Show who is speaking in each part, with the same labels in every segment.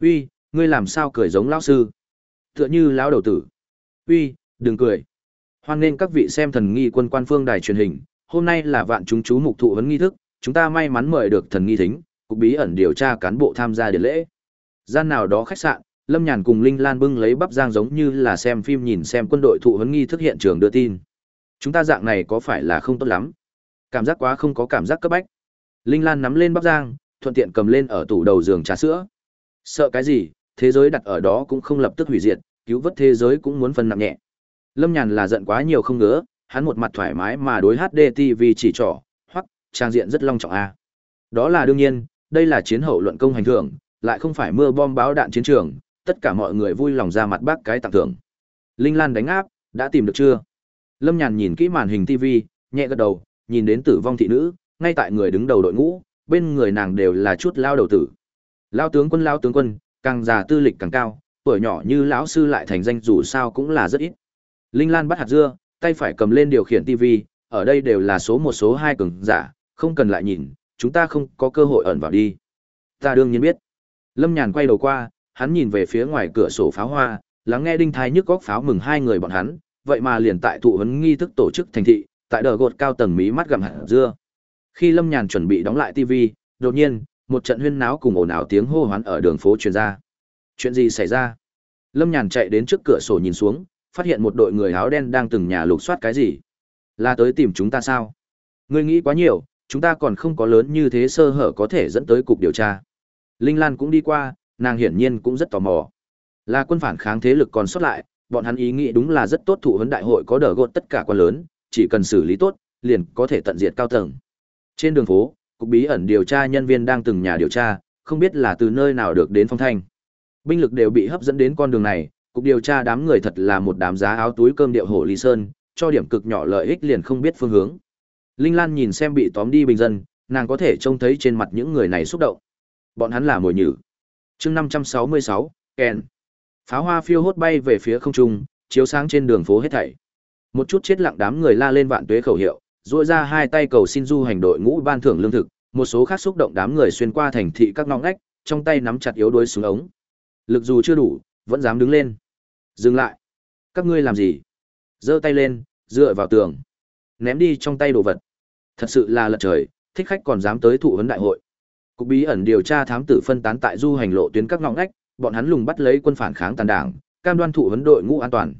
Speaker 1: Uy, ngươi làm sao cười giống lão sư? Tựa như lão đầu tử. Uy, đừng cười. Hoan nghênh các vị xem thần nghi quân quan phương đài truyền hình, hôm nay là vạn chúng chú mục thụ vấn nghi thức, chúng ta may mắn mời được thần nghi thính, cục bí ẩn điều tra cán bộ tham gia điện lễ. Gian nào đó khách sạn, Lâm Nhàn cùng Linh Lan bưng lấy bắp giang giống như là xem phim nhìn xem quân đội thụ vấn nghi thức hiện trường đưa tin. Chúng ta dạng này có phải là không tốt lắm? Cảm giác quá không có cảm giác cấp bách. Linh Lan nắm lên bắp giang, thuận tiện cầm lên ở tủ đầu giường trà sữa. Sợ cái gì, thế giới đặt ở đó cũng không lập tức hủy diệt, cứu vớt thế giới cũng muốn phân nặng nhẹ. Lâm Nhàn là giận quá nhiều không ngứa, hắn một mặt thoải mái mà đối HD TV chỉ trỏ, hoặc trang diện rất long trọng a. Đó là đương nhiên, đây là chiến hậu luận công hành thưởng, lại không phải mưa bom báo đạn chiến trường, tất cả mọi người vui lòng ra mặt bác cái tặng thưởng. Linh Lan đánh áp, đã tìm được chưa? Lâm Nhàn nhìn kỹ màn hình TV, nhẹ gật đầu, nhìn đến tử vong thị nữ, ngay tại người đứng đầu đội ngũ, bên người nàng đều là chút lao đầu tử. Lao tướng quân lao tướng quân, càng già tư lịch càng cao, tuổi nhỏ như lão sư lại thành danh dù sao cũng là rất ít. Linh Lan bắt hạt dưa, tay phải cầm lên điều khiển TV, ở đây đều là số một số hai cường giả, không cần lại nhìn, chúng ta không có cơ hội ẩn vào đi. Ta đương nhiên biết. Lâm Nhàn quay đầu qua, hắn nhìn về phía ngoài cửa sổ pháo hoa, lắng nghe đinh Thái nhức góc pháo mừng hai người bọn hắn, vậy mà liền tại thụ huấn nghi thức tổ chức thành thị, tại đờ gột cao tầng mí mắt gặm hạt dưa. Khi Lâm Nhàn chuẩn bị đóng lại TV, đột nhiên, một trận huyên náo cùng ồn ào tiếng hô hoán ở đường phố truyền ra. Chuyện gì xảy ra? Lâm Nhàn chạy đến trước cửa sổ nhìn xuống, phát hiện một đội người áo đen đang từng nhà lục soát cái gì. Là tới tìm chúng ta sao? Ngươi nghĩ quá nhiều, chúng ta còn không có lớn như thế sơ hở có thể dẫn tới cục điều tra. Linh Lan cũng đi qua, nàng hiển nhiên cũng rất tò mò. Là quân phản kháng thế lực còn sót lại, bọn hắn ý nghĩ đúng là rất tốt thụ huấn đại hội có đỡ gột tất cả quan lớn, chỉ cần xử lý tốt, liền có thể tận diệt cao tầng. Trên đường phố, cục bí ẩn điều tra nhân viên đang từng nhà điều tra, không biết là từ nơi nào được đến phong thanh. Binh lực đều bị hấp dẫn đến con đường này, cục điều tra đám người thật là một đám giá áo túi cơm điệu hổ ly sơn, cho điểm cực nhỏ lợi ích liền không biết phương hướng. Linh Lan nhìn xem bị tóm đi bình dân, nàng có thể trông thấy trên mặt những người này xúc động. Bọn hắn là mồi nhử. Chương 566, Ken. Pháo hoa phiêu hốt bay về phía không trung, chiếu sáng trên đường phố hết thảy. Một chút chết lặng đám người la lên vạn tuế khẩu hiệu, duỗi ra hai tay cầu xin du hành đội ngũ ban thưởng lương thực, một số khác xúc động đám người xuyên qua thành thị các ngõ ngách, trong tay nắm chặt yếu đuối xuống ống. Lực dù chưa đủ, vẫn dám đứng lên. Dừng lại. Các ngươi làm gì? Giơ tay lên, dựa vào tường. Ném đi trong tay đồ vật. Thật sự là lật trời, thích khách còn dám tới thụ vấn đại hội. Cục bí ẩn điều tra thám tử phân tán tại du hành lộ tuyến các ngõ ngách, bọn hắn lùng bắt lấy quân phản kháng tàn đảng, cam đoan thụ vấn đội ngũ an toàn.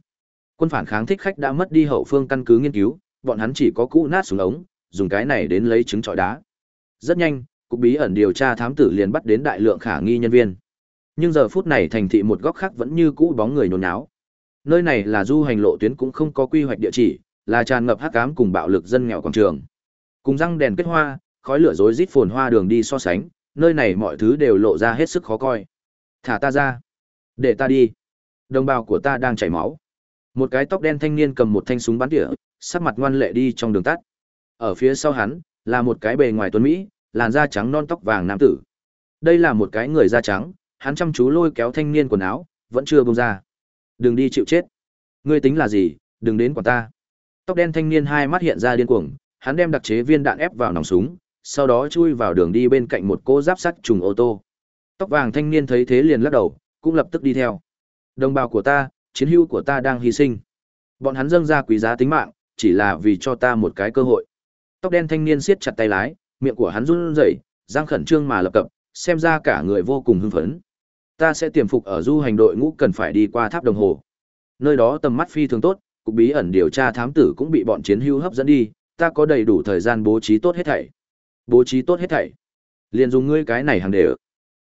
Speaker 1: Quân phản kháng thích khách đã mất đi hậu phương căn cứ nghiên cứu, bọn hắn chỉ có cũ nát xuống ống, dùng cái này đến lấy trứng trọi đá. Rất nhanh, cục bí ẩn điều tra thám tử liền bắt đến đại lượng khả nghi nhân viên. Nhưng giờ phút này thành thị một góc khác vẫn như cũ bóng người nhốn nháo. Nơi này là du hành lộ tuyến cũng không có quy hoạch địa chỉ, là tràn ngập hắc ám cùng bạo lực dân nghèo quảng trường. Cùng răng đèn kết hoa, khói lửa rối rít phồn hoa đường đi so sánh, nơi này mọi thứ đều lộ ra hết sức khó coi. Thả ta ra, để ta đi. Đồng bào của ta đang chảy máu. Một cái tóc đen thanh niên cầm một thanh súng bắn tỉa, sắc mặt ngoan lệ đi trong đường tắt. Ở phía sau hắn, là một cái bề ngoài tuấn Mỹ, làn da trắng non tóc vàng nam tử. Đây là một cái người da trắng, hắn chăm chú lôi kéo thanh niên quần áo, vẫn chưa buông ra. Đừng đi chịu chết. Ngươi tính là gì, đừng đến quản ta. Tóc đen thanh niên hai mắt hiện ra điên cuồng, hắn đem đặc chế viên đạn ép vào nòng súng, sau đó chui vào đường đi bên cạnh một cô giáp sắt trùng ô tô. Tóc vàng thanh niên thấy thế liền lắc đầu, cũng lập tức đi theo. Đồng bào của ta, chiến hữu của ta đang hy sinh. Bọn hắn dâng ra quý giá tính mạng, chỉ là vì cho ta một cái cơ hội. Tóc đen thanh niên siết chặt tay lái, miệng của hắn run rẩy, răng khẩn trương mà lập cập, xem ra cả người vô cùng hưng phấn. Ta sẽ tiềm phục ở du hành đội ngũ cần phải đi qua tháp đồng hồ. Nơi đó tầm mắt phi thường tốt, cục bí ẩn điều tra thám tử cũng bị bọn chiến hưu hấp dẫn đi, ta có đầy đủ thời gian bố trí tốt hết thảy. Bố trí tốt hết thảy. Liền dùng ngươi cái này hàng để.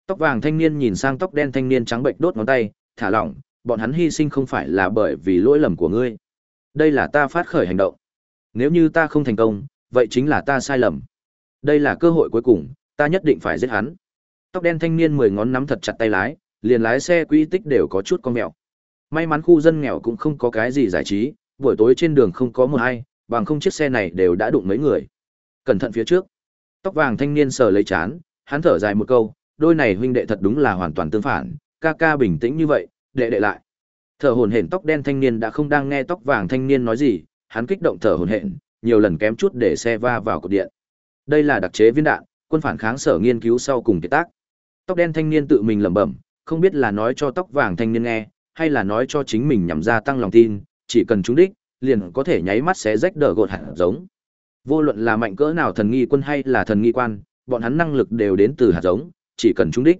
Speaker 1: Tóc vàng thanh niên nhìn sang tóc đen thanh niên trắng bệnh đốt ngón tay, thả lỏng, bọn hắn hy sinh không phải là bởi vì lỗi lầm của ngươi. Đây là ta phát khởi hành động. Nếu như ta không thành công, vậy chính là ta sai lầm. Đây là cơ hội cuối cùng, ta nhất định phải giết hắn. Tóc đen thanh niên mười ngón nắm thật chặt tay lái, liền lái xe quỹ tích đều có chút con mèo. May mắn khu dân nghèo cũng không có cái gì giải trí, buổi tối trên đường không có một ai, bằng không chiếc xe này đều đã đụng mấy người. Cẩn thận phía trước. Tóc vàng thanh niên sờ lấy chán, hắn thở dài một câu, đôi này huynh đệ thật đúng là hoàn toàn tương phản, ca ca bình tĩnh như vậy, đệ đệ lại. Thở hổn hển tóc đen thanh niên đã không đang nghe tóc vàng thanh niên nói gì, hắn kích động thở hổn hển, nhiều lần kém chút để xe va vào cột điện. Đây là đặc chế viên đạn, quân phản kháng sở nghiên cứu sau cùng kết tác. Tóc đen thanh niên tự mình lẩm bẩm, không biết là nói cho tóc vàng thanh niên nghe, hay là nói cho chính mình nhằm ra tăng lòng tin, chỉ cần trúng đích, liền có thể nháy mắt xé rách đờ gột hạt giống. Vô luận là mạnh cỡ nào thần nghi quân hay là thần nghi quan, bọn hắn năng lực đều đến từ hạt giống, chỉ cần trúng đích.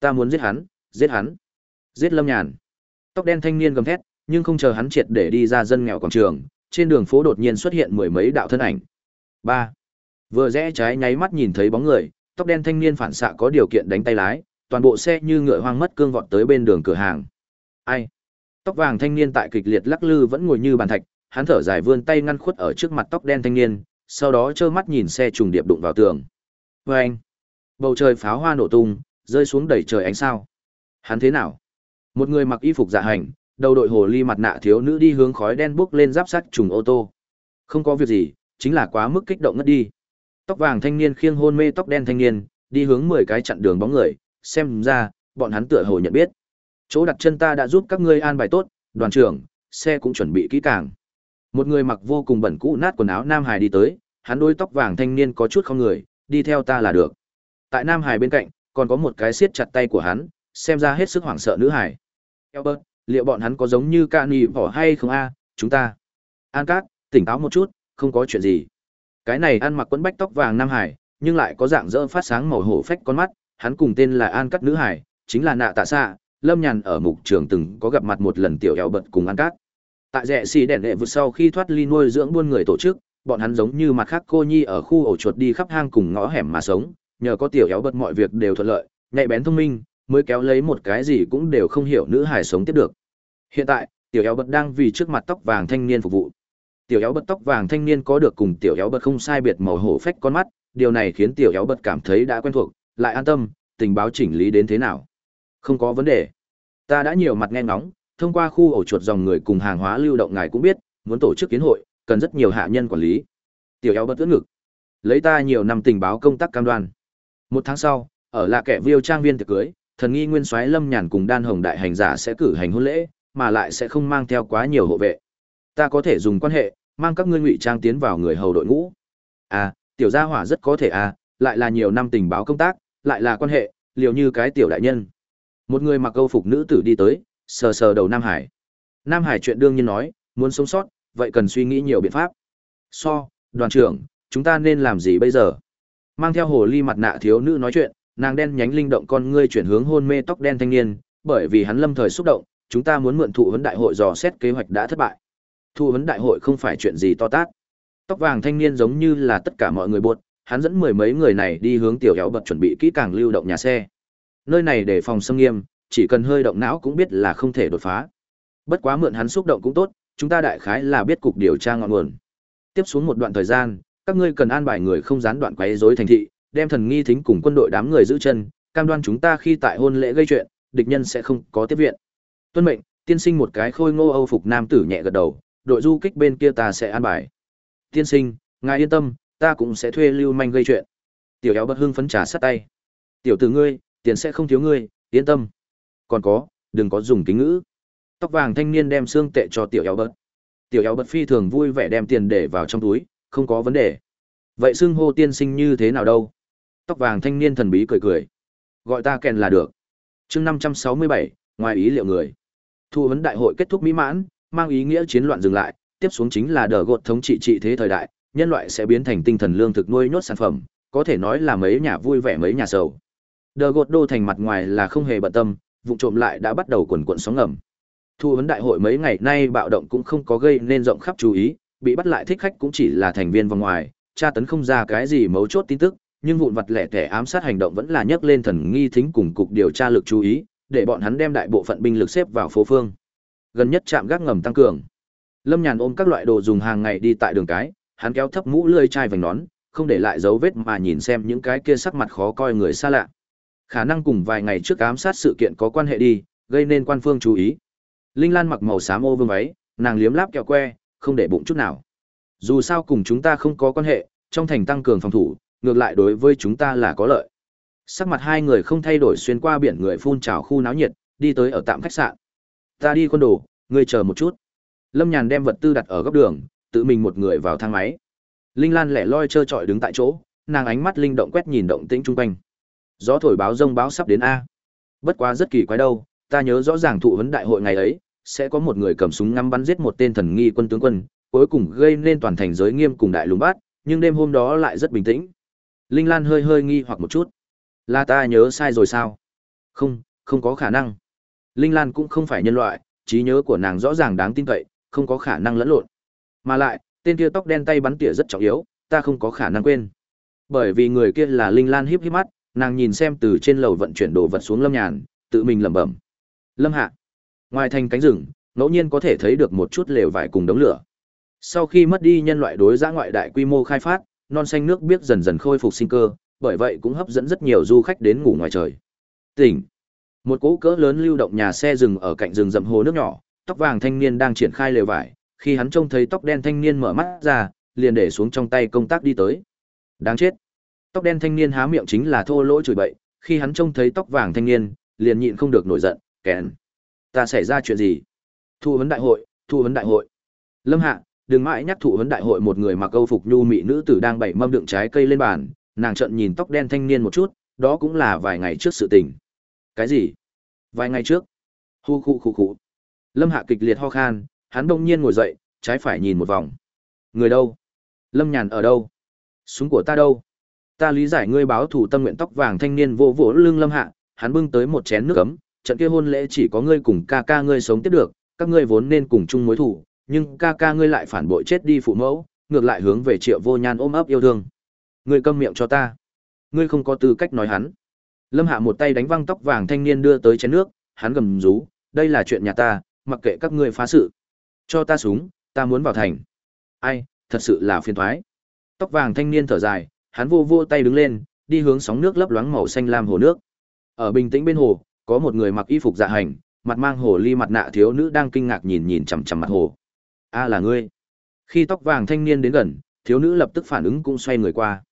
Speaker 1: Ta muốn giết hắn, giết hắn. Giết Lâm Nhàn. Tóc đen thanh niên gầm thét, nhưng không chờ hắn triệt để đi ra dân nghèo quảng trường, trên đường phố đột nhiên xuất hiện mười mấy đạo thân ảnh. Ba. Vừa rẽ trái nháy mắt nhìn thấy bóng người, tóc đen thanh niên phản xạ có điều kiện đánh tay lái, toàn bộ xe như ngựa hoang mất cương vọt tới bên đường cửa hàng. Ai? Tóc vàng thanh niên tại kịch liệt lắc lư vẫn ngồi như bàn thạch, hắn thở dài vươn tay ngăn khuất ở trước mặt tóc đen thanh niên, sau đó trơ mắt nhìn xe trùng điệp đụng vào tường. Oeng! Bầu trời pháo hoa nổ tung, rơi xuống đầy trời ánh sao. Hắn thế nào? Một người mặc y phục dạ hành, đầu đội hồ ly mặt nạ thiếu nữ đi hướng khói đen bốc lên giáp sắt trùng ô tô. Không có việc gì, chính là quá mức kích động ngất đi. Tóc vàng thanh niên khiêng hôn mê tóc đen thanh niên, đi hướng mười cái chặn đường bóng người, xem ra, bọn hắn tựa hồ nhận biết. Chỗ đặt chân ta đã giúp các ngươi an bài tốt, đoàn trưởng, xe cũng chuẩn bị kỹ càng. Một người mặc vô cùng bẩn cũ nát quần áo Nam Hải đi tới, hắn đôi tóc vàng thanh niên có chút không người, đi theo ta là được. Tại Nam Hải bên cạnh, còn có một cái siết chặt tay của hắn, xem ra hết sức hoảng sợ nữ hải. Albert, liệu bọn hắn có giống như ca nì bỏ hay không a? chúng ta. An Cát, tỉnh táo một chút, không có chuyện gì. Cái này ăn mặc quấn bách tóc vàng Nam Hải, nhưng lại có dạng dỡ phát sáng màu hổ phách con mắt, hắn cùng tên là An Cát nữ hải, chính là nạ tạ xạ, Lâm Nhàn ở mục trường từng có gặp mặt một lần tiểu eo bật cùng An Cát. Tại rẽ xì đèn lệ vượt sau khi thoát ly nuôi dưỡng buôn người tổ chức, bọn hắn giống như mặt khác cô nhi ở khu ổ chuột đi khắp hang cùng ngõ hẻm mà sống, nhờ có tiểu éo bật mọi việc đều thuận lợi, nhạy bén thông minh, mới kéo lấy một cái gì cũng đều không hiểu nữ hải sống tiếp được. Hiện tại, tiểu éo bật đang vì trước mặt tóc vàng thanh niên phục vụ. Tiểu éo bật tóc vàng thanh niên có được cùng tiểu éo bật không sai biệt màu hổ phách con mắt, điều này khiến tiểu éo bật cảm thấy đã quen thuộc, lại an tâm, tình báo chỉnh lý đến thế nào. Không có vấn đề. Ta đã nhiều mặt nghe ngóng, thông qua khu ổ chuột dòng người cùng hàng hóa lưu động ngài cũng biết, muốn tổ chức kiến hội, cần rất nhiều hạ nhân quản lý. Tiểu éo bật ưỡn ngực. Lấy ta nhiều năm tình báo công tác cam đoan. Một tháng sau, ở là kẻ viêu trang viên tiệc cưới, thần nghi nguyên soái Lâm Nhàn cùng đan hồng đại hành giả sẽ cử hành hôn lễ, mà lại sẽ không mang theo quá nhiều hộ vệ. Ta có thể dùng quan hệ, mang các ngươi ngụy trang tiến vào người hầu đội ngũ. À, tiểu gia hỏa rất có thể à, lại là nhiều năm tình báo công tác, lại là quan hệ, liều như cái tiểu đại nhân. Một người mặc câu phục nữ tử đi tới, sờ sờ đầu Nam Hải. Nam Hải chuyện đương nhiên nói, muốn sống sót, vậy cần suy nghĩ nhiều biện pháp. So, đoàn trưởng, chúng ta nên làm gì bây giờ? Mang theo hồ ly mặt nạ thiếu nữ nói chuyện, nàng đen nhánh linh động con ngươi chuyển hướng hôn mê tóc đen thanh niên, bởi vì hắn lâm thời xúc động, chúng ta muốn mượn thụ vấn đại hội dò xét kế hoạch đã thất bại. Thụ vấn đại hội không phải chuyện gì to tát. Tóc vàng thanh niên giống như là tất cả mọi người buột, hắn dẫn mười mấy người này đi hướng tiểu héo bật chuẩn bị kỹ càng lưu động nhà xe. Nơi này để phòng xâm nghiêm, chỉ cần hơi động não cũng biết là không thể đột phá. Bất quá mượn hắn xúc động cũng tốt, chúng ta đại khái là biết cục điều tra ngọn nguồn. Tiếp xuống một đoạn thời gian, các ngươi cần an bài người không gián đoạn quấy rối thành thị, đem thần nghi thính cùng quân đội đám người giữ chân, cam đoan chúng ta khi tại hôn lễ gây chuyện, địch nhân sẽ không có tiếp viện. Tuân mệnh, tiên sinh một cái khôi ngô âu phục nam tử nhẹ gật đầu, đội du kích bên kia ta sẽ an bài. Tiên sinh, ngài yên tâm, ta cũng sẽ thuê lưu manh gây chuyện. Tiểu éo bất hưng phấn trà sát tay. Tiểu tử ngươi, tiền sẽ không thiếu ngươi, yên tâm. Còn có, đừng có dùng kính ngữ. Tóc vàng thanh niên đem xương tệ cho tiểu éo bớt. Tiểu éo bớt phi thường vui vẻ đem tiền để vào trong túi, không có vấn đề. Vậy xương hô tiên sinh như thế nào đâu? Tóc vàng thanh niên thần bí cười cười. Gọi ta kèn là được. chương năm trăm sáu mươi bảy, ngoài ý liệu người. Thu vấn đại hội kết thúc mỹ mãn, mang ý nghĩa chiến loạn dừng lại, tiếp xuống chính là đờ gột thống trị trị thế thời đại, nhân loại sẽ biến thành tinh thần lương thực nuôi nhốt sản phẩm, có thể nói là mấy nhà vui vẻ mấy nhà sầu. Đờ gột đô thành mặt ngoài là không hề bận tâm, vụ trộm lại đã bắt đầu quần quận sóng ngầm. Thu vấn đại hội mấy ngày nay bạo động cũng không có gây nên rộng khắp chú ý, bị bắt lại thích khách cũng chỉ là thành viên vòng ngoài, tra tấn không ra cái gì mấu chốt tin tức, nhưng vụn vặt lẻ tẻ ám sát hành động vẫn là nhấc lên thần nghi thính cùng cục điều tra lực chú ý, để bọn hắn đem đại bộ phận binh lực xếp vào phố phương. Gần nhất chạm gác ngầm tăng cường. Lâm Nhàn ôm các loại đồ dùng hàng ngày đi tại đường cái, hắn kéo thấp mũ lươi chai vành nón, không để lại dấu vết mà nhìn xem những cái kia sắc mặt khó coi người xa lạ. Khả năng cùng vài ngày trước ám sát sự kiện có quan hệ đi, gây nên quan phương chú ý. Linh Lan mặc màu xám ô vương váy, nàng liếm láp kẹo que, không để bụng chút nào. Dù sao cùng chúng ta không có quan hệ, trong thành tăng cường phòng thủ, ngược lại đối với chúng ta là có lợi. Sắc mặt hai người không thay đổi xuyên qua biển người phun trào khu náo nhiệt, đi tới ở tạm khách sạn. Ta đi con đồ, ngươi chờ một chút. Lâm Nhàn đem vật tư đặt ở góc đường, tự mình một người vào thang máy. Linh Lan lẻ loi trơ trọi đứng tại chỗ, nàng ánh mắt linh động quét nhìn động tĩnh chung quanh. Gió thổi báo rông báo sắp đến a. Bất quá rất kỳ quái đâu, ta nhớ rõ ràng thụ vấn đại hội ngày ấy, sẽ có một người cầm súng ngắm bắn giết một tên thần nghi quân tướng quân, cuối cùng gây nên toàn thành giới nghiêm cùng đại lùng bát, nhưng đêm hôm đó lại rất bình tĩnh. Linh Lan hơi hơi nghi hoặc một chút. Là ta nhớ sai rồi sao? Không, không có khả năng. Linh Lan cũng không phải nhân loại, trí nhớ của nàng rõ ràng đáng tin cậy, không có khả năng lẫn lộn. Mà lại, tên kia tóc đen tay bắn tỉa rất trọng yếu, ta không có khả năng quên. Bởi vì người kia là Linh Lan híp híp mắt, nàng nhìn xem từ trên lầu vận chuyển đồ vật xuống Lâm Nhàn, tự mình lẩm bẩm. Lâm Hạ. Ngoài thành cánh rừng, ngẫu nhiên có thể thấy được một chút lều vải cùng đống lửa. Sau khi mất đi nhân loại đối giã ngoại đại quy mô khai phát, non xanh nước biết dần dần khôi phục sinh cơ, bởi vậy cũng hấp dẫn rất nhiều du khách đến ngủ ngoài trời. Tỉnh. Một cỗ cỡ lớn lưu động nhà xe dừng ở cạnh rừng rậm hồ nước nhỏ, tóc vàng thanh niên đang triển khai lều vải, khi hắn trông thấy tóc đen thanh niên mở mắt ra, liền để xuống trong tay công tác đi tới. Đáng chết. Tóc đen thanh niên há miệng chính là thô lỗ chửi bậy, khi hắn trông thấy tóc vàng thanh niên, liền nhịn không được nổi giận, kèn. Ta xảy ra chuyện gì? Thu vấn đại hội, thu vấn đại hội. Lâm Hạ, đừng mãi nhắc thụ vấn đại hội một người mặc câu phục nhu mị nữ tử đang bày mâm đựng trái cây lên bàn, nàng trợn nhìn tóc đen thanh niên một chút, đó cũng là vài ngày trước sự tình. Cái gì? Vài ngày trước? Hu khu khu khu. Lâm Hạ kịch liệt ho khan, hắn đông nhiên ngồi dậy, trái phải nhìn một vòng. Người đâu? Lâm Nhàn ở đâu? Súng của ta đâu? Ta lý giải ngươi báo thủ tâm nguyện tóc vàng thanh niên vô vỗ lưng Lâm Hạ, hắn bưng tới một chén nước ấm, trận kia hôn lễ chỉ có ngươi cùng ca ca ngươi sống tiếp được, các ngươi vốn nên cùng chung mối thủ, nhưng ca ca ngươi lại phản bội chết đi phụ mẫu, ngược lại hướng về Triệu Vô Nhan ôm ấp yêu thương. Ngươi câm miệng cho ta. Ngươi không có tư cách nói hắn. Lâm Hạ một tay đánh văng tóc vàng thanh niên đưa tới chén nước, hắn gầm rú, đây là chuyện nhà ta, mặc kệ các ngươi phá sự. Cho ta súng, ta muốn vào thành. Ai, thật sự là phiền toái. Tóc vàng thanh niên thở dài, hắn vô vô tay đứng lên, đi hướng sóng nước lấp loáng màu xanh lam hồ nước. Ở bình tĩnh bên hồ, có một người mặc y phục dạ hành, mặt mang hồ ly mặt nạ thiếu nữ đang kinh ngạc nhìn nhìn chằm chằm mặt hồ. A là ngươi. Khi tóc vàng thanh niên đến gần, thiếu nữ lập tức phản ứng cũng xoay người qua.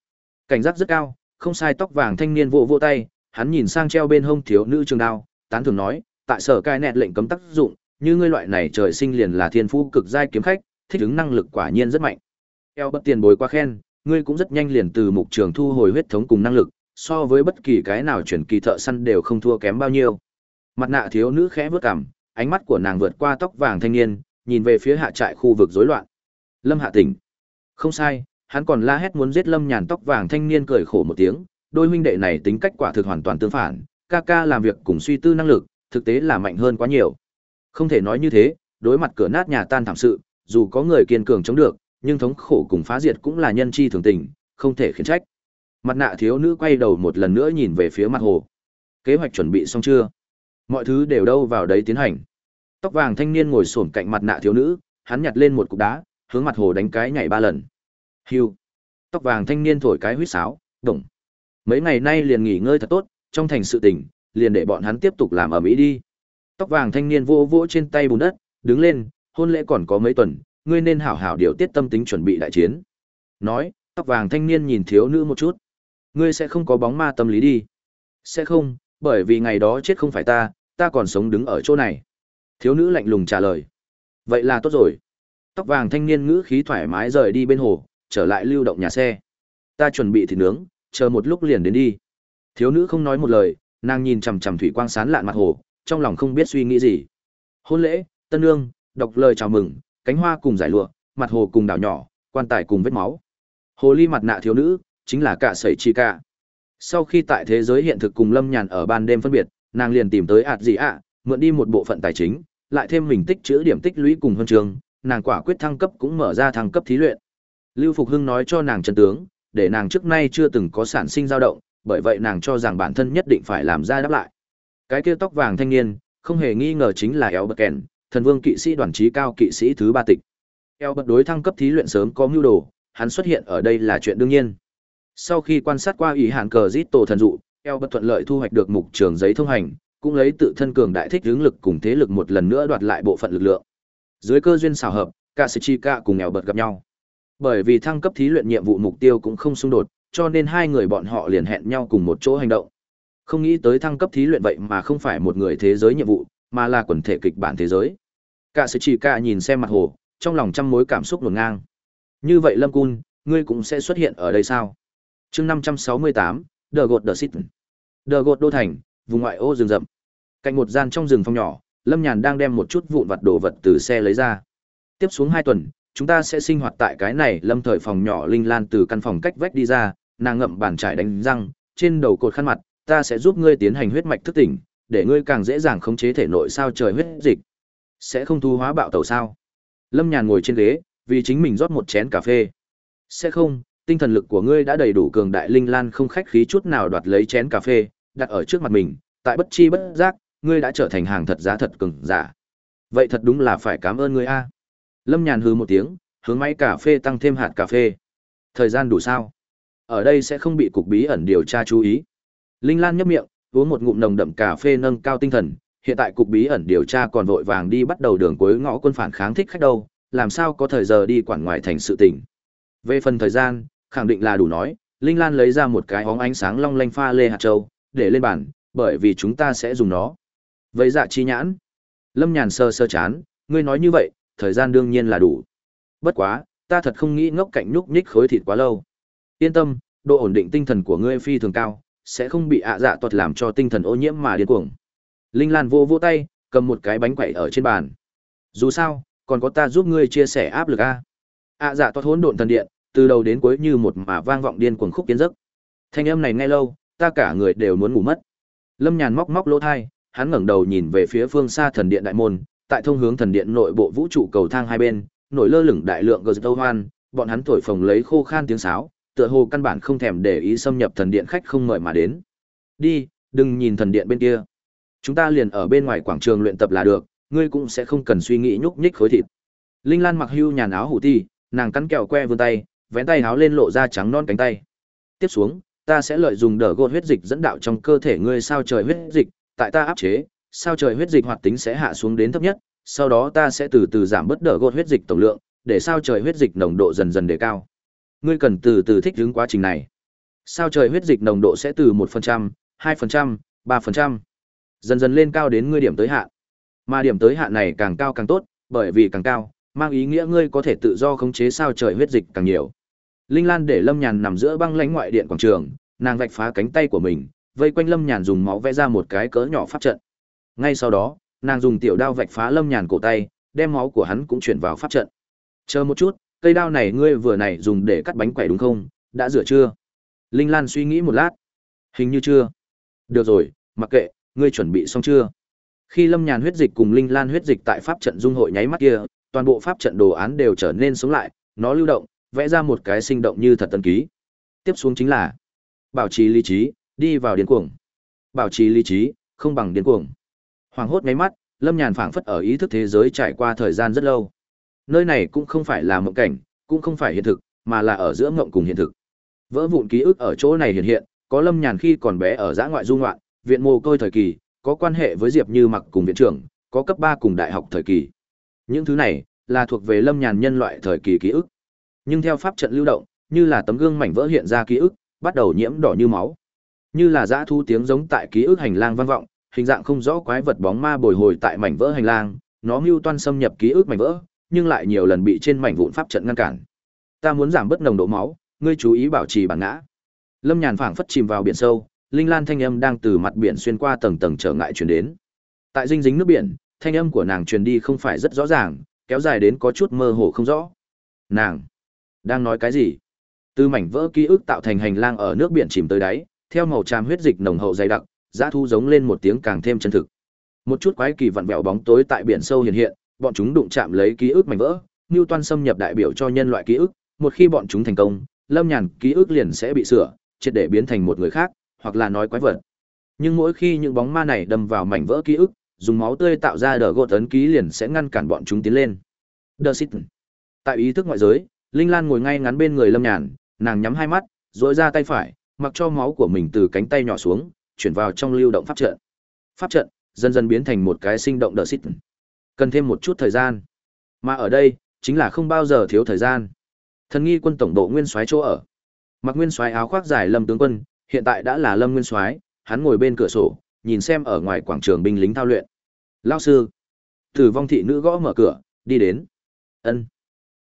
Speaker 1: Cảnh giác rất cao, không sai tóc vàng thanh niên vỗ vỗ tay, hắn nhìn sang treo bên hông thiếu nữ trường đao, tán thường nói, tại sở cai nẹt lệnh cấm tác dụng, như ngươi loại này trời sinh liền là thiên phú cực giai kiếm khách, thích ứng năng lực quả nhiên rất mạnh. Eo bất tiền bối qua khen, ngươi cũng rất nhanh liền từ mục trường thu hồi huyết thống cùng năng lực, so với bất kỳ cái nào chuyển kỳ thợ săn đều không thua kém bao nhiêu. Mặt nạ thiếu nữ khẽ vớt cằm, ánh mắt của nàng vượt qua tóc vàng thanh niên, nhìn về phía hạ trại khu vực rối loạn. Lâm Hạ tỉnh. Không sai, hắn còn la hét muốn giết Lâm Nhàn tóc vàng thanh niên cười khổ một tiếng, đôi huynh đệ này tính cách quả thực hoàn toàn tương phản, ca ca làm việc cùng suy tư năng lực, thực tế là mạnh hơn quá nhiều. Không thể nói như thế, đối mặt cửa nát nhà tan thảm sự, dù có người kiên cường chống được, nhưng thống khổ cùng phá diệt cũng là nhân chi thường tình, không thể khiển trách. Mặt nạ thiếu nữ quay đầu một lần nữa nhìn về phía mặt hồ. Kế hoạch chuẩn bị xong chưa? Mọi thứ đều đâu vào đấy tiến hành. Tóc vàng thanh niên ngồi xổm cạnh mặt nạ thiếu nữ, hắn nhặt lên một cục đá, hướng mặt hồ đánh cái nhảy ba lần. Hưu. Tóc vàng thanh niên thổi cái huýt sáo, đồng. Mấy ngày nay liền nghỉ ngơi thật tốt, trong thành sự tình, liền để bọn hắn tiếp tục làm ở mỹ đi. Tóc vàng thanh niên vô vỗ trên tay bùn đất, đứng lên, hôn lễ còn có mấy tuần, ngươi nên hảo hảo điều tiết tâm tính chuẩn bị đại chiến. Nói, tóc vàng thanh niên nhìn thiếu nữ một chút. Ngươi sẽ không có bóng ma tâm lý đi. Sẽ không, bởi vì ngày đó chết không phải ta, ta còn sống đứng ở chỗ này. Thiếu nữ lạnh lùng trả lời. Vậy là tốt rồi. Tóc vàng thanh niên ngữ khí thoải mái rời đi bên hồ, trở lại lưu động nhà xe. Ta chuẩn bị thịt nướng, chờ một lúc liền đến đi. Thiếu nữ không nói một lời, nàng nhìn chằm chằm thủy quang sán lạn mặt hồ, trong lòng không biết suy nghĩ gì. Hôn lễ, tân nương, đọc lời chào mừng, cánh hoa cùng giải lụa, mặt hồ cùng đảo nhỏ, quan tài cùng vết máu. Hồ ly mặt nạ thiếu nữ, chính là cả sẩy chi cả. Sau khi tại thế giới hiện thực cùng Lâm Nhàn ở ban đêm phân biệt, nàng liền tìm tới ạt gì ạ, mượn đi một bộ phận tài chính, lại thêm mình tích chữ điểm tích lũy cùng huân trường, nàng quả quyết thăng cấp cũng mở ra thăng cấp thí luyện. Lưu Phục Hưng nói cho nàng chân tướng, để nàng trước nay chưa từng có sản sinh dao động, bởi vậy nàng cho rằng bản thân nhất định phải làm ra đáp lại. Cái kia tóc vàng thanh niên, không hề nghi ngờ chính là Eo Bất Kèn, thần vương kỵ sĩ đoàn trí cao kỵ sĩ thứ ba tịch. Eo Bất đối thăng cấp thí luyện sớm có mưu đồ, hắn xuất hiện ở đây là chuyện đương nhiên. Sau khi quan sát qua ủy hạn cờ giết tổ thần dụ, Eo Bất thuận lợi thu hoạch được mục trường giấy thông hành, cũng lấy tự thân cường đại thích hướng lực cùng thế lực một lần nữa đoạt lại bộ phận lực lượng. Dưới cơ duyên xảo hợp, Katsuchika cùng nghèo Bật gặp nhau. Bởi vì thăng cấp thí luyện nhiệm vụ mục tiêu cũng không xung đột, cho nên hai người bọn họ liền hẹn nhau cùng một chỗ hành động. Không nghĩ tới thăng cấp thí luyện vậy mà không phải một người thế giới nhiệm vụ, mà là quần thể kịch bản thế giới. Cả sự nhìn xem mặt hồ, trong lòng trăm mối cảm xúc luồn ngang. Như vậy Lâm Cun, ngươi cũng sẽ xuất hiện ở đây sao? chương 568, Đờ Gột Đờ Xít. Đờ Gột Đô Thành, vùng ngoại ô rừng rậm. Cạnh một gian trong rừng phong nhỏ, Lâm Nhàn đang đem một chút vụn vặt đồ vật từ xe lấy ra. Tiếp xuống hai tuần, chúng ta sẽ sinh hoạt tại cái này lâm thời phòng nhỏ linh lan từ căn phòng cách vách đi ra, nàng ngậm bàn trải đánh răng, trên đầu cột khăn mặt, ta sẽ giúp ngươi tiến hành huyết mạch thức tỉnh, để ngươi càng dễ dàng khống chế thể nội sao trời huyết dịch. Sẽ không thu hóa bạo tẩu sao? Lâm Nhàn ngồi trên ghế, vì chính mình rót một chén cà phê. Sẽ không, tinh thần lực của ngươi đã đầy đủ cường đại linh lan không khách khí chút nào đoạt lấy chén cà phê, đặt ở trước mặt mình, tại bất chi bất giác, ngươi đã trở thành hàng thật giá thật cường giả. Vậy thật đúng là phải cảm ơn ngươi a. Lâm Nhàn hừ một tiếng, hướng máy cà phê tăng thêm hạt cà phê. Thời gian đủ sao? Ở đây sẽ không bị cục bí ẩn điều tra chú ý. Linh Lan nhấp miệng, uống một ngụm nồng đậm cà phê nâng cao tinh thần, hiện tại cục bí ẩn điều tra còn vội vàng đi bắt đầu đường cuối ngõ quân phản kháng thích khách đâu, làm sao có thời giờ đi quản ngoài thành sự tình. Về phần thời gian, khẳng định là đủ nói, Linh Lan lấy ra một cái óng ánh sáng long lanh pha lê hạt châu, để lên bàn, bởi vì chúng ta sẽ dùng nó. Vậy dạ chi nhãn. Lâm Nhàn sơ sơ chán, ngươi nói như vậy, thời gian đương nhiên là đủ. Bất quá, ta thật không nghĩ ngốc cạnh nhúc nhích khối thịt quá lâu. Yên tâm, độ ổn định tinh thần của ngươi phi thường cao, sẽ không bị ạ dạ tuật làm cho tinh thần ô nhiễm mà điên cuồng. Linh Lan vô vô tay, cầm một cái bánh quẩy ở trên bàn. Dù sao, còn có ta giúp ngươi chia sẻ áp lực a. ạ dạ tuật hỗn độn thần điện, từ đầu đến cuối như một mà vang vọng điên cuồng khúc kiến giấc. Thanh âm này nghe lâu, ta cả người đều muốn ngủ mất. Lâm Nhàn móc móc lỗ tai, hắn ngẩng đầu nhìn về phía phương xa thần điện đại môn, tại thông hướng thần điện nội bộ vũ trụ cầu thang hai bên, nổi lơ lửng đại lượng gờ tâu hoan, bọn hắn thổi phồng lấy khô khan tiếng sáo, tựa hồ căn bản không thèm để ý xâm nhập thần điện khách không mời mà đến. Đi, đừng nhìn thần điện bên kia. Chúng ta liền ở bên ngoài quảng trường luyện tập là được, ngươi cũng sẽ không cần suy nghĩ nhúc nhích khối thịt. Linh Lan mặc hưu nhàn áo hủ ti, nàng cắn kẹo que vươn tay, vén tay áo lên lộ ra trắng non cánh tay. Tiếp xuống, ta sẽ lợi dụng đờ gột huyết dịch dẫn đạo trong cơ thể ngươi sao trời huyết dịch, tại ta áp chế, sao trời huyết dịch hoạt tính sẽ hạ xuống đến thấp nhất, sau đó ta sẽ từ từ giảm bớt đỡ gột huyết dịch tổng lượng, để sao trời huyết dịch nồng độ dần dần đề cao. Ngươi cần từ từ thích ứng quá trình này. Sao trời huyết dịch nồng độ sẽ từ 1%, 2%, 3%, dần dần lên cao đến ngươi điểm tới hạn. Mà điểm tới hạn này càng cao càng tốt, bởi vì càng cao, mang ý nghĩa ngươi có thể tự do khống chế sao trời huyết dịch càng nhiều. Linh Lan để Lâm Nhàn nằm giữa băng lãnh ngoại điện quảng trường, nàng vạch phá cánh tay của mình, vây quanh Lâm Nhàn dùng máu vẽ ra một cái cỡ nhỏ pháp trận. Ngay sau đó, nàng dùng tiểu đao vạch phá lâm nhàn cổ tay đem máu của hắn cũng chuyển vào pháp trận. Chờ một chút cây đao này ngươi vừa này dùng để cắt bánh quẩy đúng không? Đã rửa chưa? Linh lan suy nghĩ một lát. Hình như chưa. Được rồi mặc kệ ngươi chuẩn bị xong chưa? Khi lâm nhàn huyết dịch cùng linh lan huyết dịch tại pháp trận dung hội nháy mắt kia toàn bộ pháp trận đồ án đều trở nên sống lại nó lưu động vẽ ra một cái sinh động như thật tân ký. Tiếp xuống chính là bảo trì lý trí đi vào điên cuồng bảo trì lý trí không bằng điên cuồng Hoàng hốt ngáy mắt, Lâm Nhàn phảng phất ở ý thức thế giới trải qua thời gian rất lâu. Nơi này cũng không phải là mộng cảnh, cũng không phải hiện thực, mà là ở giữa mộng cùng hiện thực. Vỡ vụn ký ức ở chỗ này hiện hiện, có Lâm Nhàn khi còn bé ở giã ngoại du ngoạn, viện mồ côi thời kỳ, có quan hệ với Diệp Như Mặc cùng viện trưởng, có cấp ba cùng đại học thời kỳ. Những thứ này là thuộc về Lâm Nhàn nhân loại thời kỳ ký ức. Nhưng theo pháp trận lưu động, như là tấm gương mảnh vỡ hiện ra ký ức, bắt đầu nhiễm đỏ như máu. Như là dã thu tiếng giống tại ký ức hành lang vang vọng, hình dạng không rõ quái vật bóng ma bồi hồi tại mảnh vỡ hành lang, nó mưu toan xâm nhập ký ức mảnh vỡ, nhưng lại nhiều lần bị trên mảnh vụn pháp trận ngăn cản. Ta muốn giảm bớt nồng độ máu, ngươi chú ý bảo trì bản ngã. Lâm Nhàn phảng phất chìm vào biển sâu, linh lan thanh âm đang từ mặt biển xuyên qua tầng tầng trở ngại truyền đến. Tại dinh dính nước biển, thanh âm của nàng truyền đi không phải rất rõ ràng, kéo dài đến có chút mơ hồ không rõ. Nàng đang nói cái gì? Từ mảnh vỡ ký ức tạo thành hành lang ở nước biển chìm tới đáy, theo màu tràm huyết dịch nồng hậu dày đặc, dã thu giống lên một tiếng càng thêm chân thực. Một chút quái kỳ vặn vẹo bóng tối tại biển sâu hiện hiện, bọn chúng đụng chạm lấy ký ức mảnh vỡ, Newton xâm nhập đại biểu cho nhân loại ký ức, một khi bọn chúng thành công, Lâm Nhàn ký ức liền sẽ bị sửa, triệt để biến thành một người khác, hoặc là nói quái vật. Nhưng mỗi khi những bóng ma này đâm vào mảnh vỡ ký ức, dùng máu tươi tạo ra đờ gột ấn ký liền sẽ ngăn cản bọn chúng tiến lên. The Sit. Tại ý thức ngoại giới, Linh Lan ngồi ngay ngắn bên người Lâm Nhàn, nàng nhắm hai mắt, duỗi ra tay phải, mặc cho máu của mình từ cánh tay nhỏ xuống, chuyển vào trong lưu động pháp trận. Pháp trận dần dần biến thành một cái sinh động đờ xít. Cần thêm một chút thời gian. Mà ở đây, chính là không bao giờ thiếu thời gian. Thần nghi quân tổng độ nguyên soái chỗ ở. Mặc nguyên soái áo khoác dài Lâm tướng quân, hiện tại đã là Lâm nguyên soái, hắn ngồi bên cửa sổ, nhìn xem ở ngoài quảng trường binh lính thao luyện. Lão sư. Tử vong thị nữ gõ mở cửa, đi đến. Ân.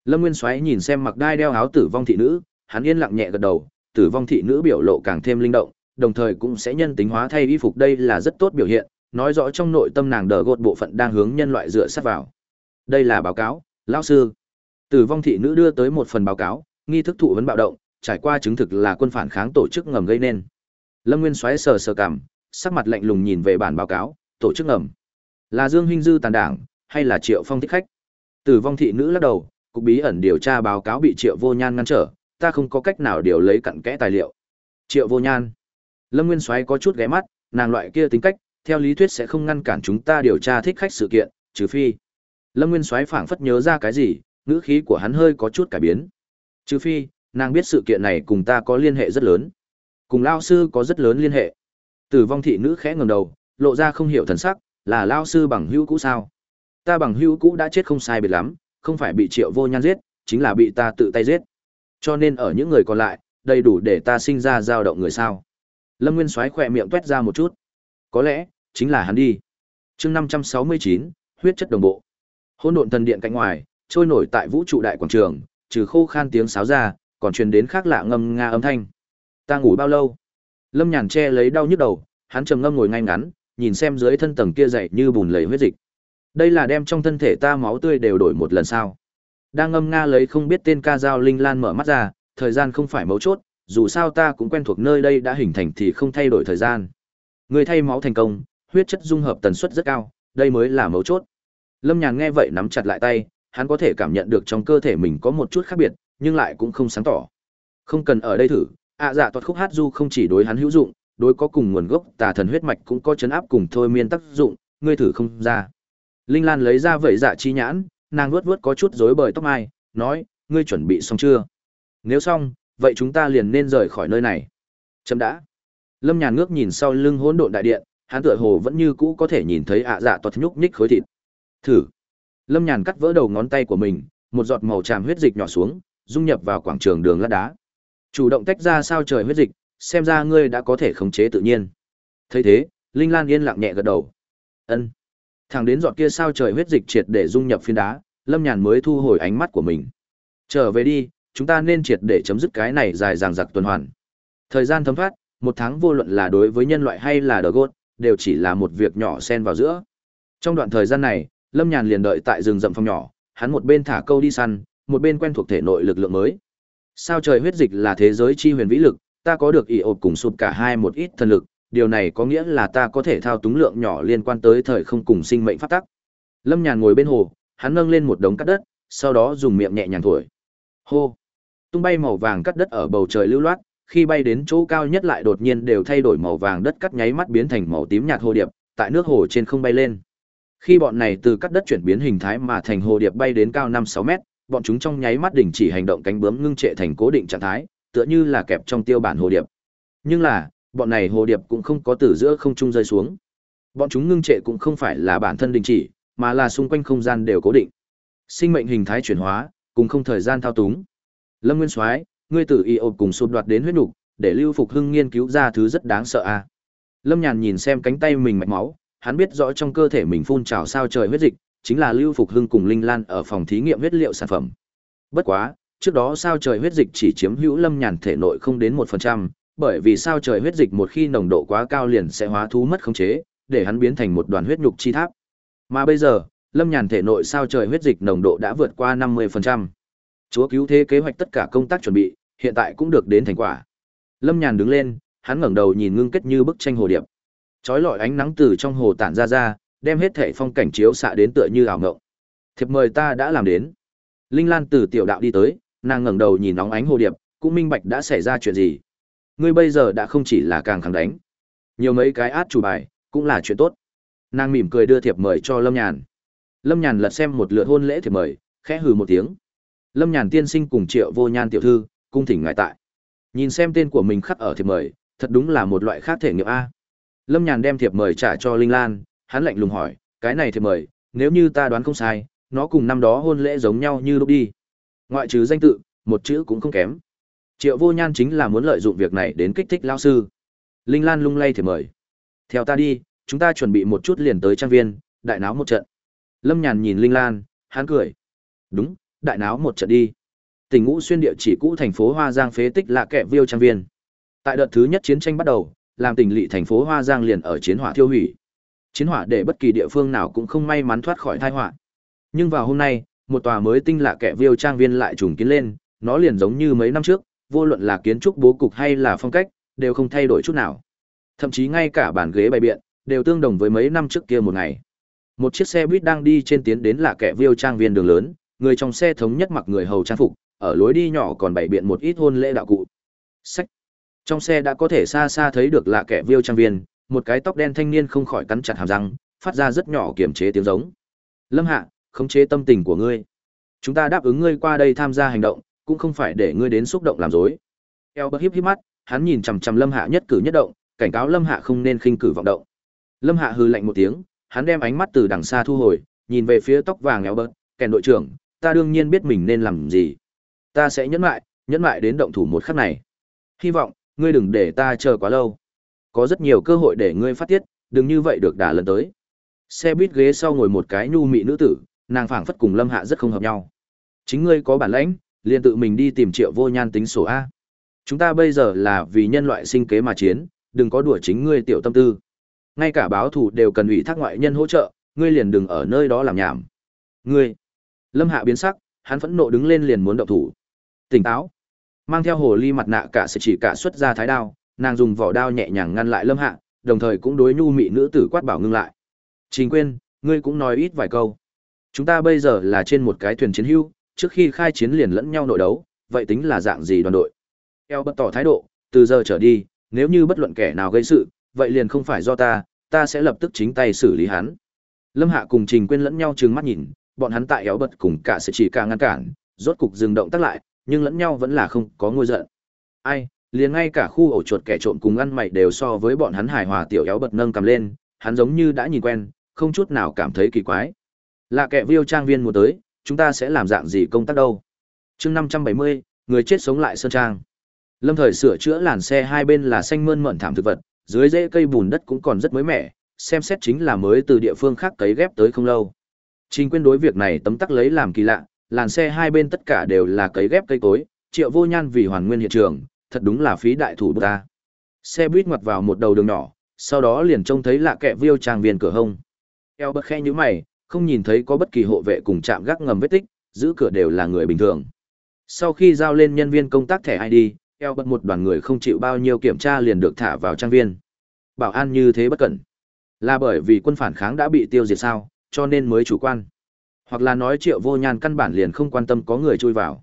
Speaker 1: Lâm Nguyên Soái nhìn xem mặc đai đeo áo tử vong thị nữ, hắn yên lặng nhẹ gật đầu, tử vong thị nữ biểu lộ càng thêm linh động, đồng thời cũng sẽ nhân tính hóa thay y phục đây là rất tốt biểu hiện, nói rõ trong nội tâm nàng đờ gột bộ phận đang hướng nhân loại dựa sát vào. Đây là báo cáo, lão sư. Tử vong thị nữ đưa tới một phần báo cáo, nghi thức thụ vấn bạo động, trải qua chứng thực là quân phản kháng tổ chức ngầm gây nên. Lâm Nguyên xoáy sờ sờ cảm, sắc mặt lạnh lùng nhìn về bản báo cáo, tổ chức ngầm. Là Dương Hinh Dư tàn đảng, hay là Triệu Phong thích khách? Tử vong thị nữ lắc đầu, cục bí ẩn điều tra báo cáo bị Triệu Vô Nhan ngăn trở, ta không có cách nào điều lấy cặn kẽ tài liệu. Triệu Vô Nhan. Lâm Nguyên Soái có chút ghé mắt, nàng loại kia tính cách, theo lý thuyết sẽ không ngăn cản chúng ta điều tra thích khách sự kiện, trừ phi. Lâm Nguyên Soái phảng phất nhớ ra cái gì, ngữ khí của hắn hơi có chút cải biến. Trừ phi, nàng biết sự kiện này cùng ta có liên hệ rất lớn. Cùng lao sư có rất lớn liên hệ. Tử vong thị nữ khẽ ngẩng đầu, lộ ra không hiểu thần sắc, là lao sư bằng hữu cũ sao? Ta bằng hữu cũ đã chết không sai biệt lắm, không phải bị Triệu Vô Nhan giết, chính là bị ta tự tay giết. Cho nên ở những người còn lại, đầy đủ để ta sinh ra dao động người sao? Lâm Nguyên Soái khỏe miệng tuét ra một chút. Có lẽ, chính là hắn đi. Chương 569, huyết chất đồng bộ. Hỗn độn thần điện cạnh ngoài, trôi nổi tại vũ trụ đại quảng trường, trừ khô khan tiếng sáo ra, còn truyền đến khác lạ ngâm nga âm thanh. Ta ngủ bao lâu? Lâm Nhàn che lấy đau nhức đầu, hắn trầm ngâm ngồi ngay ngắn, nhìn xem dưới thân tầng kia dậy như bùn lầy huyết dịch. Đây là đem trong thân thể ta máu tươi đều đổi một lần sao? Đang ngâm nga lấy không biết tên ca dao linh lan mở mắt ra, thời gian không phải mấu chốt, dù sao ta cũng quen thuộc nơi đây đã hình thành thì không thay đổi thời gian. Người thay máu thành công, huyết chất dung hợp tần suất rất cao, đây mới là mấu chốt. Lâm Nhàn nghe vậy nắm chặt lại tay, hắn có thể cảm nhận được trong cơ thể mình có một chút khác biệt, nhưng lại cũng không sáng tỏ. Không cần ở đây thử, ạ dạ toát khúc hát du không chỉ đối hắn hữu dụng, đối có cùng nguồn gốc tà thần huyết mạch cũng có chấn áp cùng thôi miên tác dụng, ngươi thử không ra. Linh Lan lấy ra vẩy dạ chi nhãn, nàng nuốt nuốt có chút rối bời tóc mai, nói, ngươi chuẩn bị xong chưa? Nếu xong, vậy chúng ta liền nên rời khỏi nơi này. Chấm đã. Lâm Nhàn ngước nhìn sau lưng hỗn độn đại điện, hắn tựa hồ vẫn như cũ có thể nhìn thấy ạ dạ toát nhúc nhích khối thịt. Thử. Lâm Nhàn cắt vỡ đầu ngón tay của mình, một giọt màu tràm huyết dịch nhỏ xuống, dung nhập vào quảng trường đường lát đá. Chủ động tách ra sao trời huyết dịch, xem ra ngươi đã có thể khống chế tự nhiên. Thấy thế, Linh Lan yên lặng nhẹ gật đầu. Ân. Thẳng đến giọt kia sao trời huyết dịch triệt để dung nhập phiến đá, Lâm Nhàn mới thu hồi ánh mắt của mình. Trở về đi, chúng ta nên triệt để chấm dứt cái này dài dằng dặc tuần hoàn. Thời gian thấm thoát, một tháng vô luận là đối với nhân loại hay là đờ gốt, đều chỉ là một việc nhỏ xen vào giữa. Trong đoạn thời gian này, Lâm Nhàn liền đợi tại rừng rậm phòng nhỏ, hắn một bên thả câu đi săn, một bên quen thuộc thể nội lực lượng mới. Sao trời huyết dịch là thế giới chi huyền vĩ lực, ta có được ỷ ộp cùng sụp cả hai một ít thần lực, điều này có nghĩa là ta có thể thao túng lượng nhỏ liên quan tới thời không cùng sinh mệnh pháp tắc. Lâm Nhàn ngồi bên hồ, hắn nâng lên một đống cát đất, sau đó dùng miệng nhẹ nhàng thổi. Hô. Tung bay màu vàng cắt đất ở bầu trời lưu loát, khi bay đến chỗ cao nhất lại đột nhiên đều thay đổi màu vàng đất cắt nháy mắt biến thành màu tím nhạt hồ điệp, tại nước hồ trên không bay lên. Khi bọn này từ cắt đất chuyển biến hình thái mà thành hồ điệp bay đến cao 5-6 mét, bọn chúng trong nháy mắt đình chỉ hành động cánh bướm ngưng trệ thành cố định trạng thái, tựa như là kẹp trong tiêu bản hồ điệp. Nhưng là, bọn này hồ điệp cũng không có từ giữa không trung rơi xuống. Bọn chúng ngưng trệ cũng không phải là bản thân đình chỉ, mà là xung quanh không gian đều cố định. Sinh mệnh hình thái chuyển hóa, cùng không thời gian thao túng. Lâm Nguyên Soái, ngươi tự y ộp cùng sụp đoạt đến huyết nục, để Lưu Phục Hưng nghiên cứu ra thứ rất đáng sợ a. À. Lâm Nhàn nhìn xem cánh tay mình mạch máu, hắn biết rõ trong cơ thể mình phun trào sao trời huyết dịch, chính là Lưu Phục Hưng cùng Linh Lan ở phòng thí nghiệm huyết liệu sản phẩm. Bất quá, trước đó sao trời huyết dịch chỉ chiếm hữu Lâm Nhàn thể nội không đến 1%, bởi vì sao trời huyết dịch một khi nồng độ quá cao liền sẽ hóa thú mất khống chế, để hắn biến thành một đoàn huyết nhục chi tháp. Mà bây giờ, Lâm Nhàn thể nội sao trời huyết dịch nồng độ đã vượt qua 50%. Chúa cứu thế kế hoạch tất cả công tác chuẩn bị, hiện tại cũng được đến thành quả. Lâm Nhàn đứng lên, hắn ngẩng đầu nhìn ngưng kết như bức tranh hồ điệp. Chói lọi ánh nắng từ trong hồ tản ra ra, đem hết thể phong cảnh chiếu xạ đến tựa như ảo ngộng. Thiệp mời ta đã làm đến. Linh Lan từ tiểu đạo đi tới, nàng ngẩng đầu nhìn nóng ánh hồ điệp, cũng minh bạch đã xảy ra chuyện gì. Ngươi bây giờ đã không chỉ là càng kháng đánh, nhiều mấy cái át chủ bài, cũng là chuyện tốt. Nàng mỉm cười đưa thiệp mời cho Lâm Nhàn. Lâm Nhàn lật xem một lượt hôn lễ thiệp mời, khẽ hừ một tiếng. Lâm Nhàn tiên sinh cùng Triệu Vô Nhan tiểu thư, cung thỉnh ngài tại. Nhìn xem tên của mình khắc ở thiệp mời, thật đúng là một loại khác thể nghiệp a. Lâm Nhàn đem thiệp mời trả cho Linh Lan, hắn lạnh lùng hỏi, cái này thiệp mời, nếu như ta đoán không sai, nó cùng năm đó hôn lễ giống nhau như lúc đi. Ngoại trừ danh tự, một chữ cũng không kém. Triệu Vô Nhan chính là muốn lợi dụng việc này đến kích thích lão sư. Linh Lan lung lay thì mời. Theo ta đi, chúng ta chuẩn bị một chút liền tới trang viên, đại náo một trận. Lâm Nhàn nhìn Linh Lan, hắn cười. Đúng, đại náo một trận đi. Tỉnh ngũ xuyên địa chỉ cũ thành phố Hoa Giang phế tích lạ kẻ viêu trang viên. Tại đợt thứ nhất chiến tranh bắt đầu, làm tỉnh lỵ thành phố Hoa Giang liền ở chiến hỏa thiêu hủy. Chiến hỏa để bất kỳ địa phương nào cũng không may mắn thoát khỏi tai họa. Nhưng vào hôm nay, một tòa mới tinh lạ kẻ viêu trang viên lại trùng kiến lên, nó liền giống như mấy năm trước, vô luận là kiến trúc bố cục hay là phong cách, đều không thay đổi chút nào. Thậm chí ngay cả bàn ghế bày biện, đều tương đồng với mấy năm trước kia một ngày. Một chiếc xe buýt đang đi trên tiến đến là kẻ viêu trang viên đường lớn, người trong xe thống nhất mặc người hầu trang phục, ở lối đi nhỏ còn bày biện một ít hôn lễ đạo cụ. Sách. Trong xe đã có thể xa xa thấy được là kẻ viêu trang viên, một cái tóc đen thanh niên không khỏi cắn chặt hàm răng, phát ra rất nhỏ kiềm chế tiếng giống. Lâm Hạ, khống chế tâm tình của ngươi. Chúng ta đáp ứng ngươi qua đây tham gia hành động, cũng không phải để ngươi đến xúc động làm dối. Eo bật híp híp mắt, hắn nhìn chằm chằm Lâm Hạ nhất cử nhất động, cảnh cáo Lâm Hạ không nên khinh cử vọng động. Lâm Hạ hừ lạnh một tiếng, hắn đem ánh mắt từ đằng xa thu hồi, nhìn về phía tóc vàng Eo bật, kèn đội trưởng, ta đương nhiên biết mình nên làm gì. Ta sẽ nhẫn lại, nhẫn lại đến động thủ một khắc này. Hy vọng, ngươi đừng để ta chờ quá lâu. Có rất nhiều cơ hội để ngươi phát tiết, đừng như vậy được đả lần tới. Xe buýt ghế sau ngồi một cái nhu mị nữ tử, nàng phảng phất cùng Lâm Hạ rất không hợp nhau. Chính ngươi có bản lãnh, liền tự mình đi tìm Triệu Vô Nhan tính sổ a. Chúng ta bây giờ là vì nhân loại sinh kế mà chiến, đừng có đùa chính ngươi tiểu tâm tư. Ngay cả báo thù đều cần ủy thác ngoại nhân hỗ trợ, ngươi liền đừng ở nơi đó làm nhảm. Ngươi. Lâm Hạ biến sắc, hắn phẫn nộ đứng lên liền muốn động thủ. Tỉnh táo. Mang theo hồ ly mặt nạ cả sẽ chỉ cả xuất ra thái đao, nàng dùng vỏ đao nhẹ nhàng ngăn lại Lâm Hạ, đồng thời cũng đối nhu mị nữ tử quát bảo ngưng lại. chính Quyên, ngươi cũng nói ít vài câu. Chúng ta bây giờ là trên một cái thuyền chiến hưu, trước khi khai chiến liền lẫn nhau nội đấu, vậy tính là dạng gì đoàn đội? Eo bất tỏ thái độ, từ giờ trở đi, nếu như bất luận kẻ nào gây sự, vậy liền không phải do ta, ta sẽ lập tức chính tay xử lý hắn. Lâm Hạ cùng Trình Quyên lẫn nhau trừng mắt nhìn, bọn hắn tại éo bật cùng cả sẽ chỉ cả ngăn cản, rốt cục dừng động tác lại, nhưng lẫn nhau vẫn là không có ngôi giận. Ai, liền ngay cả khu ổ chuột kẻ trộm cùng ăn mày đều so với bọn hắn hài hòa tiểu éo bật nâng cầm lên, hắn giống như đã nhìn quen, không chút nào cảm thấy kỳ quái. Là kẻ viêu trang viên mùa tới, chúng ta sẽ làm dạng gì công tác đâu? chương 570, người chết sống lại sơn trang. Lâm thời sửa chữa làn xe hai bên là xanh mơn mởn thảm thực vật, dưới rễ cây bùn đất cũng còn rất mới mẻ, xem xét chính là mới từ địa phương khác cấy ghép tới không lâu. Trình quyên đối việc này tấm tắc lấy làm kỳ lạ, làn xe hai bên tất cả đều là cấy ghép cây cối, triệu vô nhan vì hoàn nguyên hiện trường, thật đúng là phí đại thủ ta. Xe buýt ngoặt vào một đầu đường nhỏ, sau đó liền trông thấy lạ kẹ viêu trang viên cửa hông. Eo bật khe như mày, không nhìn thấy có bất kỳ hộ vệ cùng chạm gác ngầm vết tích, giữ cửa đều là người bình thường. Sau khi giao lên nhân viên công tác thẻ ID, eo bật một đoàn người không chịu bao nhiêu kiểm tra liền được thả vào trang viên. Bảo an như thế bất cẩn. Là bởi vì quân phản kháng đã bị tiêu diệt sao, cho nên mới chủ quan. Hoặc là nói triệu vô nhan căn bản liền không quan tâm có người chui vào.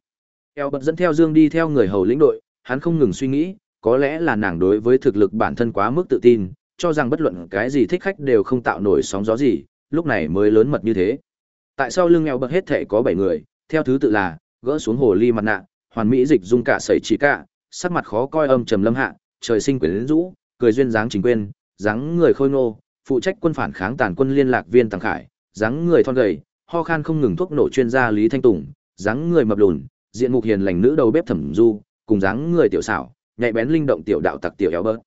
Speaker 1: Eo bật dẫn theo Dương đi theo người hầu lĩnh đội, hắn không ngừng suy nghĩ, có lẽ là nàng đối với thực lực bản thân quá mức tự tin, cho rằng bất luận cái gì thích khách đều không tạo nổi sóng gió gì, lúc này mới lớn mật như thế. Tại sao lưng eo bậc hết thể có 7 người, theo thứ tự là, gỡ xuống hồ ly mặt nạ, hoàn mỹ dịch dung cả sẩy chỉ cả, sắc mặt khó coi âm trầm lâm hạ, trời sinh quyến rũ, cười duyên dáng chính quyền, dáng người khôi ngô, phụ trách quân phản kháng tàn quân liên lạc viên Tăng Khải, dáng người thon gầy, ho khan không ngừng thuốc nổ chuyên gia Lý Thanh Tùng, dáng người mập lùn, diện mục hiền lành nữ đầu bếp thẩm du, cùng dáng người tiểu xảo, nhạy bén linh động tiểu đạo tặc tiểu éo bớt.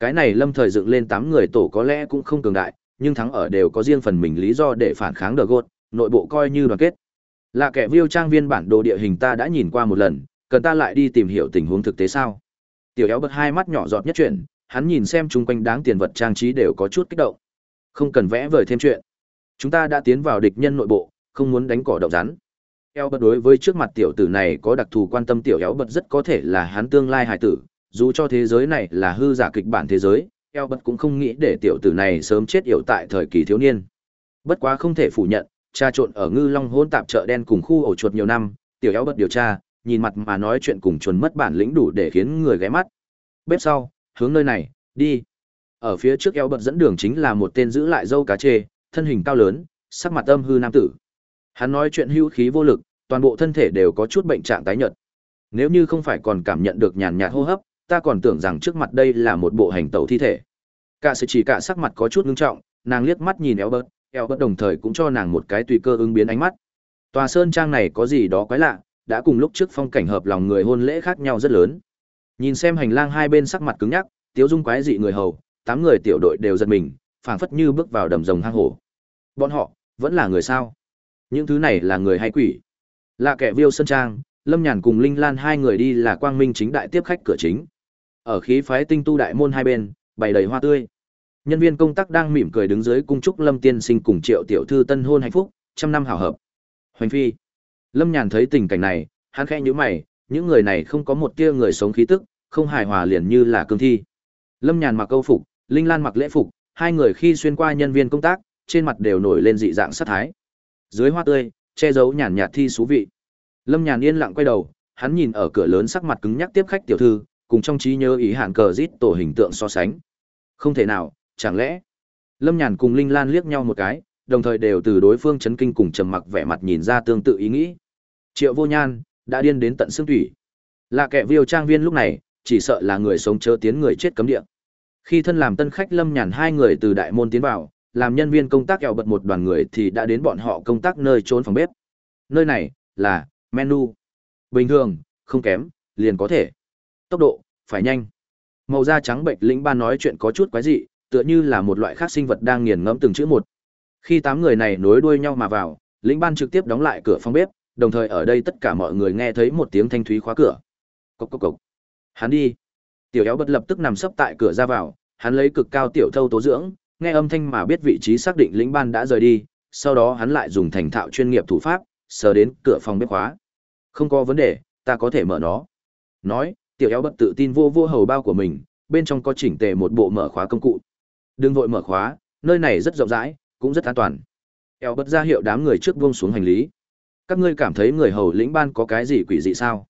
Speaker 1: Cái này lâm thời dựng lên 8 người tổ có lẽ cũng không cường đại, nhưng thắng ở đều có riêng phần mình lý do để phản kháng đờ gột, nội bộ coi như đoàn kết. Là kẻ viêu trang viên bản đồ địa hình ta đã nhìn qua một lần, cần ta lại đi tìm hiểu tình huống thực tế sao? Tiểu éo bật hai mắt nhỏ giọt nhất chuyện, hắn nhìn xem chung quanh đáng tiền vật trang trí đều có chút kích động. Không cần vẽ vời thêm chuyện. Chúng ta đã tiến vào địch nhân nội bộ, không muốn đánh cỏ động rắn. Éo bật đối với trước mặt tiểu tử này có đặc thù quan tâm tiểu éo bật rất có thể là hắn tương lai hải tử, dù cho thế giới này là hư giả kịch bản thế giới, eo bật cũng không nghĩ để tiểu tử này sớm chết yểu tại thời kỳ thiếu niên. Bất quá không thể phủ nhận, trà trộn ở ngư long hôn tạp chợ đen cùng khu ổ chuột nhiều năm, tiểu eo bật điều tra, nhìn mặt mà nói chuyện cùng chuẩn mất bản lĩnh đủ để khiến người ghé mắt. Bếp sau, hướng nơi này, đi. Ở phía trước eo bật dẫn đường chính là một tên giữ lại dâu cá chê, thân hình cao lớn, sắc mặt âm hư nam tử. Hắn nói chuyện hữu khí vô lực, toàn bộ thân thể đều có chút bệnh trạng tái nhợt. Nếu như không phải còn cảm nhận được nhàn nhạt hô hấp, ta còn tưởng rằng trước mặt đây là một bộ hành tẩu thi thể. Cả sự chỉ cả sắc mặt có chút ngưng trọng, nàng liếc mắt nhìn Elbert, Elbert đồng thời cũng cho nàng một cái tùy cơ ứng biến ánh mắt. Tòa sơn trang này có gì đó quái lạ, đã cùng lúc trước phong cảnh hợp lòng người hôn lễ khác nhau rất lớn. Nhìn xem hành lang hai bên sắc mặt cứng nhắc, tiếu dung quái dị người hầu, tám người tiểu đội đều giật mình, phảng phất như bước vào đầm rồng hang hổ. Bọn họ vẫn là người sao? Những thứ này là người hay quỷ? Là kẻ Viêu sơn trang, Lâm Nhàn cùng Linh Lan hai người đi là quang minh chính đại tiếp khách cửa chính. Ở khí phái tinh tu đại môn hai bên, bày đầy hoa tươi. nhân viên công tác đang mỉm cười đứng dưới cung trúc Lâm tiên sinh cùng Triệu tiểu thư tân hôn hạnh phúc, trăm năm hảo hợp. Hoành phi. Lâm Nhàn thấy tình cảnh này, hắn khẽ nhíu mày, những người này không có một tia người sống khí tức, không hài hòa liền như là cương thi. Lâm Nhàn mặc câu phục, Linh Lan mặc lễ phục, hai người khi xuyên qua nhân viên công tác, trên mặt đều nổi lên dị dạng sát thái. Dưới hoa tươi, che giấu nhàn nhạt thi xú vị. Lâm Nhàn yên lặng quay đầu, hắn nhìn ở cửa lớn sắc mặt cứng nhắc tiếp khách tiểu thư, cùng trong trí nhớ ý hạn cờ rít tổ hình tượng so sánh. Không thể nào, chẳng lẽ? Lâm Nhàn cùng Linh Lan liếc nhau một cái, đồng thời đều từ đối phương chấn kinh cùng trầm mặc vẻ mặt nhìn ra tương tự ý nghĩ. Triệu Vô Nhan đã điên đến tận xương thủy. Là kẻ viêu trang viên lúc này, chỉ sợ là người sống chớ tiến người chết cấm địa. Khi thân làm tân khách Lâm Nhàn hai người từ đại môn tiến vào, làm nhân viên công tác kẹo bật một đoàn người thì đã đến bọn họ công tác nơi trốn phòng bếp. Nơi này là menu. Bình thường, không kém, liền có thể. Tốc độ, phải nhanh. Màu da trắng bệnh lĩnh ban nói chuyện có chút quái dị, tựa như là một loại khác sinh vật đang nghiền ngẫm từng chữ một. Khi tám người này nối đuôi nhau mà vào, lĩnh ban trực tiếp đóng lại cửa phòng bếp, đồng thời ở đây tất cả mọi người nghe thấy một tiếng thanh thúy khóa cửa. Cốc cốc cốc. Hắn đi. Tiểu éo bật lập tức nằm sấp tại cửa ra vào, hắn lấy cực cao tiểu thâu tố dưỡng, nghe âm thanh mà biết vị trí xác định lĩnh ban đã rời đi, sau đó hắn lại dùng thành thạo chuyên nghiệp thủ pháp, sờ đến cửa phòng bếp khóa. Không có vấn đề, ta có thể mở nó. Nói, tiểu eo bật tự tin vô vô hầu bao của mình, bên trong có chỉnh tề một bộ mở khóa công cụ. Đừng vội mở khóa, nơi này rất rộng rãi, cũng rất an toàn. Eo bật ra hiệu đám người trước buông xuống hành lý. Các ngươi cảm thấy người hầu lĩnh ban có cái gì quỷ dị sao?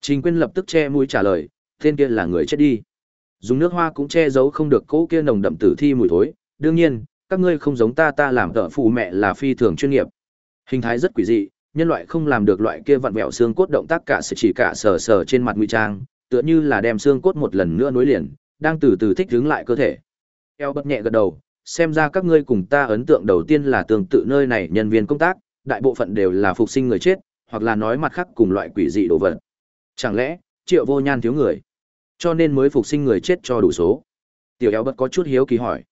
Speaker 1: Trình Quyên lập tức che mũi trả lời, tên kia là người chết đi. Dùng nước hoa cũng che giấu không được cỗ kia nồng đậm tử thi mùi thối, đương nhiên, các ngươi không giống ta ta làm tợ phụ mẹ là phi thường chuyên nghiệp. Hình thái rất quỷ dị, nhân loại không làm được loại kia vặn vẹo xương cốt động tác cả sự chỉ cả sờ sờ trên mặt ngụy trang, tựa như là đem xương cốt một lần nữa nối liền, đang từ từ thích ứng lại cơ thể. Eo bật nhẹ gật đầu, xem ra các ngươi cùng ta ấn tượng đầu tiên là tương tự nơi này nhân viên công tác, đại bộ phận đều là phục sinh người chết, hoặc là nói mặt khác cùng loại quỷ dị đồ vật. Chẳng lẽ, triệu vô nhan thiếu người, cho nên mới phục sinh người chết cho đủ số. Tiểu eo bật có chút hiếu kỳ hỏi.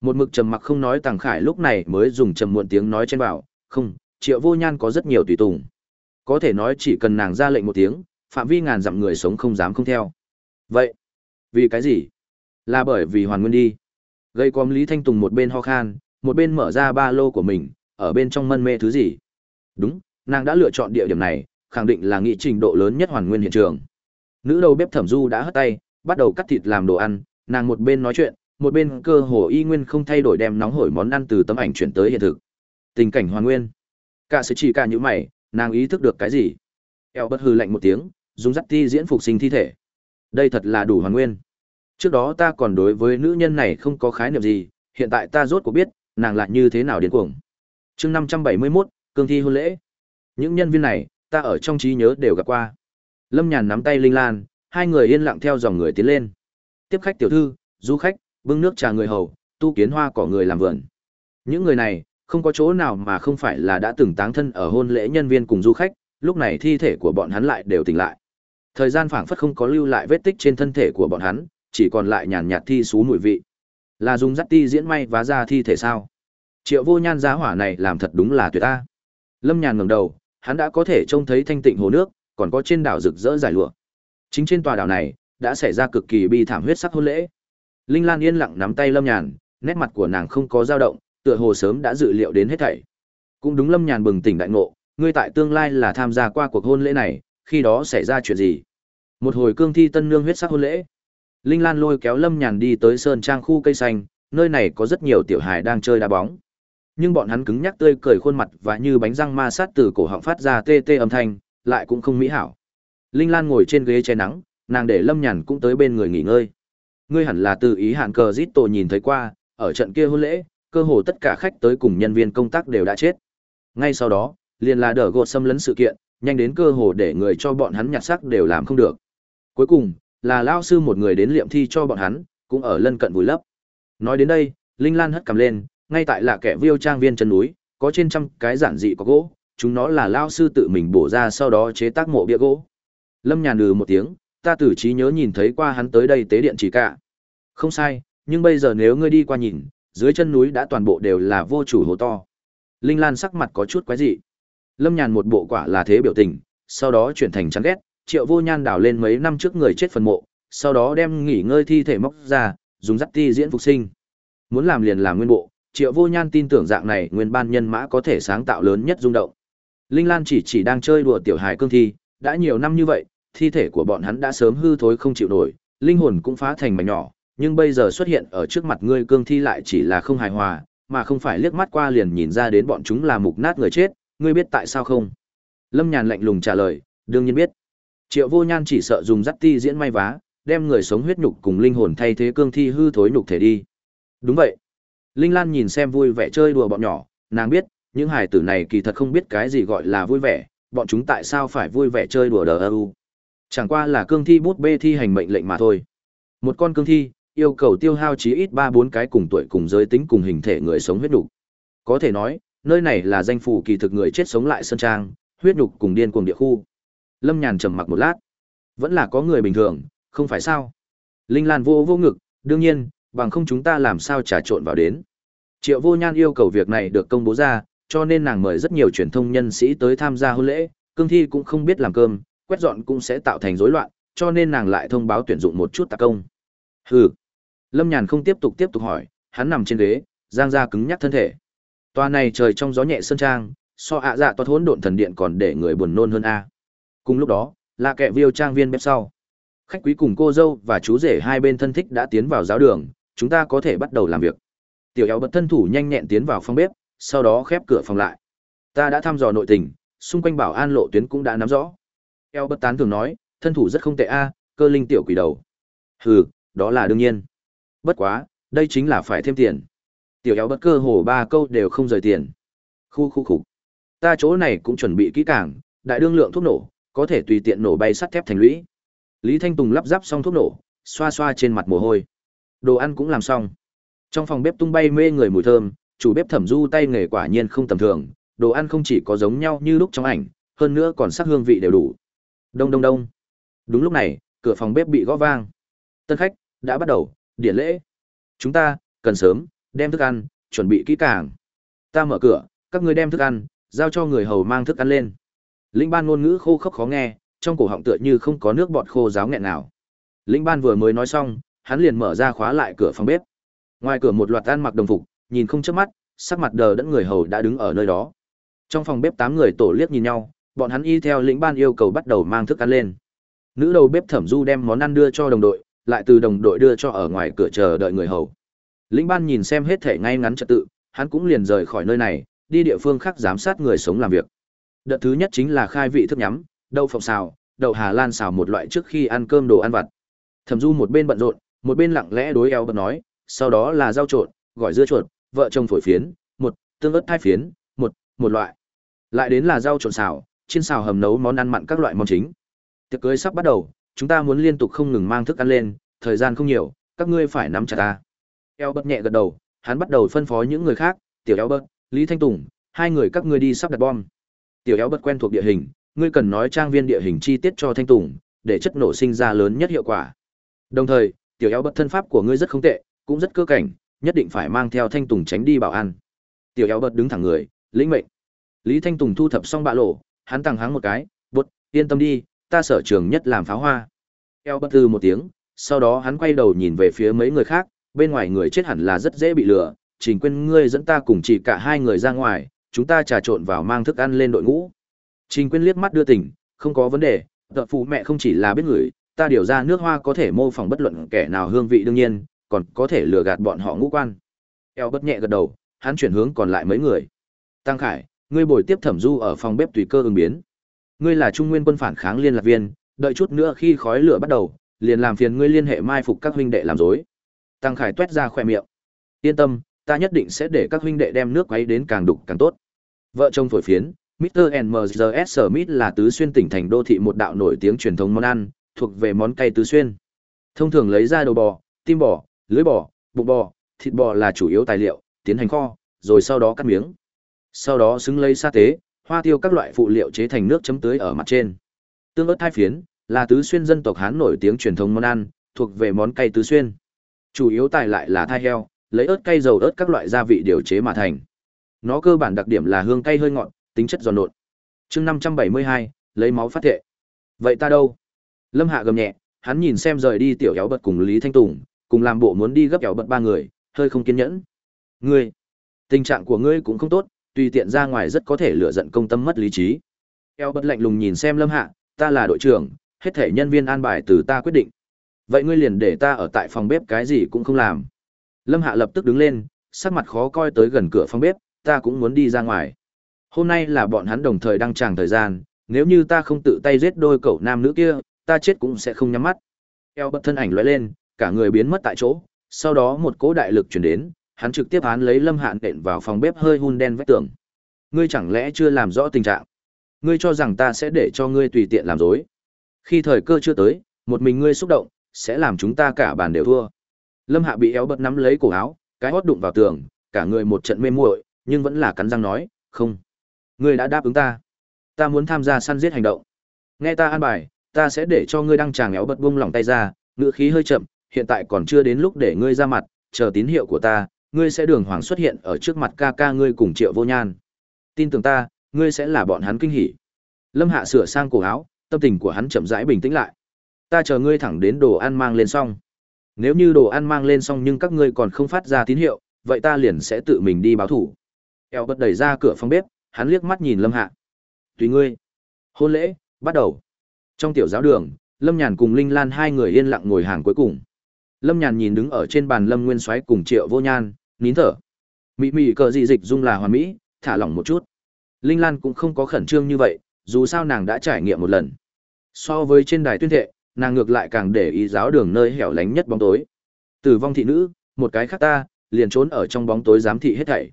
Speaker 1: Một mực trầm mặc không nói Tàng Khải lúc này mới dùng trầm muộn tiếng nói trên bảo, không, triệu vô nhan có rất nhiều tùy tùng. Có thể nói chỉ cần nàng ra lệnh một tiếng, phạm vi ngàn dặm người sống không dám không theo. Vậy, vì cái gì? Là bởi vì hoàn nguyên đi. Gây quóm Lý Thanh Tùng một bên ho khan, một bên mở ra ba lô của mình, ở bên trong mân mê thứ gì. Đúng, nàng đã lựa chọn địa điểm này, khẳng định là nghị trình độ lớn nhất hoàn nguyên hiện trường. Nữ đầu bếp thẩm du đã hất tay, bắt đầu cắt thịt làm đồ ăn, nàng một bên nói chuyện, một bên cơ hồ y nguyên không thay đổi đem nóng hổi món ăn từ tấm ảnh chuyển tới hiện thực. Tình cảnh hoàn nguyên. Cả sẽ chỉ cả những mày, nàng ý thức được cái gì? Eo bất hư lạnh một tiếng, dùng dắt ti diễn phục sinh thi thể. Đây thật là đủ hoàn nguyên. Trước đó ta còn đối với nữ nhân này không có khái niệm gì, hiện tại ta rốt cuộc biết, nàng lại như thế nào điên cuồng. chương 571, cương thi hôn lễ. Những nhân viên này, ta ở trong trí nhớ đều gặp qua. Lâm Nhàn nắm tay Linh Lan, hai người yên lặng theo dòng người tiến lên. Tiếp khách tiểu thư, du khách, bưng nước trà người hầu, tu kiến hoa cỏ người làm vườn. Những người này, không có chỗ nào mà không phải là đã từng táng thân ở hôn lễ nhân viên cùng du khách, lúc này thi thể của bọn hắn lại đều tỉnh lại. Thời gian phảng phất không có lưu lại vết tích trên thân thể của bọn hắn, chỉ còn lại nhàn nhạt thi xú mùi vị. Là dùng dắt ti diễn may vá ra thi thể sao? Triệu vô nhan giá hỏa này làm thật đúng là tuyệt ta. Lâm nhàn ngẩng đầu, hắn đã có thể trông thấy thanh tịnh hồ nước, còn có trên đảo rực rỡ giải lụa. Chính trên tòa đảo này, đã xảy ra cực kỳ bi thảm huyết sắc hôn lễ. Linh Lan yên lặng nắm tay Lâm Nhàn, nét mặt của nàng không có dao động, tựa hồ sớm đã dự liệu đến hết thảy. Cũng đúng Lâm Nhàn bừng tỉnh đại ngộ, ngươi tại tương lai là tham gia qua cuộc hôn lễ này, khi đó xảy ra chuyện gì? Một hồi cương thi tân nương huyết sắc hôn lễ. Linh Lan lôi kéo Lâm Nhàn đi tới sơn trang khu cây xanh, nơi này có rất nhiều tiểu hài đang chơi đá bóng. Nhưng bọn hắn cứng nhắc tươi cười khuôn mặt và như bánh răng ma sát từ cổ họng phát ra tê tê âm thanh, lại cũng không mỹ hảo. Linh Lan ngồi trên ghế che nắng, nàng để Lâm Nhàn cũng tới bên người nghỉ ngơi. Ngươi hẳn là từ ý hạn cờ Zito nhìn thấy qua, ở trận kia hôn lễ, cơ hồ tất cả khách tới cùng nhân viên công tác đều đã chết. Ngay sau đó, liền là đỡ gột xâm lấn sự kiện, nhanh đến cơ hồ để người cho bọn hắn nhặt xác đều làm không được. Cuối cùng, là lao sư một người đến liệm thi cho bọn hắn, cũng ở lân cận vùi lấp. Nói đến đây, Linh Lan hất cầm lên, ngay tại là kẻ viêu trang viên chân núi, có trên trăm cái giản dị có gỗ, chúng nó là lao sư tự mình bổ ra sau đó chế tác mộ bia gỗ. Lâm nhàn lừ một tiếng, ta tử trí nhớ nhìn thấy qua hắn tới đây tế điện chỉ cả. Không sai, nhưng bây giờ nếu ngươi đi qua nhìn, dưới chân núi đã toàn bộ đều là vô chủ hồ to. Linh Lan sắc mặt có chút quái dị. Lâm Nhàn một bộ quả là thế biểu tình, sau đó chuyển thành chán ghét, Triệu Vô Nhan đào lên mấy năm trước người chết phần mộ, sau đó đem nghỉ ngơi thi thể móc ra, dùng dắt ti diễn phục sinh. Muốn làm liền làm nguyên bộ, Triệu Vô Nhan tin tưởng dạng này nguyên ban nhân mã có thể sáng tạo lớn nhất rung động. Linh Lan chỉ chỉ đang chơi đùa tiểu hài cương thi, đã nhiều năm như vậy, thi thể của bọn hắn đã sớm hư thối không chịu nổi, linh hồn cũng phá thành mảnh nhỏ, nhưng bây giờ xuất hiện ở trước mặt ngươi cương thi lại chỉ là không hài hòa, mà không phải liếc mắt qua liền nhìn ra đến bọn chúng là mục nát người chết, ngươi biết tại sao không? Lâm Nhàn lạnh lùng trả lời, đương nhiên biết. Triệu Vô Nhan chỉ sợ dùng dắt ti diễn may vá, đem người sống huyết nhục cùng linh hồn thay thế cương thi hư thối nhục thể đi. Đúng vậy. Linh Lan nhìn xem vui vẻ chơi đùa bọn nhỏ, nàng biết, những hài tử này kỳ thật không biết cái gì gọi là vui vẻ, bọn chúng tại sao phải vui vẻ chơi đùa đờ Chẳng qua là cương thi bút bê thi hành mệnh lệnh mà thôi. Một con cương thi, yêu cầu tiêu hao chí ít ba bốn cái cùng tuổi cùng giới tính cùng hình thể người sống huyết nhục. Có thể nói, nơi này là danh phủ kỳ thực người chết sống lại sơn trang, huyết nhục cùng điên cuồng địa khu. Lâm Nhàn trầm mặc một lát, vẫn là có người bình thường, không phải sao? Linh Lan vô vô ngực, đương nhiên, bằng không chúng ta làm sao trà trộn vào đến. Triệu Vô Nhan yêu cầu việc này được công bố ra, cho nên nàng mời rất nhiều truyền thông nhân sĩ tới tham gia hôn lễ, cương thi cũng không biết làm cơm, quét dọn cũng sẽ tạo thành rối loạn, cho nên nàng lại thông báo tuyển dụng một chút tạc công. Hừ. Lâm Nhàn không tiếp tục tiếp tục hỏi, hắn nằm trên ghế, giang ra cứng nhắc thân thể. Toa này trời trong gió nhẹ sơn trang, so ạ dạ toa hỗn độn thần điện còn để người buồn nôn hơn a. Cùng lúc đó, là kẻ viêu trang viên bếp sau. Khách quý cùng cô dâu và chú rể hai bên thân thích đã tiến vào giáo đường, chúng ta có thể bắt đầu làm việc. Tiểu éo bật thân thủ nhanh nhẹn tiến vào phòng bếp, sau đó khép cửa phòng lại. Ta đã thăm dò nội tình, xung quanh bảo an lộ tuyến cũng đã nắm rõ. Eo bất tán thường nói, thân thủ rất không tệ a, cơ linh tiểu quỷ đầu. Hừ, đó là đương nhiên. Bất quá, đây chính là phải thêm tiền. Tiểu éo bất cơ hồ ba câu đều không rời tiền. Khu khu khục. Ta chỗ này cũng chuẩn bị kỹ càng, đại đương lượng thuốc nổ, có thể tùy tiện nổ bay sắt thép thành lũy. Lý Thanh Tùng lắp ráp xong thuốc nổ, xoa xoa trên mặt mồ hôi. Đồ ăn cũng làm xong. Trong phòng bếp tung bay mê người mùi thơm, chủ bếp Thẩm Du tay nghề quả nhiên không tầm thường, đồ ăn không chỉ có giống nhau như lúc trong ảnh, hơn nữa còn sắc hương vị đều đủ. Đông đông đông. Đúng lúc này, cửa phòng bếp bị gõ vang. Tân khách đã bắt đầu, điển lễ. Chúng ta cần sớm đem thức ăn chuẩn bị kỹ càng. Ta mở cửa, các ngươi đem thức ăn giao cho người hầu mang thức ăn lên. Linh Ban ngôn ngữ khô khốc khó nghe, trong cổ họng tựa như không có nước bọt khô giáo nghẹn nào. Linh Ban vừa mới nói xong, hắn liền mở ra khóa lại cửa phòng bếp. Ngoài cửa một loạt ăn mặc đồng phục, nhìn không chớp mắt, sắc mặt đờ đẫn người hầu đã đứng ở nơi đó. Trong phòng bếp tám người tổ liếc nhìn nhau, bọn hắn y theo lĩnh ban yêu cầu bắt đầu mang thức ăn lên. Nữ đầu bếp Thẩm Du đem món ăn đưa cho đồng đội, lại từ đồng đội đưa cho ở ngoài cửa chờ đợi người hầu. Lĩnh ban nhìn xem hết thể ngay ngắn trật tự, hắn cũng liền rời khỏi nơi này, đi địa phương khác giám sát người sống làm việc. Đợt thứ nhất chính là khai vị thức nhắm, đậu phộng xào, đậu Hà Lan xào một loại trước khi ăn cơm đồ ăn vặt. Thẩm Du một bên bận rộn, một bên lặng lẽ đối eo bật nói, sau đó là rau trộn, gỏi dưa chuột, vợ chồng phổi phiến, một, tương ớt thai phiến, một, một loại. Lại đến là rau trộn xào, chiên xào hầm nấu món ăn mặn các loại món chính. Tiệc cưới sắp bắt đầu, chúng ta muốn liên tục không ngừng mang thức ăn lên, thời gian không nhiều, các ngươi phải nắm chặt ta. Eo bất nhẹ gật đầu, hắn bắt đầu phân phó những người khác, tiểu eo bất, Lý Thanh Tùng, hai người các ngươi đi sắp đặt bom. Tiểu eo bất quen thuộc địa hình, ngươi cần nói trang viên địa hình chi tiết cho Thanh Tùng, để chất nổ sinh ra lớn nhất hiệu quả. Đồng thời, tiểu eo bất thân pháp của ngươi rất không tệ, cũng rất cơ cảnh, nhất định phải mang theo Thanh Tùng tránh đi bảo an. Tiểu eo bất đứng thẳng người, lĩnh mệnh. Lý Thanh Tùng thu thập xong bạ lộ, hắn tăng hắng một cái, bột, yên tâm đi, ta sở trường nhất làm pháo hoa. Eo bất từ một tiếng, sau đó hắn quay đầu nhìn về phía mấy người khác, bên ngoài người chết hẳn là rất dễ bị lừa, trình quên ngươi dẫn ta cùng chỉ cả hai người ra ngoài, chúng ta trà trộn vào mang thức ăn lên đội ngũ. Trình quên liếc mắt đưa tỉnh, không có vấn đề, tợ phụ mẹ không chỉ là biết người, ta điều ra nước hoa có thể mô phỏng bất luận kẻ nào hương vị đương nhiên, còn có thể lừa gạt bọn họ ngũ quan. Eo bất nhẹ gật đầu, hắn chuyển hướng còn lại mấy người. Tăng Khải, ngươi bồi tiếp Thẩm Du ở phòng bếp tùy cơ ứng biến. Ngươi là Trung Nguyên quân phản kháng liên lạc viên, đợi chút nữa khi khói lửa bắt đầu, liền làm phiền ngươi liên hệ mai phục các huynh đệ làm dối. Tăng Khải tuét ra khỏe miệng. Yên tâm, ta nhất định sẽ để các huynh đệ đem nước quấy đến càng đục càng tốt. Vợ chồng phổi phiến, Mr. MGS Smith là tứ xuyên tỉnh thành đô thị một đạo nổi tiếng truyền thống món ăn, thuộc về món cay tứ xuyên. Thông thường lấy ra đầu bò, tim bò, lưỡi bò, bụng bò, thịt bò là chủ yếu tài liệu, tiến hành kho, rồi sau đó cắt miếng. Sau đó xứng lấy sa tế, hoa tiêu các loại phụ liệu chế thành nước chấm tưới ở mặt trên. Tương ớt thai phiến là tứ xuyên dân tộc Hán nổi tiếng truyền thống món ăn, thuộc về món cay tứ xuyên. Chủ yếu tài lại là thai heo, lấy ớt cay dầu ớt các loại gia vị điều chế mà thành. Nó cơ bản đặc điểm là hương cay hơi ngọt, tính chất giòn nộn. Chương 572, lấy máu phát thệ. Vậy ta đâu? Lâm Hạ gầm nhẹ, hắn nhìn xem rời đi tiểu éo bật cùng Lý Thanh Tùng, cùng làm bộ muốn đi gấp éo bật ba người, hơi không kiên nhẫn. Ngươi, tình trạng của ngươi cũng không tốt, tùy tiện ra ngoài rất có thể lựa giận công tâm mất lý trí. Eo bật lạnh lùng nhìn xem Lâm Hạ, ta là đội trưởng, hết thể nhân viên an bài từ ta quyết định. Vậy ngươi liền để ta ở tại phòng bếp cái gì cũng không làm. Lâm Hạ lập tức đứng lên, sắc mặt khó coi tới gần cửa phòng bếp, ta cũng muốn đi ra ngoài. Hôm nay là bọn hắn đồng thời đăng tràng thời gian, nếu như ta không tự tay giết đôi cậu nam nữ kia, ta chết cũng sẽ không nhắm mắt. Eo bật thân ảnh loay lên, cả người biến mất tại chỗ, sau đó một cỗ đại lực truyền đến, hắn trực tiếp án lấy Lâm Hạn đện vào phòng bếp hơi hun đen vách tường. Ngươi chẳng lẽ chưa làm rõ tình trạng? Ngươi cho rằng ta sẽ để cho ngươi tùy tiện làm dối? Khi thời cơ chưa tới, một mình ngươi xúc động, sẽ làm chúng ta cả bàn đều thua. Lâm Hạ bị éo bật nắm lấy cổ áo, cái hót đụng vào tường, cả người một trận mê muội, nhưng vẫn là cắn răng nói, "Không, ngươi đã đáp ứng ta. Ta muốn tham gia săn giết hành động. Nghe ta an bài, ta sẽ để cho ngươi đăng tràng éo bật buông lỏng tay ra, ngựa khí hơi chậm, hiện tại còn chưa đến lúc để ngươi ra mặt, chờ tín hiệu của ta, ngươi sẽ đường hoàng xuất hiện ở trước mặt ca ca ngươi cùng Triệu Vô Nhan. Tin tưởng ta, ngươi sẽ là bọn hắn kinh hỉ." Lâm Hạ sửa sang cổ áo, tâm tình của hắn chậm rãi bình tĩnh lại. "Ta chờ ngươi thẳng đến đồ ăn mang lên xong." Nếu như đồ ăn mang lên xong nhưng các ngươi còn không phát ra tín hiệu, vậy ta liền sẽ tự mình đi báo thủ. Eo bật đẩy ra cửa phòng bếp, hắn liếc mắt nhìn Lâm Hạ. Tùy ngươi. Hôn lễ, bắt đầu. Trong tiểu giáo đường, Lâm Nhàn cùng Linh Lan hai người yên lặng ngồi hàng cuối cùng. Lâm Nhàn nhìn đứng ở trên bàn Lâm Nguyên Soái cùng Triệu Vô Nhan, nín thở. Mị mị cờ dị dịch dung là hoàn mỹ, thả lỏng một chút. Linh Lan cũng không có khẩn trương như vậy, dù sao nàng đã trải nghiệm một lần. So với trên đài tuyên thệ, nàng ngược lại càng để ý giáo đường nơi hẻo lánh nhất bóng tối. Tử vong thị nữ, một cái khác ta, liền trốn ở trong bóng tối giám thị hết thảy.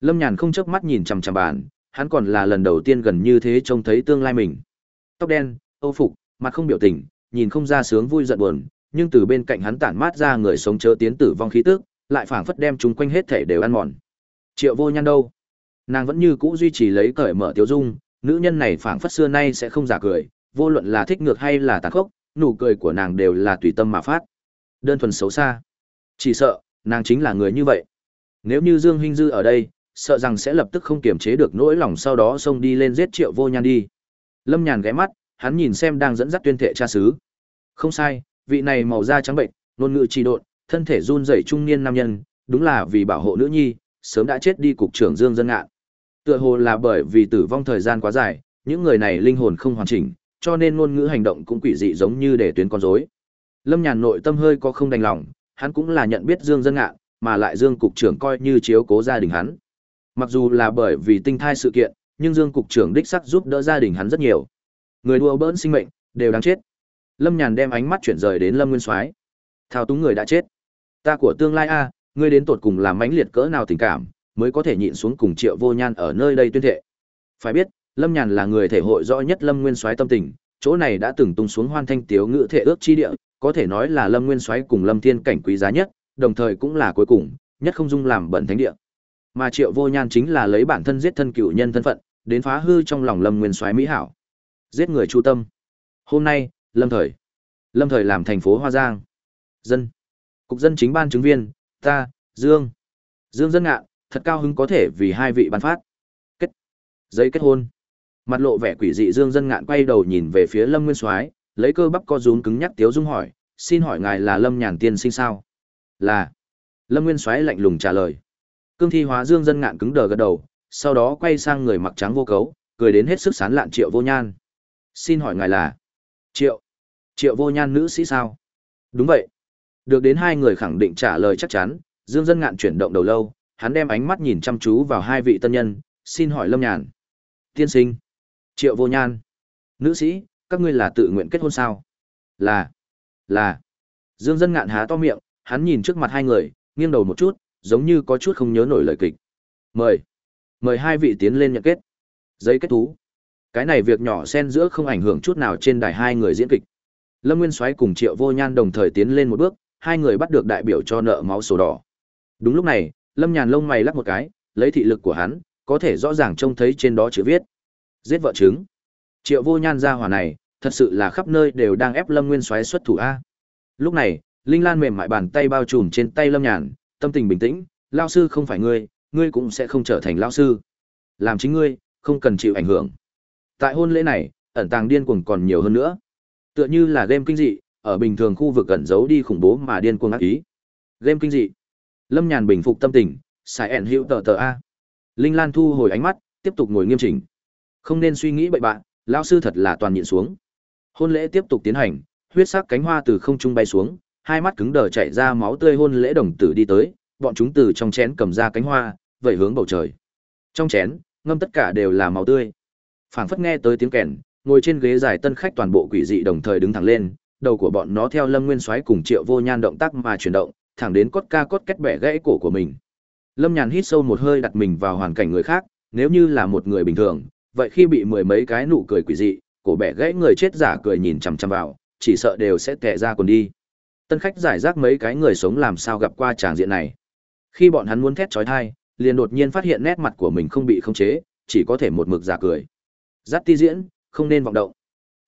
Speaker 1: Lâm Nhàn không chớp mắt nhìn chằm chằm bàn, hắn còn là lần đầu tiên gần như thế trông thấy tương lai mình. Tóc đen, âu phục, mặt không biểu tình, nhìn không ra sướng vui giận buồn, nhưng từ bên cạnh hắn tản mát ra người sống chớ tiến tử vong khí tức, lại phảng phất đem chúng quanh hết thảy đều ăn mòn. Triệu Vô Nhan đâu? Nàng vẫn như cũ duy trì lấy cởi mở tiêu dung, nữ nhân này phảng phất xưa nay sẽ không giả cười, vô luận là thích ngược hay là tàn khốc, nụ cười của nàng đều là tùy tâm mà phát. Đơn thuần xấu xa. Chỉ sợ, nàng chính là người như vậy. Nếu như Dương Hinh Dư ở đây, sợ rằng sẽ lập tức không kiềm chế được nỗi lòng sau đó xông đi lên giết Triệu Vô Nhan đi. Lâm Nhàn ghé mắt, hắn nhìn xem đang dẫn dắt tuyên thệ cha xứ. Không sai, vị này màu da trắng bệnh, ngôn ngữ trì độn, thân thể run rẩy trung niên nam nhân, đúng là vì bảo hộ nữ nhi, sớm đã chết đi cục trưởng Dương Dân Ngạn. Tựa hồ là bởi vì tử vong thời gian quá dài, những người này linh hồn không hoàn chỉnh, cho nên ngôn ngữ hành động cũng quỷ dị giống như để tuyến con rối. Lâm Nhàn nội tâm hơi có không đành lòng, hắn cũng là nhận biết Dương Dân Ngạn, mà lại Dương cục trưởng coi như chiếu cố gia đình hắn. Mặc dù là bởi vì tinh thai sự kiện, nhưng Dương cục trưởng đích sắc giúp đỡ gia đình hắn rất nhiều. Người đùa bỡn sinh mệnh, đều đáng chết. Lâm Nhàn đem ánh mắt chuyển rời đến Lâm Nguyên Soái. Thao túng người đã chết. Ta của tương lai a, ngươi đến tột cùng làm mãnh liệt cỡ nào tình cảm, mới có thể nhịn xuống cùng Triệu Vô Nhan ở nơi đây tuyên thệ. Phải biết, Lâm Nhàn là người thể hội rõ nhất Lâm Nguyên Soái tâm tình, chỗ này đã từng tung xuống hoan thanh tiếu ngữ thể ước chi địa, có thể nói là Lâm Nguyên Soái cùng Lâm Thiên cảnh quý giá nhất, đồng thời cũng là cuối cùng, nhất không dung làm bẩn thánh địa. Mà Triệu Vô Nhan chính là lấy bản thân giết thân cựu nhân thân phận, đến phá hư trong lòng Lâm Nguyên Soái mỹ hảo. Giết người chu tâm. Hôm nay, Lâm Thời. Lâm Thời làm thành phố Hoa Giang. Dân. Cục dân chính ban chứng viên, ta, Dương. Dương dân ngạ, thật cao hứng có thể vì hai vị ban phát. Kết. Giấy kết hôn. Mặt lộ vẻ quỷ dị Dương dân ngạn quay đầu nhìn về phía Lâm Nguyên Soái, lấy cơ bắp co rúm cứng nhắc tiếu dung hỏi, "Xin hỏi ngài là Lâm Nhàn tiên sinh sao?" "Là." Lâm Nguyên Soái lạnh lùng trả lời. Cương thi hóa Dương dân ngạn cứng đờ gật đầu, sau đó quay sang người mặc trắng vô cấu, cười đến hết sức sán lạn Triệu Vô Nhan. "Xin hỏi ngài là?" "Triệu." "Triệu Vô Nhan nữ sĩ sao?" "Đúng vậy." Được đến hai người khẳng định trả lời chắc chắn, Dương dân ngạn chuyển động đầu lâu, hắn đem ánh mắt nhìn chăm chú vào hai vị tân nhân, "Xin hỏi Lâm Nhàn." "Tiên sinh." Triệu Vô Nhan. "Nữ sĩ, các ngươi là tự nguyện kết hôn sao?" "Là." "Là." Dương dân ngạn há to miệng, hắn nhìn trước mặt hai người, nghiêng đầu một chút, giống như có chút không nhớ nổi lời kịch. "Mời." "Mời hai vị tiến lên nhận kết." Giấy kết thú. Cái này việc nhỏ xen giữa không ảnh hưởng chút nào trên đài hai người diễn kịch. Lâm Nguyên Soái cùng Triệu Vô Nhan đồng thời tiến lên một bước, hai người bắt được đại biểu cho nợ máu sổ đỏ. Đúng lúc này, Lâm Nhàn lông mày lắc một cái, lấy thị lực của hắn, có thể rõ ràng trông thấy trên đó chữ viết. Giết vợ trứng. Triệu Vô Nhan ra hỏa này, thật sự là khắp nơi đều đang ép Lâm Nguyên xoáy xuất thủ a. Lúc này, Linh Lan mềm mại bàn tay bao trùm trên tay Lâm Nhàn, tâm tình bình tĩnh, lão sư không phải ngươi, ngươi cũng sẽ không trở thành lão sư. Làm chính ngươi, không cần chịu ảnh hưởng. Tại hôn lễ này, ẩn tàng điên cuồng còn nhiều hơn nữa. Tựa như là game kinh dị, ở bình thường khu vực ẩn giấu đi khủng bố mà điên cuồng ác ý. Game kinh dị. Lâm Nhàn bình phục tâm tình, xài ẻn hữu tờ tờ A. Linh Lan thu hồi ánh mắt, tiếp tục ngồi nghiêm chỉnh. Không nên suy nghĩ bậy bạn, lão sư thật là toàn nhịn xuống. Hôn lễ tiếp tục tiến hành, huyết sắc cánh hoa từ không trung bay xuống, hai mắt cứng đờ chảy ra máu tươi hôn lễ đồng tử đi tới, bọn chúng từ trong chén cầm ra cánh hoa, vẩy hướng bầu trời. Trong chén, ngâm tất cả đều là máu tươi. Phảng phất nghe tới tiếng kèn, ngồi trên ghế dài tân khách toàn bộ quỷ dị đồng thời đứng thẳng lên, đầu của bọn nó theo Lâm Nguyên Soái cùng Triệu Vô Nhan động tác mà chuyển động, thẳng đến cốt ca cốt kết bẻ gãy cổ của mình. Lâm Nhàn hít sâu một hơi đặt mình vào hoàn cảnh người khác, nếu như là một người bình thường, vậy khi bị mười mấy cái nụ cười quỷ dị, cổ bẻ gãy người chết giả cười nhìn chằm chằm vào, chỉ sợ đều sẽ tệ ra còn đi. Tân khách giải rác mấy cái người sống làm sao gặp qua tràng diện này. Khi bọn hắn muốn thét trói thai liền đột nhiên phát hiện nét mặt của mình không bị khống chế, chỉ có thể một mực giả cười. giáp ti diễn, không nên vọng động.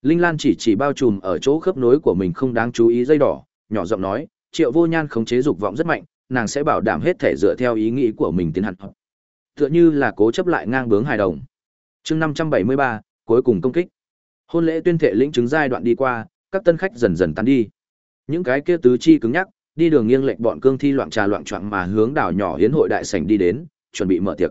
Speaker 1: Linh Lan chỉ chỉ bao trùm ở chỗ khớp nối của mình không đáng chú ý dây đỏ, nhỏ giọng nói, Triệu Vô Nhan khống chế dục vọng rất mạnh, nàng sẽ bảo đảm hết thể dựa theo ý nghĩ của mình tiến hành. Tựa như là cố chấp lại ngang bướng hài đồng. Chương 573, cuối cùng công kích. Hôn lễ tuyên thệ lĩnh chứng giai đoạn đi qua, các tân khách dần dần tan đi. Những cái kia tứ chi cứng nhắc, đi đường nghiêng lệch bọn cương thi loạn trà loạn choạng mà hướng đảo nhỏ hiến hội đại sảnh đi đến, chuẩn bị mở tiệc.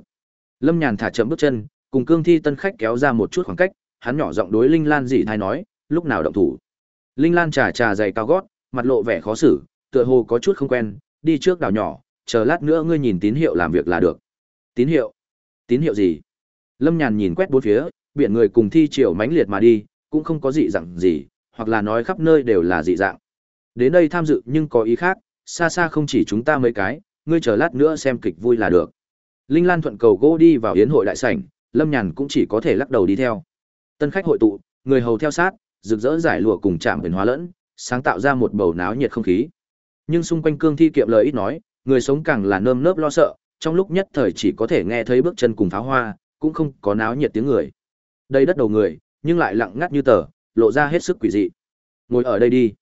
Speaker 1: Lâm Nhàn thả chậm bước chân, cùng cương thi tân khách kéo ra một chút khoảng cách, hắn nhỏ giọng đối Linh Lan dị thai nói, lúc nào động thủ. Linh Lan trà trà dày cao gót, mặt lộ vẻ khó xử, tựa hồ có chút không quen, đi trước đảo nhỏ, chờ lát nữa ngươi nhìn tín hiệu làm việc là được. Tín hiệu? Tín hiệu gì? Lâm Nhàn nhìn quét bốn phía, biển người cùng thi triều mãnh liệt mà đi, cũng không có dị dạng gì, hoặc là nói khắp nơi đều là dị dạng. Đến đây tham dự nhưng có ý khác, xa xa không chỉ chúng ta mấy cái, ngươi chờ lát nữa xem kịch vui là được. Linh Lan thuận cầu gỗ đi vào yến hội đại sảnh, Lâm Nhàn cũng chỉ có thể lắc đầu đi theo. Tân khách hội tụ, người hầu theo sát, rực rỡ giải lụa cùng chạm biển hóa lẫn, sáng tạo ra một bầu náo nhiệt không khí. Nhưng xung quanh cương thi kiệm lời ít nói, người sống càng là nơm nớp lo sợ, trong lúc nhất thời chỉ có thể nghe thấy bước chân cùng pháo hoa, cũng không có náo nhiệt tiếng người. Đây đất đầu người, nhưng lại lặng ngắt như tờ, lộ ra hết sức quỷ dị. Ngồi ở đây đi.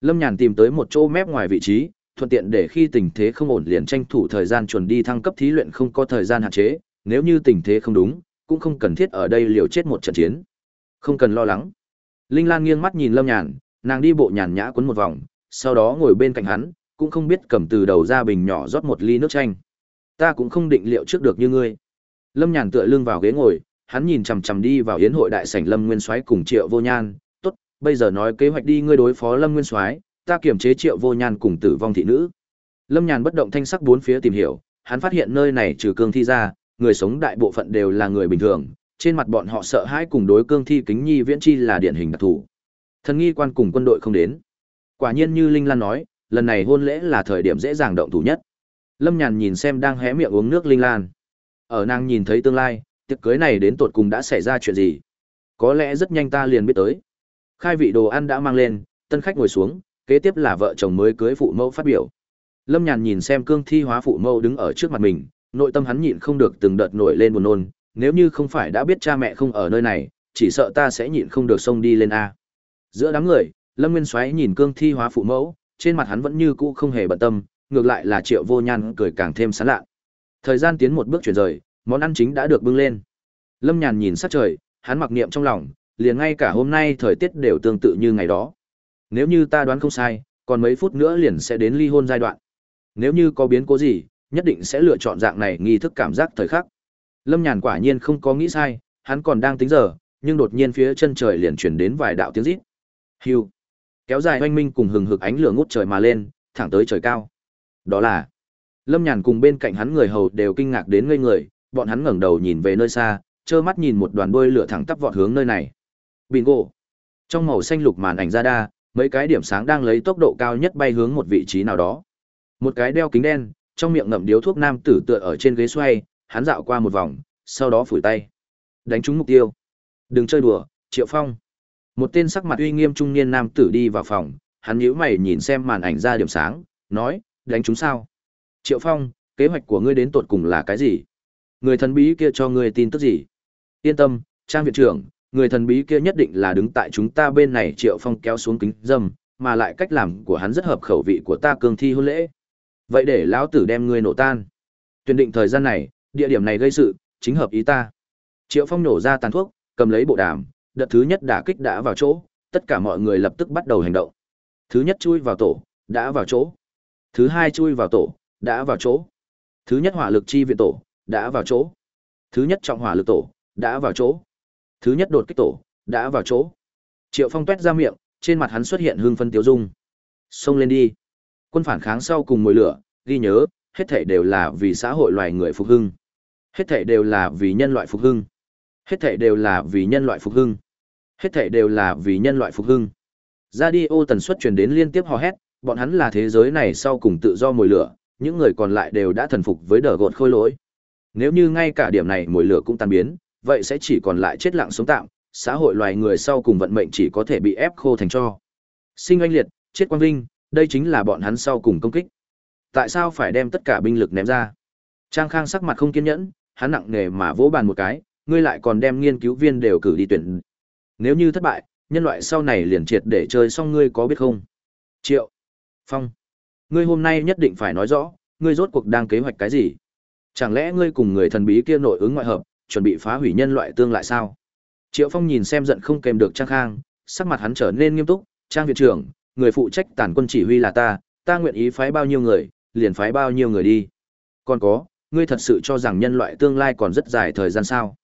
Speaker 1: Lâm Nhàn tìm tới một chỗ mép ngoài vị trí, thuận tiện để khi tình thế không ổn liền tranh thủ thời gian chuẩn đi thăng cấp thí luyện không có thời gian hạn chế, nếu như tình thế không đúng, cũng không cần thiết ở đây liều chết một trận chiến. Không cần lo lắng. Linh Lan nghiêng mắt nhìn Lâm Nhàn, nàng đi bộ nhàn nhã quấn một vòng, sau đó ngồi bên cạnh hắn, cũng không biết cầm từ đầu ra bình nhỏ rót một ly nước chanh. Ta cũng không định liệu trước được như ngươi. Lâm Nhàn tựa lưng vào ghế ngồi, hắn nhìn chằm chằm đi vào yến hội đại sảnh Lâm Nguyên Soái cùng Triệu Vô Nhan, "Tốt, bây giờ nói kế hoạch đi ngươi đối phó Lâm Nguyên Soái, ta kiểm chế Triệu Vô Nhan cùng Tử vong thị nữ." Lâm Nhàn bất động thanh sắc bốn phía tìm hiểu, hắn phát hiện nơi này trừ cương thi ra, người sống đại bộ phận đều là người bình thường, trên mặt bọn họ sợ hãi cùng đối cương thi kính nhi viễn chi là điển hình đặc thù. Thần nghi quan cùng quân đội không đến. Quả nhiên như Linh Lan nói, lần này hôn lễ là thời điểm dễ dàng động thủ nhất. Lâm Nhàn nhìn xem đang hé miệng uống nước Linh Lan. Ở nàng nhìn thấy tương lai, tiệc cưới này đến tột cùng đã xảy ra chuyện gì? Có lẽ rất nhanh ta liền biết tới. Khai vị đồ ăn đã mang lên, tân khách ngồi xuống, kế tiếp là vợ chồng mới cưới phụ mẫu phát biểu. Lâm Nhàn nhìn xem cương thi hóa phụ mẫu đứng ở trước mặt mình, nội tâm hắn nhịn không được từng đợt nổi lên buồn nôn, nếu như không phải đã biết cha mẹ không ở nơi này, chỉ sợ ta sẽ nhịn không được xông đi lên a. Giữa đám người, Lâm Nguyên Soái nhìn cương thi hóa phụ mẫu, trên mặt hắn vẫn như cũ không hề bận tâm, ngược lại là Triệu Vô Nhan cười càng thêm sán lạ. Thời gian tiến một bước chuyển rời, món ăn chính đã được bưng lên. Lâm Nhàn nhìn sát trời, hắn mặc niệm trong lòng, liền ngay cả hôm nay thời tiết đều tương tự như ngày đó. Nếu như ta đoán không sai, còn mấy phút nữa liền sẽ đến ly hôn giai đoạn. Nếu như có biến cố gì, nhất định sẽ lựa chọn dạng này nghi thức cảm giác thời khắc. Lâm Nhàn quả nhiên không có nghĩ sai, hắn còn đang tính giờ, nhưng đột nhiên phía chân trời liền chuyển đến vài đạo tiếng rít. Hưu. Kéo dài oanh minh cùng hừng hực ánh lửa ngút trời mà lên, thẳng tới trời cao. Đó là Lâm Nhàn cùng bên cạnh hắn người hầu đều kinh ngạc đến ngây người, bọn hắn ngẩng đầu nhìn về nơi xa, trơ mắt nhìn một đoàn đuôi lửa thẳng tắp vọt hướng nơi này. Bingo. Trong màu xanh lục màn ảnh ra đa, mấy cái điểm sáng đang lấy tốc độ cao nhất bay hướng một vị trí nào đó. Một cái đeo kính đen, trong miệng ngậm điếu thuốc nam tử tựa ở trên ghế xoay, hắn dạo qua một vòng, sau đó phủi tay. Đánh trúng mục tiêu. Đừng chơi đùa, Triệu Phong. Một tên sắc mặt uy nghiêm trung niên nam tử đi vào phòng, hắn nhíu mày nhìn xem màn ảnh ra điểm sáng, nói, đánh trúng sao? Triệu Phong, kế hoạch của ngươi đến tột cùng là cái gì? Người thần bí kia cho ngươi tin tức gì? Yên tâm, Trang viện trưởng, người thần bí kia nhất định là đứng tại chúng ta bên này Triệu Phong kéo xuống kính dâm, mà lại cách làm của hắn rất hợp khẩu vị của ta cường thi hôn lễ. Vậy để lão tử đem ngươi nổ tan. Tuyển định thời gian này, địa điểm này gây sự, chính hợp ý ta. Triệu Phong nổ ra tàn thuốc, cầm lấy bộ đàm, đợt thứ nhất đả kích đã vào chỗ, tất cả mọi người lập tức bắt đầu hành động. Thứ nhất chui vào tổ, đã vào chỗ. Thứ hai chui vào tổ, đã vào chỗ. Thứ nhất hỏa lực chi viện tổ, đã vào chỗ. Thứ nhất trọng hỏa lực tổ, đã vào chỗ. Thứ nhất đột kích tổ, đã vào chỗ. Triệu Phong tuét ra miệng, trên mặt hắn xuất hiện hương phân tiêu dung. Xông lên đi. Quân phản kháng sau cùng mồi lửa, ghi nhớ, hết thảy đều là vì xã hội loài người phục hưng. Hết thảy đều là vì nhân loại phục hưng. Hết thảy đều là vì nhân loại phục hưng. Hết thảy đều là vì nhân loại phục hưng. Radio tần suất truyền đến liên tiếp hò hét, bọn hắn là thế giới này sau cùng tự do mồi lửa, những người còn lại đều đã thần phục với đờ gột khôi lỗi. Nếu như ngay cả điểm này mồi lửa cũng tan biến, vậy sẽ chỉ còn lại chết lặng sống tạm, xã hội loài người sau cùng vận mệnh chỉ có thể bị ép khô thành cho. Sinh oanh liệt, chết quang vinh, đây chính là bọn hắn sau cùng công kích. Tại sao phải đem tất cả binh lực ném ra? Trang Khang sắc mặt không kiên nhẫn, hắn nặng nề mà vỗ bàn một cái, ngươi lại còn đem nghiên cứu viên đều cử đi tuyển. Nếu như thất bại, nhân loại sau này liền triệt để chơi xong ngươi có biết không? Triệu. Phong. Ngươi hôm nay nhất định phải nói rõ, ngươi rốt cuộc đang kế hoạch cái gì? Chẳng lẽ ngươi cùng người thần bí kia nội ứng ngoại hợp, chuẩn bị phá hủy nhân loại tương lại sao? Triệu Phong nhìn xem giận không kèm được Trang Khang, sắc mặt hắn trở nên nghiêm túc, "Trang viện trưởng, người phụ trách tản quân chỉ huy là ta, ta nguyện ý phái bao nhiêu người, liền phái bao nhiêu người đi. Còn có, ngươi thật sự cho rằng nhân loại tương lai còn rất dài thời gian sao?"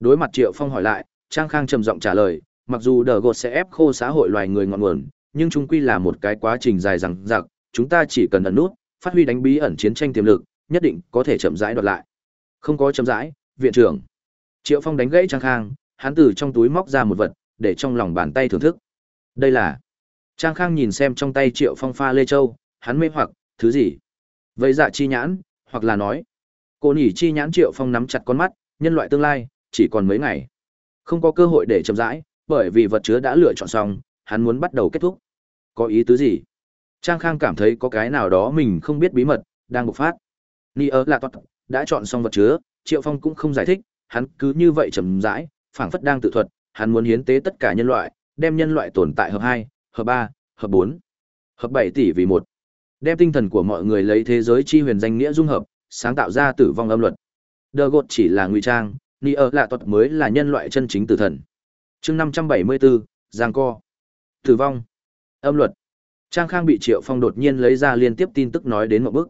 Speaker 1: Đối mặt Triệu Phong hỏi lại, Trang Khang trầm giọng trả lời, mặc dù đờ gột sẽ ép khô xã hội loài người ngọn nguồn, nhưng chung quy là một cái quá trình dài dằng dặc, chúng ta chỉ cần ẩn nút, phát huy đánh bí ẩn chiến tranh tiềm lực, nhất định có thể chậm rãi đoạt lại. Không có chậm rãi, viện trưởng. Triệu Phong đánh gãy Trang Khang, hắn từ trong túi móc ra một vật, để trong lòng bàn tay thưởng thức. Đây là Trang Khang nhìn xem trong tay Triệu Phong pha lê châu, hắn mê hoặc, thứ gì? Vậy dạ chi nhãn, hoặc là nói, cô nhỉ chi nhãn Triệu Phong nắm chặt con mắt, nhân loại tương lai, chỉ còn mấy ngày. Không có cơ hội để chậm rãi, bởi vì vật chứa đã lựa chọn xong, hắn muốn bắt đầu kết thúc. Có ý tứ gì? Trang Khang cảm thấy có cái nào đó mình không biết bí mật, đang bộc phát. Ni ở là toát, đã chọn xong vật chứa, Triệu Phong cũng không giải thích, hắn cứ như vậy chậm rãi, phảng phất đang tự thuật, hắn muốn hiến tế tất cả nhân loại, đem nhân loại tồn tại hợp 2, hợp 3, hợp 4, hợp 7 tỷ vì một. Đem tinh thần của mọi người lấy thế giới chi huyền danh nghĩa dung hợp, sáng tạo ra tử vong âm luật. Đờ gột chỉ là ngụy trang, Ni ở lạ toát mới là nhân loại chân chính tử thần. chương 574, Giang Co. Tử vong. Âm luật. Trang Khang bị Triệu Phong đột nhiên lấy ra liên tiếp tin tức nói đến một bước.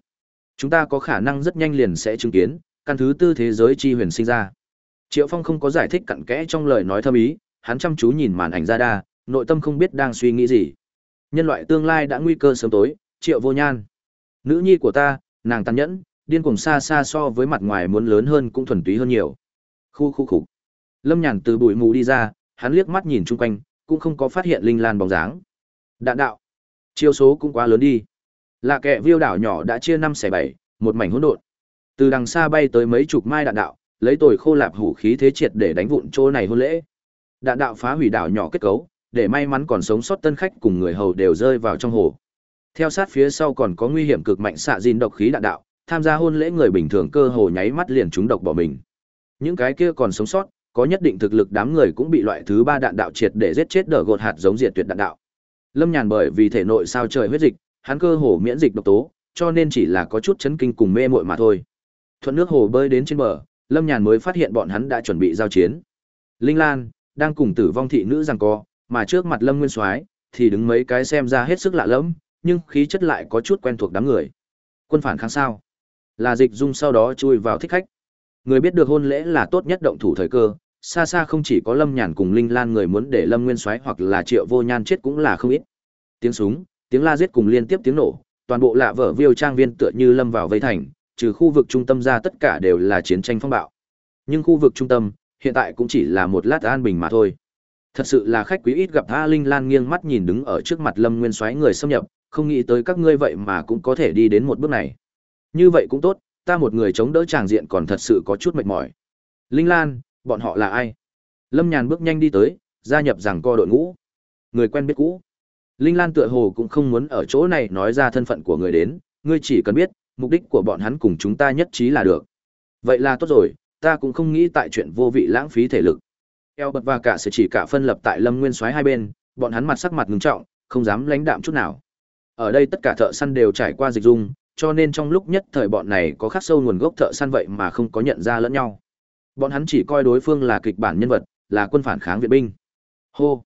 Speaker 1: Chúng ta có khả năng rất nhanh liền sẽ chứng kiến, căn thứ tư thế giới chi huyền sinh ra. Triệu Phong không có giải thích cặn kẽ trong lời nói thâm ý, hắn chăm chú nhìn màn ảnh ra đa, nội tâm không biết đang suy nghĩ gì. Nhân loại tương lai đã nguy cơ sớm tối, Triệu Vô Nhan. Nữ nhi của ta, nàng tàn nhẫn, điên cuồng xa xa so với mặt ngoài muốn lớn hơn cũng thuần túy hơn nhiều. Khu khu khục. Lâm Nhàn từ bụi mù đi ra, hắn liếc mắt nhìn chung quanh, cũng không có phát hiện linh lan bóng dáng. Đạn đạo. Chiêu số cũng quá lớn đi. Lạ kệ viêu đảo nhỏ đã chia năm xẻ bảy, một mảnh hỗn độn. Từ đằng xa bay tới mấy chục mai đạn đạo, lấy tồi khô lạp hủ khí thế triệt để đánh vụn chỗ này hôn lễ. Đạn đạo phá hủy đảo nhỏ kết cấu, để may mắn còn sống sót tân khách cùng người hầu đều rơi vào trong hồ. Theo sát phía sau còn có nguy hiểm cực mạnh xạ dìn độc khí đạn đạo, tham gia hôn lễ người bình thường cơ hồ nháy mắt liền trúng độc bỏ mình. Những cái kia còn sống sót, có nhất định thực lực đám người cũng bị loại thứ ba đạn đạo triệt để giết chết đỡ gột hạt giống diệt tuyệt đạn đạo. Lâm Nhàn bởi vì thể nội sao trời huyết dịch, hắn cơ hồ miễn dịch độc tố, cho nên chỉ là có chút chấn kinh cùng mê muội mà thôi. Thuận nước hồ bơi đến trên bờ, Lâm Nhàn mới phát hiện bọn hắn đã chuẩn bị giao chiến. Linh Lan đang cùng Tử Vong thị nữ giằng co, mà trước mặt Lâm Nguyên Soái thì đứng mấy cái xem ra hết sức lạ lẫm, nhưng khí chất lại có chút quen thuộc đám người. Quân phản kháng sao? Là Dịch Dung sau đó chui vào thích khách. Người biết được hôn lễ là tốt nhất động thủ thời cơ, xa xa không chỉ có Lâm Nhàn cùng Linh Lan người muốn để Lâm Nguyên Soái hoặc là Triệu Vô Nhan chết cũng là không ít. Tiếng súng, tiếng la giết cùng liên tiếp tiếng nổ, toàn bộ lạ vở Viêu trang viên tựa như lâm vào vây thành, trừ khu vực trung tâm ra tất cả đều là chiến tranh phong bạo. Nhưng khu vực trung tâm, hiện tại cũng chỉ là một lát an bình mà thôi. Thật sự là khách quý ít gặp A Linh Lan nghiêng mắt nhìn đứng ở trước mặt Lâm Nguyên Soái người xâm nhập, không nghĩ tới các ngươi vậy mà cũng có thể đi đến một bước này. Như vậy cũng tốt, ta một người chống đỡ tràng diện còn thật sự có chút mệt mỏi. Linh Lan, bọn họ là ai? Lâm Nhàn bước nhanh đi tới, gia nhập rằng co đội ngũ. Người quen biết cũ. Linh Lan tựa hồ cũng không muốn ở chỗ này nói ra thân phận của người đến, ngươi chỉ cần biết, mục đích của bọn hắn cùng chúng ta nhất trí là được. Vậy là tốt rồi, ta cũng không nghĩ tại chuyện vô vị lãng phí thể lực. Eo bật và cả sẽ chỉ cả phân lập tại Lâm Nguyên Soái hai bên, bọn hắn mặt sắc mặt ngưng trọng, không dám lãnh đạm chút nào. Ở đây tất cả thợ săn đều trải qua dịch dung, cho nên trong lúc nhất thời bọn này có khắc sâu nguồn gốc thợ săn vậy mà không có nhận ra lẫn nhau. Bọn hắn chỉ coi đối phương là kịch bản nhân vật, là quân phản kháng viện binh. Hô.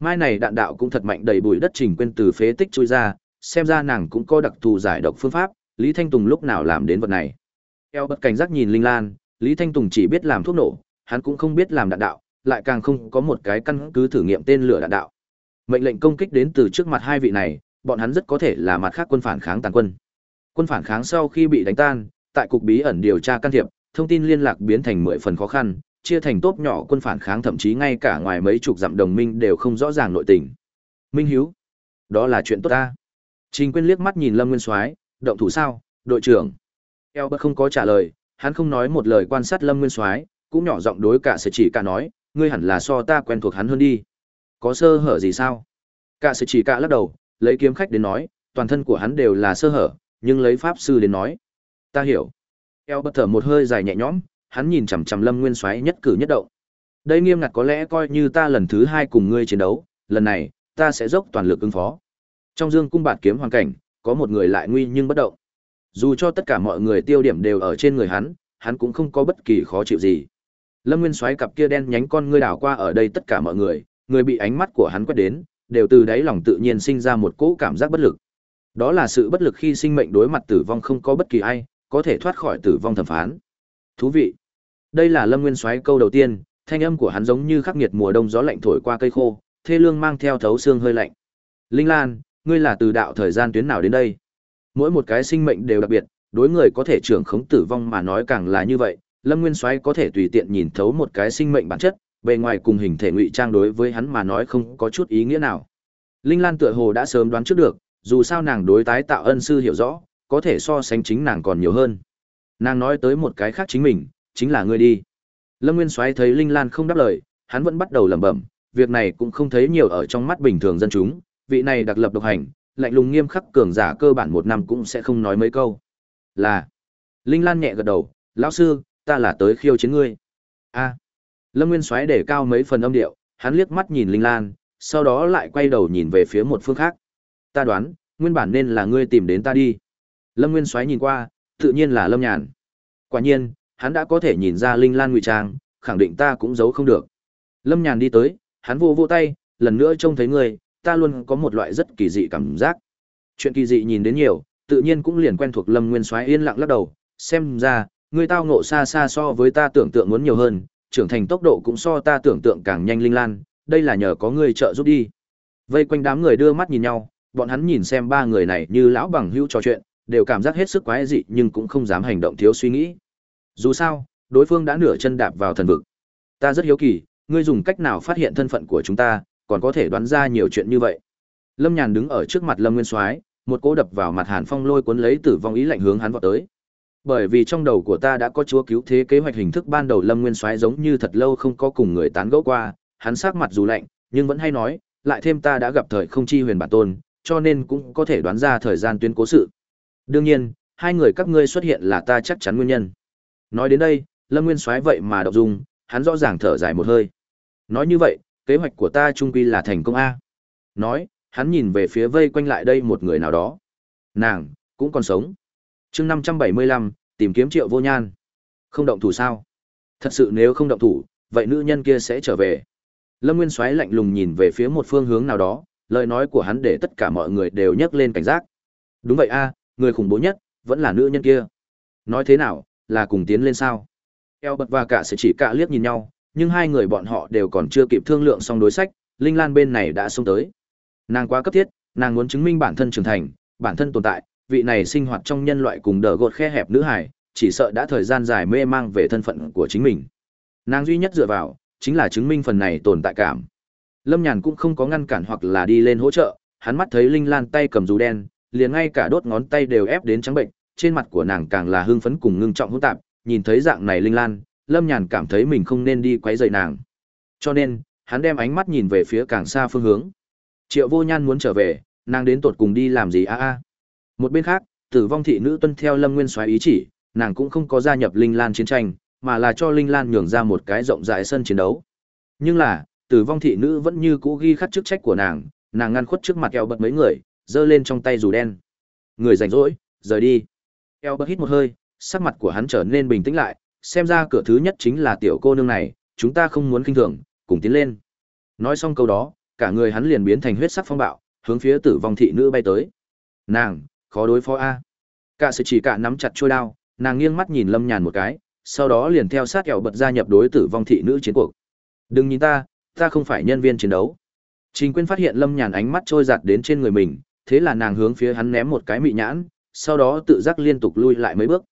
Speaker 1: Mai này đạn đạo cũng thật mạnh đầy bụi đất trình quên từ phế tích chui ra, xem ra nàng cũng có đặc thù giải độc phương pháp, Lý Thanh Tùng lúc nào làm đến vật này. Eo bất cảnh giác nhìn Linh Lan, Lý Thanh Tùng chỉ biết làm thuốc nổ, hắn cũng không biết làm đạn đạo, lại càng không có một cái căn cứ thử nghiệm tên lửa đạn đạo. Mệnh lệnh công kích đến từ trước mặt hai vị này, bọn hắn rất có thể là mặt khác quân phản kháng tàn quân. Quân phản kháng sau khi bị đánh tan, tại cục bí ẩn điều tra can thiệp, thông tin liên lạc biến thành mười phần khó khăn, chia thành tốp nhỏ quân phản kháng thậm chí ngay cả ngoài mấy chục dặm đồng minh đều không rõ ràng nội tình. Minh Hiếu, đó là chuyện tốt ta. Trình Quyên liếc mắt nhìn Lâm Nguyên Soái, động thủ sao, đội trưởng. Eo bất không có trả lời, hắn không nói một lời quan sát Lâm Nguyên Soái, cũng nhỏ giọng đối cả sẽ chỉ cả nói, ngươi hẳn là so ta quen thuộc hắn hơn đi. Có sơ hở gì sao? Cả sẽ chỉ cả lắc đầu, lấy kiếm khách đến nói, toàn thân của hắn đều là sơ hở, nhưng lấy pháp sư đến nói, ta hiểu. Eo bật thở một hơi dài nhẹ nhõm, hắn nhìn chằm chằm Lâm Nguyên Soái nhất cử nhất động. Đây nghiêm ngặt có lẽ coi như ta lần thứ hai cùng ngươi chiến đấu, lần này, ta sẽ dốc toàn lực ứng phó. Trong dương cung bạt kiếm hoàn cảnh, có một người lại nguy nhưng bất động. Dù cho tất cả mọi người tiêu điểm đều ở trên người hắn, hắn cũng không có bất kỳ khó chịu gì. Lâm Nguyên Soái cặp kia đen nhánh con ngươi đảo qua ở đây tất cả mọi người, người bị ánh mắt của hắn quét đến, đều từ đáy lòng tự nhiên sinh ra một cỗ cảm giác bất lực. Đó là sự bất lực khi sinh mệnh đối mặt tử vong không có bất kỳ ai có thể thoát khỏi tử vong thẩm phán. Thú vị. Đây là Lâm Nguyên Soái câu đầu tiên, thanh âm của hắn giống như khắc nghiệt mùa đông gió lạnh thổi qua cây khô, thê lương mang theo thấu xương hơi lạnh. Linh Lan, ngươi là từ đạo thời gian tuyến nào đến đây? Mỗi một cái sinh mệnh đều đặc biệt, đối người có thể trưởng khống tử vong mà nói càng là như vậy, Lâm Nguyên Soái có thể tùy tiện nhìn thấu một cái sinh mệnh bản chất, bề ngoài cùng hình thể ngụy trang đối với hắn mà nói không có chút ý nghĩa nào. Linh Lan tựa hồ đã sớm đoán trước được, dù sao nàng đối tái tạo ân sư hiểu rõ, có thể so sánh chính nàng còn nhiều hơn. Nàng nói tới một cái khác chính mình, chính là ngươi đi. Lâm Nguyên Soái thấy Linh Lan không đáp lời, hắn vẫn bắt đầu lẩm bẩm, việc này cũng không thấy nhiều ở trong mắt bình thường dân chúng, vị này đặc lập độc hành, lạnh lùng nghiêm khắc cường giả cơ bản một năm cũng sẽ không nói mấy câu. Là. Linh Lan nhẹ gật đầu, lão sư, ta là tới khiêu chiến ngươi. A. Lâm Nguyên Soái để cao mấy phần âm điệu, hắn liếc mắt nhìn Linh Lan, sau đó lại quay đầu nhìn về phía một phương khác. Ta đoán, nguyên bản nên là ngươi tìm đến ta đi. Lâm Nguyên Soái nhìn qua, tự nhiên là Lâm Nhàn. Quả nhiên, hắn đã có thể nhìn ra Linh Lan ngụy trang, khẳng định ta cũng giấu không được. Lâm Nhàn đi tới, hắn vô vô tay, lần nữa trông thấy ngươi, ta luôn có một loại rất kỳ dị cảm giác. Chuyện kỳ dị nhìn đến nhiều, tự nhiên cũng liền quen thuộc Lâm Nguyên Soái yên lặng lắc đầu, xem ra, ngươi tao ngộ xa xa so với ta tưởng tượng muốn nhiều hơn, trưởng thành tốc độ cũng so ta tưởng tượng càng nhanh linh lan, đây là nhờ có ngươi trợ giúp đi. Vây quanh đám người đưa mắt nhìn nhau, bọn hắn nhìn xem ba người này như lão bằng hữu trò chuyện, đều cảm giác hết sức quái dị nhưng cũng không dám hành động thiếu suy nghĩ. Dù sao, đối phương đã nửa chân đạp vào thần vực. Ta rất hiếu kỳ, ngươi dùng cách nào phát hiện thân phận của chúng ta, còn có thể đoán ra nhiều chuyện như vậy. Lâm Nhàn đứng ở trước mặt Lâm Nguyên Soái, một cú đập vào mặt Hàn Phong lôi cuốn lấy tử vong ý lạnh hướng hắn vọt tới. Bởi vì trong đầu của ta đã có chúa cứu thế kế hoạch hình thức ban đầu Lâm Nguyên Soái giống như thật lâu không có cùng người tán gẫu qua, hắn sắc mặt dù lạnh, nhưng vẫn hay nói, lại thêm ta đã gặp thời không chi huyền bản tôn, cho nên cũng có thể đoán ra thời gian tuyến cố sự. Đương nhiên, hai người các ngươi xuất hiện là ta chắc chắn nguyên nhân. Nói đến đây, Lâm Nguyên Soái vậy mà động dung, hắn rõ ràng thở dài một hơi. Nói như vậy, kế hoạch của ta trung quy là thành công a. Nói, hắn nhìn về phía vây quanh lại đây một người nào đó. Nàng cũng còn sống. Chương năm trăm bảy mươi lăm tìm kiếm Triệu Vô Nhan. Không động thủ sao? Thật sự nếu không động thủ, vậy nữ nhân kia sẽ trở về. Lâm Nguyên Soái lạnh lùng nhìn về phía một phương hướng nào đó, lời nói của hắn để tất cả mọi người đều nhấc lên cảnh giác. Đúng vậy a, người khủng bố nhất vẫn là nữ nhân kia. Nói thế nào, là cùng tiến lên sao? Eo bật và cả sẽ chỉ cả liếc nhìn nhau, nhưng hai người bọn họ đều còn chưa kịp thương lượng xong đối sách, Linh Lan bên này đã xông tới. Nàng quá cấp thiết, nàng muốn chứng minh bản thân trưởng thành, bản thân tồn tại, vị này sinh hoạt trong nhân loại cùng đờ gột khe hẹp nữ hải, chỉ sợ đã thời gian dài mê mang về thân phận của chính mình. Nàng duy nhất dựa vào, chính là chứng minh phần này tồn tại cảm. Lâm Nhàn cũng không có ngăn cản hoặc là đi lên hỗ trợ, hắn mắt thấy Linh Lan tay cầm dù đen, liền ngay cả đốt ngón tay đều ép đến trắng bệnh, trên mặt của nàng càng là hưng phấn cùng ngưng trọng hỗn tạp, nhìn thấy dạng này Linh Lan, Lâm Nhàn cảm thấy mình không nên đi quấy rầy nàng. Cho nên, hắn đem ánh mắt nhìn về phía càng xa phương hướng. Triệu Vô Nhan muốn trở về, nàng đến tột cùng đi làm gì a a? Một bên khác, Tử Vong thị nữ tuân theo Lâm Nguyên Soái ý chỉ, nàng cũng không có gia nhập Linh Lan chiến tranh, mà là cho Linh Lan nhường ra một cái rộng rãi sân chiến đấu. Nhưng là, Tử Vong thị nữ vẫn như cũ ghi khắc chức trách của nàng, nàng ngăn khuất trước mặt eo bật mấy người, giơ lên trong tay dù đen. Người rảnh rỗi, rời đi. Eo hít một hơi, sắc mặt của hắn trở nên bình tĩnh lại, xem ra cửa thứ nhất chính là tiểu cô nương này, chúng ta không muốn kinh thường, cùng tiến lên. Nói xong câu đó, cả người hắn liền biến thành huyết sắc phong bạo, hướng phía tử vong thị nữ bay tới. Nàng, khó đối phó a. Cả sự chỉ cả nắm chặt chuôi đao, nàng nghiêng mắt nhìn Lâm Nhàn một cái, sau đó liền theo sát kẹo bật gia nhập đối tử vong thị nữ chiến cuộc. Đừng nhìn ta, ta không phải nhân viên chiến đấu. Trình Quyên phát hiện Lâm Nhàn ánh mắt trôi giạt đến trên người mình, thế là nàng hướng phía hắn ném một cái mị nhãn, sau đó tự giác liên tục lui lại mấy bước.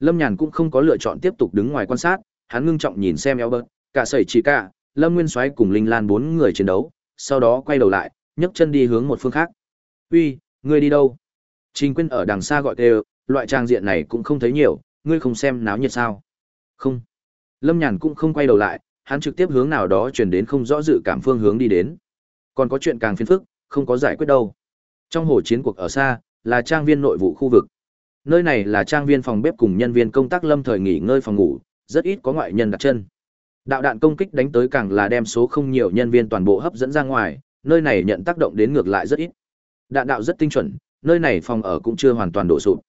Speaker 1: Lâm Nhàn cũng không có lựa chọn tiếp tục đứng ngoài quan sát, hắn ngưng trọng nhìn xem Elbert, cả sẩy chỉ cả, Lâm Nguyên Soái cùng Linh Lan bốn người chiến đấu, sau đó quay đầu lại, nhấc chân đi hướng một phương khác. "Uy, ngươi đi đâu?" Trình Quyên ở đằng xa gọi kêu, loại trang diện này cũng không thấy nhiều, ngươi không xem náo nhiệt sao? Không. Lâm Nhàn cũng không quay đầu lại, hắn trực tiếp hướng nào đó chuyển đến không rõ dự cảm phương hướng đi đến. Còn có chuyện càng phiền phức, không có giải quyết đâu. Trong hồ chiến cuộc ở xa, là trang viên nội vụ khu vực. Nơi này là trang viên phòng bếp cùng nhân viên công tác lâm thời nghỉ ngơi phòng ngủ, rất ít có ngoại nhân đặt chân. Đạo đạn công kích đánh tới càng là đem số không nhiều nhân viên toàn bộ hấp dẫn ra ngoài, nơi này nhận tác động đến ngược lại rất ít. Đạn đạo rất tinh chuẩn, nơi này phòng ở cũng chưa hoàn toàn đổ sụp.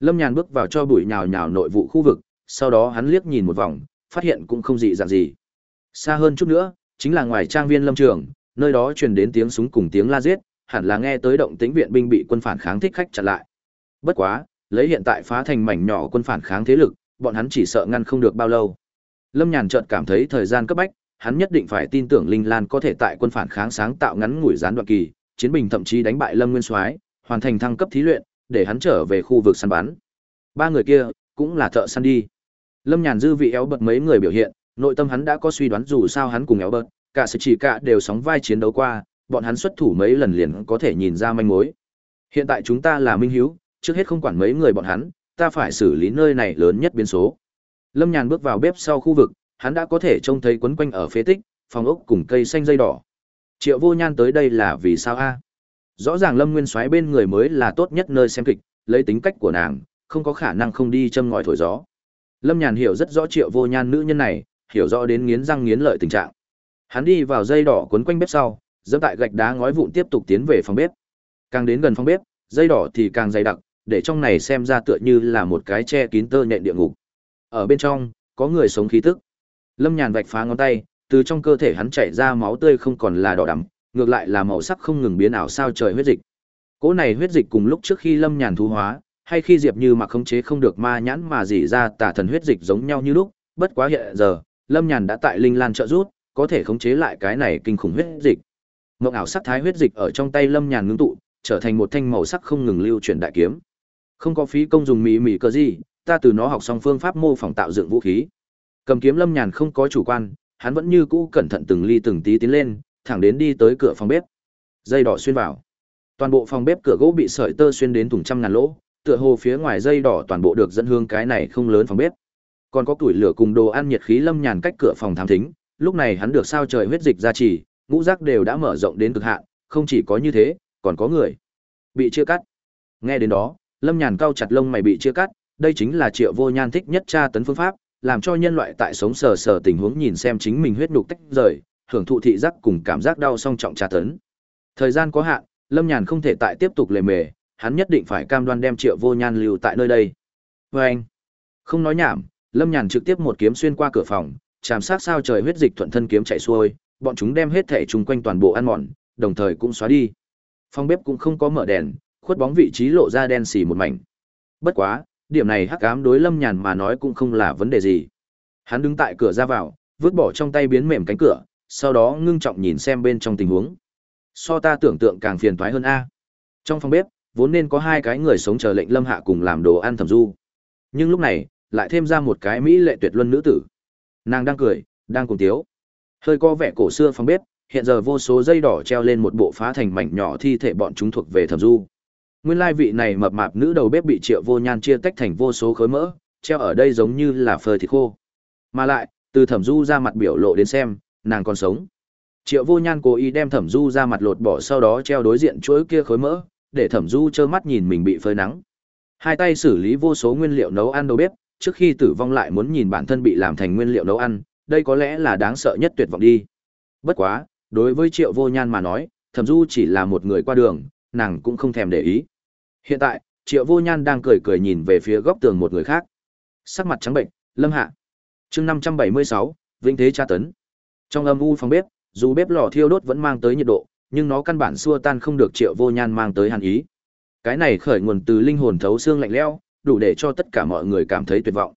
Speaker 1: Lâm Nhàn bước vào cho bụi nhào nhào nội vụ khu vực, sau đó hắn liếc nhìn một vòng, phát hiện cũng không dị dạng gì. Xa hơn chút nữa, chính là ngoài trang viên lâm trường, nơi đó truyền đến tiếng súng cùng tiếng la giết, hẳn là nghe tới động tĩnh viện binh bị quân phản kháng thích khách chặn lại. Bất quá, lấy hiện tại phá thành mảnh nhỏ quân phản kháng thế lực, bọn hắn chỉ sợ ngăn không được bao lâu. Lâm Nhàn chợt cảm thấy thời gian cấp bách, hắn nhất định phải tin tưởng Linh Lan có thể tại quân phản kháng sáng tạo ngắn ngủi gián đoạn kỳ, chiến bình thậm chí đánh bại Lâm Nguyên Soái, hoàn thành thăng cấp thí luyện, để hắn trở về khu vực săn bắn. Ba người kia cũng là thợ săn đi. Lâm Nhàn dư vị éo bật mấy người biểu hiện, nội tâm hắn đã có suy đoán dù sao hắn cùng éo bật, cả sự chỉ cả đều sóng vai chiến đấu qua, bọn hắn xuất thủ mấy lần liền có thể nhìn ra manh mối. Hiện tại chúng ta là minh hiếu, trước hết không quản mấy người bọn hắn, ta phải xử lý nơi này lớn nhất biến số. Lâm Nhàn bước vào bếp sau khu vực, hắn đã có thể trông thấy quấn quanh ở phế tích, phòng ốc cùng cây xanh dây đỏ. Triệu Vô Nhan tới đây là vì sao a? Rõ ràng Lâm Nguyên Soái bên người mới là tốt nhất nơi xem kịch, lấy tính cách của nàng, không có khả năng không đi châm ngòi thổi gió. Lâm Nhàn hiểu rất rõ Triệu Vô Nhan nữ nhân này, hiểu rõ đến nghiến răng nghiến lợi tình trạng. Hắn đi vào dây đỏ quấn quanh bếp sau, dẫm tại gạch đá ngói vụn tiếp tục tiến về phòng bếp. Càng đến gần phòng bếp, dây đỏ thì càng dày đặc, để trong này xem ra tựa như là một cái che kín tơ nhện địa ngục. Ở bên trong, có người sống khí tức. Lâm Nhàn vạch phá ngón tay, từ trong cơ thể hắn chảy ra máu tươi không còn là đỏ đắm ngược lại là màu sắc không ngừng biến ảo sao trời huyết dịch. Cỗ này huyết dịch cùng lúc trước khi Lâm Nhàn thu hóa, hay khi Diệp Như mặc khống chế không được ma nhãn mà dỉ ra tà thần huyết dịch giống nhau như lúc, bất quá hiện giờ, Lâm Nhàn đã tại Linh Lan trợ rút, có thể khống chế lại cái này kinh khủng huyết dịch. Mộng ảo sắc thái huyết dịch ở trong tay Lâm Nhàn ngưng tụ, trở thành một thanh màu sắc không ngừng lưu chuyển đại kiếm. Không có phí công dùng mỹ mỹ cơ gì, ta từ nó học xong phương pháp mô phỏng tạo dựng vũ khí. Cầm kiếm Lâm Nhàn không có chủ quan, hắn vẫn như cũ cẩn thận từng ly từng tí tiến lên, thẳng đến đi tới cửa phòng bếp. Dây đỏ xuyên vào. Toàn bộ phòng bếp cửa gỗ bị sợi tơ xuyên đến thủng trăm ngàn lỗ, tựa hồ phía ngoài dây đỏ toàn bộ được dẫn hương cái này không lớn phòng bếp. Còn có tuổi lửa cùng đồ ăn nhiệt khí Lâm Nhàn cách cửa phòng thám thính, lúc này hắn được sao trời huyết dịch gia trì, ngũ giác đều đã mở rộng đến cực hạn, không chỉ có như thế, còn có người bị chia cắt. Nghe đến đó, Lâm Nhàn cau chặt lông mày bị chia cắt, đây chính là Triệu Vô Nhan thích nhất tra tấn phương pháp, làm cho nhân loại tại sống sờ sờ tình huống nhìn xem chính mình huyết nục tách rời, hưởng thụ thị giác cùng cảm giác đau song trọng tra tấn. Thời gian có hạn, Lâm Nhàn không thể tại tiếp tục lề mề, hắn nhất định phải cam đoan đem Triệu Vô Nhan lưu tại nơi đây. Và anh, không nói nhảm, Lâm Nhàn trực tiếp một kiếm xuyên qua cửa phòng, chạm sát sao trời huyết dịch thuận thân kiếm chạy xuôi, bọn chúng đem hết thể chung quanh toàn bộ ăn mòn, đồng thời cũng xóa đi. Phòng bếp cũng không có mở đèn, khuất bóng vị trí lộ ra đen xì một mảnh. Bất quá, điểm này hắc ám đối Lâm Nhàn mà nói cũng không là vấn đề gì. Hắn đứng tại cửa ra vào, vứt bỏ trong tay biến mềm cánh cửa, sau đó ngưng trọng nhìn xem bên trong tình huống. So ta tưởng tượng càng phiền toái hơn a. Trong phòng bếp, vốn nên có hai cái người sống chờ lệnh Lâm Hạ cùng làm đồ ăn thẩm du. Nhưng lúc này, lại thêm ra một cái mỹ lệ tuyệt luân nữ tử. Nàng đang cười, đang cùng tiếu. Hơi có vẻ cổ xưa phòng bếp, hiện giờ vô số dây đỏ treo lên một bộ phá thành mảnh nhỏ thi thể bọn chúng thuộc về thẩm du. Nguyên lai vị này mập mạp nữ đầu bếp bị Triệu Vô Nhan chia tách thành vô số khối mỡ, treo ở đây giống như là phơi thịt khô. Mà lại, từ Thẩm Du ra mặt biểu lộ đến xem, nàng còn sống. Triệu Vô Nhan cố ý đem Thẩm Du ra mặt lột bỏ sau đó treo đối diện chuỗi kia khối mỡ, để Thẩm Du trơ mắt nhìn mình bị phơi nắng. Hai tay xử lý vô số nguyên liệu nấu ăn đầu bếp, trước khi tử vong lại muốn nhìn bản thân bị làm thành nguyên liệu nấu ăn, đây có lẽ là đáng sợ nhất tuyệt vọng đi. Bất quá, đối với Triệu Vô Nhan mà nói, Thẩm Du chỉ là một người qua đường, nàng cũng không thèm để ý. Hiện tại, Triệu Vô Nhan đang cười cười nhìn về phía góc tường một người khác. Sắc mặt trắng bệnh, Lâm Hạ. Chương 576, Vinh Thế tra tấn. Trong âm u phòng bếp, dù bếp lò thiêu đốt vẫn mang tới nhiệt độ, nhưng nó căn bản xua tan không được Triệu Vô Nhan mang tới hàn ý. Cái này khởi nguồn từ linh hồn thấu xương lạnh lẽo, đủ để cho tất cả mọi người cảm thấy tuyệt vọng.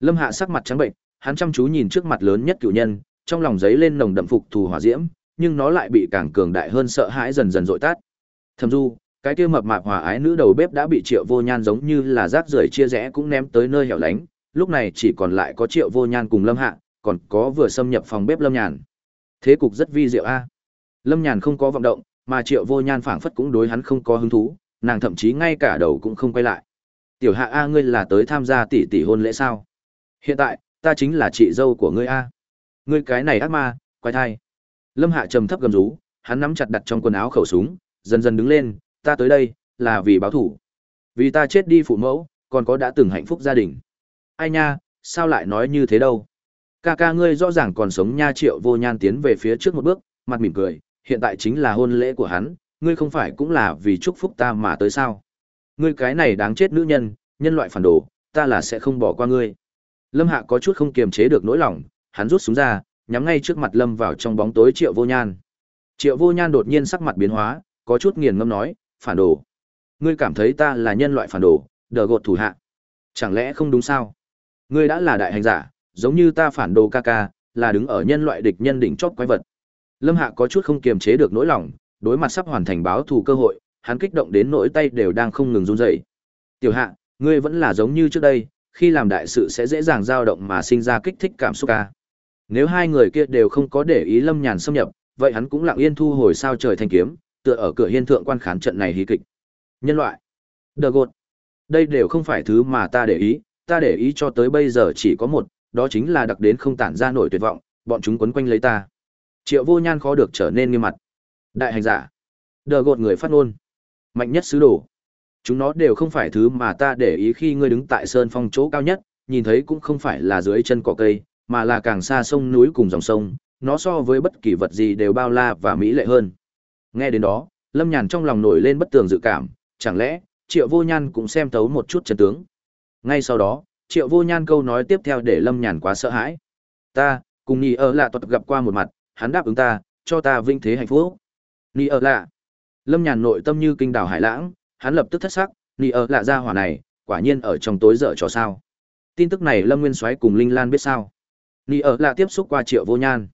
Speaker 1: Lâm Hạ sắc mặt trắng bệnh, hắn chăm chú nhìn trước mặt lớn nhất cựu nhân, trong lòng giấy lên nồng đậm phục thù hỏa diễm, nhưng nó lại bị càng cường đại hơn sợ hãi dần dần dội tắt. Thẩm Du, cái kia mập mạp hòa ái nữ đầu bếp đã bị Triệu Vô Nhan giống như là rác rưởi chia rẽ cũng ném tới nơi hẻo lánh, lúc này chỉ còn lại có Triệu Vô Nhan cùng Lâm Hạ, còn có vừa xâm nhập phòng bếp Lâm Nhàn. Thế cục rất vi diệu a. Lâm Nhàn không có vọng động, mà Triệu Vô Nhan phảng phất cũng đối hắn không có hứng thú, nàng thậm chí ngay cả đầu cũng không quay lại. "Tiểu Hạ a, ngươi là tới tham gia tỷ tỷ hôn lễ sao? Hiện tại, ta chính là chị dâu của ngươi a." "Ngươi cái này ác ma, quái thai." Lâm Hạ trầm thấp gầm rú, hắn nắm chặt đặt trong quần áo khẩu súng, dần dần đứng lên, "Ta tới đây là vì báo thù. Vì ta chết đi phụ mẫu, còn có đã từng hạnh phúc gia đình." "Ai nha, sao lại nói như thế đâu?" "Ca ca ngươi rõ ràng còn sống nha." Triệu Vô Nhan tiến về phía trước một bước, mặt mỉm cười, hiện tại chính là hôn lễ của hắn, ngươi không phải cũng là vì chúc phúc ta mà tới sao? Ngươi cái này đáng chết nữ nhân, nhân loại phản đồ, ta là sẽ không bỏ qua ngươi. Lâm Hạ có chút không kiềm chế được nỗi lòng, hắn rút súng ra, nhắm ngay trước mặt Lâm vào trong bóng tối Triệu Vô Nhan. Triệu Vô Nhan đột nhiên sắc mặt biến hóa, có chút nghiền ngâm nói, phản đồ. Ngươi cảm thấy ta là nhân loại phản đồ, đờ gột thủ hạ. Chẳng lẽ không đúng sao? Ngươi đã là đại hành giả, giống như ta phản đồ ca ca, là đứng ở nhân loại địch nhân đỉnh chót quái vật. Lâm Hạ có chút không kiềm chế được nỗi lòng, đối mặt sắp hoàn thành báo thù cơ hội, hắn kích động đến nỗi tay đều đang không ngừng run rẩy. "Tiểu Hạ, ngươi vẫn là giống như trước đây, khi làm đại sự sẽ dễ dàng dao động mà sinh ra kích thích cảm xúc ca." Nếu hai người kia đều không có để ý Lâm Nhàn xâm nhập, vậy hắn cũng lặng yên thu hồi sao trời thanh kiếm, tựa ở cửa hiên thượng quan khán trận này hí kịch. Nhân loại, Đờ gột, đây đều không phải thứ mà ta để ý, ta để ý cho tới bây giờ chỉ có một, đó chính là đặc đến không tản ra nổi tuyệt vọng, bọn chúng quấn quanh lấy ta. Triệu Vô Nhan khó được trở nên nghiêm mặt. Đại hành giả, đờ gột người phát ngôn, mạnh nhất sứ đồ. Chúng nó đều không phải thứ mà ta để ý khi ngươi đứng tại sơn phong chỗ cao nhất, nhìn thấy cũng không phải là dưới chân cỏ cây, mà là càng xa sông núi cùng dòng sông, nó so với bất kỳ vật gì đều bao la và mỹ lệ hơn. Nghe đến đó, Lâm Nhàn trong lòng nổi lên bất tường dự cảm, chẳng lẽ Triệu Vô Nhan cũng xem tấu một chút chân tướng. Ngay sau đó, Triệu Vô Nhan câu nói tiếp theo để Lâm Nhàn quá sợ hãi. Ta, cùng Nhi ở lạ tuật gặp qua một mặt, hắn đáp ứng ta, cho ta vinh thế hạnh phúc. Nhi ở lạ. Lâm Nhàn nội tâm như kinh đảo hải lãng, hắn lập tức thất sắc, Nhi ở lạ ra hỏa này, quả nhiên ở trong tối dở trò sao. Tin tức này Lâm Nguyên Soái cùng Linh Lan biết sao? Nhi ở lạ tiếp xúc qua Triệu Vô Nhan.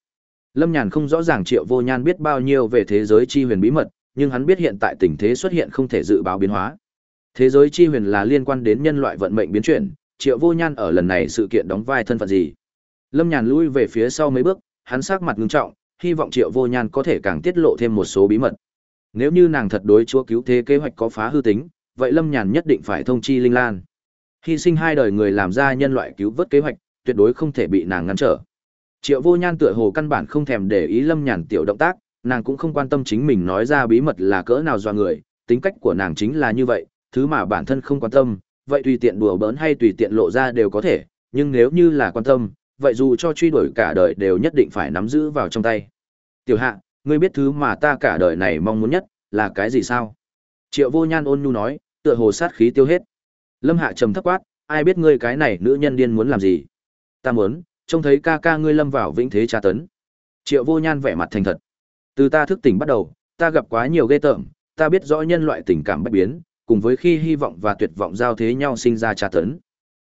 Speaker 1: Lâm Nhàn không rõ ràng Triệu Vô Nhan biết bao nhiêu về thế giới chi huyền bí mật, nhưng hắn biết hiện tại tình thế xuất hiện không thể dự báo biến hóa. Thế giới chi huyền là liên quan đến nhân loại vận mệnh biến chuyển, Triệu Vô Nhan ở lần này sự kiện đóng vai thân phận gì? Lâm Nhàn lui về phía sau mấy bước, hắn sắc mặt ngưng trọng, hy vọng Triệu Vô Nhan có thể càng tiết lộ thêm một số bí mật. Nếu như nàng thật đối chúa cứu thế kế hoạch có phá hư tính, vậy Lâm Nhàn nhất định phải thông chi Linh Lan. Hy sinh hai đời người làm ra nhân loại cứu vớt kế hoạch, tuyệt đối không thể bị nàng ngăn trở. Triệu Vô Nhan tựa hồ căn bản không thèm để ý Lâm Nhàn tiểu động tác, nàng cũng không quan tâm chính mình nói ra bí mật là cỡ nào do người, tính cách của nàng chính là như vậy, thứ mà bản thân không quan tâm, vậy tùy tiện đùa bỡn hay tùy tiện lộ ra đều có thể, nhưng nếu như là quan tâm, vậy dù cho truy đuổi cả đời đều nhất định phải nắm giữ vào trong tay. Tiểu hạ, ngươi biết thứ mà ta cả đời này mong muốn nhất, là cái gì sao? Triệu vô nhan ôn nhu nói, tựa hồ sát khí tiêu hết. Lâm hạ trầm thấp quát, ai biết ngươi cái này nữ nhân điên muốn làm gì? Ta muốn, trông thấy ca ca ngươi lâm vào vĩnh thế tra tấn. Triệu vô nhan vẻ mặt thành thật. Từ ta thức tỉnh bắt đầu, ta gặp quá nhiều ghê tởm, ta biết rõ nhân loại tình cảm bất biến, cùng với khi hy vọng và tuyệt vọng giao thế nhau sinh ra tra tấn.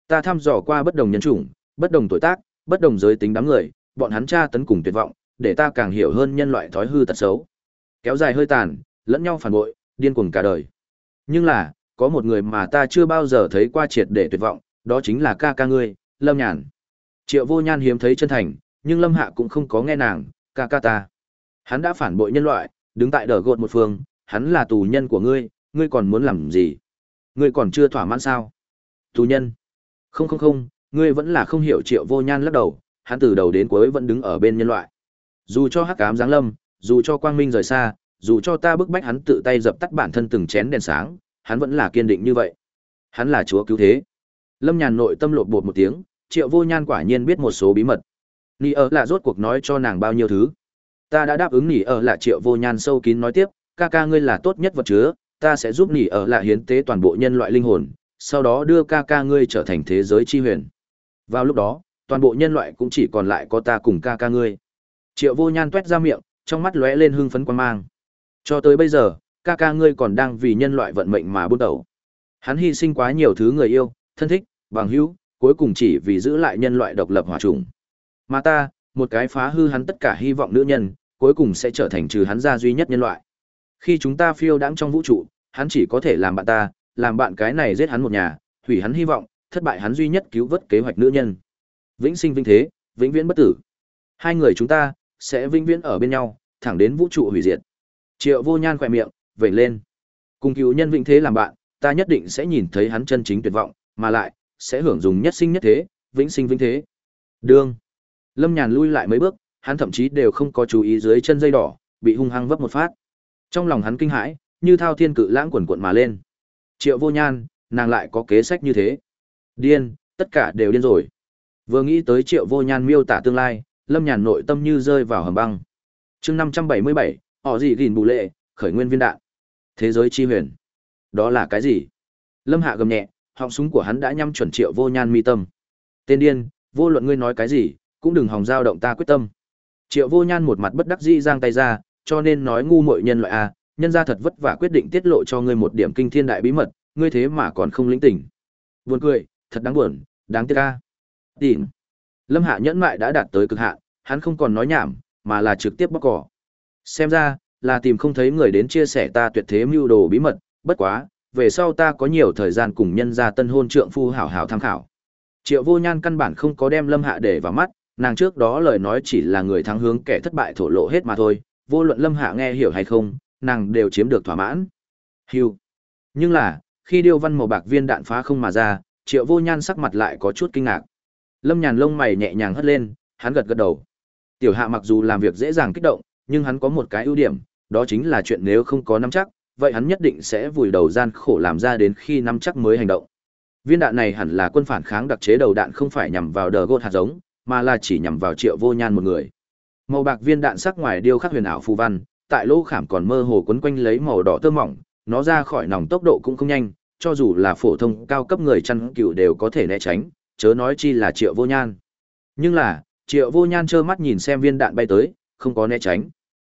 Speaker 1: Ta thăm dò qua bất đồng nhân chủng, bất đồng tuổi tác, bất đồng giới tính đám người, bọn hắn tra tấn cùng tuyệt vọng, để ta càng hiểu hơn nhân loại thói hư tật xấu. Kéo dài hơi tàn, lẫn nhau phản bội, điên cuồng cả đời. Nhưng là, có một người mà ta chưa bao giờ thấy qua triệt để tuyệt vọng, đó chính là ca ca ngươi, Lâm Nhàn. Triệu Vô Nhan hiếm thấy chân thành, nhưng Lâm Hạ cũng không có nghe nàng, ca ca ta. Hắn đã phản bội nhân loại, đứng tại đờ gột một phương, hắn là tù nhân của ngươi, ngươi còn muốn làm gì? Ngươi còn chưa thỏa mãn sao? Tù nhân? Không không không, ngươi vẫn là không hiểu triệu vô nhan lắc đầu, hắn từ đầu đến cuối vẫn đứng ở bên nhân loại. Dù cho hắc ám giáng lâm, dù cho quang minh rời xa, dù cho ta bức bách hắn tự tay dập tắt bản thân từng chén đèn sáng, hắn vẫn là kiên định như vậy. Hắn là chúa cứu thế. Lâm Nhàn nội tâm lột bột một tiếng, Triệu Vô Nhan quả nhiên biết một số bí mật. Nỉ ở là rốt cuộc nói cho nàng bao nhiêu thứ. Ta đã đáp ứng nỉ ở là Triệu Vô Nhan sâu kín nói tiếp, ca ca ngươi là tốt nhất vật chứa, ta sẽ giúp nỉ ở là hiến tế toàn bộ nhân loại linh hồn, sau đó đưa ca ca ngươi trở thành thế giới chi huyền. Vào lúc đó, toàn bộ nhân loại cũng chỉ còn lại có ta cùng ca ca ngươi. Triệu vô nhan tuét ra miệng, trong mắt lóe lên hưng phấn quan mang. Cho tới bây giờ, ca ca ngươi còn đang vì nhân loại vận mệnh mà buôn đầu. Hắn hy sinh quá nhiều thứ người yêu, thân thích, bằng hữu, cuối cùng chỉ vì giữ lại nhân loại độc lập hòa trùng. Mà ta, một cái phá hư hắn tất cả hy vọng nữ nhân, cuối cùng sẽ trở thành trừ hắn ra duy nhất nhân loại. Khi chúng ta phiêu đãng trong vũ trụ, hắn chỉ có thể làm bạn ta, làm bạn cái này giết hắn một nhà, hủy hắn hy vọng, thất bại hắn duy nhất cứu vớt kế hoạch nữ nhân. Vĩnh sinh vinh thế, vĩnh viễn bất tử. Hai người chúng ta sẽ vĩnh viễn ở bên nhau, thẳng đến vũ trụ hủy diệt. Triệu Vô Nhan khỏe miệng, vểnh lên. Cùng cứu nhân vĩnh thế làm bạn, ta nhất định sẽ nhìn thấy hắn chân chính tuyệt vọng, mà lại sẽ hưởng dùng nhất sinh nhất thế, vĩnh sinh vĩnh thế. Đương. Lâm Nhàn lui lại mấy bước, hắn thậm chí đều không có chú ý dưới chân dây đỏ, bị hung hăng vấp một phát. Trong lòng hắn kinh hãi, như thao thiên cự lãng quần cuộn mà lên. Triệu Vô Nhan, nàng lại có kế sách như thế. Điên, tất cả đều điên rồi. Vừa nghĩ tới Triệu Vô Nhan miêu tả tương lai, Lâm Nhàn nội tâm như rơi vào hầm băng. Chương 577, họ gì gìn bù lệ, khởi nguyên viên đạn. Thế giới chi huyền. Đó là cái gì? Lâm Hạ gầm nhẹ, họng súng của hắn đã nhắm chuẩn Triệu Vô Nhan mi tâm. Tên điên, vô luận ngươi nói cái gì, cũng đừng hòng dao động ta quyết tâm. Triệu Vô Nhan một mặt bất đắc dĩ giang tay ra, cho nên nói ngu muội nhân loại a, nhân gia thật vất vả quyết định tiết lộ cho ngươi một điểm kinh thiên đại bí mật, ngươi thế mà còn không lĩnh tỉnh. Buồn cười, thật đáng buồn, đáng tiếc a. Tỉnh. Lâm Hạ nhẫn mại đã đạt tới cực hạn, hắn không còn nói nhảm, mà là trực tiếp bóc cỏ. Xem ra, là tìm không thấy người đến chia sẻ ta tuyệt thế mưu đồ bí mật, bất quá, về sau ta có nhiều thời gian cùng nhân gia tân hôn trượng phu hảo hảo tham khảo. Triệu Vô Nhan căn bản không có đem Lâm Hạ để vào mắt, nàng trước đó lời nói chỉ là người thắng hướng kẻ thất bại thổ lộ hết mà thôi, vô luận Lâm Hạ nghe hiểu hay không, nàng đều chiếm được thỏa mãn. Hưu. Nhưng là, khi điêu văn màu bạc viên đạn phá không mà ra, Triệu Vô Nhan sắc mặt lại có chút kinh ngạc. Lâm Nhàn lông mày nhẹ nhàng hất lên, hắn gật gật đầu. Tiểu Hạ mặc dù làm việc dễ dàng kích động, nhưng hắn có một cái ưu điểm, đó chính là chuyện nếu không có nắm chắc, vậy hắn nhất định sẽ vùi đầu gian khổ làm ra đến khi nắm chắc mới hành động. Viên đạn này hẳn là quân phản kháng đặc chế đầu đạn không phải nhằm vào đờ gột hạt giống, mà là chỉ nhằm vào Triệu Vô Nhan một người. Màu bạc viên đạn sắc ngoài điêu khắc huyền ảo phù văn, tại lỗ khảm còn mơ hồ quấn quanh lấy màu đỏ tơ mỏng, nó ra khỏi nòng tốc độ cũng không nhanh, cho dù là phổ thông cao cấp người chăn cừu đều có thể né tránh, chớ nói chi là Triệu Vô Nhan. Nhưng là, Triệu Vô Nhan trơ mắt nhìn xem viên đạn bay tới, không có né tránh.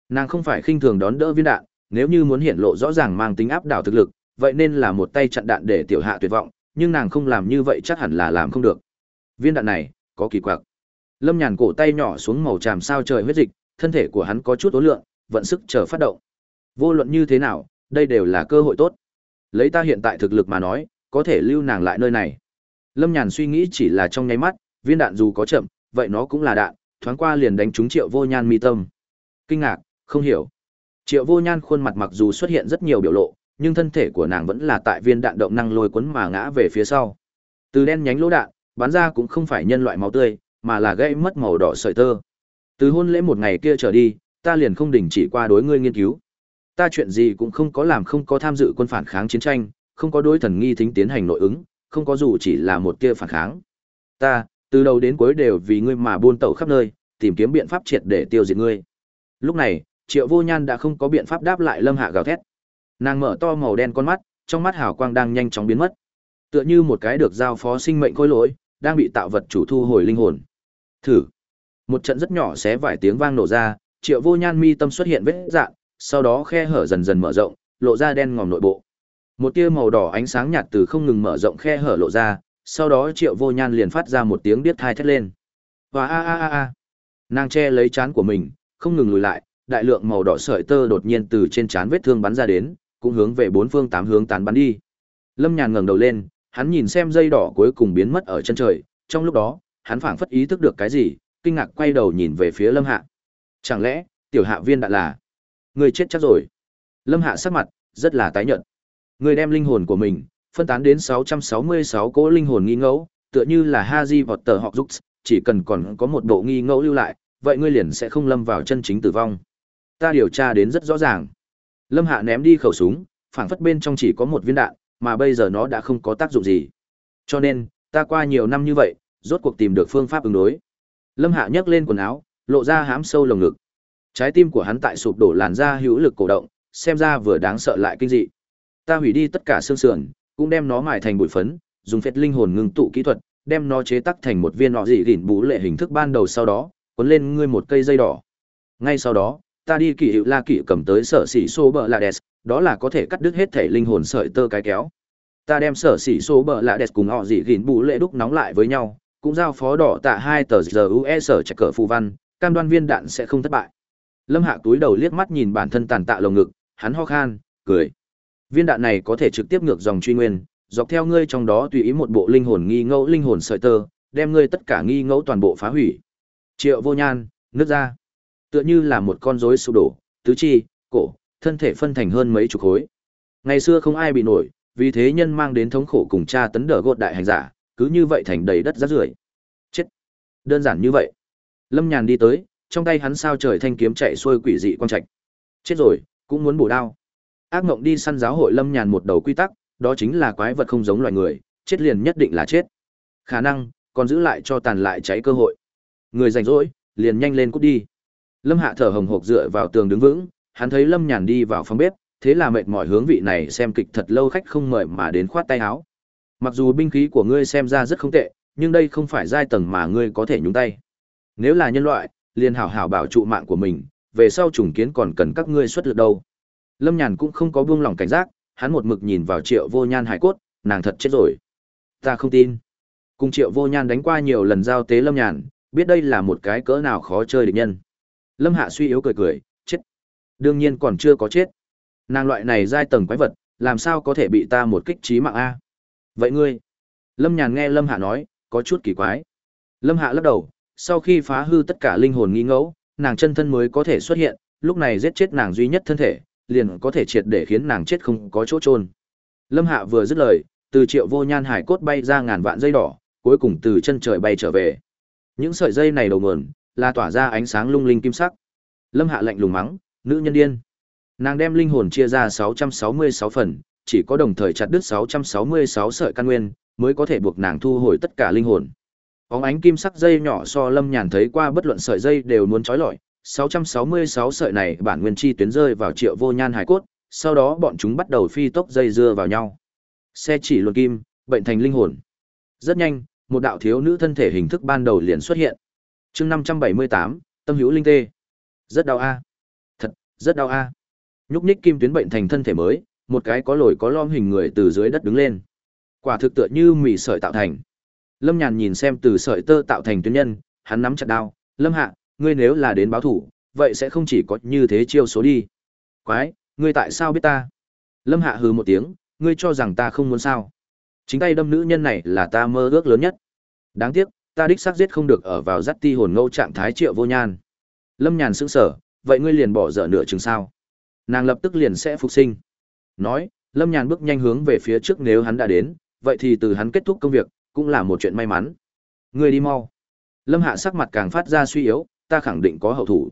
Speaker 1: Nàng không phải khinh thường đón đỡ viên đạn, nếu như muốn hiện lộ rõ ràng mang tính áp đảo thực lực, vậy nên là một tay chặn đạn để tiểu hạ tuyệt vọng, nhưng nàng không làm như vậy chắc hẳn là làm không được. Viên đạn này, có kỳ quặc. Lâm Nhàn cổ tay nhỏ xuống màu tràm sao trời huyết dịch, thân thể của hắn có chút ố lượng, vận sức chờ phát động. Vô luận như thế nào, đây đều là cơ hội tốt. Lấy ta hiện tại thực lực mà nói, có thể lưu nàng lại nơi này. Lâm Nhàn suy nghĩ chỉ là trong nháy mắt, viên đạn dù có chậm, vậy nó cũng là đạn, thoáng qua liền đánh trúng Triệu Vô Nhan mi tâm. Kinh ngạc, không hiểu. Triệu Vô Nhan khuôn mặt mặc dù xuất hiện rất nhiều biểu lộ, nhưng thân thể của nàng vẫn là tại viên đạn động năng lôi cuốn mà ngã về phía sau. Từ đen nhánh lỗ đạn, bắn ra cũng không phải nhân loại máu tươi, mà là gây mất màu đỏ sợi tơ. Từ hôn lễ một ngày kia trở đi, ta liền không đình chỉ qua đối ngươi nghiên cứu. Ta chuyện gì cũng không có làm không có tham dự quân phản kháng chiến tranh, không có đối thần nghi thính tiến hành nội ứng, không có dù chỉ là một tia phản kháng. Ta, từ đầu đến cuối đều vì ngươi mà buôn tẩu khắp nơi, tìm kiếm biện pháp triệt để tiêu diệt ngươi. Lúc này, Triệu Vô Nhan đã không có biện pháp đáp lại Lâm Hạ gào thét. Nàng mở to màu đen con mắt, trong mắt hào quang đang nhanh chóng biến mất. Tựa như một cái được giao phó sinh mệnh khối lỗi, đang bị tạo vật chủ thu hồi linh hồn. Thử. Một trận rất nhỏ xé vài tiếng vang nổ ra, Triệu Vô Nhan mi tâm xuất hiện vết dạn, sau đó khe hở dần dần mở rộng, lộ ra đen ngòm nội bộ. Một tia màu đỏ ánh sáng nhạt từ không ngừng mở rộng khe hở lộ ra, sau đó Triệu Vô Nhan liền phát ra một tiếng điếc thai thét lên. Và a a a a. Nàng che lấy chán của mình, không ngừng lùi lại, đại lượng màu đỏ sợi tơ đột nhiên từ trên chán vết thương bắn ra đến, cũng hướng về bốn phương tám hướng tán bắn đi. Lâm Nhàn ngẩng đầu lên, hắn nhìn xem dây đỏ cuối cùng biến mất ở chân trời, trong lúc đó, hắn phảng phất ý thức được cái gì, kinh ngạc quay đầu nhìn về phía Lâm Hạ. Chẳng lẽ, tiểu hạ viên đã là người chết chắc rồi? Lâm Hạ sắc mặt rất là tái nhợt. Người đem linh hồn của mình phân tán đến 666 cỗ linh hồn nghi ngẫu, tựa như là Haji vọt tờ họ giúp, chỉ cần còn có một bộ nghi ngẫu lưu lại, vậy ngươi liền sẽ không lâm vào chân chính tử vong. Ta điều tra đến rất rõ ràng. Lâm Hạ ném đi khẩu súng, phảng phất bên trong chỉ có một viên đạn, mà bây giờ nó đã không có tác dụng gì. Cho nên, ta qua nhiều năm như vậy, rốt cuộc tìm được phương pháp ứng đối. Lâm Hạ nhấc lên quần áo, lộ ra hám sâu lồng ngực. Trái tim của hắn tại sụp đổ làn da hữu lực cổ động, xem ra vừa đáng sợ lại kinh dị. Ta hủy đi tất cả xương sườn, cũng đem nó mài thành bụi phấn, dùng phết linh hồn ngưng tụ kỹ thuật, đem nó chế tác thành một viên nọ dị gỉn bú lệ hình thức ban đầu sau đó, cuốn lên ngươi một cây dây đỏ. Ngay sau đó, ta đi kỳ hiệu la kỵ cầm tới sở xỉ xô bờ lạ đès, đó là có thể cắt đứt hết thể linh hồn sợi tơ cái kéo. Ta đem sở xỉ số bờ lạ đès cùng họ dị gỉn bù lệ đúc nóng lại với nhau, cũng giao phó đỏ tạ hai tờ giờ UE sở chạy cờ phù văn, cam đoan viên đạn sẽ không thất bại. Lâm Hạ túi đầu liếc mắt nhìn bản thân tàn tạ lồng ngực, hắn ho khan, cười. Viên đạn này có thể trực tiếp ngược dòng truy nguyên, dọc theo ngươi trong đó tùy ý một bộ linh hồn nghi ngẫu linh hồn sợi tơ, đem ngươi tất cả nghi ngẫu toàn bộ phá hủy. Triệu Vô Nhan, nước ra. Tựa như là một con rối sụp đổ, tứ chi, cổ, thân thể phân thành hơn mấy chục khối. Ngày xưa không ai bị nổi, vì thế nhân mang đến thống khổ cùng cha tấn đỡ gột đại hành giả, cứ như vậy thành đầy đất rác rưởi. Chết. Đơn giản như vậy. Lâm Nhàn đi tới, trong tay hắn sao trời thanh kiếm chạy xuôi quỷ dị quang trạch. Chết rồi, cũng muốn bổ đao. Ác mộng đi săn giáo hội Lâm Nhàn một đầu quy tắc, đó chính là quái vật không giống loài người, chết liền nhất định là chết. Khả năng, còn giữ lại cho tàn lại cháy cơ hội. Người rảnh rỗi, liền nhanh lên cút đi. Lâm Hạ thở hồng hộc dựa vào tường đứng vững, hắn thấy Lâm Nhàn đi vào phòng bếp, thế là mệt mỏi hướng vị này xem kịch thật lâu khách không mời mà đến khoát tay áo. Mặc dù binh khí của ngươi xem ra rất không tệ, nhưng đây không phải giai tầng mà ngươi có thể nhúng tay. Nếu là nhân loại, liền hảo hảo bảo trụ mạng của mình, về sau trùng kiến còn cần các ngươi xuất lực đâu. Lâm Nhàn cũng không có buông lỏng cảnh giác, hắn một mực nhìn vào Triệu Vô Nhan hải cốt, nàng thật chết rồi. Ta không tin. Cùng Triệu Vô Nhan đánh qua nhiều lần giao tế Lâm Nhàn, biết đây là một cái cỡ nào khó chơi địch nhân. Lâm Hạ suy yếu cười cười, chết. Đương nhiên còn chưa có chết. Nàng loại này giai tầng quái vật, làm sao có thể bị ta một kích trí mạng a? Vậy ngươi? Lâm Nhàn nghe Lâm Hạ nói, có chút kỳ quái. Lâm Hạ lắc đầu, sau khi phá hư tất cả linh hồn nghi ngẫu, nàng chân thân mới có thể xuất hiện, lúc này giết chết nàng duy nhất thân thể, liền có thể triệt để khiến nàng chết không có chỗ trôn. Lâm Hạ vừa dứt lời, từ Triệu Vô Nhan hải cốt bay ra ngàn vạn dây đỏ, cuối cùng từ chân trời bay trở về. Những sợi dây này đầu nguồn là tỏa ra ánh sáng lung linh kim sắc. Lâm Hạ lạnh lùng mắng, nữ nhân điên. Nàng đem linh hồn chia ra 666 phần, chỉ có đồng thời chặt đứt 666 sợi căn nguyên, mới có thể buộc nàng thu hồi tất cả linh hồn. Bóng ánh kim sắc dây nhỏ so Lâm Nhàn thấy qua bất luận sợi dây đều muốn trói lọi, 666 sợi này bản nguyên chi tuyến rơi vào Triệu Vô Nhan hải cốt, sau đó bọn chúng bắt đầu phi tốc dây dưa vào nhau. Xe chỉ luồn kim, bệnh thành linh hồn. Rất nhanh, một đạo thiếu nữ thân thể hình thức ban đầu liền xuất hiện. Chương 578, Tâm hữu linh tê. Rất đau a. Thật, rất đau a. Nhúc nhích kim tuyến bệnh thành thân thể mới, một cái có lồi có lõm hình người từ dưới đất đứng lên. Quả thực tựa như mì sợi tạo thành. Lâm Nhàn nhìn xem từ sợi tơ tạo thành tuyến nhân, hắn nắm chặt đao, "Lâm Hạ, ngươi nếu là đến báo thủ, vậy sẽ không chỉ có như thế chiêu số đi." "Quái, ngươi tại sao biết ta?" Lâm Hạ hừ một tiếng, "Ngươi cho rằng ta không muốn sao?" Chính tay đâm nữ nhân này là ta mơ ước lớn nhất. Đáng tiếc, ta đích xác giết không được ở vào dắt ti hồn ngâu trạng thái triệu vô nhan. Lâm Nhàn sững sở, vậy ngươi liền bỏ dở nửa chừng sao? Nàng lập tức liền sẽ phục sinh. Nói, Lâm Nhàn bước nhanh hướng về phía trước nếu hắn đã đến, vậy thì từ hắn kết thúc công việc, cũng là một chuyện may mắn. Ngươi đi mau. Lâm Hạ sắc mặt càng phát ra suy yếu, ta khẳng định có hậu thủ.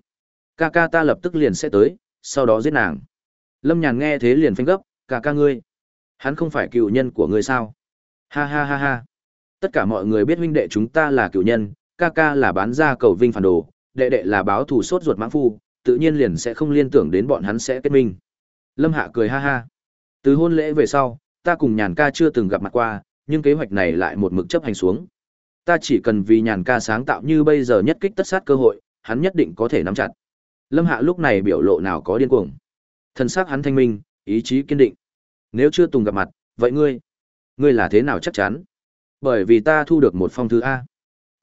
Speaker 1: Ca ca ta lập tức liền sẽ tới, sau đó giết nàng. Lâm Nhàn nghe thế liền phanh gấp, ca ca ngươi. Hắn không phải cựu nhân của ngươi sao? Ha ha ha ha. Tất cả mọi người biết huynh đệ chúng ta là cựu nhân, ca ca là bán ra cầu vinh phản đồ, đệ đệ là báo thù sốt ruột mãng phu, tự nhiên liền sẽ không liên tưởng đến bọn hắn sẽ kết minh. Lâm Hạ cười ha ha. Từ hôn lễ về sau, ta cùng nhàn ca chưa từng gặp mặt qua, nhưng kế hoạch này lại một mực chấp hành xuống. Ta chỉ cần vì nhàn ca sáng tạo như bây giờ nhất kích tất sát cơ hội, hắn nhất định có thể nắm chặt. Lâm Hạ lúc này biểu lộ nào có điên cuồng. Thân xác hắn thanh minh, ý chí kiên định. Nếu chưa từng gặp mặt, vậy ngươi, ngươi là thế nào chắc chắn? Bởi vì ta thu được một phong thư A.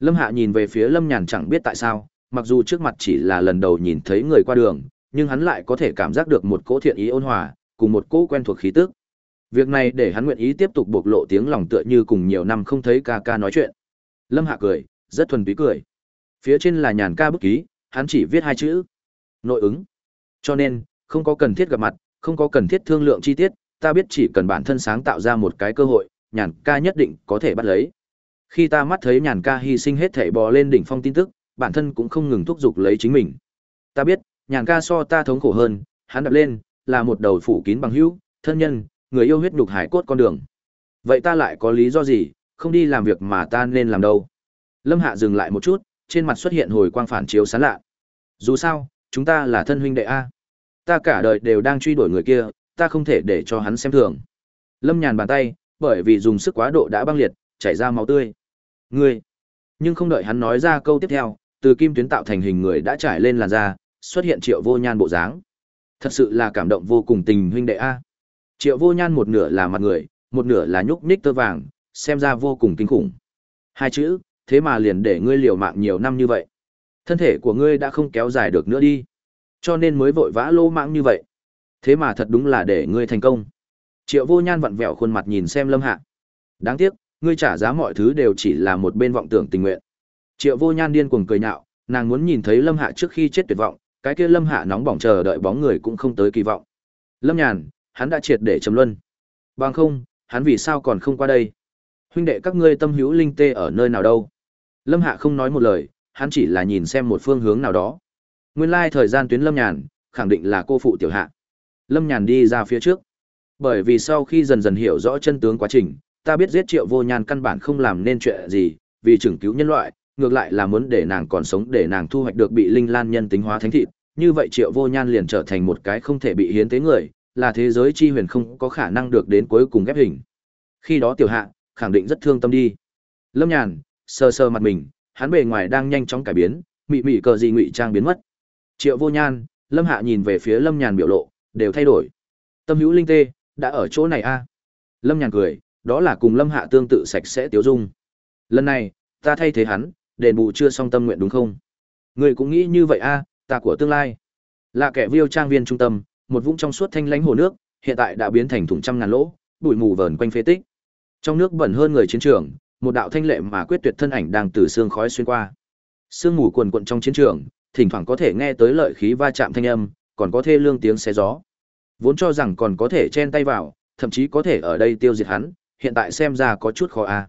Speaker 1: Lâm Hạ nhìn về phía Lâm Nhàn chẳng biết tại sao, mặc dù trước mặt chỉ là lần đầu nhìn thấy người qua đường, nhưng hắn lại có thể cảm giác được một cỗ thiện ý ôn hòa, cùng một cỗ quen thuộc khí tức. Việc này để hắn nguyện ý tiếp tục bộc lộ tiếng lòng tựa như cùng nhiều năm không thấy ca ca nói chuyện. Lâm Hạ cười, rất thuần túy cười. Phía trên là nhàn ca bút ký, hắn chỉ viết hai chữ. Nội ứng. Cho nên, không có cần thiết gặp mặt, không có cần thiết thương lượng chi tiết, ta biết chỉ cần bản thân sáng tạo ra một cái cơ hội, nhàn ca nhất định có thể bắt lấy. Khi ta mắt thấy nhàn ca hy sinh hết thể bò lên đỉnh phong tin tức, bản thân cũng không ngừng thúc giục lấy chính mình. Ta biết, nhàn ca so ta thống khổ hơn, hắn đập lên, là một đầu phủ kín bằng hữu, thân nhân, người yêu huyết nhục hải cốt con đường. Vậy ta lại có lý do gì, không đi làm việc mà ta nên làm đâu? Lâm Hạ dừng lại một chút, trên mặt xuất hiện hồi quang phản chiếu sáng lạ. Dù sao, chúng ta là thân huynh đệ A. Ta cả đời đều đang truy đuổi người kia, ta không thể để cho hắn xem thường. Lâm nhàn bàn tay, bởi vì dùng sức quá độ đã băng liệt, chảy ra máu tươi. Ngươi! Nhưng không đợi hắn nói ra câu tiếp theo, từ kim tuyến tạo thành hình người đã trải lên làn da, xuất hiện triệu vô nhan bộ dáng. Thật sự là cảm động vô cùng tình huynh đệ A. Triệu vô nhan một nửa là mặt người, một nửa là nhúc nhích tơ vàng, xem ra vô cùng kinh khủng. Hai chữ, thế mà liền để ngươi liều mạng nhiều năm như vậy. Thân thể của ngươi đã không kéo dài được nữa đi. Cho nên mới vội vã lô mạng như vậy. Thế mà thật đúng là để ngươi thành công. Triệu vô nhan vặn vẹo khuôn mặt nhìn xem lâm hạ. Đáng tiếc, ngươi trả giá mọi thứ đều chỉ là một bên vọng tưởng tình nguyện. Triệu vô nhan điên cuồng cười nhạo, nàng muốn nhìn thấy lâm hạ trước khi chết tuyệt vọng, cái kia lâm hạ nóng bỏng chờ đợi bóng người cũng không tới kỳ vọng. Lâm nhàn, hắn đã triệt để trầm luân. Bằng không, hắn vì sao còn không qua đây? Huynh đệ các ngươi tâm hữu linh tê ở nơi nào đâu? Lâm Hạ không nói một lời, hắn chỉ là nhìn xem một phương hướng nào đó. Nguyên lai thời gian tuyến Lâm Nhàn, khẳng định là cô phụ tiểu hạ. Lâm Nhàn đi ra phía trước. Bởi vì sau khi dần dần hiểu rõ chân tướng quá trình, ta biết giết Triệu Vô nhàn căn bản không làm nên chuyện gì, vì chừng cứu nhân loại, ngược lại là muốn để nàng còn sống để nàng thu hoạch được bị linh lan nhân tính hóa thánh thịt. Như vậy Triệu Vô Nhan liền trở thành một cái không thể bị hiến tế người, là thế giới chi huyền không có khả năng được đến cuối cùng ghép hình. Khi đó tiểu hạ, khẳng định rất thương tâm đi. Lâm Nhàn, sờ sờ mặt mình, hắn bề ngoài đang nhanh chóng cải biến, mị mị cờ gì ngụy trang biến mất. Triệu Vô Nhan, Lâm Hạ nhìn về phía Lâm Nhàn biểu lộ, đều thay đổi. Tâm hữu linh tê, đã ở chỗ này a. À? Lâm Nhàn cười, đó là cùng Lâm Hạ tương tự sạch sẽ tiêu dung. Lần này, ta thay thế hắn, đền bù chưa xong tâm nguyện đúng không? Người cũng nghĩ như vậy a, à, ta của tương lai. Là kẻ viêu trang viên trung tâm, một vũng trong suốt thanh lãnh hồ nước, hiện tại đã biến thành thùng trăm ngàn lỗ, bụi mù vờn quanh phế tích. Trong nước bẩn hơn người chiến trường, một đạo thanh lệ mà quyết tuyệt thân ảnh đang từ xương khói xuyên qua. Sương mù quần quận trong chiến trường, thỉnh thoảng có thể nghe tới lợi khí va chạm thanh âm, còn có thê lương tiếng xé gió. Vốn cho rằng còn có thể chen tay vào, thậm chí có thể ở đây tiêu diệt hắn, hiện tại xem ra có chút khó a. À.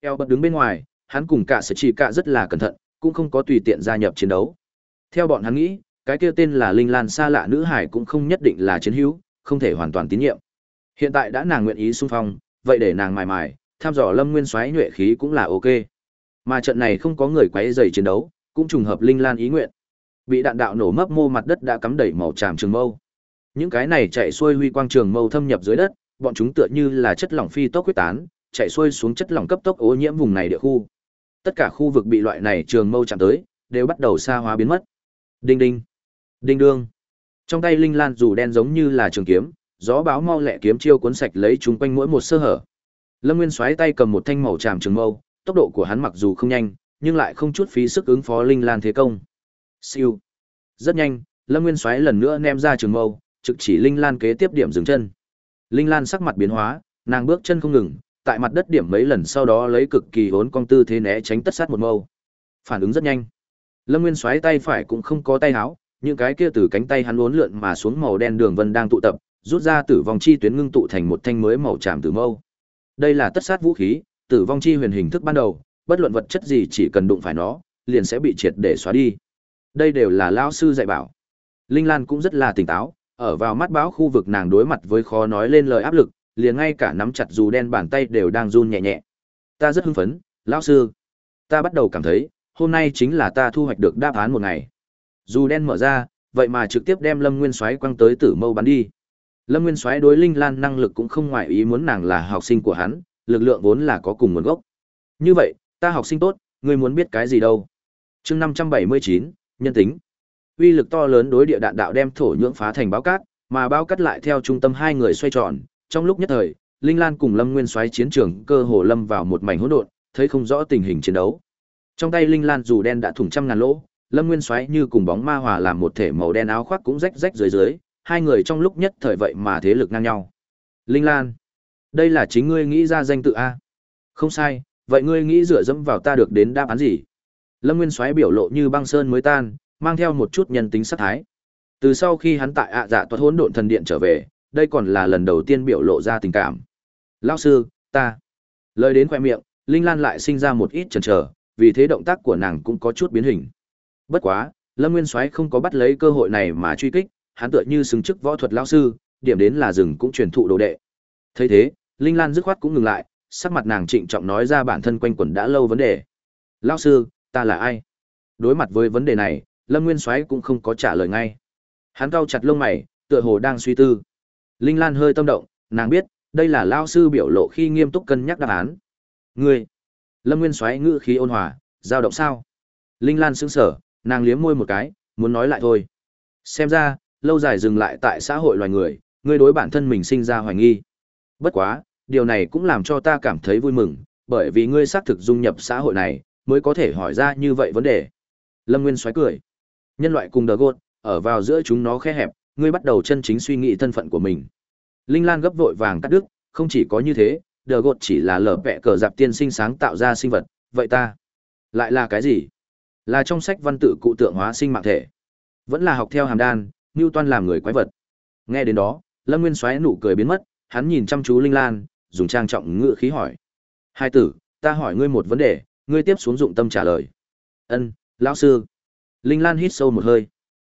Speaker 1: Eo bật đứng bên ngoài, hắn cùng cả sẽ chỉ cả rất là cẩn thận, cũng không có tùy tiện gia nhập chiến đấu. Theo bọn hắn nghĩ, cái kia tên là Linh Lan xa lạ nữ hải cũng không nhất định là chiến hữu, không thể hoàn toàn tín nhiệm. Hiện tại đã nàng nguyện ý xung phong, vậy để nàng mài mài, tham dò Lâm Nguyên xoáy nhuệ khí cũng là ok. Mà trận này không có người quấy rầy chiến đấu, cũng trùng hợp Linh Lan ý nguyện. Bị đạn đạo nổ mấp mô mặt đất đã cắm đầy màu tràm trường mâu. Những cái này chạy xuôi huy quang trường mâu thâm nhập dưới đất, bọn chúng tựa như là chất lỏng phi tốc quyết tán, chạy xuôi xuống chất lỏng cấp tốc ô nhiễm vùng này địa khu. Tất cả khu vực bị loại này trường mâu chạm tới, đều bắt đầu xa hóa biến mất. Đinh đinh, đinh đương. Trong tay Linh Lan dù đen giống như là trường kiếm, gió báo mau lẹ kiếm chiêu cuốn sạch lấy chúng quanh mỗi một sơ hở. Lâm Nguyên xoáy tay cầm một thanh màu tràm trường mâu, tốc độ của hắn mặc dù không nhanh, nhưng lại không chút phí sức ứng phó Linh Lan thế công. Siêu. Rất nhanh, Lâm Nguyên xoáy lần nữa ném ra trường mâu, trực chỉ Linh Lan kế tiếp điểm dừng chân. Linh Lan sắc mặt biến hóa, nàng bước chân không ngừng, tại mặt đất điểm mấy lần sau đó lấy cực kỳ hốn cong tư thế né tránh tất sát một mâu. Phản ứng rất nhanh. Lâm Nguyên xoáy tay phải cũng không có tay háo, những cái kia từ cánh tay hắn uốn lượn mà xuống màu đen đường vân đang tụ tập, rút ra tử vong chi tuyến ngưng tụ thành một thanh mới màu tràm tử mâu. Đây là tất sát vũ khí, tử vong chi huyền hình thức ban đầu, bất luận vật chất gì chỉ cần đụng phải nó, liền sẽ bị triệt để xóa đi. Đây đều là lão sư dạy bảo. Linh Lan cũng rất là tỉnh táo, ở vào mắt báo khu vực nàng đối mặt với khó nói lên lời áp lực, liền ngay cả nắm chặt dù đen bàn tay đều đang run nhẹ nhẹ. Ta rất hưng phấn, lão sư. Ta bắt đầu cảm thấy, hôm nay chính là ta thu hoạch được đáp án một ngày. Dù đen mở ra, vậy mà trực tiếp đem Lâm Nguyên xoáy quăng tới Tử Mâu bắn đi. Lâm Nguyên Soái đối Linh Lan năng lực cũng không ngoại ý muốn nàng là học sinh của hắn, lực lượng vốn là có cùng nguồn gốc. Như vậy, ta học sinh tốt, ngươi muốn biết cái gì đâu? Chương 579, nhân tính. Uy lực to lớn đối địa đạn đạo đem thổ nhưỡng phá thành báo cát, mà báo cát lại theo trung tâm hai người xoay tròn, trong lúc nhất thời, Linh Lan cùng Lâm Nguyên Soái chiến trường cơ hồ lâm vào một mảnh hỗn độn, thấy không rõ tình hình chiến đấu. Trong tay Linh Lan dù đen đã thủng trăm ngàn lỗ, Lâm Nguyên Soái như cùng bóng ma hòa làm một thể màu đen áo khoác cũng rách rách dưới dưới, hai người trong lúc nhất thời vậy mà thế lực ngang nhau. Linh Lan, đây là chính ngươi nghĩ ra danh tự a? Không sai, vậy ngươi nghĩ dựa dẫm vào ta được đến đáp án gì? Lâm Nguyên Soái biểu lộ như băng sơn mới tan, mang theo một chút nhân tính sát thái. Từ sau khi hắn tại ạ dạ toát hỗn độn thần điện trở về, đây còn là lần đầu tiên biểu lộ ra tình cảm. Lão sư, ta. Lời đến khoe miệng, Linh Lan lại sinh ra một ít chần chờ, vì thế động tác của nàng cũng có chút biến hình. Bất quá, Lâm Nguyên Soái không có bắt lấy cơ hội này mà truy kích, hắn tựa như xứng chức võ thuật lão sư, điểm đến là rừng cũng truyền thụ đồ đệ. Thấy thế, Linh Lan dứt khoát cũng ngừng lại, sắc mặt nàng trịnh trọng nói ra bản thân quanh quẩn đã lâu vấn đề. "Lão sư, ta là ai?" Đối mặt với vấn đề này, Lâm Nguyên Soái cũng không có trả lời ngay. Hắn cau chặt lông mày, tựa hồ đang suy tư. Linh Lan hơi tâm động, nàng biết, đây là lão sư biểu lộ khi nghiêm túc cân nhắc đáp án. "Ngươi?" Lâm Nguyên Soái ngữ khí ôn hòa, "Dao động sao?" Linh Lan sững sờ, nàng liếm môi một cái, muốn nói lại thôi. Xem ra, lâu dài dừng lại tại xã hội loài người, ngươi đối bản thân mình sinh ra hoài nghi. Bất quá, điều này cũng làm cho ta cảm thấy vui mừng, bởi vì ngươi xác thực dung nhập xã hội này, mới có thể hỏi ra như vậy vấn đề. Lâm Nguyên xoáy cười. Nhân loại cùng đờ gột, ở vào giữa chúng nó khe hẹp, ngươi bắt đầu chân chính suy nghĩ thân phận của mình. Linh Lan gấp vội vàng cắt đứt, không chỉ có như thế, đờ gột chỉ là lở vẹ cờ dạp tiên sinh sáng tạo ra sinh vật, vậy ta lại là cái gì? Là trong sách văn tự cụ tượng hóa sinh mạng thể, vẫn là học theo hàm đan, Newton làm người quái vật. Nghe đến đó, Lâm Nguyên xoáy nụ cười biến mất, hắn nhìn chăm chú Linh Lan, dùng trang trọng ngựa khí hỏi: "Hai tử, ta hỏi ngươi một vấn đề, ngươi tiếp xuống dụng tâm trả lời." "Ân, lão sư." Linh Lan hít sâu một hơi.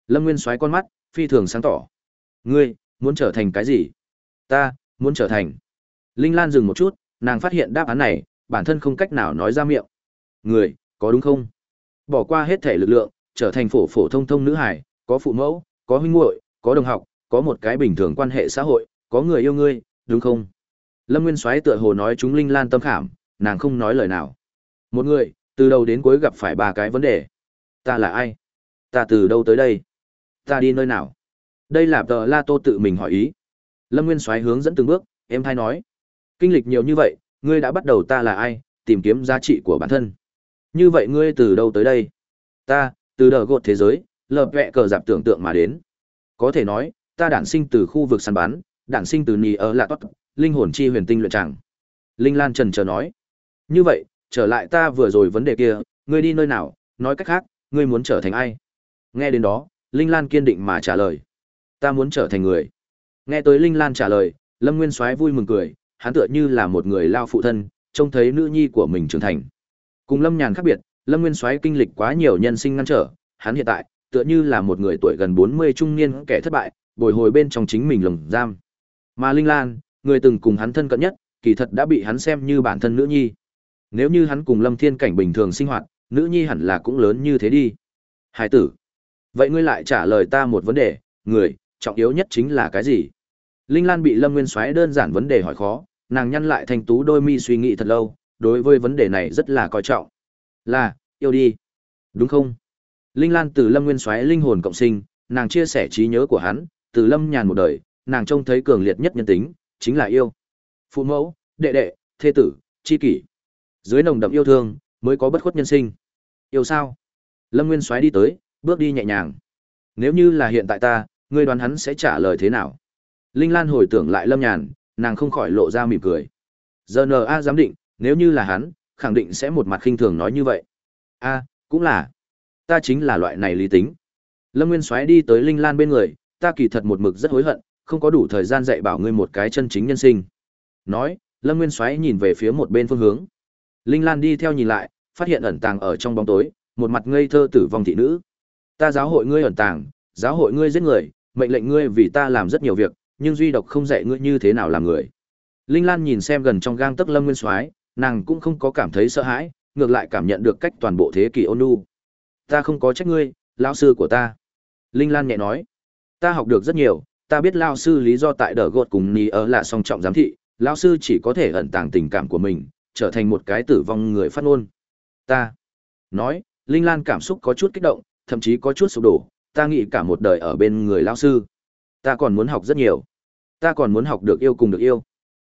Speaker 1: Lâm Nguyên xoáy con mắt, phi thường sáng tỏ. "Ngươi muốn trở thành cái gì?" "Ta muốn trở thành." Linh Lan dừng một chút, nàng phát hiện đáp án này, bản thân không cách nào nói ra miệng. "Người, có đúng không?" Bỏ qua hết thể lực lượng, trở thành phổ phổ thông thông nữ hải, có phụ mẫu, có huynh muội, có đồng học, có một cái bình thường quan hệ xã hội, có người yêu ngươi, đúng không? Lâm Nguyên Soái tựa hồ nói chúng Linh Lan tâm khảm, nàng không nói lời nào. Một người, từ đầu đến cuối gặp phải ba cái vấn đề. Ta là ai? Ta từ đâu tới đây? Ta đi nơi nào? Đây là tờ La Tô tự mình hỏi ý. Lâm Nguyên Soái hướng dẫn từng bước, em thay nói. Kinh lịch nhiều như vậy, ngươi đã bắt đầu ta là ai, tìm kiếm giá trị của bản thân. Như vậy ngươi từ đâu tới đây? Ta, từ đờ gột thế giới, lợp vẹ cờ dạp tưởng tượng mà đến. Có thể nói, ta đản sinh từ khu vực săn bắn, đản sinh từ nì ở lạ toát linh hồn chi huyền tinh luyện tràng Linh Lan trần chờ nói. Như vậy, trở lại ta vừa rồi vấn đề kia, ngươi đi nơi nào, nói cách khác, ngươi muốn trở thành ai? Nghe đến đó, Linh Lan kiên định mà trả lời. Ta muốn trở thành người. Nghe tới Linh Lan trả lời, Lâm Nguyên Soái vui mừng cười, hắn tựa như là một người lao phụ thân, trông thấy nữ nhi của mình trưởng thành. Cùng Lâm Nhàn khác biệt, Lâm Nguyên Soái kinh lịch quá nhiều nhân sinh ngăn trở, hắn hiện tại tựa như là một người tuổi gần 40 trung niên kẻ thất bại, bồi hồi bên trong chính mình lồng giam. Mà Linh Lan, người từng cùng hắn thân cận nhất, kỳ thật đã bị hắn xem như bản thân nữ nhi. Nếu như hắn cùng Lâm Thiên Cảnh bình thường sinh hoạt, nữ nhi hẳn là cũng lớn như thế đi. Hải tử, vậy ngươi lại trả lời ta một vấn đề, người, trọng yếu nhất chính là cái gì? Linh Lan bị Lâm Nguyên Soái đơn giản vấn đề hỏi khó, nàng nhăn lại thành tú đôi mi suy nghĩ thật lâu, đối với vấn đề này rất là coi trọng. Là, yêu đi. Đúng không? Linh Lan từ Lâm Nguyên Soái linh hồn cộng sinh, nàng chia sẻ trí nhớ của hắn, từ Lâm Nhàn một đời, nàng trông thấy cường liệt nhất nhân tính, chính là yêu. Phụ mẫu, đệ đệ, thê tử, chi kỷ. Dưới nồng đậm yêu thương, mới có bất khuất nhân sinh. Yêu sao? Lâm Nguyên Soái đi tới, bước đi nhẹ nhàng. Nếu như là hiện tại ta, ngươi đoán hắn sẽ trả lời thế nào? Linh Lan hồi tưởng lại Lâm Nhàn, nàng không khỏi lộ ra mỉm cười. Giờ N.A. giám định, nếu như là hắn, khẳng định sẽ một mặt khinh thường nói như vậy. A, cũng là. Ta chính là loại này lý tính. Lâm Nguyên Soái đi tới Linh Lan bên người, ta kỳ thật một mực rất hối hận, không có đủ thời gian dạy bảo ngươi một cái chân chính nhân sinh. Nói, Lâm Nguyên Soái nhìn về phía một bên phương hướng. Linh Lan đi theo nhìn lại, phát hiện ẩn tàng ở trong bóng tối, một mặt ngây thơ tử vong thị nữ. Ta giáo hội ngươi ẩn tàng, giáo hội ngươi giết người, mệnh lệnh ngươi vì ta làm rất nhiều việc, nhưng duy độc không dạy ngươi như thế nào làm người. Linh Lan nhìn xem gần trong gang tấc Lâm Nguyên Soái, nàng cũng không có cảm thấy sợ hãi, ngược lại cảm nhận được cách toàn bộ thế kỷ ôn nhu. Ta không có trách ngươi, lão sư của ta. Linh Lan nhẹ nói, ta học được rất nhiều, ta biết lão sư lý do tại đỡ gột cùng ni ở là song trọng giám thị, lão sư chỉ có thể ẩn tàng tình cảm của mình, trở thành một cái tử vong người phát ngôn. Ta nói, Linh Lan cảm xúc có chút kích động, thậm chí có chút sụp đổ, ta nghĩ cả một đời ở bên người lão sư. Ta còn muốn học rất nhiều. Ta còn muốn học được yêu cùng được yêu.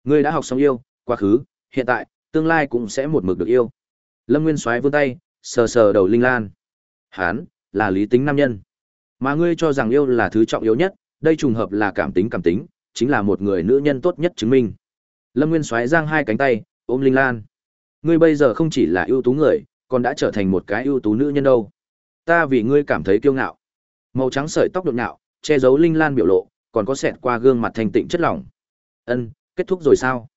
Speaker 1: Ngươi đã học xong yêu, quá khứ, hiện tại, tương lai cũng sẽ một mực được yêu. Lâm Nguyên Soái vươn tay, sờ sờ đầu Linh Lan. Hán, là lý tính nam nhân. Mà ngươi cho rằng yêu là thứ trọng yếu nhất, đây trùng hợp là cảm tính cảm tính, chính là một người nữ nhân tốt nhất chứng minh. Lâm Nguyên xoáy giang hai cánh tay, ôm Linh Lan. Ngươi bây giờ không chỉ là ưu tú người, còn đã trở thành một cái ưu tú nữ nhân đâu. Ta vì ngươi cảm thấy kiêu ngạo. Màu trắng sợi tóc đột nhạo, che giấu Linh Lan biểu lộ, còn có sẹt qua gương mặt thanh tịnh chất lỏng. Ân, kết thúc rồi sao?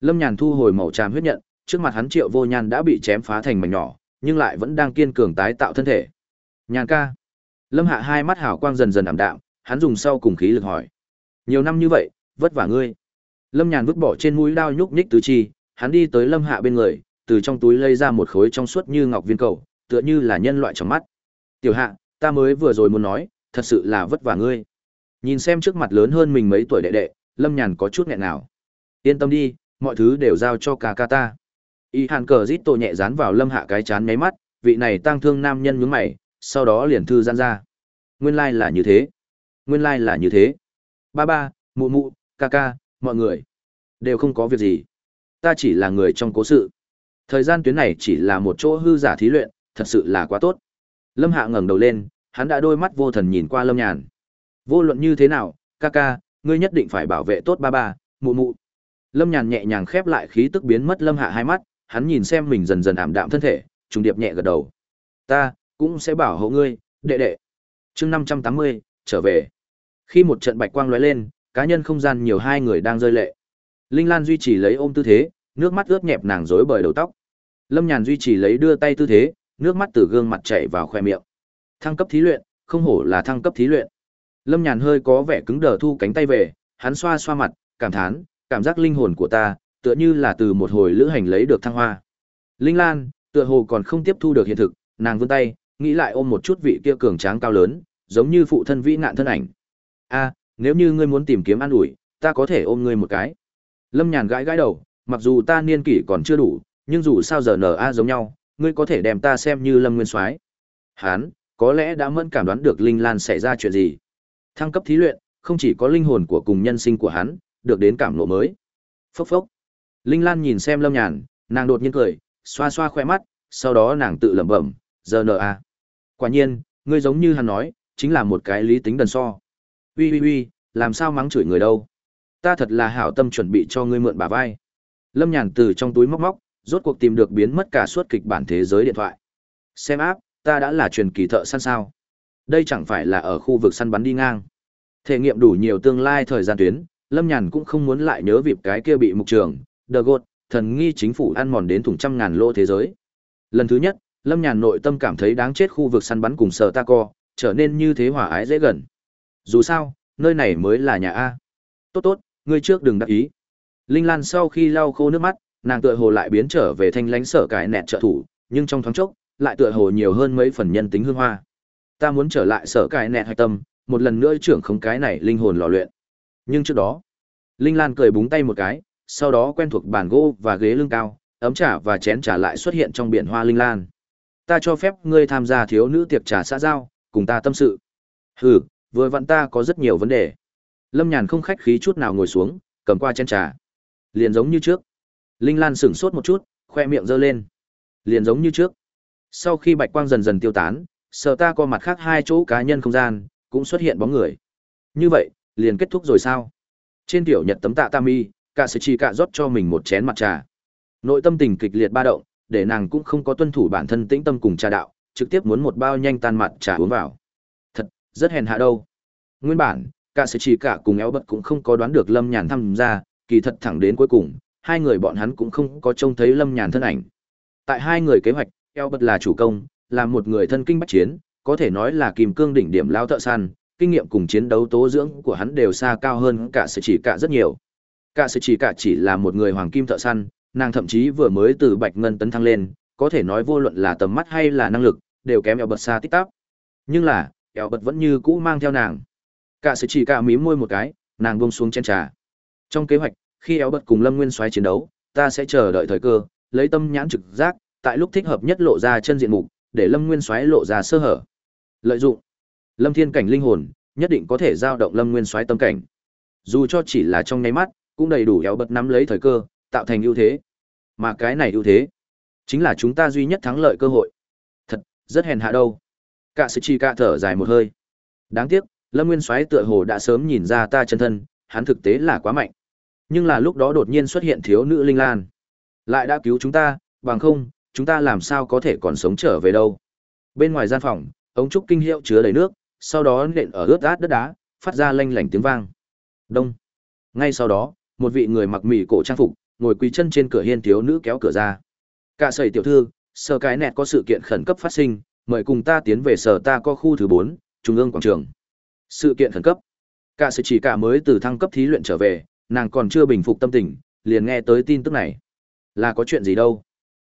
Speaker 1: Lâm Nhàn thu hồi màu tràm huyết nhận, trước mặt hắn Triệu Vô Nhan đã bị chém phá thành mảnh nhỏ, nhưng lại vẫn đang kiên cường tái tạo thân thể. Nhàn ca. Lâm Hạ hai mắt hào quang dần dần ảm đạm, hắn dùng sau cùng khí lực hỏi: "Nhiều năm như vậy, vất vả ngươi." Lâm Nhàn vứt bỏ trên mũi đao nhúc nhích tứ chi, hắn đi tới Lâm Hạ bên người, từ trong túi lấy ra một khối trong suốt như ngọc viên cầu, tựa như là nhân loại trong mắt. "Tiểu Hạ, ta mới vừa rồi muốn nói, thật sự là vất vả ngươi." Nhìn xem trước mặt lớn hơn mình mấy tuổi đệ đệ, Lâm Nhàn có chút nghẹn nào. "Yên tâm đi, mọi thứ đều giao cho ca ca ta." Y Hàn cờ rít tổ nhẹ dán vào Lâm Hạ cái chán nháy mắt, vị này tang thương nam nhân nhướng mày, sau đó liền thư giãn ra. Nguyên lai like là như thế. Nguyên lai like là như thế. Ba ba, mụ mụ, ca ca, mọi người. Đều không có việc gì. Ta chỉ là người trong cố sự. Thời gian tuyến này chỉ là một chỗ hư giả thí luyện, thật sự là quá tốt. Lâm Hạ ngẩng đầu lên, hắn đã đôi mắt vô thần nhìn qua Lâm Nhàn. Vô luận như thế nào, ca ca, ngươi nhất định phải bảo vệ tốt ba ba, mụ mụ. Lâm Nhàn nhẹ nhàng khép lại khí tức biến mất Lâm Hạ hai mắt, hắn nhìn xem mình dần dần ảm đạm thân thể, trùng điệp nhẹ gật đầu. Ta cũng sẽ bảo hộ ngươi, đệ đệ. Chương năm trăm tám mươi trở về. Khi một trận bạch quang lóe lên, cá nhân không gian nhiều hai người đang rơi lệ. Linh Lan duy trì lấy ôm tư thế, nước mắt ướt nhẹp nàng rối bời đầu tóc. Lâm Nhàn duy trì lấy đưa tay tư thế, nước mắt từ gương mặt chảy vào khoe miệng. Thăng cấp thí luyện, không hổ là thăng cấp thí luyện. Lâm Nhàn hơi có vẻ cứng đờ thu cánh tay về, hắn xoa xoa mặt, cảm thán, cảm giác linh hồn của ta, tựa như là từ một hồi lữ hành lấy được thăng hoa. Linh Lan, tựa hồ còn không tiếp thu được hiện thực, nàng vươn tay, nghĩ lại ôm một chút vị kia cường tráng cao lớn, giống như phụ thân vĩ nạn thân ảnh. A, nếu như ngươi muốn tìm kiếm an ủi, ta có thể ôm ngươi một cái. Lâm Nhàn gãi gãi đầu, mặc dù ta niên kỷ còn chưa đủ, nhưng dù sao giờ nở a giống nhau, ngươi có thể đem ta xem như Lâm Nguyên Soái. Hán, có lẽ đã mẫn cảm đoán được Linh Lan xảy ra chuyện gì. Thăng cấp thí luyện, không chỉ có linh hồn của cùng nhân sinh của hắn, được đến cảm ngộ mới. Phốc phốc. Linh Lan nhìn xem Lâm Nhàn, nàng đột nhiên cười, xoa xoa khóe mắt, sau đó nàng tự lẩm bẩm, giờ nở a. Quả nhiên, ngươi giống như hắn nói, chính là một cái lý tính đần so. Ui ui ui, làm sao mắng chửi người đâu? Ta thật là hảo tâm chuẩn bị cho ngươi mượn bà vai. Lâm Nhàn từ trong túi móc móc, rốt cuộc tìm được biến mất cả suốt kịch bản thế giới điện thoại. Xem áp, ta đã là truyền kỳ thợ săn sao. Đây chẳng phải là ở khu vực săn bắn đi ngang. Thể nghiệm đủ nhiều tương lai thời gian tuyến, Lâm Nhàn cũng không muốn lại nhớ vịp cái kia bị mục trường, The God, thần nghi chính phủ ăn mòn đến thủng trăm ngàn lô thế giới. Lần thứ nhất, Lâm Nhàn nội tâm cảm thấy đáng chết khu vực săn bắn cùng sở ta co, trở nên như thế hòa ái dễ gần. Dù sao, nơi này mới là nhà A. Tốt tốt, ngươi trước đừng đắc ý. Linh Lan sau khi lau khô nước mắt, nàng tựa hồ lại biến trở về thanh lãnh sở cải nẹt trợ thủ, nhưng trong thoáng chốc, lại tựa hồ nhiều hơn mấy phần nhân tính hương hoa. Ta muốn trở lại sở cải nẹt hạch tâm, một lần nữa trưởng không cái này linh hồn lò luyện. Nhưng trước đó, Linh Lan cười búng tay một cái, sau đó quen thuộc bàn gỗ và ghế lưng cao, ấm trà và chén trà lại xuất hiện trong biển hoa linh lan. Ta cho phép ngươi tham gia thiếu nữ tiệc trà xã giao, cùng ta tâm sự. Hừ, vừa vặn ta có rất nhiều vấn đề. Lâm Nhàn không khách khí chút nào ngồi xuống, cầm qua chén trà. Liền giống như trước. Linh Lan sửng sốt một chút, khoe miệng giơ lên. Liền giống như trước. Sau khi bạch quang dần dần tiêu tán, sợ ta có mặt khác hai chỗ cá nhân không gian, cũng xuất hiện bóng người. Như vậy, liền kết thúc rồi sao? Trên tiểu nhật tấm tạ tam mi, cả sự chỉ cả rót cho mình một chén mặt trà. Nội tâm tình kịch liệt ba động, để nàng cũng không có tuân thủ bản thân tĩnh tâm cùng trà đạo, trực tiếp muốn một bao nhanh tan mặt trà uống vào. Thật, rất hèn hạ đâu. Nguyên bản, cả sự chỉ cả cùng éo bật cũng không có đoán được Lâm Nhàn tham gia, kỳ thật thẳng đến cuối cùng, hai người bọn hắn cũng không có trông thấy Lâm Nhàn thân ảnh. Tại hai người kế hoạch, éo bật là chủ công, là một người thân kinh bách chiến, có thể nói là kìm cương đỉnh điểm lao thợ săn, kinh nghiệm cùng chiến đấu tố dưỡng của hắn đều xa cao hơn cả sự chỉ cả rất nhiều. Cả sự chỉ cả chỉ là một người hoàng kim thợ săn, nàng thậm chí vừa mới từ bạch ngân tấn thăng lên, có thể nói vô luận là tầm mắt hay là năng lực, đều kém eo bật xa tích tắp. Nhưng là, eo bật vẫn như cũ mang theo nàng. Cả sự chỉ cả mím môi một cái, nàng buông xuống chén trà. Trong kế hoạch, khi eo bật cùng Lâm Nguyên xoáy chiến đấu, ta sẽ chờ đợi thời cơ, lấy tâm nhãn trực giác, tại lúc thích hợp nhất lộ ra chân diện mục, để Lâm Nguyên xoáy lộ ra sơ hở. Lợi dụng Lâm Thiên cảnh linh hồn, nhất định có thể giao động Lâm Nguyên xoáy tâm cảnh. Dù cho chỉ là trong nháy mắt, cũng đầy đủ eo bật nắm lấy thời cơ, tạo thành ưu thế. Mà cái này ưu thế, chính là chúng ta duy nhất thắng lợi cơ hội. Thật, rất hèn hạ đâu. Cả sự chi cả thở dài một hơi. Đáng tiếc, Lâm Nguyên Soái tựa hồ đã sớm nhìn ra ta chân thân, hắn thực tế là quá mạnh. Nhưng là lúc đó đột nhiên xuất hiện thiếu nữ Linh Lan. Lại đã cứu chúng ta, bằng không, chúng ta làm sao có thể còn sống trở về đâu. Bên ngoài gian phòng, ống trúc kinh hiệu chứa đầy nước, sau đó nện ở ướt át đất đá, phát ra lanh lảnh tiếng vang. Đông. Ngay sau đó, một vị người mặc mỹ cổ trang phục, ngồi quỳ chân trên cửa hiên thiếu nữ kéo cửa ra. Cả sầy tiểu thư, sở cái nẹt có sự kiện khẩn cấp phát sinh, mời cùng ta tiến về sở ta có khu thứ bốn, trung ương quảng trường. Sự kiện khẩn cấp. Cả sầy chỉ cả mới từ thăng cấp thí luyện trở về, nàng còn chưa bình phục tâm tình, liền nghe tới tin tức này. Là có chuyện gì đâu?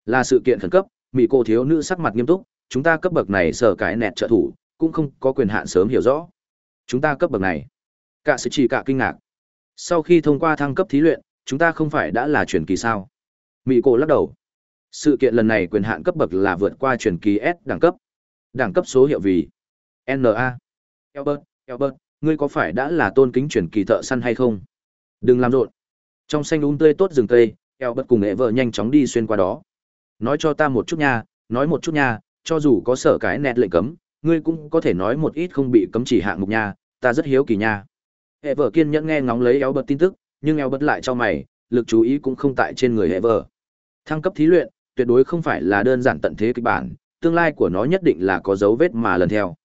Speaker 1: Là sự kiện khẩn cấp, mỹ cô thiếu nữ sắc mặt nghiêm túc, chúng ta cấp bậc này sở cái nẹt trợ thủ, cũng không có quyền hạn sớm hiểu rõ. Chúng ta cấp bậc này. Cả sự chỉ cả kinh ngạc. Sau khi thông qua thăng cấp thí luyện, chúng ta không phải đã là truyền kỳ sao? Mỹ cổ lắc đầu. Sự kiện lần này quyền hạn cấp bậc là vượt qua truyền kỳ S đẳng cấp. Đẳng cấp số hiệu vì NA. Albert, Albert, ngươi có phải đã là tôn kính truyền kỳ thợ săn hay không? Đừng làm rộn. Trong xanh đúng tươi tốt rừng tây, elbert cùng nghệ vợ nhanh chóng đi xuyên qua đó. Nói cho ta một chút nha, nói một chút nha, cho dù có sở cái nét lệnh cấm, ngươi cũng có thể nói một ít không bị cấm chỉ hạng mục nha, ta rất hiếu kỳ nha. Hệ vợ kiên nhẫn nghe ngóng lấy elbert tin tức, nhưng eo bất lại cho mày, lực chú ý cũng không tại trên người hệ vợ. Thăng cấp thí luyện, tuyệt đối không phải là đơn giản tận thế kịch bản, tương lai của nó nhất định là có dấu vết mà lần theo.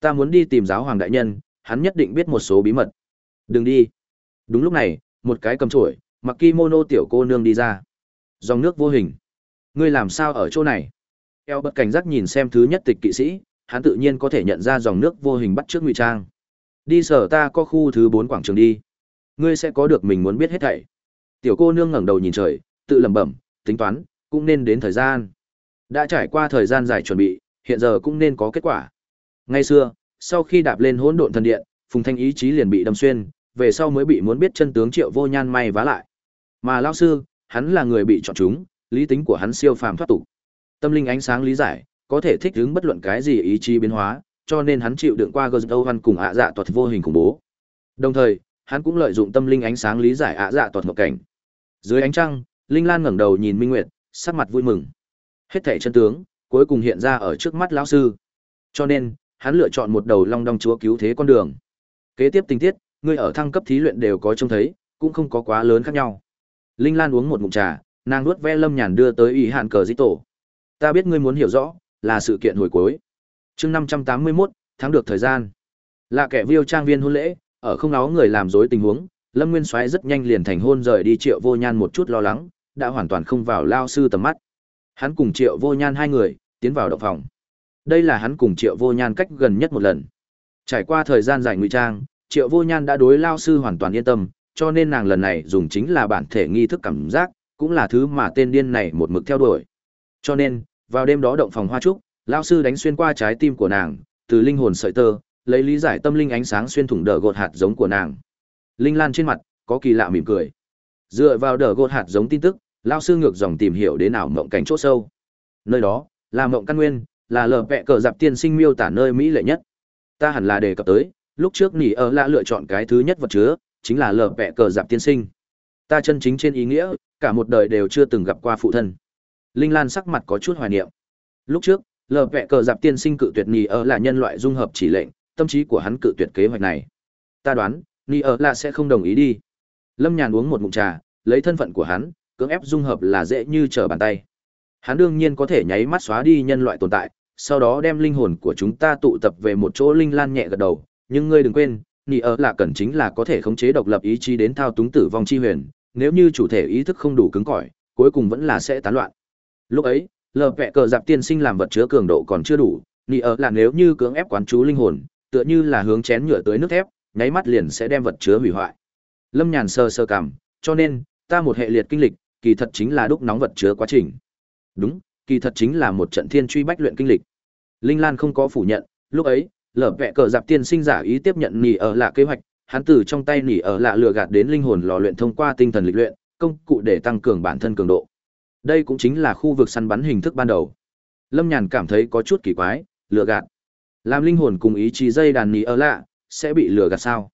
Speaker 1: Ta muốn đi tìm giáo hoàng đại nhân, hắn nhất định biết một số bí mật. Đừng đi. Đúng lúc này, một cái cầm chổi, mặc kimono tiểu cô nương đi ra. Dòng nước vô hình. Ngươi làm sao ở chỗ này? Eo bất cảnh giác nhìn xem thứ nhất tịch kỵ sĩ, hắn tự nhiên có thể nhận ra dòng nước vô hình bắt trước ngụy trang. Đi sở ta có khu thứ bốn quảng trường đi. Ngươi sẽ có được mình muốn biết hết thảy. Tiểu cô nương ngẩng đầu nhìn trời, tự lẩm bẩm, tính toán, cũng nên đến thời gian. Đã trải qua thời gian dài chuẩn bị, hiện giờ cũng nên có kết quả. Ngay xưa, sau khi đạp lên hỗn độn thần điện, Phùng Thanh ý chí liền bị đâm xuyên, về sau mới bị muốn biết chân tướng Triệu Vô Nhan may vá lại. Mà lão sư, hắn là người bị chọn chúng, lý tính của hắn siêu phàm thoát tục. Tâm linh ánh sáng lý giải, có thể thích ứng bất luận cái gì ý chí biến hóa, cho nên hắn chịu đựng qua Gozdow Văn cùng ạ dạ tuật vô hình khủng bố. Đồng thời, hắn cũng lợi dụng tâm linh ánh sáng lý giải ạ dạ toàn ngộ cảnh. Dưới ánh trăng, Linh Lan ngẩng đầu nhìn Minh Nguyệt, sắc mặt vui mừng. Hết thảy chân tướng, cuối cùng hiện ra ở trước mắt lão sư. Cho nên, hắn lựa chọn một đầu long đong chúa cứu thế con đường. Kế tiếp tình tiết, ngươi ở thăng cấp thí luyện đều có trông thấy, cũng không có quá lớn khác nhau. Linh Lan uống một ngụm trà, nàng nuốt ve lâm nhàn đưa tới ủy hạn cờ di tổ. Ta biết ngươi muốn hiểu rõ, là sự kiện hồi cuối. Chương 581, tháng được thời gian. Là kẻ viêu trang viên hôn lễ, ở không áo người làm dối tình huống, Lâm Nguyên Soái rất nhanh liền thành hôn rời đi Triệu Vô Nhan một chút lo lắng, đã hoàn toàn không vào lao sư tầm mắt. Hắn cùng Triệu Vô Nhan hai người tiến vào động phòng. Đây là hắn cùng Triệu Vô Nhan cách gần nhất một lần. Trải qua thời gian dài ngụy trang, Triệu Vô Nhan đã đối lao sư hoàn toàn yên tâm, cho nên nàng lần này dùng chính là bản thể nghi thức cảm giác, cũng là thứ mà tên điên này một mực theo đuổi. Cho nên, vào đêm đó động phòng hoa trúc, lao sư đánh xuyên qua trái tim của nàng, từ linh hồn sợi tơ, lấy lý giải tâm linh ánh sáng xuyên thủng đờ gột hạt giống của nàng. Linh Lan trên mặt có kỳ lạ mỉm cười. Dựa vào đờ gột hạt giống tin tức, lao sư ngược dòng tìm hiểu đến ảo mộng cảnh chỗ sâu. Nơi đó là mộng căn nguyên, là lờ vẹ cờ dạp tiên sinh miêu tả nơi mỹ lệ nhất. Ta hẳn là đề cập tới, lúc trước nỉ ở lạ lựa chọn cái thứ nhất vật chứa, chính là lờ vẹ cờ dạp tiên sinh. Ta chân chính trên ý nghĩa, cả một đời đều chưa từng gặp qua phụ thân. Linh Lan sắc mặt có chút hoài niệm. Lúc trước, lờ vẹ cờ dạp tiên sinh cự tuyệt nỉ ở là nhân loại dung hợp chỉ lệnh, tâm trí của hắn cự tuyệt kế hoạch này. Ta đoán, Ni ở là sẽ không đồng ý đi. Lâm Nhàn uống một ngụm trà, lấy thân phận của hắn, cưỡng ép dung hợp là dễ như trở bàn tay. Hắn đương nhiên có thể nháy mắt xóa đi nhân loại tồn tại, sau đó đem linh hồn của chúng ta tụ tập về một chỗ linh lan nhẹ gật đầu, nhưng ngươi đừng quên, Ni ở là cần chính là có thể khống chế độc lập ý chí đến thao túng tử vong chi huyền, nếu như chủ thể ý thức không đủ cứng cỏi, cuối cùng vẫn là sẽ tán loạn. Lúc ấy, lờ vẹ cờ dạp tiên sinh làm vật chứa cường độ còn chưa đủ, Ni ở là nếu như cưỡng ép quán chú linh hồn, tựa như là hướng chén nhựa tới nước thép, nháy mắt liền sẽ đem vật chứa hủy hoại. Lâm Nhàn sơ sơ cảm, cho nên, ta một hệ liệt kinh lịch, kỳ thật chính là đúc nóng vật chứa quá trình. Đúng, kỳ thật chính là một trận thiên truy bách luyện kinh lịch. Linh Lan không có phủ nhận, lúc ấy, lở vẹ cờ dạp tiên sinh giả ý tiếp nhận nỉ ở lạ kế hoạch, hắn từ trong tay nỉ ở lạ lừa gạt đến linh hồn lò luyện thông qua tinh thần lịch luyện, công cụ để tăng cường bản thân cường độ. Đây cũng chính là khu vực săn bắn hình thức ban đầu. Lâm Nhàn cảm thấy có chút kỳ quái, lừa gạt. Làm linh hồn cùng ý chí dây đàn nỉ ở lạ, sẽ bị lừa gạt sao?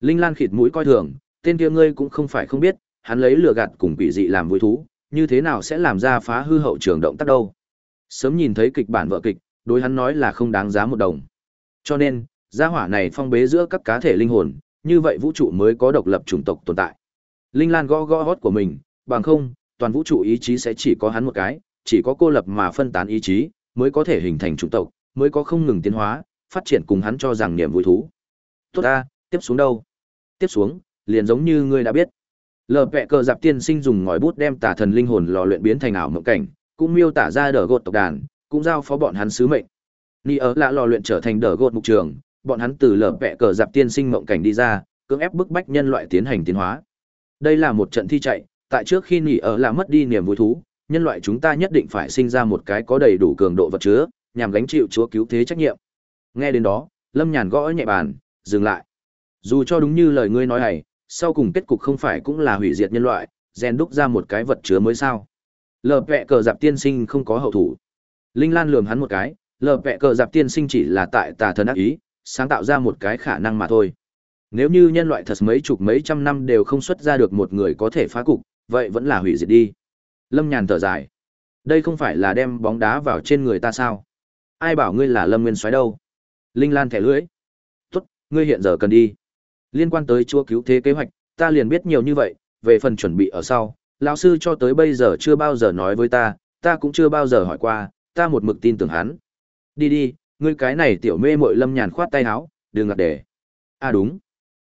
Speaker 1: Linh Lan khịt mũi coi thường, tên kia ngươi cũng không phải không biết, hắn lấy lừa gạt cùng quỷ dị làm vui thú, như thế nào sẽ làm ra phá hư hậu trường động tác đâu. Sớm nhìn thấy kịch bản vợ kịch, đối hắn nói là không đáng giá một đồng. Cho nên, gia hỏa này phong bế giữa các cá thể linh hồn, như vậy vũ trụ mới có độc lập chủng tộc tồn tại. Linh Lan gõ gõ hót của mình, bằng không, toàn vũ trụ ý chí sẽ chỉ có hắn một cái, chỉ có cô lập mà phân tán ý chí, mới có thể hình thành chủng tộc, mới có không ngừng tiến hóa, phát triển cùng hắn cho rằng niềm vui thú. Tốt ta, tiếp xuống đâu? Tiếp xuống, liền giống như ngươi đã biết. Lở vẹ cờ dạp tiên sinh dùng ngòi bút đem tà thần linh hồn lò luyện biến thành ảo mộng cảnh, cũng miêu tả ra đỡ gột tộc đàn, cũng giao phó bọn hắn sứ mệnh. Ni ở lạ lò luyện trở thành đỡ gột mục trường, bọn hắn từ lở vẹ cờ dạp tiên sinh mộng cảnh đi ra, cưỡng ép bức bách nhân loại tiến hành tiến hóa. Đây là một trận thi chạy, tại trước khi Ni ở lạ mất đi niềm vui thú, nhân loại chúng ta nhất định phải sinh ra một cái có đầy đủ cường độ vật chứa, nhằm gánh chịu chúa cứu thế trách nhiệm. Nghe đến đó, Lâm Nhàn gõ nhẹ bàn, dừng lại. Dù cho đúng như lời ngươi nói này, sau cùng kết cục không phải cũng là hủy diệt nhân loại, rèn đúc ra một cái vật chứa mới sao. Lờ vẹ cờ dạp tiên sinh không có hậu thủ. Linh Lan lườm hắn một cái, lờ vẹ cờ dạp tiên sinh chỉ là tại tà thần ác ý, sáng tạo ra một cái khả năng mà thôi. Nếu như nhân loại thật mấy chục mấy trăm năm đều không xuất ra được một người có thể phá cục, vậy vẫn là hủy diệt đi. Lâm Nhàn thở dài. Đây không phải là đem bóng đá vào trên người ta sao? Ai bảo ngươi là Lâm Nguyên Soái đâu? Linh Lan thẻ lưỡi. Tốt, ngươi hiện giờ cần đi. Liên quan tới chúa cứu thế kế hoạch, ta liền biết nhiều như vậy, về phần chuẩn bị ở sau, lão sư cho tới bây giờ chưa bao giờ nói với ta, ta cũng chưa bao giờ hỏi qua, ta một mực tin tưởng hắn. Đi đi, ngươi cái này tiểu mê muội Lâm Nhàn khoát tay áo, đừng ngặt để. À đúng.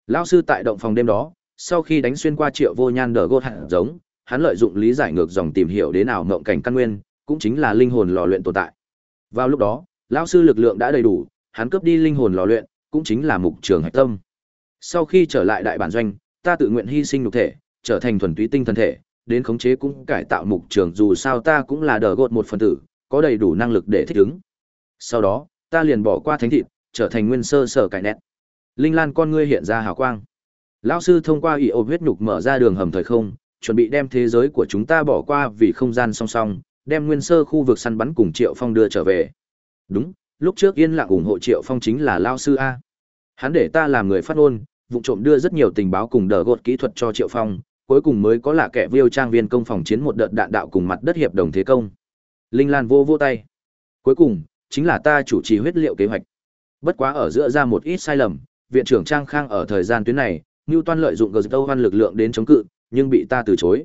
Speaker 1: Lão sư tại động phòng đêm đó, sau khi đánh xuyên qua Triệu Vô Nhan đỡ gột hạt giống, hắn lợi dụng lý giải ngược dòng tìm hiểu đến nào ngộng cảnh căn nguyên, cũng chính là linh hồn lò luyện tồn tại. Vào lúc đó, lão sư lực lượng đã đầy đủ, hắn cướp đi linh hồn lò luyện, cũng chính là mục trường hạch tâm. Sau khi trở lại đại bản doanh, ta tự nguyện hy sinh nhục thể, trở thành thuần túy tinh thần thể, đến khống chế cũng cải tạo mục trường dù sao ta cũng là đờ gột một phần tử, có đầy đủ năng lực để thích ứng. Sau đó, ta liền bỏ qua thánh thịt, trở thành nguyên sơ sở cải nét. Linh Lan con ngươi hiện ra hào quang. Lão sư thông qua ỷ ổ huyết nhục mở ra đường hầm thời không, chuẩn bị đem thế giới của chúng ta bỏ qua vì không gian song song, đem nguyên sơ khu vực săn bắn cùng Triệu Phong đưa trở về. Đúng, lúc trước yên lặng ủng hộ Triệu Phong chính là lão sư a. Hắn để ta làm người phát ngôn, vụ trộm đưa rất nhiều tình báo cùng đờ gột kỹ thuật cho Triệu Phong, cuối cùng mới có là kẻ viêu trang viên công phòng chiến một đợt đạn đạo cùng mặt đất hiệp đồng thế công. Linh Lan vô vô tay. Cuối cùng, chính là ta chủ trì huyết liệu kế hoạch. Bất quá ở giữa ra một ít sai lầm, viện trưởng Trang Khang ở thời gian tuyến này, Newton lợi dụng Gazdo Hoan lực lượng đến chống cự, nhưng bị ta từ chối.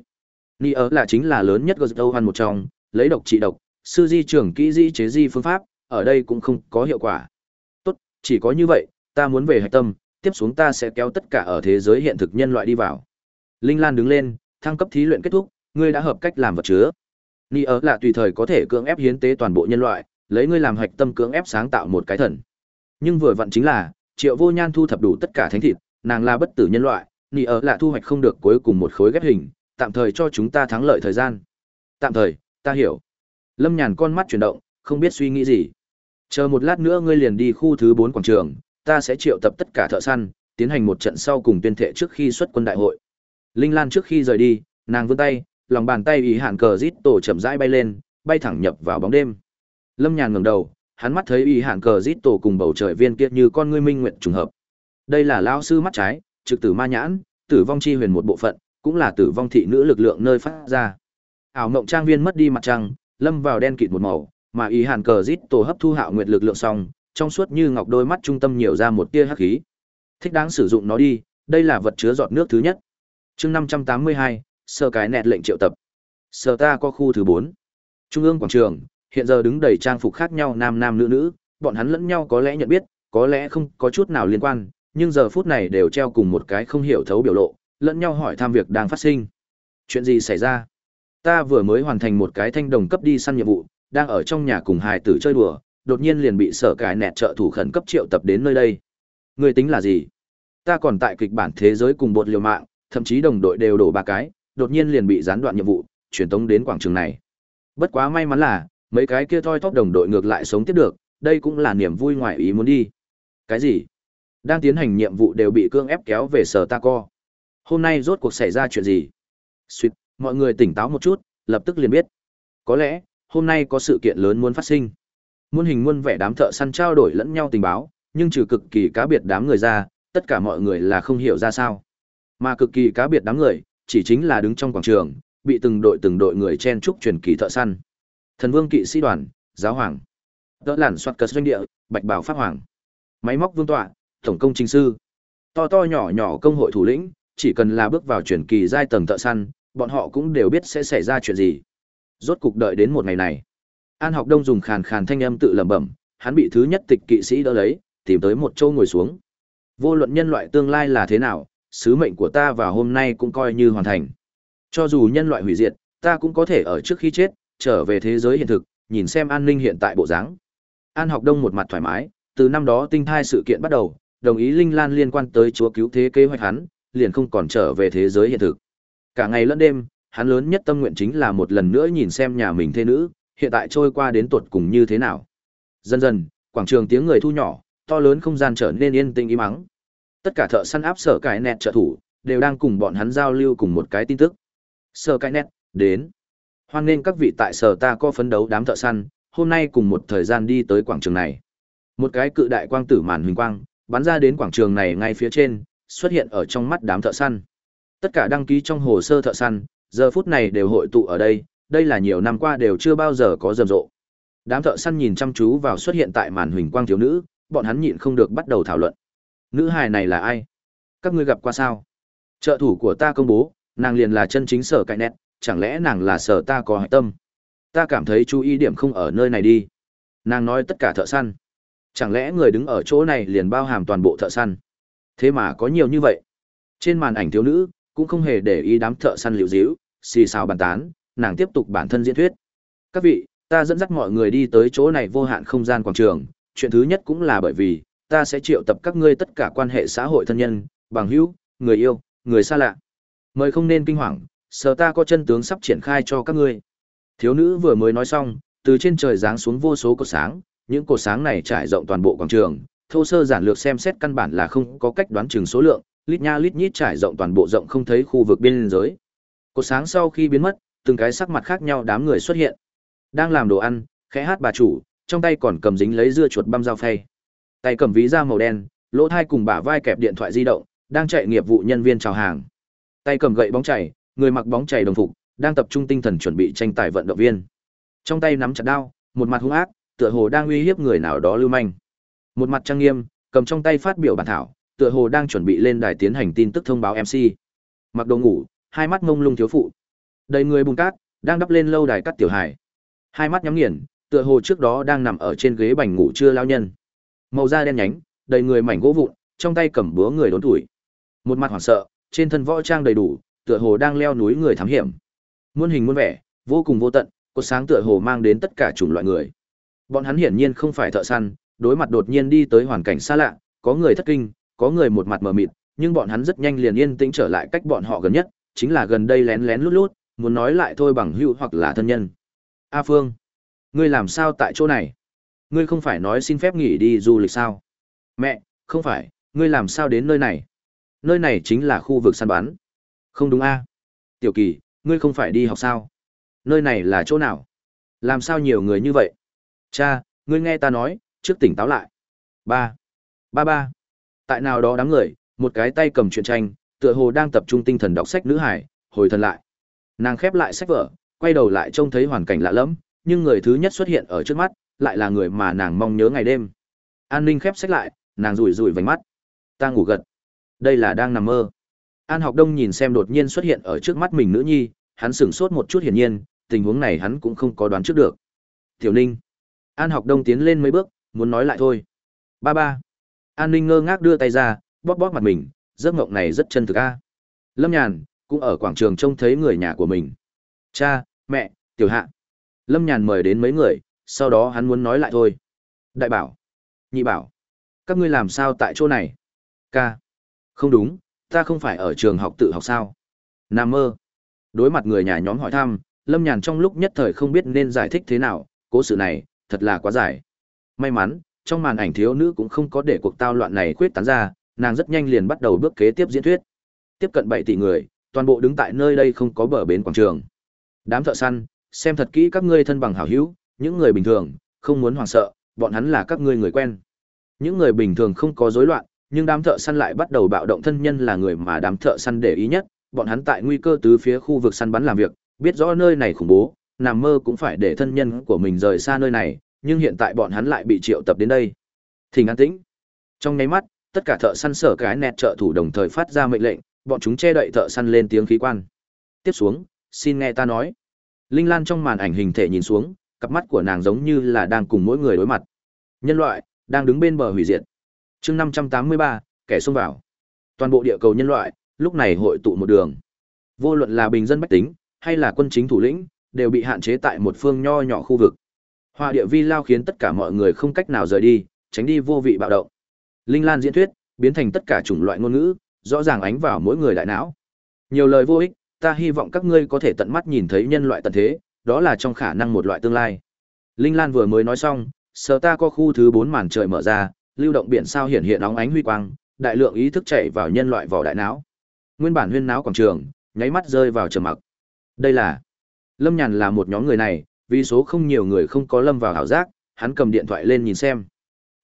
Speaker 1: Ni ở là chính là lớn nhất Gazdo Hoan một trong, lấy độc trị độc, sư di trưởng kỹ di chế di phương pháp, ở đây cũng không có hiệu quả. Tốt, chỉ có như vậy, ta muốn về hạch tâm, tiếp xuống ta sẽ kéo tất cả ở thế giới hiện thực nhân loại đi vào. Linh Lan đứng lên, thăng cấp thí luyện kết thúc, ngươi đã hợp cách làm vật chứa. Ni ở là tùy thời có thể cưỡng ép hiến tế toàn bộ nhân loại, lấy ngươi làm hạch tâm cưỡng ép sáng tạo một cái thần. Nhưng vừa vặn chính là, Triệu Vô Nhan thu thập đủ tất cả thánh thịt, nàng là bất tử nhân loại, Ni ở là thu hoạch không được cuối cùng một khối ghép hình, tạm thời cho chúng ta thắng lợi thời gian. Tạm thời, ta hiểu. Lâm Nhàn con mắt chuyển động, không biết suy nghĩ gì. Chờ một lát nữa ngươi liền đi khu thứ bốn quảng trường, ta sẽ triệu tập tất cả thợ săn, tiến hành một trận sau cùng tuyên thệ trước khi xuất quân đại hội. Linh Lan trước khi rời đi, nàng vươn tay, lòng bàn tay ý hạn cờ rít tổ chậm rãi bay lên, bay thẳng nhập vào bóng đêm. Lâm Nhàn ngẩng đầu, hắn mắt thấy ý hạn cờ rít tổ cùng bầu trời viên kia như con ngươi minh nguyện trùng hợp. Đây là lão sư mắt trái, trực tử ma nhãn, tử vong chi huyền một bộ phận, cũng là tử vong thị nữ lực lượng nơi phát ra. Ảo mộng trang viên mất đi mặt trăng, lâm vào đen kịt một màu, mà ý hàn cờ rít tổ hấp thu hạo nguyệt lực lượng xong, trong suốt như ngọc đôi mắt trung tâm nhiều ra một tia hắc khí. Thích đáng sử dụng nó đi, đây là vật chứa giọt nước thứ nhất. Chương 582, sơ cái nẹt lệnh triệu tập. sơ ta có khu thứ bốn Trung ương quảng trường, hiện giờ đứng đầy trang phục khác nhau nam nam nữ nữ, bọn hắn lẫn nhau có lẽ nhận biết, có lẽ không có chút nào liên quan, nhưng giờ phút này đều treo cùng một cái không hiểu thấu biểu lộ, lẫn nhau hỏi thăm việc đang phát sinh. Chuyện gì xảy ra? Ta vừa mới hoàn thành một cái thanh đồng cấp đi săn nhiệm vụ, đang ở trong nhà cùng hài tử chơi đùa, đột nhiên liền bị sở cải nẹt trợ thủ khẩn cấp triệu tập đến nơi đây. Người tính là gì? Ta còn tại kịch bản thế giới cùng bột liều mạng, thậm chí đồng đội đều đổ ba cái, đột nhiên liền bị gián đoạn nhiệm vụ, chuyển tống đến quảng trường này. Bất quá may mắn là, mấy cái kia thoi thóp đồng đội ngược lại sống tiếp được, đây cũng là niềm vui ngoài ý muốn đi. Cái gì? Đang tiến hành nhiệm vụ đều bị cương ép kéo về sở ta co. Hôm nay rốt cuộc xảy ra chuyện gì? suýt mọi người tỉnh táo một chút, lập tức liền biết. Có lẽ, hôm nay có sự kiện lớn muốn phát sinh. Muôn hình muôn vẻ đám thợ săn trao đổi lẫn nhau tình báo, nhưng trừ cực kỳ cá biệt đám người ra, tất cả mọi người là không hiểu ra sao. Mà cực kỳ cá biệt đám người, chỉ chính là đứng trong quảng trường, bị từng đội từng đội người chen trúc truyền kỳ thợ săn. Thần vương kỵ sĩ đoàn, giáo hoàng, đỡ lản soát cất doanh địa, bạch bảo pháp hoàng, máy móc vương tọa, tổng công chính sư, to to nhỏ nhỏ công hội thủ lĩnh, chỉ cần là bước vào truyền kỳ giai tầng thợ săn, bọn họ cũng đều biết sẽ xảy ra chuyện gì. Rốt cục đợi đến một ngày này. An Học Đông dùng khàn khàn thanh âm tự lẩm bẩm, hắn bị thứ nhất tịch kỵ sĩ đỡ lấy, tìm tới một chỗ ngồi xuống. Vô luận nhân loại tương lai là thế nào, sứ mệnh của ta vào hôm nay cũng coi như hoàn thành. Cho dù nhân loại hủy diệt, ta cũng có thể ở trước khi chết, trở về thế giới hiện thực, nhìn xem an ninh hiện tại bộ dáng. An học đông một mặt thoải mái, từ năm đó tinh thai sự kiện bắt đầu, đồng ý Linh Lan liên quan tới chúa cứu thế kế hoạch hắn, liền không còn trở về thế giới hiện thực. Cả ngày lẫn đêm, hắn lớn nhất tâm nguyện chính là một lần nữa nhìn xem nhà mình thê nữ, hiện tại trôi qua đến tuột cùng như thế nào. Dần dần, quảng trường tiếng người thu nhỏ, to lớn không gian trở nên yên tĩnh im mắng. Tất cả thợ săn áp sở cải nẹt trợ thủ, đều đang cùng bọn hắn giao lưu cùng một cái tin tức. Sở cải nẹt, đến. Hoan nghênh các vị tại sở ta có phấn đấu đám thợ săn, hôm nay cùng một thời gian đi tới quảng trường này. Một cái cự đại quang tử màn huỳnh quang, bắn ra đến quảng trường này ngay phía trên, xuất hiện ở trong mắt đám thợ săn. Tất cả đăng ký trong hồ sơ thợ săn, giờ phút này đều hội tụ ở đây, đây là nhiều năm qua đều chưa bao giờ có rầm rộ. Đám thợ săn nhìn chăm chú vào xuất hiện tại màn huỳnh quang thiếu nữ, bọn hắn nhịn không được bắt đầu thảo luận. Nữ hài này là ai? Các ngươi gặp qua sao? Trợ thủ của ta công bố, nàng liền là chân chính sở cạnh nét, chẳng lẽ nàng là sở ta có hại tâm? Ta cảm thấy chú ý điểm không ở nơi này đi. Nàng nói tất cả thợ săn. Chẳng lẽ người đứng ở chỗ này liền bao hàm toàn bộ thợ săn? Thế mà có nhiều như vậy. Trên màn ảnh thiếu nữ, cũng không hề để ý đám thợ săn liều díu, xì xào bàn tán, nàng tiếp tục bản thân diễn thuyết. Các vị, ta dẫn dắt mọi người đi tới chỗ này vô hạn không gian quảng trường, chuyện thứ nhất cũng là bởi vì, ta sẽ triệu tập các ngươi tất cả quan hệ xã hội thân nhân, bằng hữu, người yêu, người xa lạ. Mời không nên kinh hoàng, sở ta có chân tướng sắp triển khai cho các ngươi. Thiếu nữ vừa mới nói xong, từ trên trời giáng xuống vô số cột sáng, những cột sáng này trải rộng toàn bộ quảng trường, thô sơ giản lược xem xét căn bản là không có cách đoán chừng số lượng, lít nha lít nhít trải rộng toàn bộ rộng không thấy khu vực biên giới. Cột sáng sau khi biến mất, từng cái sắc mặt khác nhau đám người xuất hiện. Đang làm đồ ăn, khẽ hát bà chủ, trong tay còn cầm dính lấy dưa chuột băm dao phay. Tay cầm ví da màu đen, lỗ thai cùng bả vai kẹp điện thoại di động, đang chạy nghiệp vụ nhân viên chào hàng. Tay cầm gậy bóng chảy, người mặc bóng chảy đồng phục, đang tập trung tinh thần chuẩn bị tranh tài vận động viên. Trong tay nắm chặt đao, một mặt hung ác, tựa hồ đang uy hiếp người nào đó lưu manh. Một mặt trang nghiêm, cầm trong tay phát biểu bản thảo, tựa hồ đang chuẩn bị lên đài tiến hành tin tức thông báo MC. Mặc đồ ngủ, hai mắt ngông lung thiếu phụ. Đầy người bùn cát, đang đắp lên lâu đài cắt tiểu hải. Hai mắt nhắm nghiền, tựa hồ trước đó đang nằm ở trên ghế bành ngủ chưa lao nhân. Màu da đen nhánh, đầy người mảnh gỗ vụn, trong tay cầm búa người đốn tuổi. Một mặt hoảng sợ, trên thân võ trang đầy đủ, tựa hồ đang leo núi người thám hiểm. Muôn hình muôn vẻ, vô cùng vô tận, có sáng tựa hồ mang đến tất cả chủng loại người. Bọn hắn hiển nhiên không phải thợ săn, đối mặt đột nhiên đi tới hoàn cảnh xa lạ, có người thất kinh, có người một mặt mờ mịt, nhưng bọn hắn rất nhanh liền yên tĩnh trở lại cách bọn họ gần nhất, chính là gần đây lén lén lút lút, muốn nói lại thôi bằng hữu hoặc là thân nhân. A Phương, ngươi làm sao tại chỗ này? Ngươi không phải nói xin phép nghỉ đi du lịch sao? Mẹ, không phải, ngươi làm sao đến nơi này? Nơi này chính là khu vực săn bắn. Không đúng a? Tiểu Kỳ, ngươi không phải đi học sao? Nơi này là chỗ nào? Làm sao nhiều người như vậy? Cha, ngươi nghe ta nói, trước tỉnh táo lại. Ba. Ba ba. Tại nào đó đám người, một cái tay cầm truyện tranh, tựa hồ đang tập trung tinh thần đọc sách nữ hải, hồi thần lại. Nàng khép lại sách vở, quay đầu lại trông thấy hoàn cảnh lạ lẫm, nhưng người thứ nhất xuất hiện ở trước mắt, lại là người mà nàng mong nhớ ngày đêm. An Ninh khép sách lại, nàng rủi rủi vành mắt. Ta ngủ gật. Đây là đang nằm mơ. An Học Đông nhìn xem đột nhiên xuất hiện ở trước mắt mình nữ nhi, hắn sửng sốt một chút hiển nhiên, tình huống này hắn cũng không có đoán trước được. Tiểu Ninh. An Học Đông tiến lên mấy bước, muốn nói lại thôi. Ba ba. An Ninh ngơ ngác đưa tay ra, bóp bóp mặt mình, giấc mộng này rất chân thực a. Lâm Nhàn cũng ở quảng trường trông thấy người nhà của mình. Cha, mẹ, tiểu hạ. Lâm Nhàn mời đến mấy người, sau đó hắn muốn nói lại thôi. Đại bảo, nhị bảo, các ngươi làm sao tại chỗ này? Ca, không đúng, ta không phải ở trường học tự học sao? Nam mơ. Đối mặt người nhà nhóm hỏi thăm, Lâm Nhàn trong lúc nhất thời không biết nên giải thích thế nào, cố sự này, thật là quá dài. May mắn, trong màn ảnh thiếu nữ cũng không có để cuộc tao loạn này khuyết tán ra, nàng rất nhanh liền bắt đầu bước kế tiếp diễn thuyết. Tiếp cận 7 tỷ người, toàn bộ đứng tại nơi đây không có bờ bến quảng trường. Đám thợ săn, xem thật kỹ các ngươi thân bằng hảo hữu, những người bình thường, không muốn hoảng sợ, bọn hắn là các ngươi người quen. Những người bình thường không có rối loạn, nhưng đám thợ săn lại bắt đầu bạo động thân nhân là người mà đám thợ săn để ý nhất, bọn hắn tại nguy cơ tứ phía khu vực săn bắn làm việc, biết rõ nơi này khủng bố, nằm mơ cũng phải để thân nhân của mình rời xa nơi này, nhưng hiện tại bọn hắn lại bị triệu tập đến đây. Thỉnh an tĩnh. Trong nháy mắt, tất cả thợ săn sở cái nẹt trợ thủ đồng thời phát ra mệnh lệnh, bọn chúng che đậy thợ săn lên tiếng khí quan. Tiếp xuống, xin nghe ta nói. Linh Lan trong màn ảnh hình thể nhìn xuống, cặp mắt của nàng giống như là đang cùng mỗi người đối mặt. Nhân loại đang đứng bên bờ hủy diệt. Chương 583, kẻ xông vào. Toàn bộ địa cầu nhân loại lúc này hội tụ một đường. Vô luận là bình dân bách tính hay là quân chính thủ lĩnh, đều bị hạn chế tại một phương nho nhỏ khu vực. Hoa địa vi lao khiến tất cả mọi người không cách nào rời đi, tránh đi vô vị bạo động. Linh Lan diễn thuyết, biến thành tất cả chủng loại ngôn ngữ, rõ ràng ánh vào mỗi người đại não. Nhiều lời vô ích, ta hy vọng các ngươi có thể tận mắt nhìn thấy nhân loại tận thế, đó là trong khả năng một loại tương lai. Linh Lan vừa mới nói xong, sở ta có khu thứ 4 màn trời mở ra, lưu động biển sao hiển hiện óng ánh huy quang, đại lượng ý thức chảy vào nhân loại vỏ đại não. Nguyên bản huyên náo quảng trường, nháy mắt rơi vào trầm mặc. Đây là Lâm Nhàn là một nhóm người này, vì số không nhiều người không có lâm vào hảo giác, hắn cầm điện thoại lên nhìn xem.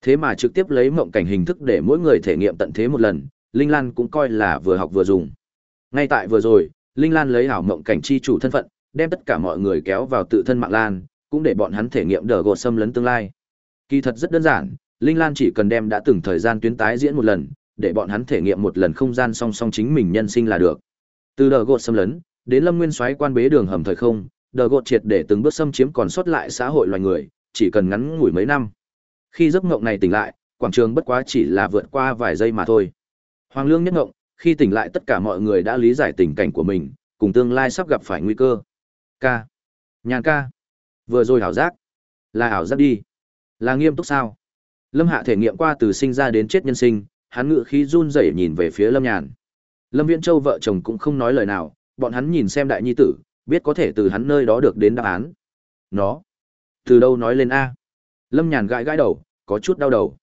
Speaker 1: Thế mà trực tiếp lấy mộng cảnh hình thức để mỗi người thể nghiệm tận thế một lần, Linh Lan cũng coi là vừa học vừa dùng. Ngay tại vừa rồi, Linh Lan lấy hảo mộng cảnh chi chủ thân phận, đem tất cả mọi người kéo vào tự thân mạng lan, cũng để bọn hắn thể nghiệm đờ gột xâm lấn tương lai. Kỳ thật rất đơn giản, Linh Lan chỉ cần đem đã từng thời gian tuyến tái diễn một lần, để bọn hắn thể nghiệm một lần không gian song song chính mình nhân sinh là được. Từ đờ gột xâm lấn, đến Lâm Nguyên xoáy quan bế đường hầm thời không, đờ gột triệt để từng bước xâm chiếm còn sót lại xã hội loài người, chỉ cần ngắn ngủi mấy năm. Khi giấc ngộng này tỉnh lại, quảng trường bất quá chỉ là vượt qua vài giây mà thôi. Hoàng Lương nhất ngộng, khi tỉnh lại tất cả mọi người đã lý giải tình cảnh của mình, cùng tương lai sắp gặp phải nguy cơ. Ca. Nhàn ca. Vừa rồi ảo giác. Là ảo giác đi. Là nghiêm túc sao? Lâm Hạ thể nghiệm qua từ sinh ra đến chết nhân sinh, hắn ngự khí run rẩy nhìn về phía Lâm Nhàn. Lâm Viễn Châu vợ chồng cũng không nói lời nào, bọn hắn nhìn xem đại nhi tử, biết có thể từ hắn nơi đó được đến đáp án. Nó. Từ đâu nói lên A? Lâm Nhàn gãi gãi đầu, có chút đau đầu.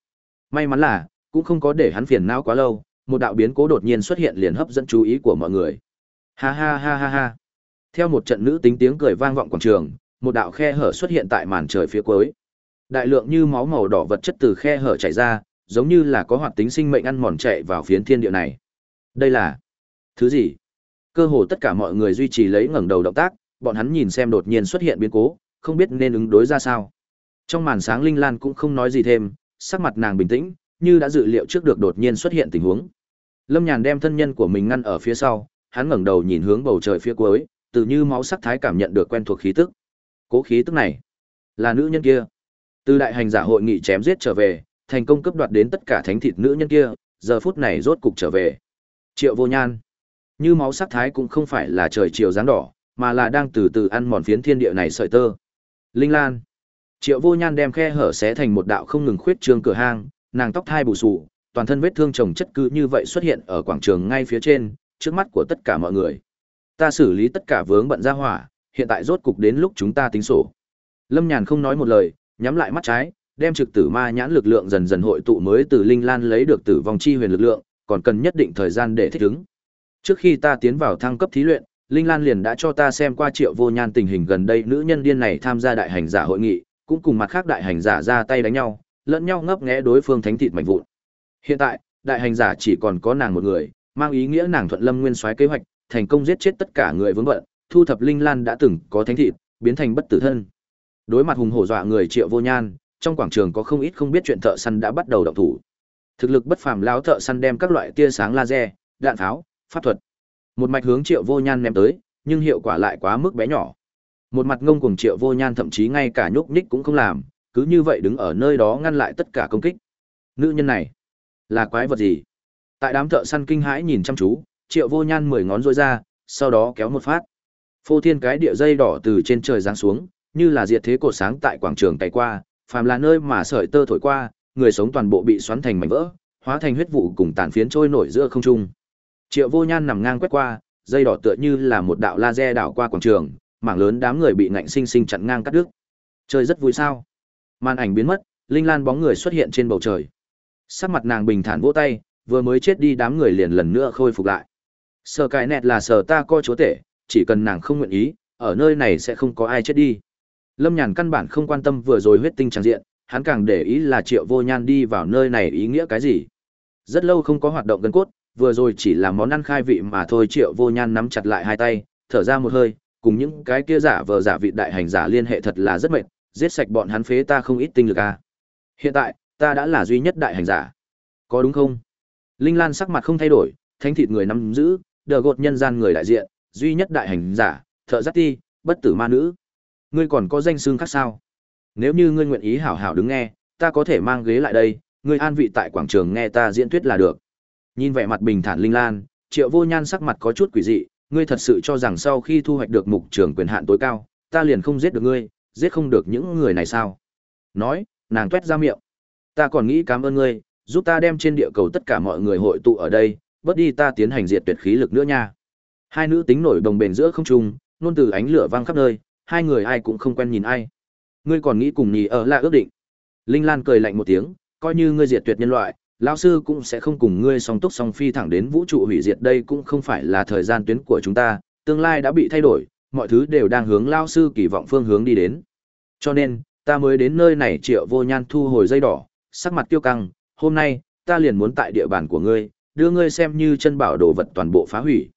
Speaker 1: May mắn là, cũng không có để hắn phiền não quá lâu, một đạo biến cố đột nhiên xuất hiện liền hấp dẫn chú ý của mọi người. Ha ha ha ha ha. Theo một trận nữ tính tiếng cười vang vọng quảng trường, một đạo khe hở xuất hiện tại màn trời phía cuối. Đại lượng như máu màu đỏ vật chất từ khe hở chảy ra, giống như là có hoạt tính sinh mệnh ăn mòn chạy vào phiến thiên địa này. Đây là thứ gì? Cơ hồ tất cả mọi người duy trì lấy ngẩng đầu động tác, bọn hắn nhìn xem đột nhiên xuất hiện biến cố, không biết nên ứng đối ra sao. Trong màn sáng Linh Lan cũng không nói gì thêm, sắc mặt nàng bình tĩnh, như đã dự liệu trước được đột nhiên xuất hiện tình huống. Lâm Nhàn đem thân nhân của mình ngăn ở phía sau, hắn ngẩng đầu nhìn hướng bầu trời phía cuối, tự như máu sắc thái cảm nhận được quen thuộc khí tức. Cố khí tức này, là nữ nhân kia. Từ đại hành giả hội nghị chém giết trở về, thành công cướp đoạt đến tất cả thánh thịt nữ nhân kia, giờ phút này rốt cục trở về. Triệu Vô Nhan, như máu sắc thái cũng không phải là trời chiều dáng đỏ, mà là đang từ từ ăn mòn phiến thiên địa này sợi tơ. Linh Lan, Triệu Vô Nhan đem khe hở xé thành một đạo không ngừng khuyết trương cửa hang, nàng tóc thai bù xù, toàn thân vết thương chồng chất cứ như vậy xuất hiện ở quảng trường ngay phía trên, trước mắt của tất cả mọi người. Ta xử lý tất cả vướng bận ra hỏa, hiện tại rốt cục đến lúc chúng ta tính sổ. Lâm Nhàn không nói một lời, nhắm lại mắt trái, đem trực tử ma nhãn lực lượng dần dần hội tụ mới từ linh lan lấy được tử vong chi huyền lực lượng, còn cần nhất định thời gian để thích ứng. Trước khi ta tiến vào thăng cấp thí luyện, Linh Lan liền đã cho ta xem qua Triệu Vô Nhan tình hình gần đây nữ nhân điên này tham gia đại hành giả hội nghị, cũng cùng mặt khác đại hành giả ra tay đánh nhau, lẫn nhau ngấp nghé đối phương thánh thịt mạnh vụn. Hiện tại, đại hành giả chỉ còn có nàng một người, mang ý nghĩa nàng thuận lâm nguyên soái kế hoạch, thành công giết chết tất cả người vướng bận, thu thập linh lan đã từng có thánh thịt, biến thành bất tử thân. Đối mặt hùng hổ dọa người Triệu Vô Nhan, trong quảng trường có không ít không biết chuyện thợ săn đã bắt đầu động thủ. Thực lực bất phàm lão thợ săn đem các loại tia sáng laser, đạn pháo, pháp thuật, một mạch hướng Triệu Vô Nhan ném tới, nhưng hiệu quả lại quá mức bé nhỏ. Một mặt ngông cuồng Triệu Vô Nhan thậm chí ngay cả nhúc nhích cũng không làm, cứ như vậy đứng ở nơi đó ngăn lại tất cả công kích. Nữ nhân này, là quái vật gì? Tại đám thợ săn kinh hãi nhìn chăm chú, Triệu Vô Nhan mười ngón rối ra, sau đó kéo một phát. Phô thiên cái địa dây đỏ từ trên trời giáng xuống, như là diệt thế cột sáng tại quảng trường tay qua, phàm là nơi mà sợi tơ thổi qua, người sống toàn bộ bị xoắn thành mảnh vỡ, hóa thành huyết vụ cùng tàn phiến trôi nổi giữa không trung. Triệu Vô Nhan nằm ngang quét qua, dây đỏ tựa như là một đạo laser đảo qua quảng trường, mảng lớn đám người bị ngạnh sinh sinh chặn ngang cắt đứt. Chơi rất vui sao? Màn ảnh biến mất, linh lan bóng người xuất hiện trên bầu trời. Sắc mặt nàng bình thản vỗ tay, vừa mới chết đi đám người liền lần nữa khôi phục lại. Sở cái nẹt là sở ta coi chúa tể, chỉ cần nàng không nguyện ý, ở nơi này sẽ không có ai chết đi. Lâm Nhàn căn bản không quan tâm vừa rồi huyết tinh tràn diện, hắn càng để ý là Triệu Vô Nhan đi vào nơi này ý nghĩa cái gì. Rất lâu không có hoạt động gân cốt, vừa rồi chỉ là món ăn khai vị mà thôi Triệu Vô Nhan nắm chặt lại hai tay, thở ra một hơi, cùng những cái kia giả vờ giả vị đại hành giả liên hệ thật là rất mệt, giết sạch bọn hắn phế ta không ít tinh lực à. Hiện tại, ta đã là duy nhất đại hành giả. Có đúng không? Linh Lan sắc mặt không thay đổi, thánh thịt người nắm giữ, đờ gột nhân gian người đại diện, duy nhất đại hành giả, thợ giắt ti, bất tử ma nữ. Ngươi còn có danh xương khác sao? Nếu như ngươi nguyện ý hảo hảo đứng nghe, ta có thể mang ghế lại đây, ngươi an vị tại quảng trường nghe ta diễn thuyết là được. Nhìn vẻ mặt bình thản Linh Lan, Triệu Vô Nhan sắc mặt có chút quỷ dị, ngươi thật sự cho rằng sau khi thu hoạch được mục trường quyền hạn tối cao, ta liền không giết được ngươi, giết không được những người này sao? Nói, nàng tuét ra miệng. Ta còn nghĩ cảm ơn ngươi, giúp ta đem trên địa cầu tất cả mọi người hội tụ ở đây, bớt đi ta tiến hành diệt tuyệt khí lực nữa nha. Hai nữ tính nổi đồng bền giữa không trung, nôn từ ánh lửa vang khắp nơi, hai người ai cũng không quen nhìn ai. Ngươi còn nghĩ cùng nhì ở là ước định. Linh Lan cười lạnh một tiếng, coi như ngươi diệt tuyệt nhân loại, lão sư cũng sẽ không cùng ngươi song túc song phi thẳng đến vũ trụ hủy diệt đây cũng không phải là thời gian tuyến của chúng ta, tương lai đã bị thay đổi, mọi thứ đều đang hướng lão sư kỳ vọng phương hướng đi đến. Cho nên, ta mới đến nơi này triệu vô nhan thu hồi dây đỏ, sắc mặt tiêu căng, hôm nay, ta liền muốn tại địa bàn của ngươi, đưa ngươi xem như chân bảo đồ vật toàn bộ phá hủy.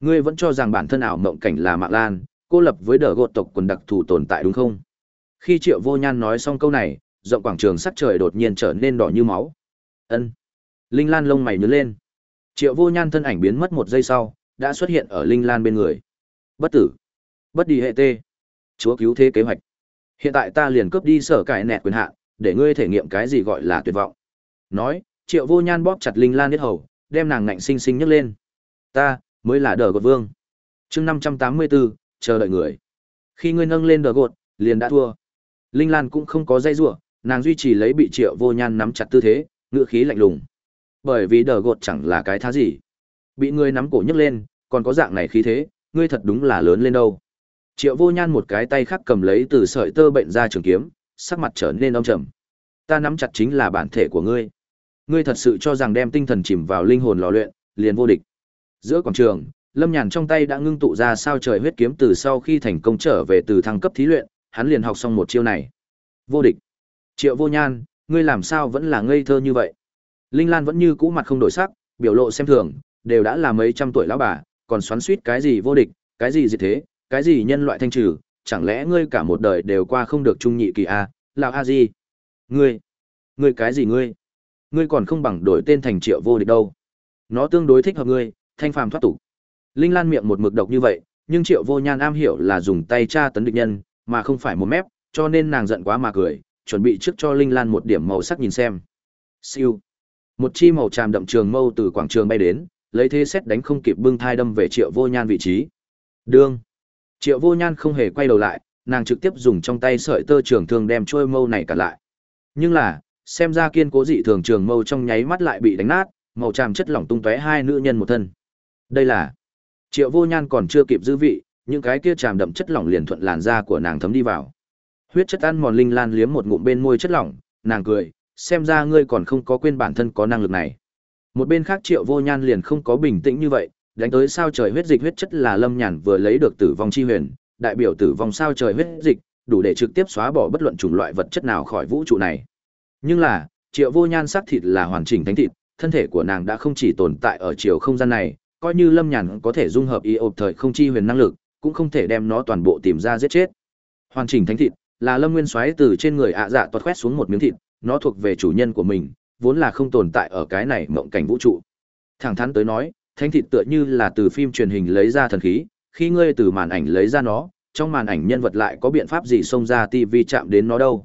Speaker 1: Ngươi vẫn cho rằng bản thân ảo mộng cảnh là mạng lan, cô lập với đờ gột tộc quần đặc thù tồn tại đúng không? Khi Triệu Vô Nhan nói xong câu này, rộng quảng trường sắc trời đột nhiên trở nên đỏ như máu. Ân. Linh Lan lông mày nhớ lên. Triệu Vô Nhan thân ảnh biến mất một giây sau, đã xuất hiện ở Linh Lan bên người. Bất tử. Bất đi hệ tê. Chúa cứu thế kế hoạch. Hiện tại ta liền cướp đi sở cải nẹt quyền hạn, để ngươi thể nghiệm cái gì gọi là tuyệt vọng. Nói, Triệu Vô Nhan bóp chặt Linh Lan huyết hầu, đem nàng ngạnh sinh sinh nhấc lên. Ta mới là đờ gột vương. Chương 584, chờ đợi người. Khi ngươi nâng lên đờ gột, liền đã thua. Linh Lan cũng không có dây giụa nàng duy trì lấy bị Triệu Vô Nhan nắm chặt tư thế, ngựa khí lạnh lùng. Bởi vì đờ gột chẳng là cái thá gì. Bị ngươi nắm cổ nhấc lên, còn có dạng này khí thế, ngươi thật đúng là lớn lên đâu. Triệu Vô Nhan một cái tay khác cầm lấy từ sợi tơ bệnh ra trường kiếm, sắc mặt trở nên âm trầm. Ta nắm chặt chính là bản thể của ngươi. Ngươi thật sự cho rằng đem tinh thần chìm vào linh hồn lò luyện, liền vô địch. Giữa quảng trường, Lâm Nhàn trong tay đã ngưng tụ ra sao trời huyết kiếm từ sau khi thành công trở về từ thăng cấp thí luyện, hắn liền học xong một chiêu này. Vô địch. Triệu Vô Nhan, ngươi làm sao vẫn là ngây thơ như vậy? Linh Lan vẫn như cũ mặt không đổi sắc, biểu lộ xem thường, đều đã là mấy trăm tuổi lão bà, còn xoắn xuýt cái gì vô địch, cái gì gì thế, cái gì nhân loại thanh trừ, chẳng lẽ ngươi cả một đời đều qua không được trung nhị kỳ a, lão a gì? Ngươi, ngươi cái gì ngươi? Ngươi còn không bằng đổi tên thành Triệu vô địch đâu. Nó tương đối thích hợp ngươi, thanh phàm thoát tục. Linh Lan miệng một mực độc như vậy, nhưng Triệu Vô Nhan am hiểu là dùng tay tra tấn địch nhân, mà không phải một mép, cho nên nàng giận quá mà cười, chuẩn bị trước cho Linh Lan một điểm màu sắc nhìn xem. Siêu. Một chi màu tràm đậm trường mâu từ quảng trường bay đến, lấy thế xét đánh không kịp bưng thai đâm về Triệu Vô Nhan vị trí. Đương. Triệu Vô Nhan không hề quay đầu lại, nàng trực tiếp dùng trong tay sợi tơ trường thường đem trôi mâu này cả lại. Nhưng là, xem ra kiên cố dị thường trường mâu trong nháy mắt lại bị đánh nát, màu tràm chất lỏng tung tóe hai nữ nhân một thân. Đây là Triệu Vô Nhan còn chưa kịp dư vị, những cái kia tràm đậm chất lỏng liền thuận làn da của nàng thấm đi vào. Huyết chất ăn mòn linh lan liếm một ngụm bên môi chất lỏng, nàng cười, xem ra ngươi còn không có quên bản thân có năng lực này. Một bên khác Triệu Vô Nhan liền không có bình tĩnh như vậy, đánh tới sao trời huyết dịch huyết chất là Lâm Nhàn vừa lấy được tử vong chi huyền, đại biểu tử vong sao trời huyết dịch, đủ để trực tiếp xóa bỏ bất luận chủng loại vật chất nào khỏi vũ trụ này. Nhưng là, Triệu Vô Nhan xác thịt là hoàn chỉnh thánh thịt, thân thể của nàng đã không chỉ tồn tại ở chiều không gian này, coi như Lâm Nhàn có thể dung hợp y ộp thời không chi huyền năng lực, cũng không thể đem nó toàn bộ tìm ra giết chết. Hoàn chỉnh thánh thịt là Lâm Nguyên xoáy từ trên người ạ dạ toát khoét xuống một miếng thịt, nó thuộc về chủ nhân của mình, vốn là không tồn tại ở cái này mộng cảnh vũ trụ. Thẳng thắn tới nói, thánh thịt tựa như là từ phim truyền hình lấy ra thần khí, khi ngươi từ màn ảnh lấy ra nó, trong màn ảnh nhân vật lại có biện pháp gì xông ra tivi chạm đến nó đâu.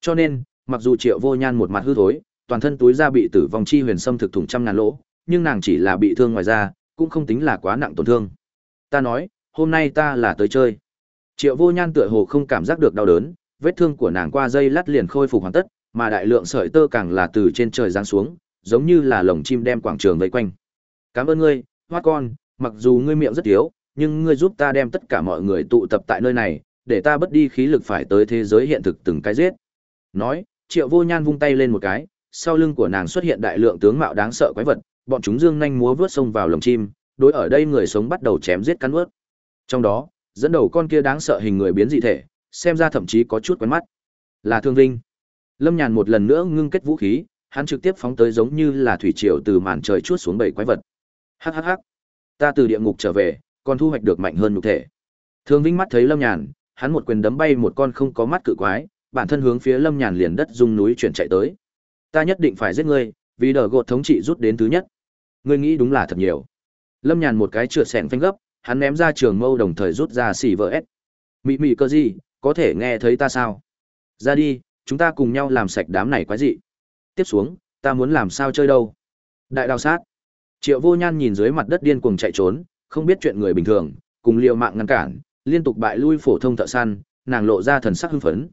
Speaker 1: Cho nên, mặc dù Triệu Vô Nhan một mặt hư thối, toàn thân túi da bị tử vong chi huyền xâm thực thủng trăm ngàn lỗ, nhưng nàng chỉ là bị thương ngoài da, cũng không tính là quá nặng tổn thương. Ta nói, hôm nay ta là tới chơi. Triệu Vô Nhan tựa hồ không cảm giác được đau đớn, vết thương của nàng qua dây lát liền khôi phục hoàn tất, mà đại lượng sợi tơ càng là từ trên trời giáng xuống, giống như là lồng chim đem quảng trường vây quanh. Cảm ơn ngươi, hoa con, mặc dù ngươi miệng rất yếu, nhưng ngươi giúp ta đem tất cả mọi người tụ tập tại nơi này, để ta bất đi khí lực phải tới thế giới hiện thực từng cái giết. Nói, Triệu Vô Nhan vung tay lên một cái, sau lưng của nàng xuất hiện đại lượng tướng mạo đáng sợ quái vật, bọn chúng dương nhanh múa vớt xông vào lồng chim, đối ở đây người sống bắt đầu chém giết cắn nuốt. Trong đó, dẫn đầu con kia đáng sợ hình người biến dị thể, xem ra thậm chí có chút quen mắt. Là Thương Vinh. Lâm Nhàn một lần nữa ngưng kết vũ khí, hắn trực tiếp phóng tới giống như là thủy triều từ màn trời chuốt xuống bảy quái vật. hhh. Ta từ địa ngục trở về, còn thu hoạch được mạnh hơn nhục thể. Thương Vinh mắt thấy Lâm Nhàn, hắn một quyền đấm bay một con không có mắt cự quái, bản thân hướng phía Lâm Nhàn liền đất rung núi chuyển chạy tới. Ta nhất định phải giết ngươi, vì đờ gột thống trị rút đến thứ nhất. Ngươi nghĩ đúng là thật nhiều. Lâm Nhàn một cái trượt sẻn phanh gấp, hắn ném ra trường mâu đồng thời rút ra xỉ vợ S. Mị mị cơ gì, có thể nghe thấy ta sao? Ra đi, chúng ta cùng nhau làm sạch đám này quái dị. Tiếp xuống, ta muốn làm sao chơi đâu? Đại đào sát. Triệu vô nhan nhìn dưới mặt đất điên cuồng chạy trốn, không biết chuyện người bình thường, cùng liều mạng ngăn cản, liên tục bại lui phổ thông thợ săn, nàng lộ ra thần sắc hưng phấn.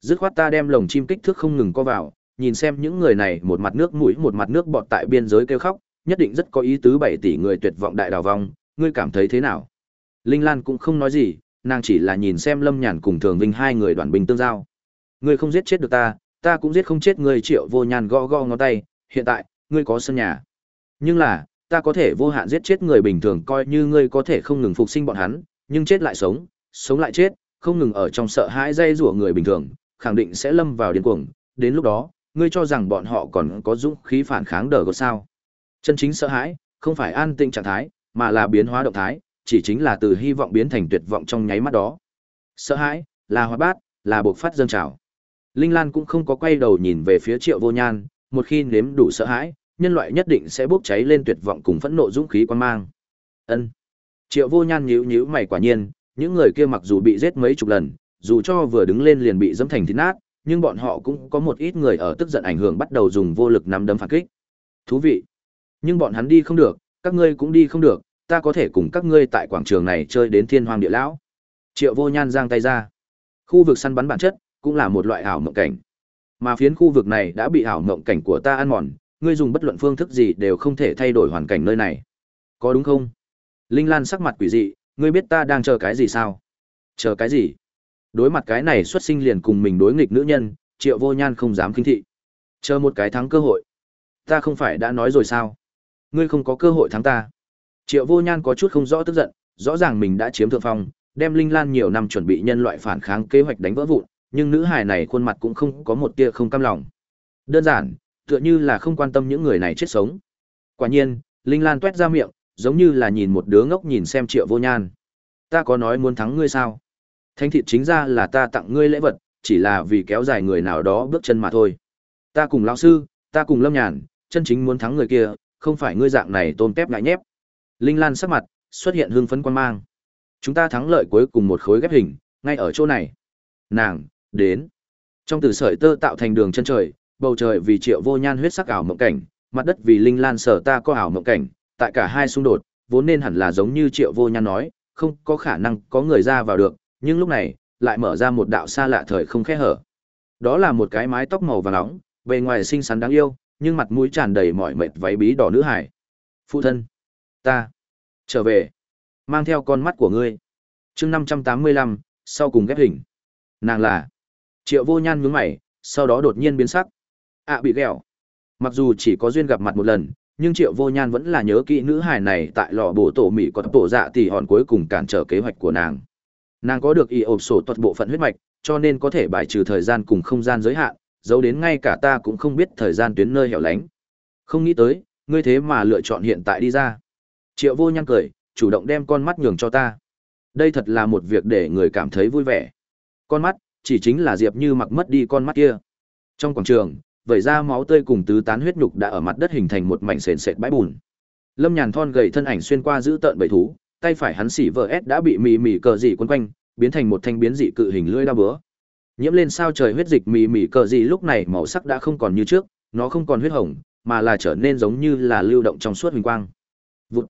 Speaker 1: Dứt khoát ta đem lồng chim kích thước không ngừng co vào, nhìn xem những người này một mặt nước mũi một mặt nước bọt tại biên giới kêu khóc, nhất định rất có ý tứ bảy tỷ người tuyệt vọng đại đào vong, ngươi cảm thấy thế nào? Linh Lan cũng không nói gì, nàng chỉ là nhìn xem Lâm Nhàn cùng Thường Vinh hai người đoàn binh tương giao. Ngươi không giết chết được ta, ta cũng giết không chết ngươi Triệu Vô Nhàn gõ gõ ngón tay, hiện tại, ngươi có sân nhà. Nhưng là, ta có thể vô hạn giết chết người bình thường coi như ngươi có thể không ngừng phục sinh bọn hắn, nhưng chết lại sống, sống lại chết, không ngừng ở trong sợ hãi dây rủa người bình thường, khẳng định sẽ lâm vào điên cuồng, đến lúc đó, ngươi cho rằng bọn họ còn có dũng khí phản kháng đờ có sao? Chân chính sợ hãi, không phải an tĩnh trạng thái, mà là biến hóa động thái, chỉ chính là từ hy vọng biến thành tuyệt vọng trong nháy mắt đó. Sợ hãi, là hóa bát, là bộc phát dâng trào. Linh Lan cũng không có quay đầu nhìn về phía Triệu Vô Nhan, một khi nếm đủ sợ hãi, nhân loại nhất định sẽ bốc cháy lên tuyệt vọng cùng phẫn nộ dũng khí quan mang. Ân. Triệu Vô Nhan nhíu nhíu mày quả nhiên, những người kia mặc dù bị giết mấy chục lần, dù cho vừa đứng lên liền bị dẫm thành thịt nát, nhưng bọn họ cũng có một ít người ở tức giận ảnh hưởng bắt đầu dùng vô lực nắm đấm phản kích. Thú vị. Nhưng bọn hắn đi không được, các ngươi cũng đi không được, ta có thể cùng các ngươi tại quảng trường này chơi đến thiên hoàng địa lão. Triệu Vô Nhan giang tay ra. Khu vực săn bắn bản chất cũng là một loại ảo mộng cảnh. Mà phiến khu vực này đã bị ảo mộng cảnh của ta ăn mòn, ngươi dùng bất luận phương thức gì đều không thể thay đổi hoàn cảnh nơi này. Có đúng không? Linh Lan sắc mặt quỷ dị, ngươi biết ta đang chờ cái gì sao? Chờ cái gì? Đối mặt cái này xuất sinh liền cùng mình đối nghịch nữ nhân, Triệu Vô Nhan không dám khinh thị. Chờ một cái thắng cơ hội. Ta không phải đã nói rồi sao? Ngươi không có cơ hội thắng ta. Triệu Vô Nhan có chút không rõ tức giận, rõ ràng mình đã chiếm thượng phong, đem Linh Lan nhiều năm chuẩn bị nhân loại phản kháng kế hoạch đánh vỡ vụn, nhưng nữ hài này khuôn mặt cũng không có một tia không cam lòng. Đơn giản, tựa như là không quan tâm những người này chết sống. Quả nhiên, Linh Lan tuét ra miệng, giống như là nhìn một đứa ngốc nhìn xem Triệu Vô Nhan. Ta có nói muốn thắng ngươi sao? Thánh thịt chính ra là ta tặng ngươi lễ vật, chỉ là vì kéo dài người nào đó bước chân mà thôi. Ta cùng lão sư, ta cùng Lâm Nhàn, chân chính muốn thắng người kia, không phải ngươi dạng này tôm tép ngại nhép. Linh Lan sắc mặt xuất hiện hương phấn quan mang. Chúng ta thắng lợi cuối cùng một khối ghép hình, ngay ở chỗ này. Nàng, đến. Trong từ sợi tơ tạo thành đường chân trời, bầu trời vì triệu vô nhan huyết sắc ảo mộng cảnh, mặt đất vì linh lan sở ta có ảo mộng cảnh, tại cả hai xung đột, vốn nên hẳn là giống như triệu vô nhan nói, không có khả năng có người ra vào được, nhưng lúc này, lại mở ra một đạo xa lạ thời không khe hở. Đó là một cái mái tóc màu vàng nóng, bề ngoài xinh xắn đáng yêu, nhưng mặt mũi tràn đầy mỏi mệt váy bí đỏ nữ hải. Phụ thân, ta trở về, mang theo con mắt của ngươi. Chương năm trăm tám mươi lăm sau cùng ghép hình. Nàng là Triệu Vô Nhan nhướng mày, sau đó đột nhiên biến sắc. À bị ghẹo. Mặc dù chỉ có duyên gặp mặt một lần, nhưng Triệu Vô Nhan vẫn là nhớ kỹ nữ hải này tại lò bổ tổ mỹ có tổ dạ tỷ hòn cuối cùng cản trở kế hoạch của nàng. Nàng có được y ộp sổ toàn bộ phận huyết mạch, cho nên có thể bài trừ thời gian cùng không gian giới hạn, giấu đến ngay cả ta cũng không biết thời gian tuyến nơi hẻo lánh. Không nghĩ tới, ngươi thế mà lựa chọn hiện tại đi ra. Triệu Vô Nhan cười, chủ động đem con mắt nhường cho ta. Đây thật là một việc để người cảm thấy vui vẻ. Con mắt, chỉ chính là Diệp Như mặc mất đi con mắt kia. Trong quảng trường, vẩy ra máu tươi cùng tứ tán huyết nhục đã ở mặt đất hình thành một mảnh sền sệt bãi bùn. Lâm Nhàn thon gầy thân ảnh xuyên qua giữ tợn bầy thú, tay phải hắn xỉ vờ S đã bị mì mì cờ dị quấn quanh, biến thành một thanh biến dị cự hình lưỡi đao búa. Nhiễm lên sao trời huyết dịch mì mì cờ gì lúc này màu sắc đã không còn như trước, nó không còn huyết hồng, mà là trở nên giống như là lưu động trong suốt huỳnh quang. Vụt.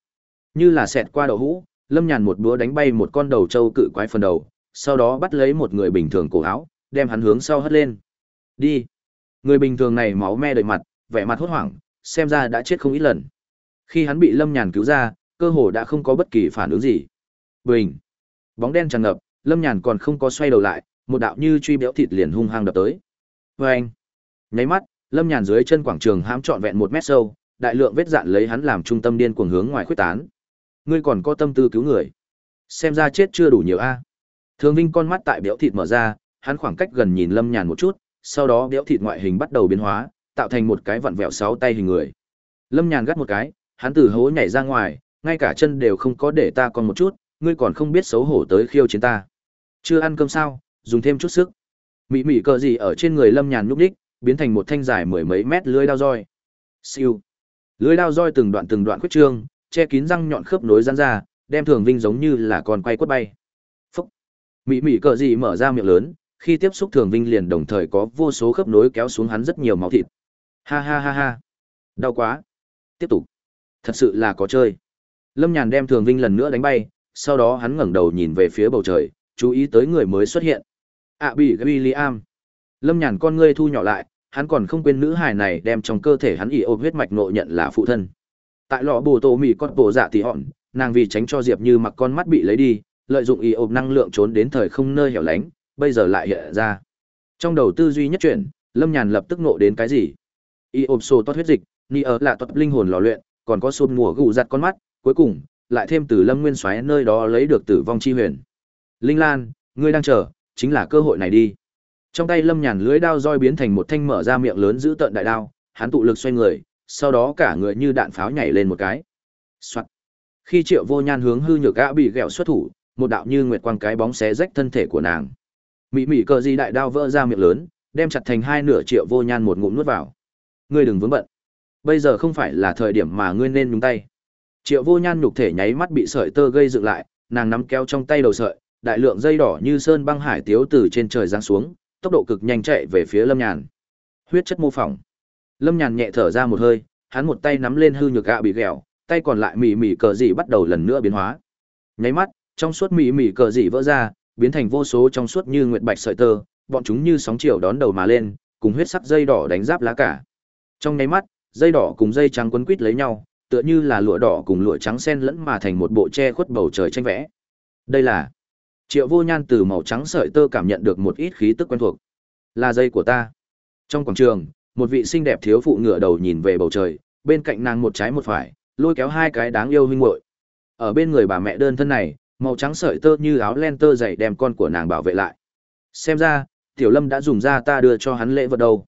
Speaker 1: Như là xẹt qua đầu hũ, Lâm Nhàn một búa đánh bay một con đầu trâu cự quái phần đầu, sau đó bắt lấy một người bình thường cổ áo, đem hắn hướng sau hất lên. Đi. Người bình thường này máu me đầy mặt, vẻ mặt hốt hoảng, xem ra đã chết không ít lần. Khi hắn bị Lâm Nhàn cứu ra, cơ hồ đã không có bất kỳ phản ứng gì. Bình. Bóng đen tràn ngập, Lâm Nhàn còn không có xoay đầu lại, một đạo như truy béo thịt liền hung hăng đập tới. Và anh. Nháy mắt, Lâm Nhàn dưới chân quảng trường hãm trọn vẹn một mét sâu, đại lượng vết dạn lấy hắn làm trung tâm điên cuồng hướng ngoài khuếch tán. Ngươi còn có tâm tư cứu người. Xem ra chết chưa đủ nhiều a. Thường Vinh con mắt tại béo thịt mở ra, hắn khoảng cách gần nhìn Lâm Nhàn một chút, sau đó béo thịt ngoại hình bắt đầu biến hóa, tạo thành một cái vặn vẹo sáu tay hình người. Lâm Nhàn gắt một cái, hắn từ hố nhảy ra ngoài, ngay cả chân đều không có để ta còn một chút, ngươi còn không biết xấu hổ tới khiêu chiến ta. Chưa ăn cơm sao, dùng thêm chút sức. Mị mị cờ gì ở trên người Lâm Nhàn nhúc đích, biến thành một thanh dài mười mấy mét lưới đao roi. Siêu. Lưới đao roi từng đoạn từng đoạn khuyết trương, che kín răng nhọn khớp nối rán ra, đem Thường Vinh giống như là con quay quất bay. Phúc. Mị mị cờ gì mở ra miệng lớn, khi tiếp xúc Thường Vinh liền đồng thời có vô số khớp nối kéo xuống hắn rất nhiều máu thịt. Ha ha ha ha. Đau quá. Tiếp tục. Thật sự là có chơi. Lâm Nhàn đem Thường Vinh lần nữa đánh bay, sau đó hắn ngẩng đầu nhìn về phía bầu trời, chú ý tới người mới xuất hiện. À bị William. Lâm Nhàn con ngươi thu nhỏ lại, hắn còn không quên nữ hài này đem trong cơ thể hắn ỉ ôm huyết mạch nội nhận là phụ thân. Tại lọ bồ tổ mì con bộ dạ tỷ hòn, nàng vì tránh cho Diệp Như mặc con mắt bị lấy đi, lợi dụng ỉ ôm năng lượng trốn đến thời không nơi hẻo lánh, bây giờ lại hiện ra. Trong đầu tư duy nhất chuyển, Lâm Nhàn lập tức nộ đến cái gì? Y ôm sô toát huyết dịch, ni ở là toát linh hồn lò luyện, còn có sôn mùa gù giặt con mắt, cuối cùng, lại thêm từ Lâm Nguyên Soái nơi đó lấy được tử vong chi huyền. Linh Lan, ngươi đang chờ, chính là cơ hội này đi. Trong tay Lâm Nhàn lưới đao roi biến thành một thanh mở ra miệng lớn giữ tận đại đao, hắn tụ lực xoay người, sau đó cả người như đạn pháo nhảy lên một cái. Soạt. Khi Triệu Vô Nhan hướng hư nhược gã bị gẹo xuất thủ, một đạo như nguyệt quang cái bóng xé rách thân thể của nàng. Mị mị cờ gì đại đao vỡ ra miệng lớn, đem chặt thành hai nửa Triệu Vô Nhan một ngụm nuốt vào. Ngươi đừng vướng bận. Bây giờ không phải là thời điểm mà ngươi nên nhúng tay. Triệu Vô Nhan nhục thể nháy mắt bị sợi tơ gây dựng lại, nàng nắm kéo trong tay đầu sợi, đại lượng dây đỏ như sơn băng hải tiếu từ trên trời giáng xuống, tốc độ cực nhanh chạy về phía Lâm Nhàn. Huyết chất mô phỏng. Lâm Nhàn nhẹ thở ra một hơi, hắn một tay nắm lên hư nhược gạ bị ghẹo, tay còn lại mỉ mỉ cờ dị bắt đầu lần nữa biến hóa. Nháy mắt, trong suốt mỉ mỉ cờ dị vỡ ra, biến thành vô số trong suốt như nguyệt bạch sợi tơ, bọn chúng như sóng chiều đón đầu mà lên, cùng huyết sắc dây đỏ đánh giáp lá cả. Trong nháy mắt, dây đỏ cùng dây trắng quấn quít lấy nhau, tựa như là lụa đỏ cùng lụa trắng xen lẫn mà thành một bộ che khuất bầu trời tranh vẽ. Đây là Triệu Vô Nhan từ màu trắng sợi tơ cảm nhận được một ít khí tức quen thuộc. Là dây của ta. Trong quảng trường, một vị xinh đẹp thiếu phụ ngửa đầu nhìn về bầu trời, bên cạnh nàng một trái một phải, lôi kéo hai cái đáng yêu huynh muội. Ở bên người bà mẹ đơn thân này, màu trắng sợi tơ như áo len tơ dày đem con của nàng bảo vệ lại. Xem ra, Tiểu Lâm đã dùng ra ta đưa cho hắn lễ vật đâu.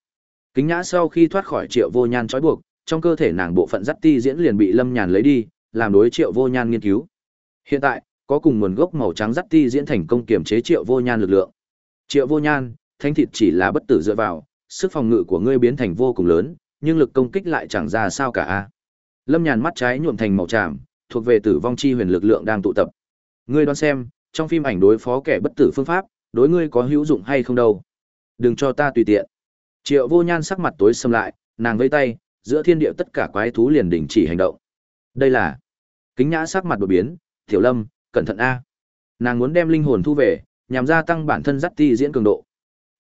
Speaker 1: Kính Nhã sau khi thoát khỏi Triệu Vô Nhan trói buộc, trong cơ thể nàng bộ phận dắt ti diễn liền bị Lâm Nhàn lấy đi, làm đối Triệu Vô Nhan nghiên cứu. Hiện tại, có cùng nguồn gốc màu trắng dắt ti diễn thành công kiểm chế Triệu Vô Nhan lực lượng. Triệu Vô Nhan, thanh thịt chỉ là bất tử dựa vào, sức phòng ngự của ngươi biến thành vô cùng lớn, nhưng lực công kích lại chẳng ra sao cả a. Lâm Nhàn mắt trái nhuộm thành màu tràm, thuộc về tử vong chi huyền lực lượng đang tụ tập. Ngươi đoán xem, trong phim ảnh đối phó kẻ bất tử phương pháp, đối ngươi có hữu dụng hay không đâu? Đừng cho ta tùy tiện. Triệu Vô Nhan sắc mặt tối sầm lại, nàng vẫy tay, giữa thiên địa tất cả quái thú liền đình chỉ hành động. Đây là Kính Nhã sắc mặt đột biến, "Tiểu Lâm, cẩn thận a." Nàng muốn đem linh hồn thu về, nhằm gia tăng bản thân dắt ti diễn cường độ.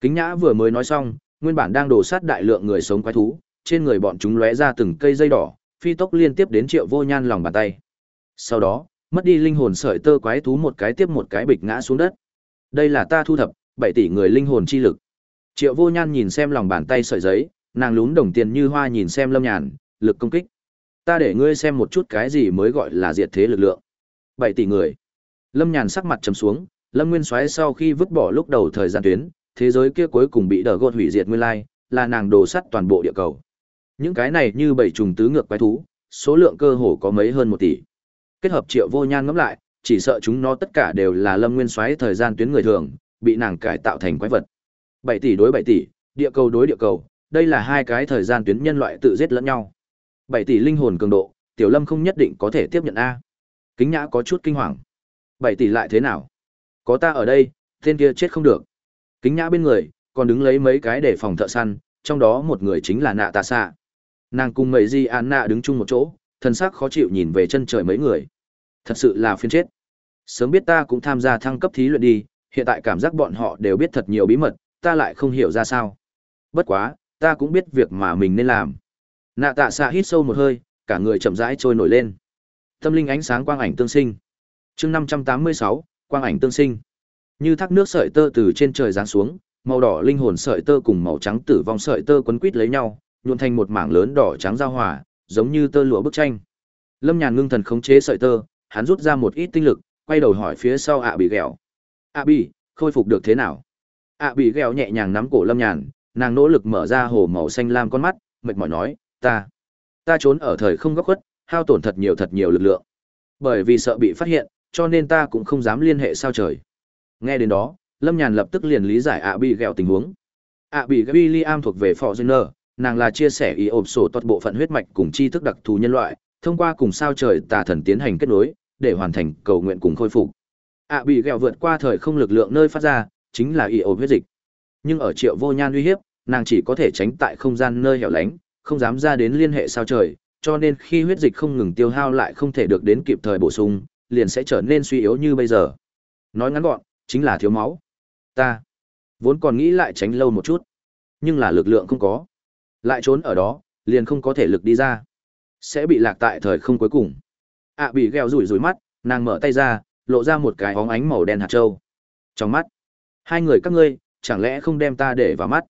Speaker 1: Kính Nhã vừa mới nói xong, nguyên bản đang đổ sát đại lượng người sống quái thú, trên người bọn chúng lóe ra từng cây dây đỏ, phi tốc liên tiếp đến Triệu Vô Nhan lòng bàn tay. Sau đó, mất đi linh hồn sợi tơ quái thú một cái tiếp một cái bịch ngã xuống đất. Đây là ta thu thập, 7 tỷ người linh hồn chi lực. Triệu Vô Nhan nhìn xem lòng bàn tay sợi giấy, nàng lún đồng tiền như hoa nhìn xem Lâm Nhàn, lực công kích. Ta để ngươi xem một chút cái gì mới gọi là diệt thế lực lượng. 7 tỷ người. Lâm Nhàn sắc mặt trầm xuống, Lâm Nguyên Soái sau khi vứt bỏ lúc đầu thời gian tuyến, thế giới kia cuối cùng bị đờ gột hủy diệt nguyên lai, là nàng đồ sắt toàn bộ địa cầu. Những cái này như bảy trùng tứ ngược quái thú, số lượng cơ hồ có mấy hơn một tỷ. Kết hợp Triệu Vô Nhan ngẫm lại, chỉ sợ chúng nó tất cả đều là Lâm Nguyên Soái thời gian tuyến người thường, bị nàng cải tạo thành quái vật. 7 tỷ đối 7 tỷ, địa cầu đối địa cầu, đây là hai cái thời gian tuyến nhân loại tự giết lẫn nhau. 7 tỷ linh hồn cường độ, Tiểu Lâm không nhất định có thể tiếp nhận a. Kính Nhã có chút kinh hoàng bảy tỷ lại thế nào? Có ta ở đây, tên kia chết không được. Kính Nhã bên người, còn đứng lấy mấy cái để phòng thợ săn, trong đó một người chính là Nạ Tạ Xạ. Nàng cùng mấy Di An Nạ đứng chung một chỗ, thân xác khó chịu nhìn về chân trời mấy người. Thật sự là phiền chết. Sớm biết ta cũng tham gia thăng cấp thí luyện đi, hiện tại cảm giác bọn họ đều biết thật nhiều bí mật, ta lại không hiểu ra sao. Bất quá, ta cũng biết việc mà mình nên làm. Nạ tạ xạ hít sâu một hơi, cả người chậm rãi trôi nổi lên. Tâm linh ánh sáng quang ảnh tương sinh chương 586, quang ảnh tương sinh. Như thác nước sợi tơ từ trên trời giáng xuống, màu đỏ linh hồn sợi tơ cùng màu trắng tử vong sợi tơ quấn quít lấy nhau, nhuộn thành một mảng lớn đỏ trắng giao hòa, giống như tơ lụa bức tranh. Lâm Nhàn ngưng thần khống chế sợi tơ, hắn rút ra một ít tinh lực, quay đầu hỏi phía sau ạ bị ghẹo. ạ bị, khôi phục được thế nào? ạ bị ghẹo nhẹ nhàng nắm cổ Lâm Nhàn, nàng nỗ lực mở ra hồ màu xanh lam con mắt, mệt mỏi nói, ta, ta trốn ở thời không góc khuất, hao tổn thật nhiều thật nhiều lực lượng. Bởi vì sợ bị phát hiện, cho nên ta cũng không dám liên hệ sao trời. Nghe đến đó, Lâm Nhàn lập tức liền lý giải ạ bị ghẹo tình huống. ạ bị William thuộc về Fortuner, nàng là chia sẻ ý ộp sổ toàn bộ phận huyết mạch cùng tri thức đặc thù nhân loại, thông qua cùng sao trời tà thần tiến hành kết nối, để hoàn thành cầu nguyện cùng khôi phục. ạ bị ghẹo vượt qua thời không lực lượng nơi phát ra, chính là ý ộp huyết dịch. Nhưng ở triệu vô nhan uy hiếp, nàng chỉ có thể tránh tại không gian nơi hẻo lánh, không dám ra đến liên hệ sao trời, cho nên khi huyết dịch không ngừng tiêu hao lại không thể được đến kịp thời bổ sung, liền sẽ trở nên suy yếu như bây giờ. Nói ngắn gọn, chính là thiếu máu. Ta vốn còn nghĩ lại tránh lâu một chút, nhưng là lực lượng không có. Lại trốn ở đó, liền không có thể lực đi ra. Sẽ bị lạc tại thời không cuối cùng. ạ bị gheo rủi rủi mắt, nàng mở tay ra, lộ ra một cái óng ánh màu đen hạt trâu. Trong mắt, hai người các ngươi, chẳng lẽ không đem ta để vào mắt?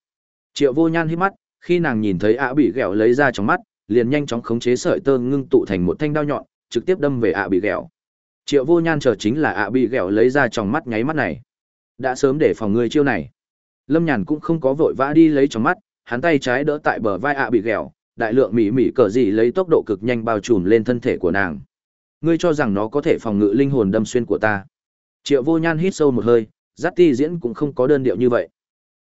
Speaker 1: Triệu vô nhan hít mắt, khi nàng nhìn thấy ạ bị ghẹo lấy ra trong mắt, liền nhanh chóng khống chế sợi tơ ngưng tụ thành một thanh đao nhọn, trực tiếp đâm về ạ bị ghẹo. Triệu vô nhan chờ chính là ạ bị ghẹo lấy ra trong mắt nháy mắt này. Đã sớm để phòng người chiêu này. Lâm Nhàn cũng không có vội vã đi lấy trong mắt, hắn tay trái đỡ tại bờ vai ạ bị ghẹo, đại lượng mỉ mỉ cờ dị lấy tốc độ cực nhanh bao trùm lên thân thể của nàng. Ngươi cho rằng nó có thể phòng ngự linh hồn đâm xuyên của ta. Triệu vô nhan hít sâu một hơi, giắt ti diễn cũng không có đơn điệu như vậy.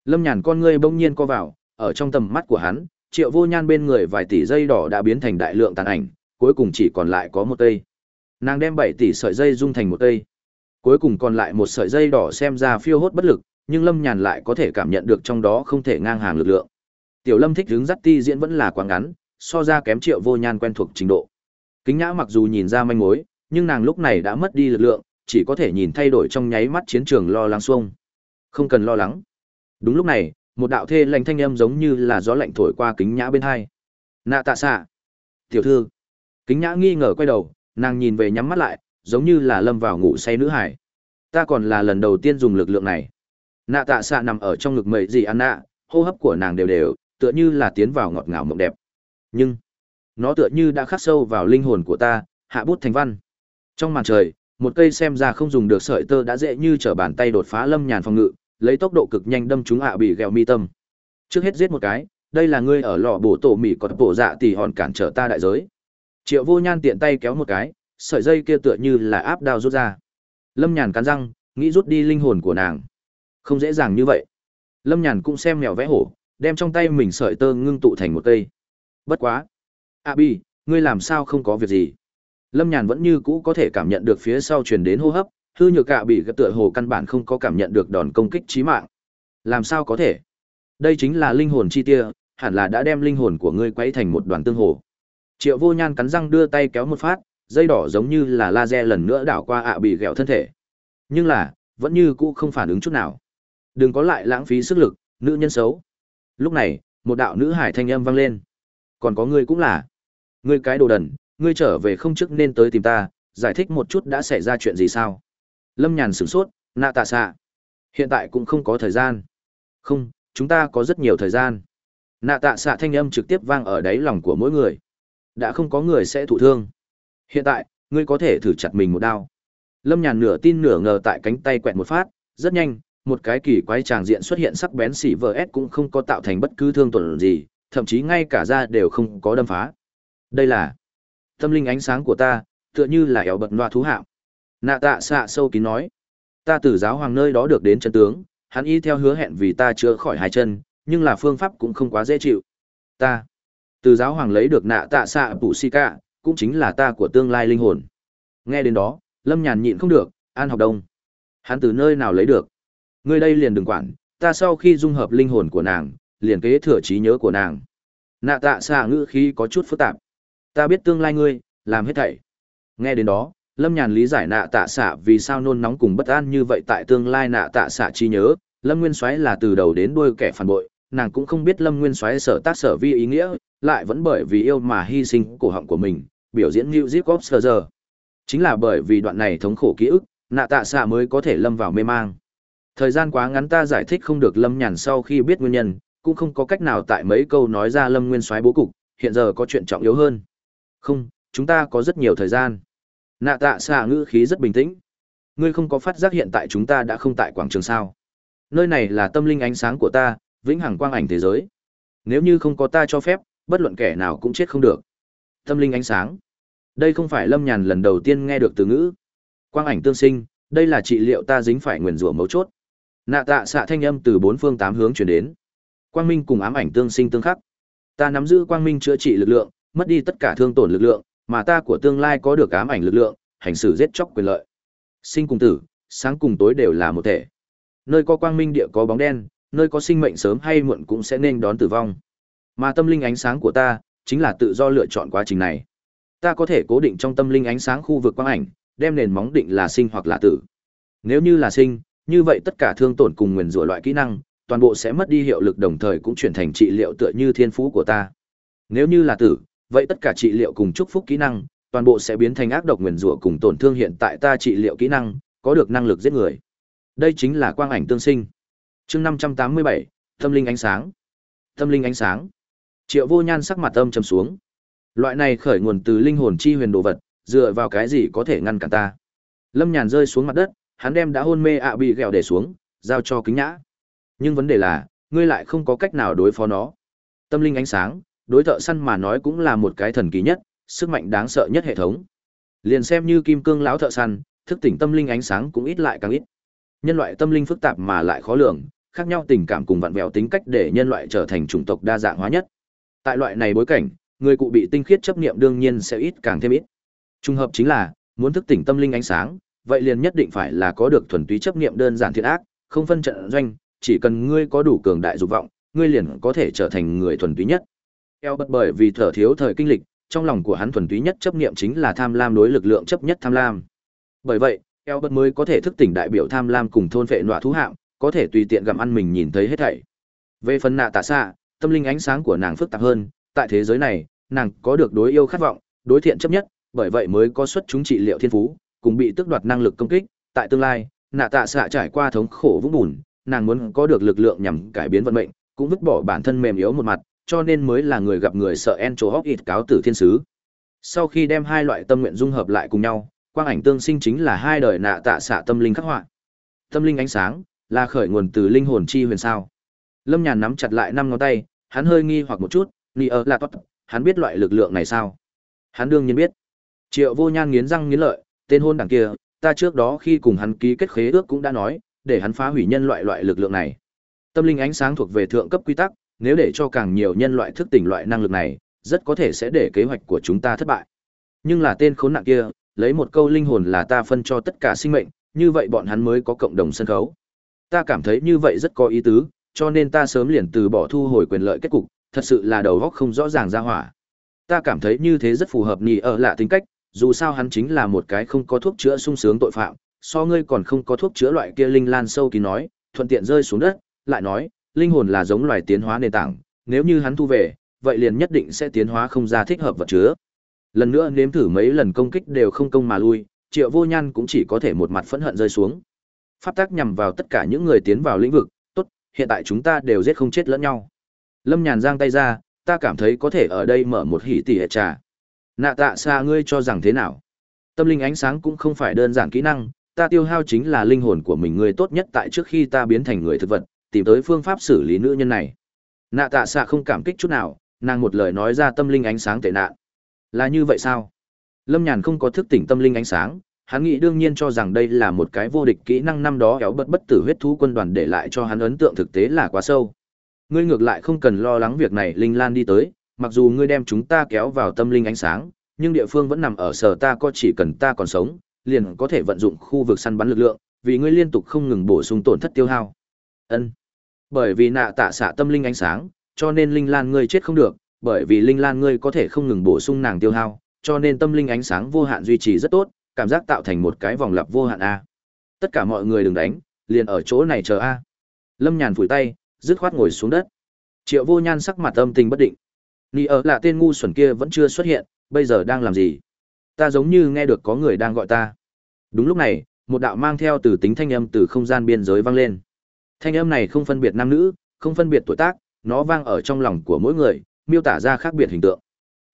Speaker 1: Lâm nhàn con ngươi bỗng nhiên co vào, ở trong tầm mắt của hắn, triệu vô nhan bên người vài tỷ dây đỏ đã biến thành đại lượng tàn ảnh, cuối cùng chỉ còn lại có một cây. Nàng đem bảy tỷ sợi dây dung thành một cây. Cuối cùng còn lại một sợi dây đỏ xem ra phiêu hốt bất lực, nhưng Lâm Nhàn lại có thể cảm nhận được trong đó không thể ngang hàng lực lượng. Tiểu Lâm thích hướng dắt ti diễn vẫn là quá ngắn, so ra kém Triệu Vô Nhan quen thuộc trình độ. Kính Nhã mặc dù nhìn ra manh mối, nhưng nàng lúc này đã mất đi lực lượng, chỉ có thể nhìn thay đổi trong nháy mắt chiến trường lo lắng xuông. Không cần lo lắng. Đúng lúc này, một đạo thê lạnh thanh âm giống như là gió lạnh thổi qua Kính Nhã bên hai. Nạ Tạ Xạ, tiểu thư. Kính Nhã nghi ngờ quay đầu, nàng nhìn về nhắm mắt lại, giống như là lâm vào ngủ say nữ hải. Ta còn là lần đầu tiên dùng lực lượng này. Nạ tạ xạ nằm ở trong ngực mậy gì ăn nạ hô hấp của nàng đều đều tựa như là tiến vào ngọt ngào mộng đẹp. Nhưng nó tựa như đã khắc sâu vào linh hồn của ta hạ bút thành văn. Trong màn trời một cây xem ra không dùng được sợi tơ đã dễ như t r ở bàn tay đột phá lâm nhàn phòng ngự lấy tốc độ cực nhanh đâm chúng hạ bị ghẹo mi tâm. Trước hết giết một cái đây là ngươi ở lò bổ tổ mỹ còn bổ dạ tỉ hòn cản trở ta đại giới triệu vô nhan tiện tay kéo một cái sợi dây kia tựa như là áp đao rút ra lâm nhàn cắn răng nghĩ rút đi linh hồn của nàng không dễ dàng như vậy. Lâm Nhàn cũng xem mèo vẽ hổ, đem trong tay mình sợi tơ ngưng tụ thành một cây. Bất quá. À A Bi, ngươi làm sao không có việc gì? Lâm Nhàn vẫn như cũ có thể cảm nhận được phía sau truyền đến hô hấp, hư nhược cạ bị gặp tựa hồ căn bản không có cảm nhận được đòn công kích chí mạng. Làm sao có thể? Đây chính là linh hồn chi tia, hẳn là đã đem linh hồn của ngươi quấy thành một đoàn tương hồ. Triệu Vô Nhan cắn răng đưa tay kéo một phát, dây đỏ giống như là laser lần nữa đảo qua ạ bị ghẹo thân thể. Nhưng là, vẫn như cũ không phản ứng chút nào. Đừng có lại lãng phí sức lực, nữ nhân xấu. Lúc này, một đạo nữ hải thanh âm vang lên. Còn có ngươi cũng là. Ngươi cái đồ đần, ngươi trở về không trước nên tới tìm ta, giải thích một chút đã xảy ra chuyện gì sao. Lâm nhàn sửng sốt, nạ tạ xạ. Hiện tại cũng không có thời gian. Không, chúng ta có rất nhiều thời gian. Nạ tạ xạ thanh âm trực tiếp vang ở đáy lòng của mỗi người. Đã không có người sẽ thụ thương. Hiện tại, ngươi có thể thử chặt mình một đao. Lâm nhàn nửa tin nửa ngờ tại cánh tay quẹt một phát, rất nhanh, một cái kỳ quái tràng diện xuất hiện sắc bén xỉ vờ s cũng không có tạo thành bất cứ thương tổn gì thậm chí ngay cả da đều không có đâm phá đây là tâm linh ánh sáng của ta tựa như là ẻo bật loa thú hạm nạ tạ xạ sâu kín nói ta từ giáo hoàng nơi đó được đến chân tướng hắn y theo hứa hẹn vì ta chữa khỏi hai chân nhưng là phương pháp cũng không quá dễ chịu ta từ giáo hoàng lấy được nạ tạ xạ bù si ca cũng chính là ta của tương lai linh hồn nghe đến đó lâm nhàn nhịn không được an học đông hắn từ nơi nào lấy được Ngươi đây liền đừng quản, ta sau khi dung hợp linh hồn của nàng, liền kế thừa trí nhớ của nàng. Nạ tạ xạ ngữ khí có chút phức tạp. Ta biết tương lai ngươi, làm hết thảy. Nghe đến đó, Lâm Nhàn lý giải nạ tạ xạ vì sao nôn nóng cùng bất an như vậy tại tương lai nạ tạ xạ trí nhớ, Lâm Nguyên Soái là từ đầu đến đuôi kẻ phản bội, nàng cũng không biết Lâm Nguyên Soái sở tác sở vi ý nghĩa, lại vẫn bởi vì yêu mà hy sinh cổ họng của mình, biểu diễn New Zip giờ. Chính là bởi vì đoạn này thống khổ ký ức, nạ tạ xạ mới có thể lâm vào mê mang. Thời gian quá ngắn ta giải thích không được Lâm Nhàn sau khi biết nguyên nhân, cũng không có cách nào tại mấy câu nói ra Lâm Nguyên soái bố cục, hiện giờ có chuyện trọng yếu hơn. Không, chúng ta có rất nhiều thời gian. Nạ tạ xạ ngữ khí rất bình tĩnh. Ngươi không có phát giác hiện tại chúng ta đã không tại quảng trường sao. Nơi này là tâm linh ánh sáng của ta, vĩnh hằng quang ảnh thế giới. Nếu như không có ta cho phép, bất luận kẻ nào cũng chết không được. Tâm linh ánh sáng. Đây không phải Lâm Nhàn lần đầu tiên nghe được từ ngữ. Quang ảnh tương sinh, đây là trị liệu ta dính phải nguyền rủa mấu chốt nạ tạ xạ thanh âm từ bốn phương tám hướng chuyển đến quang minh cùng ám ảnh tương sinh tương khắc ta nắm giữ quang minh chữa trị lực lượng mất đi tất cả thương tổn lực lượng mà ta của tương lai có được ám ảnh lực lượng hành xử giết chóc quyền lợi sinh cùng tử sáng cùng tối đều là một thể nơi có quang minh địa có bóng đen nơi có sinh mệnh sớm hay muộn cũng sẽ nên đón tử vong mà tâm linh ánh sáng của ta chính là tự do lựa chọn quá trình này ta có thể cố định trong tâm linh ánh sáng khu vực quang ảnh đem nền móng định là sinh hoặc là tử nếu như là sinh như vậy tất cả thương tổn cùng nguyền rủa loại kỹ năng, toàn bộ sẽ mất đi hiệu lực đồng thời cũng chuyển thành trị liệu tựa như thiên phú của ta. Nếu như là tử, vậy tất cả trị liệu cùng chúc phúc kỹ năng, toàn bộ sẽ biến thành ác độc nguyền rủa cùng tổn thương hiện tại ta trị liệu kỹ năng, có được năng lực giết người. Đây chính là quang ảnh tương sinh. Chương 587, Tâm linh ánh sáng. Tâm linh ánh sáng. Triệu Vô Nhan sắc mặt âm trầm xuống. Loại này khởi nguồn từ linh hồn chi huyền đồ vật, dựa vào cái gì có thể ngăn cản ta? Lâm Nhàn rơi xuống mặt đất, hắn đem đã hôn mê ạ bị ghẹo để xuống giao cho kính nhã nhưng vấn đề là ngươi lại không có cách nào đối phó nó tâm linh ánh sáng đối thợ săn mà nói cũng là một cái thần kỳ nhất, sức mạnh đáng sợ nhất hệ thống. Liền xem như kim cương lão thợ săn, thức tỉnh tâm linh ánh sáng cũng ít lại càng ít. Nhân loại tâm linh phức tạp mà lại khó lường, khác nhau tình cảm cùng vặn vẹo tính cách để nhân loại trở thành chủng tộc đa dạng hóa nhất. Tại loại này bối cảnh, người cụ bị tinh khiết chấp niệm đương nhiên sẽ ít càng thêm ít. Trung hợp chính là, muốn thức tỉnh tâm linh ánh sáng, vậy liền nhất định phải là có được thuần túy chấp niệm đơn giản thiện ác, không phân trận doanh, chỉ cần ngươi có đủ cường đại dục vọng, ngươi liền có thể trở thành người thuần túy nhất. Eo bất bởi vì thở thiếu thời kinh lịch, trong lòng của hắn thuần túy nhất chấp niệm chính là tham lam đối lực lượng chấp nhất tham lam. Bởi vậy, Eo bất mới có thể thức tỉnh đại biểu tham lam cùng thôn vệ nọa thú hạng, có thể tùy tiện gặm ăn mình nhìn thấy hết thảy. Về phần nạ tạ xạ, tâm linh ánh sáng của nàng phức tạp hơn, tại thế giới này, nàng có được đối yêu khát vọng, đối thiện chấp nhất, bởi vậy mới có xuất chúng trị liệu thiên phú, cùng bị tước đoạt năng lực công kích, tại tương lai, nạ tạ xạ trải qua thống khổ vũng bùn, nàng muốn có được lực lượng nhằm cải biến vận mệnh, cũng vứt bỏ bản thân mềm yếu một mặt, cho nên mới là người gặp người sợ Encho Hawk ít cáo tử thiên sứ. Sau khi đem hai loại tâm nguyện dung hợp lại cùng nhau, quang ảnh tương sinh chính là hai đời nạ tạ xạ tâm linh khắc họa. Tâm linh ánh sáng là khởi nguồn từ linh hồn chi huyền sao. Lâm Nhàn nắm chặt lại năm ngón tay, hắn hơi nghi hoặc một chút, ni ở là tốt, hắn biết loại lực lượng này sao? Hắn đương nhiên biết. Triệu Vô Nhan nghiến răng nghiến lợi, tên hôn đảng kia, ta trước đó khi cùng hắn ký kết khế ước cũng đã nói, để hắn phá hủy nhân loại loại lực lượng này. Tâm linh ánh sáng thuộc về thượng cấp quy tắc, nếu để cho càng nhiều nhân loại thức tỉnh loại năng lực này, rất có thể sẽ để kế hoạch của chúng ta thất bại. Nhưng là tên khốn nạn kia, lấy một câu linh hồn là ta phân cho tất cả sinh mệnh, như vậy bọn hắn mới có cộng đồng sân khấu. Ta cảm thấy như vậy rất có ý tứ, cho nên ta sớm liền từ bỏ thu hồi quyền lợi kết cục, thật sự là đầu óc không rõ ràng ra hỏa. Ta cảm thấy như thế rất phù hợp nhì ở lạ tính cách, dù sao hắn chính là một cái không có thuốc chữa sung sướng tội phạm, so ngươi còn không có thuốc chữa loại kia linh lan sâu kín nói, thuận tiện rơi xuống đất, lại nói, linh hồn là giống loài tiến hóa nền tảng, nếu như hắn thu về, vậy liền nhất định sẽ tiến hóa không ra thích hợp vật chứa. Lần nữa nếm thử mấy lần công kích đều không công mà lui, Triệu Vô Nhan cũng chỉ có thể một mặt phẫn hận rơi xuống. Pháp tắc nhằm vào tất cả những người tiến vào lĩnh vực, hiện tại chúng ta đều giết không chết lẫn nhau. Lâm Nhàn giang tay ra, ta cảm thấy có thể ở đây mở một hỉ tỷ hệ trà. Nạ tạ xa ngươi cho rằng thế nào? Tâm linh ánh sáng cũng không phải đơn giản kỹ năng, ta tiêu hao chính là linh hồn của mình ngươi tốt nhất tại trước khi ta biến thành người thực vật, tìm tới phương pháp xử lý nữ nhân này. Nạ tạ xa không cảm kích chút nào, nàng một lời nói ra tâm linh ánh sáng tệ nạn. Là như vậy sao? Lâm Nhàn không có thức tỉnh tâm linh ánh sáng, hắn nghĩ đương nhiên cho rằng đây là một cái vô địch kỹ năng năm đó kéo bất bất tử huyết thú quân đoàn để lại cho hắn ấn tượng thực tế là quá sâu. Ngươi ngược lại không cần lo lắng việc này Linh Lan đi tới, mặc dù ngươi đem chúng ta kéo vào tâm linh ánh sáng, nhưng địa phương vẫn nằm ở sở ta có chỉ cần ta còn sống, liền có thể vận dụng khu vực săn bắn lực lượng, vì ngươi liên tục không ngừng bổ sung tổn thất tiêu hao. Ân. Bởi vì nạ tạ xạ tâm linh ánh sáng, cho nên linh lan ngươi chết không được, bởi vì linh lan ngươi có thể không ngừng bổ sung nàng tiêu hao, cho nên tâm linh ánh sáng vô hạn duy trì rất tốt, cảm giác tạo thành một cái vòng lặp vô hạn a. Tất cả mọi người đừng đánh, liền ở chỗ này chờ a. Lâm Nhàn phủi tay, dứt khoát ngồi xuống đất. Triệu Vô Nhan sắc mặt âm tình bất định. ni ở là tên ngu xuẩn kia vẫn chưa xuất hiện, bây giờ đang làm gì? Ta giống như nghe được có người đang gọi ta. Đúng lúc này, một đạo mang theo từ tính thanh âm từ không gian biên giới vang lên. Thanh âm này không phân biệt nam nữ, không phân biệt tuổi tác, nó vang ở trong lòng của mỗi người, miêu tả ra khác biệt hình tượng.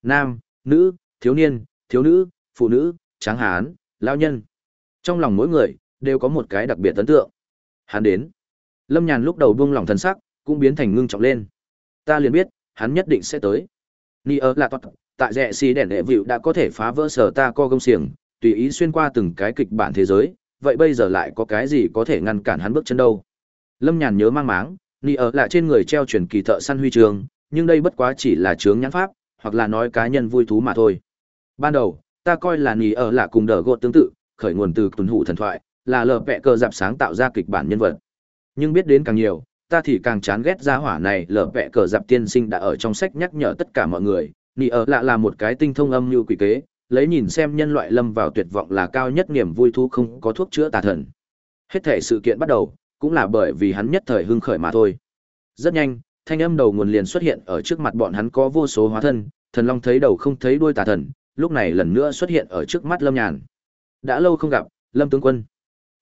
Speaker 1: Nam, nữ, thiếu niên, thiếu nữ, phụ nữ, tráng hán, lão nhân. Trong lòng mỗi người đều có một cái đặc biệt ấn tượng. Hắn đến. Lâm Nhàn lúc đầu buông lòng thần sắc, cũng biến thành ngưng trọng lên. Ta liền biết, hắn nhất định sẽ tới. Ni ơ là toát, tại rẻ xì đèn đệ vịu đã có thể phá vỡ sở ta co gông xiềng, tùy ý xuyên qua từng cái kịch bản thế giới, vậy bây giờ lại có cái gì có thể ngăn cản hắn bước chân đâu? Lâm Nhàn nhớ mang máng, Ni ơ là trên người treo truyền kỳ thợ săn huy trường, nhưng đây bất quá chỉ là chướng nhãn pháp, hoặc là nói cá nhân vui thú mà thôi. Ban đầu, ta coi là nỉ ở là cùng đỡ gột tương tự, khởi nguồn từ tuần hủ thần thoại, là lờ vẹ cờ dạp sáng tạo ra kịch bản nhân vật. Nhưng biết đến càng nhiều, ta thì càng chán ghét gia hỏa này lờ vẹ cờ dạp tiên sinh đã ở trong sách nhắc nhở tất cả mọi người, nỉ ở lạ là một cái tinh thông âm như quỷ kế, lấy nhìn xem nhân loại lâm vào tuyệt vọng là cao nhất niềm vui thu không có thuốc chữa tà thần. Hết thể sự kiện bắt đầu, cũng là bởi vì hắn nhất thời hưng khởi mà thôi. Rất nhanh, thanh âm đầu nguồn liền xuất hiện ở trước mặt bọn hắn có vô số hóa thân, thần long thấy đầu không thấy đuôi tà thần, lúc này lần nữa xuất hiện ở trước mắt Lâm Nhàn. Đã lâu không gặp, Lâm tướng quân.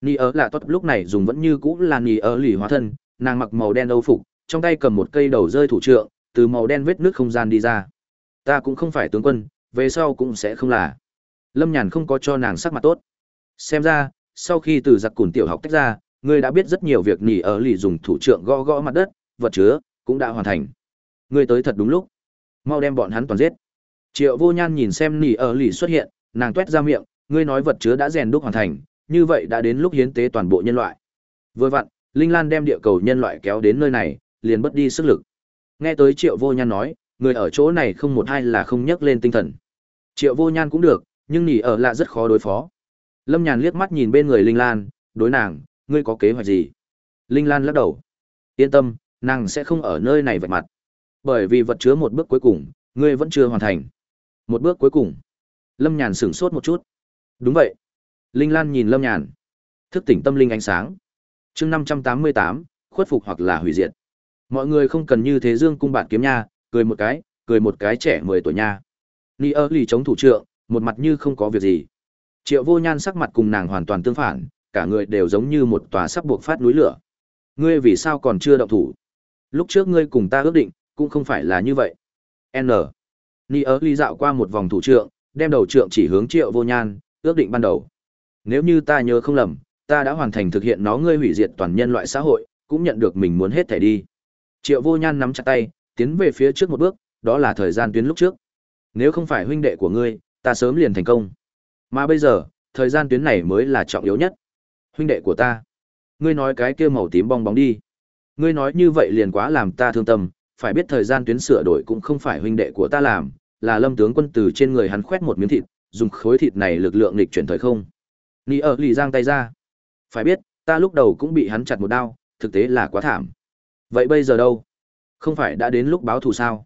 Speaker 1: ni ớ là tốt lúc này dùng vẫn như cũ là ni ớ lì hóa thân, nàng mặc màu đen âu phục, trong tay cầm một cây đầu rơi thủ trượng, từ màu đen vết nước không gian đi ra. Ta cũng không phải tướng quân, về sau cũng sẽ không là. Lâm Nhàn không có cho nàng sắc mặt tốt. Xem ra, sau khi từ giặc cùn tiểu học tách ra, ngươi đã biết rất nhiều việc nỉ ở lì dùng thủ trượng gõ gõ mặt đất, vật chứa, cũng đã hoàn thành. Ngươi tới thật đúng lúc. mau đem bọn hắn toàn giết triệu vô nhan nhìn xem nỉ ở lì xuất hiện, nàng t ra miệng, ngươi nói vật chứa đã rèn đúc hoàn thành, như vậy đã đến lúc hiến tế toàn bộ nhân loại. Vừa vặn, linh lan đem địa cầu nhân loại kéo đến nơi này, liền mất đi sức lực. Nghe tới triệu vô nhan nói, người ở chỗ này không một hai là không nhấc lên tinh thần. Triệu vô nhan cũng được, nhưng nỉ ở lạ rất khó đối phó. Lâm nhàn liếc mắt nhìn bên người linh lan, đối nàng, ngươi có kế hoạch gì? Linh lan lắc đầu, yên tâm, nàng sẽ không ở nơi này vạch mặt. Bởi vì vật chứa một bước cuối cùng, ngươi vẫn chưa hoàn thành một bước cuối cùng. Lâm nhàn sửng sốt một chút. Đúng vậy. Linh lan nhìn lâm nhàn. Thức tỉnh tâm linh ánh sáng. Chương năm trăm tám mươi tám, khuất phục hoặc là hủy diệt. Mọi người không cần như thế dương cung bạn kiếm nha, cười một cái, cười một cái trẻ mười tuổi nha. Ni ơ lì chống thủ trượng, một mặt như không có việc gì. Triệu vô nhan sắc mặt cùng nàng hoàn toàn tương phản, cả người đều giống như một tòa sắp buộc phát núi lửa. Ngươi vì sao còn chưa động thủ? Lúc trước ngươi cùng ta ước định, cũng không phải là như vậy. N ni ớ ly dạo qua một vòng thủ trượng, đem đầu trượng chỉ hướng triệu vô nhan, ước định ban đầu. Nếu như ta nhớ không lầm, ta đã hoàn thành thực hiện nó ngươi hủy diệt toàn nhân loại xã hội, cũng nhận được mình muốn hết thẻ đi. Triệu vô nhan nắm chặt tay, tiến về phía trước một bước, đó là thời gian tuyến lúc trước. Nếu không phải huynh đệ của ngươi, ta sớm liền thành công. Mà bây giờ, thời gian tuyến này mới là trọng yếu nhất. Huynh đệ của ta, ngươi nói cái kia màu tím bong bóng đi. Ngươi nói như vậy liền quá làm ta thương tâm phải biết thời gian tuyến sửa đổi cũng không phải huynh đệ của ta làm, là lâm tướng quân từ trên người hắn khoét một miếng thịt, dùng khối thịt này lực lượng nghịch chuyển thời không. Ni ở lì giang tay ra. Phải biết, ta lúc đầu cũng bị hắn chặt một đao, thực tế là quá thảm. Vậy bây giờ đâu? Không phải đã đến lúc báo thù sao?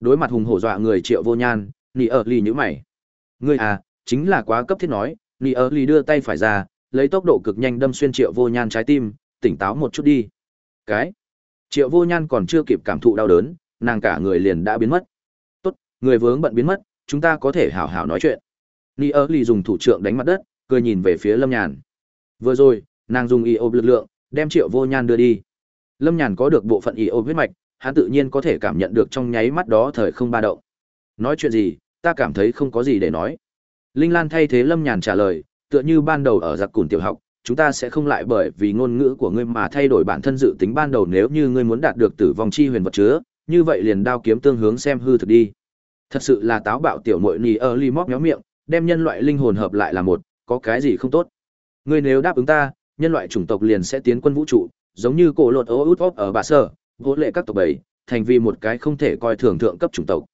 Speaker 1: Đối mặt hùng hổ dọa người triệu vô nhan, ni ở lì nhíu mày. Ngươi à chính là quá cấp thiết nói, ni ở lì đưa tay phải ra, lấy tốc độ cực nhanh đâm xuyên triệu vô nhan trái tim, tỉnh táo một chút đi. Cái? Triệu vô nhan còn chưa kịp cảm thụ đau đớn nàng cả người liền đã biến mất. Tốt người vướng bận biến mất chúng ta có thể hảo hảo nói chuyện. Ni ơ lì dùng thủ trưởng đánh mặt đất cười nhìn về phía lâm nhàn. Vừa rồi nàng dùng y ôm lực lượng đem triệu vô nhan đưa đi. Lâm nhàn có được bộ phận y ôm huyết mạch hắn tự nhiên có thể cảm nhận được trong nháy mắt đó thời không ba động. Nói chuyện gì ta cảm thấy không có gì để nói. Linh lan thay thế lâm nhàn trả lời tựa như ban đầu ở giặc cùn tiểu học, chúng ta sẽ không lại bởi vì ngôn ngữ của ngươi mà thay đổi bản thân dự tính ban đầu nếu như ngươi muốn đạt được tử vong chi huyền vật chứa, như vậy liền đao kiếm tương hướng xem hư thực đi. Thật sự là táo bạo tiểu muội nì ở ly móc méo miệng, đem nhân loại linh hồn hợp lại là một, có cái gì không tốt. Ngươi nếu đáp ứng ta, nhân loại chủng tộc liền sẽ tiến quân vũ trụ, giống như cổ lột ố út ở bà sở, vô lệ các tộc bảy, thành vì một cái không thể coi thường thượng cấp chủng tộc.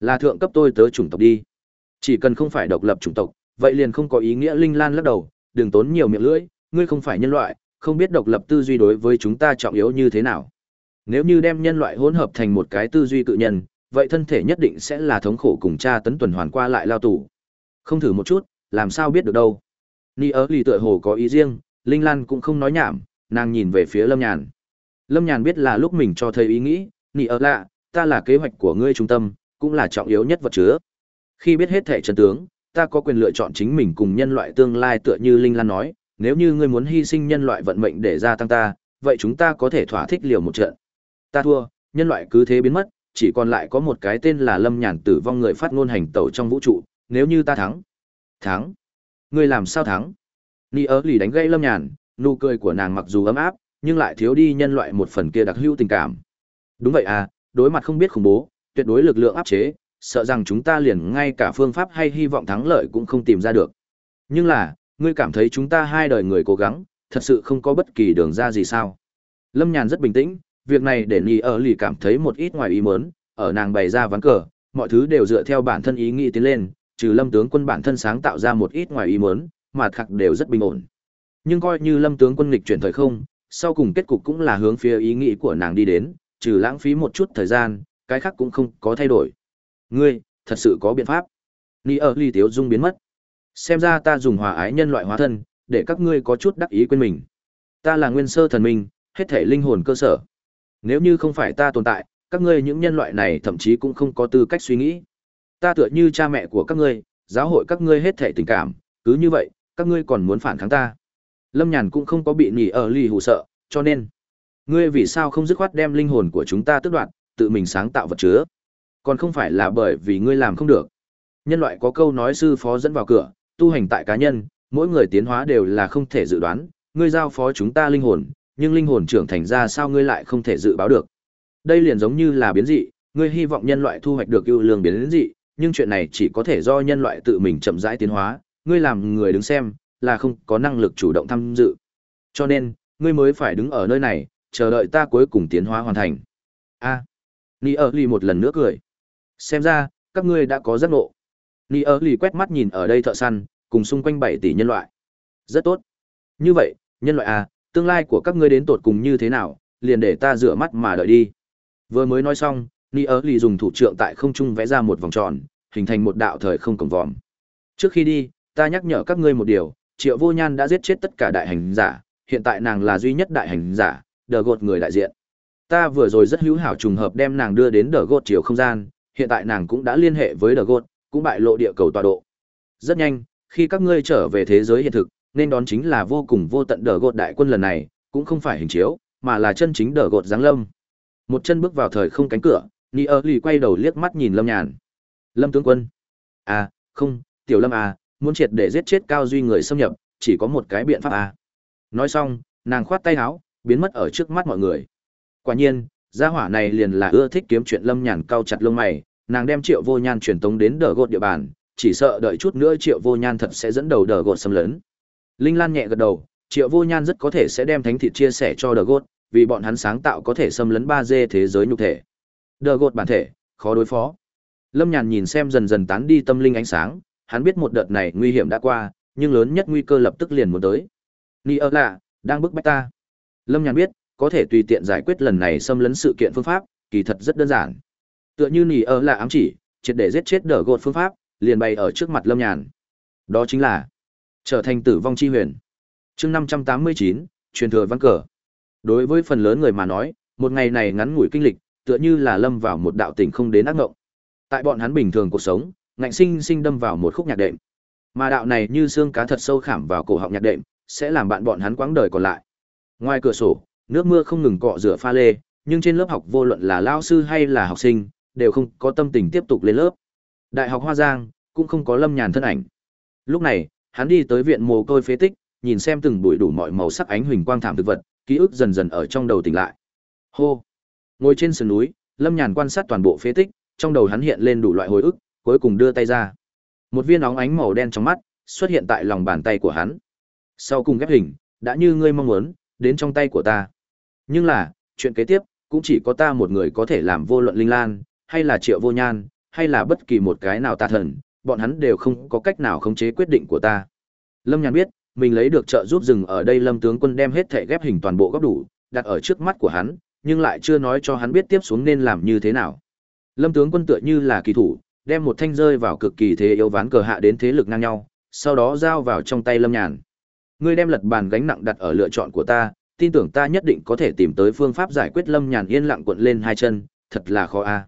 Speaker 1: Là thượng cấp tôi tớ chủng tộc đi. Chỉ cần không phải độc lập chủng tộc, vậy liền không có ý nghĩa linh lan lắc đầu đừng tốn nhiều miệng lưỡi, ngươi không phải nhân loại, không biết độc lập tư duy đối với chúng ta trọng yếu như thế nào. Nếu như đem nhân loại hỗn hợp thành một cái tư duy cự nhân, vậy thân thể nhất định sẽ là thống khổ cùng cha tấn tuần hoàn qua lại lao tù. Không thử một chút, làm sao biết được đâu. Ni ớ lì tựa hồ có ý riêng, linh lan cũng không nói nhảm, nàng nhìn về phía lâm nhàn. Lâm nhàn biết là lúc mình cho thấy ý nghĩ, ni ớ lạ, ta là kế hoạch của ngươi trung tâm, cũng là trọng yếu nhất vật chứa. Khi biết hết thể chân tướng ta có quyền lựa chọn chính mình cùng nhân loại tương lai tựa như Linh Lan nói, nếu như ngươi muốn hy sinh nhân loại vận mệnh để gia tăng ta, vậy chúng ta có thể thỏa thích liều một trận. Ta thua, nhân loại cứ thế biến mất, chỉ còn lại có một cái tên là Lâm Nhàn tử vong người phát ngôn hành tẩu trong vũ trụ, nếu như ta thắng. Thắng? Ngươi làm sao thắng? Ni ớ lì đánh gây Lâm Nhàn, nụ cười của nàng mặc dù ấm áp, nhưng lại thiếu đi nhân loại một phần kia đặc hữu tình cảm. Đúng vậy à, đối mặt không biết khủng bố, tuyệt đối lực lượng áp chế, sợ rằng chúng ta liền ngay cả phương pháp hay hy vọng thắng lợi cũng không tìm ra được. Nhưng là, ngươi cảm thấy chúng ta hai đời người cố gắng, thật sự không có bất kỳ đường ra gì sao? Lâm Nhàn rất bình tĩnh, việc này để Nhi ở lì cảm thấy một ít ngoài ý muốn, ở nàng bày ra ván cờ, mọi thứ đều dựa theo bản thân ý nghĩ tiến lên, trừ Lâm tướng quân bản thân sáng tạo ra một ít ngoài ý muốn, mà khắc đều rất bình ổn. Nhưng coi như Lâm tướng quân nghịch chuyển thời không, sau cùng kết cục cũng là hướng phía ý nghĩ của nàng đi đến, trừ lãng phí một chút thời gian, cái khác cũng không có thay đổi. Ngươi, thật sự có biện pháp. Ni ở ly tiếu dung biến mất. Xem ra ta dùng hòa ái nhân loại hóa thân, để các ngươi có chút đắc ý quên mình. Ta là nguyên sơ thần minh, hết thể linh hồn cơ sở. Nếu như không phải ta tồn tại, các ngươi những nhân loại này thậm chí cũng không có tư cách suy nghĩ. Ta tựa như cha mẹ của các ngươi, giáo hội các ngươi hết thể tình cảm, cứ như vậy, các ngươi còn muốn phản kháng ta. Lâm Nhàn cũng không có bị nỉ ở ly hù sợ, cho nên, ngươi vì sao không dứt khoát đem linh hồn của chúng ta tước đoạt, tự mình sáng tạo vật chứa? Còn không phải là bởi vì ngươi làm không được. Nhân loại có câu nói sư phó dẫn vào cửa, tu hành tại cá nhân, mỗi người tiến hóa đều là không thể dự đoán, ngươi giao phó chúng ta linh hồn, nhưng linh hồn trưởng thành ra sao ngươi lại không thể dự báo được. Đây liền giống như là biến dị, Ngươi hy vọng nhân loại thu hoạch được ưu lương biến dị, nhưng chuyện này chỉ có thể do nhân loại tự mình chậm rãi tiến hóa, ngươi làm người đứng xem, là không có năng lực chủ động tham dự. Cho nên, ngươi mới phải đứng ở nơi này, chờ đợi ta cuối cùng tiến hóa hoàn thành. A. Ni ở lì một lần nữa cười. Xem ra, các ngươi đã có giấc ngộ. Ni ở lì quét mắt nhìn ở đây thợ săn, cùng xung quanh bảy tỷ nhân loại. Rất tốt. Như vậy, nhân loại à, tương lai của các ngươi đến tột cùng như thế nào, liền để ta rửa mắt mà đợi đi. Vừa mới nói xong, Ni ở lì dùng thủ trượng tại không trung vẽ ra một vòng tròn, hình thành một đạo thời không cổng vòm. Trước khi đi, ta nhắc nhở các ngươi một điều, Triệu Vô Nhan đã giết chết tất cả đại hành giả, hiện tại nàng là duy nhất đại hành giả, đờ gột người đại diện. Ta vừa rồi rất hữu hảo trùng hợp đem nàng đưa đến đờ gột chiều không gian, hiện tại nàng cũng đã liên hệ với đờ gột, cũng bại lộ địa cầu tọa độ. Rất nhanh, khi các ngươi trở về thế giới hiện thực, nên đón chính là vô cùng vô tận đờ gột đại quân lần này, cũng không phải hình chiếu, mà là chân chính đờ gột giáng lâm. Một chân bước vào thời không cánh cửa, Ni ơ lì quay đầu liếc mắt nhìn Lâm Nhàn. Lâm tướng quân. À, không, tiểu Lâm à, muốn triệt để giết chết Cao Duy người xâm nhập, chỉ có một cái biện pháp à. Nói xong, nàng khoát tay áo, biến mất ở trước mắt mọi người. Quả nhiên, gia hỏa này liền là ưa thích kiếm chuyện Lâm Nhàn cao chặt lông mày, nàng đem Triệu Vô Nhan truyền tống đến đờ gột địa bàn, chỉ sợ đợi chút nữa Triệu Vô Nhan thật sẽ dẫn đầu đờ gột xâm lấn. Linh Lan nhẹ gật đầu, Triệu Vô Nhan rất có thể sẽ đem thánh thịt chia sẻ cho đờ gột, vì bọn hắn sáng tạo có thể xâm lấn ba d thế giới nhục thể. Đờ gột bản thể, khó đối phó. Lâm Nhàn nhìn xem dần dần tán đi tâm linh ánh sáng, hắn biết một đợt này nguy hiểm đã qua, nhưng lớn nhất nguy cơ lập tức liền muốn tới. Ni ơ lạ, đang bức bách ta. Lâm Nhàn biết, có thể tùy tiện giải quyết lần này xâm lấn sự kiện phương pháp, kỳ thật rất đơn giản. Tựa như nỉ ơ là ám chỉ, triệt để giết chết đỡ gột phương pháp, liền bày ở trước mặt Lâm Nhàn. Đó chính là trở thành tử vong chi huyền. Chương năm trăm tám mươi chín, truyền thừa văn cờ. Đối với phần lớn người mà nói, một ngày này ngắn ngủi kinh lịch, tựa như là lâm vào một đạo tình không đến ác ngộng. Tại bọn hắn bình thường cuộc sống, ngạnh sinh sinh đâm vào một khúc nhạc đệm. Mà đạo này như xương cá thật sâu khảm vào cổ họng nhạc đệm, sẽ làm bạn bọn hắn quãng đời còn lại. Ngoài cửa sổ, nước mưa không ngừng cọ rửa pha lê, nhưng trên lớp học vô luận là lao sư hay là học sinh, đều không có tâm tình tiếp tục lên lớp. Đại học Hoa Giang cũng không có Lâm Nhàn thân ảnh. Lúc này, hắn đi tới viện mồ côi phế tích, nhìn xem từng bụi đủ mọi màu sắc ánh huỳnh quang thảm thực vật, ký ức dần dần ở trong đầu tỉnh lại. Hô. Ngồi trên sườn núi, Lâm Nhàn quan sát toàn bộ phế tích, trong đầu hắn hiện lên đủ loại hồi ức, cuối cùng đưa tay ra. Một viên óng ánh màu đen trong mắt xuất hiện tại lòng bàn tay của hắn. Sau cùng ghép hình, đã như ngươi mong muốn, đến trong tay của ta. Nhưng là, chuyện kế tiếp, cũng chỉ có ta một người có thể làm vô luận linh lan, hay là triệu vô nhan, hay là bất kỳ một cái nào ta thần, bọn hắn đều không có cách nào khống chế quyết định của ta. Lâm Nhàn biết, mình lấy được trợ giúp dừng ở đây Lâm tướng quân đem hết thể ghép hình toàn bộ góc đủ, đặt ở trước mắt của hắn, nhưng lại chưa nói cho hắn biết tiếp xuống nên làm như thế nào. Lâm tướng quân tựa như là kỳ thủ, đem một thanh rơi vào cực kỳ thế yếu ván cờ hạ đến thế lực ngang nhau, sau đó giao vào trong tay Lâm Nhàn. Ngươi đem lật bàn gánh nặng đặt ở lựa chọn của ta, tin tưởng ta nhất định có thể tìm tới phương pháp giải quyết Lâm Nhàn yên lặng cuộn lên hai chân, thật là khó a. À.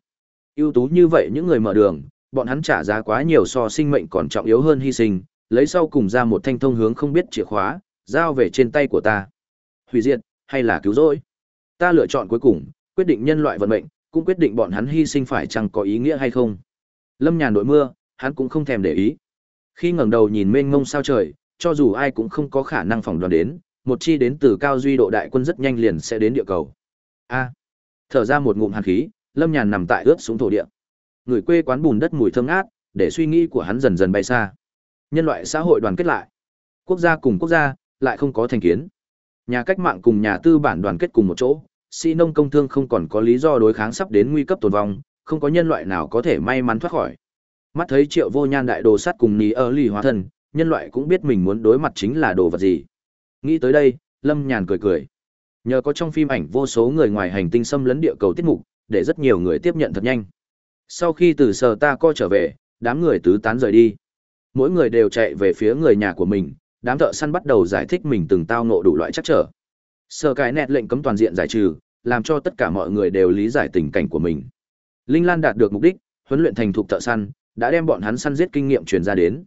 Speaker 1: Ưu tú như vậy những người mở đường, bọn hắn trả giá quá nhiều so sinh mệnh còn trọng yếu hơn hy sinh, lấy sau cùng ra một thanh thông hướng không biết chìa khóa, giao về trên tay của ta. Hủy diệt hay là cứu rỗi? Ta lựa chọn cuối cùng, quyết định nhân loại vận mệnh, cũng quyết định bọn hắn hy sinh phải chăng có ý nghĩa hay không. Lâm Nhàn đội mưa, hắn cũng không thèm để ý. Khi ngẩng đầu nhìn mênh mông sao trời, cho dù ai cũng không có khả năng phỏng đoán đến, một chi đến từ cao duy độ đại quân rất nhanh liền sẽ đến địa cầu. A. thở ra một ngụm hàn khí, Lâm Nhàn nằm tại ướt xuống thổ địa. Người quê quán bùn đất mùi thơm ngát, để suy nghĩ của hắn dần dần bay xa. Nhân loại xã hội đoàn kết lại, quốc gia cùng quốc gia lại không có thành kiến. Nhà cách mạng cùng nhà tư bản đoàn kết cùng một chỗ, sĩ nông công thương không còn có lý do đối kháng sắp đến nguy cấp tồn vong, không có nhân loại nào có thể may mắn thoát khỏi. Mắt thấy Triệu Vô Nhan đại đồ sắt cùng ní ở lì hóa thân, nhân loại cũng biết mình muốn đối mặt chính là đồ vật gì. Nghĩ tới đây, Lâm Nhàn cười cười. Nhờ có trong phim ảnh vô số người ngoài hành tinh xâm lấn địa cầu tiết mục, để rất nhiều người tiếp nhận thật nhanh. Sau khi từ sở ta co trở về, đám người tứ tán rời đi. Mỗi người đều chạy về phía người nhà của mình, đám thợ săn bắt đầu giải thích mình từng tao ngộ đủ loại chắc trở. Sở cái nẹt lệnh cấm toàn diện giải trừ, làm cho tất cả mọi người đều lý giải tình cảnh của mình. Linh Lan đạt được mục đích, huấn luyện thành thục thợ săn, đã đem bọn hắn săn giết kinh nghiệm truyền ra đến.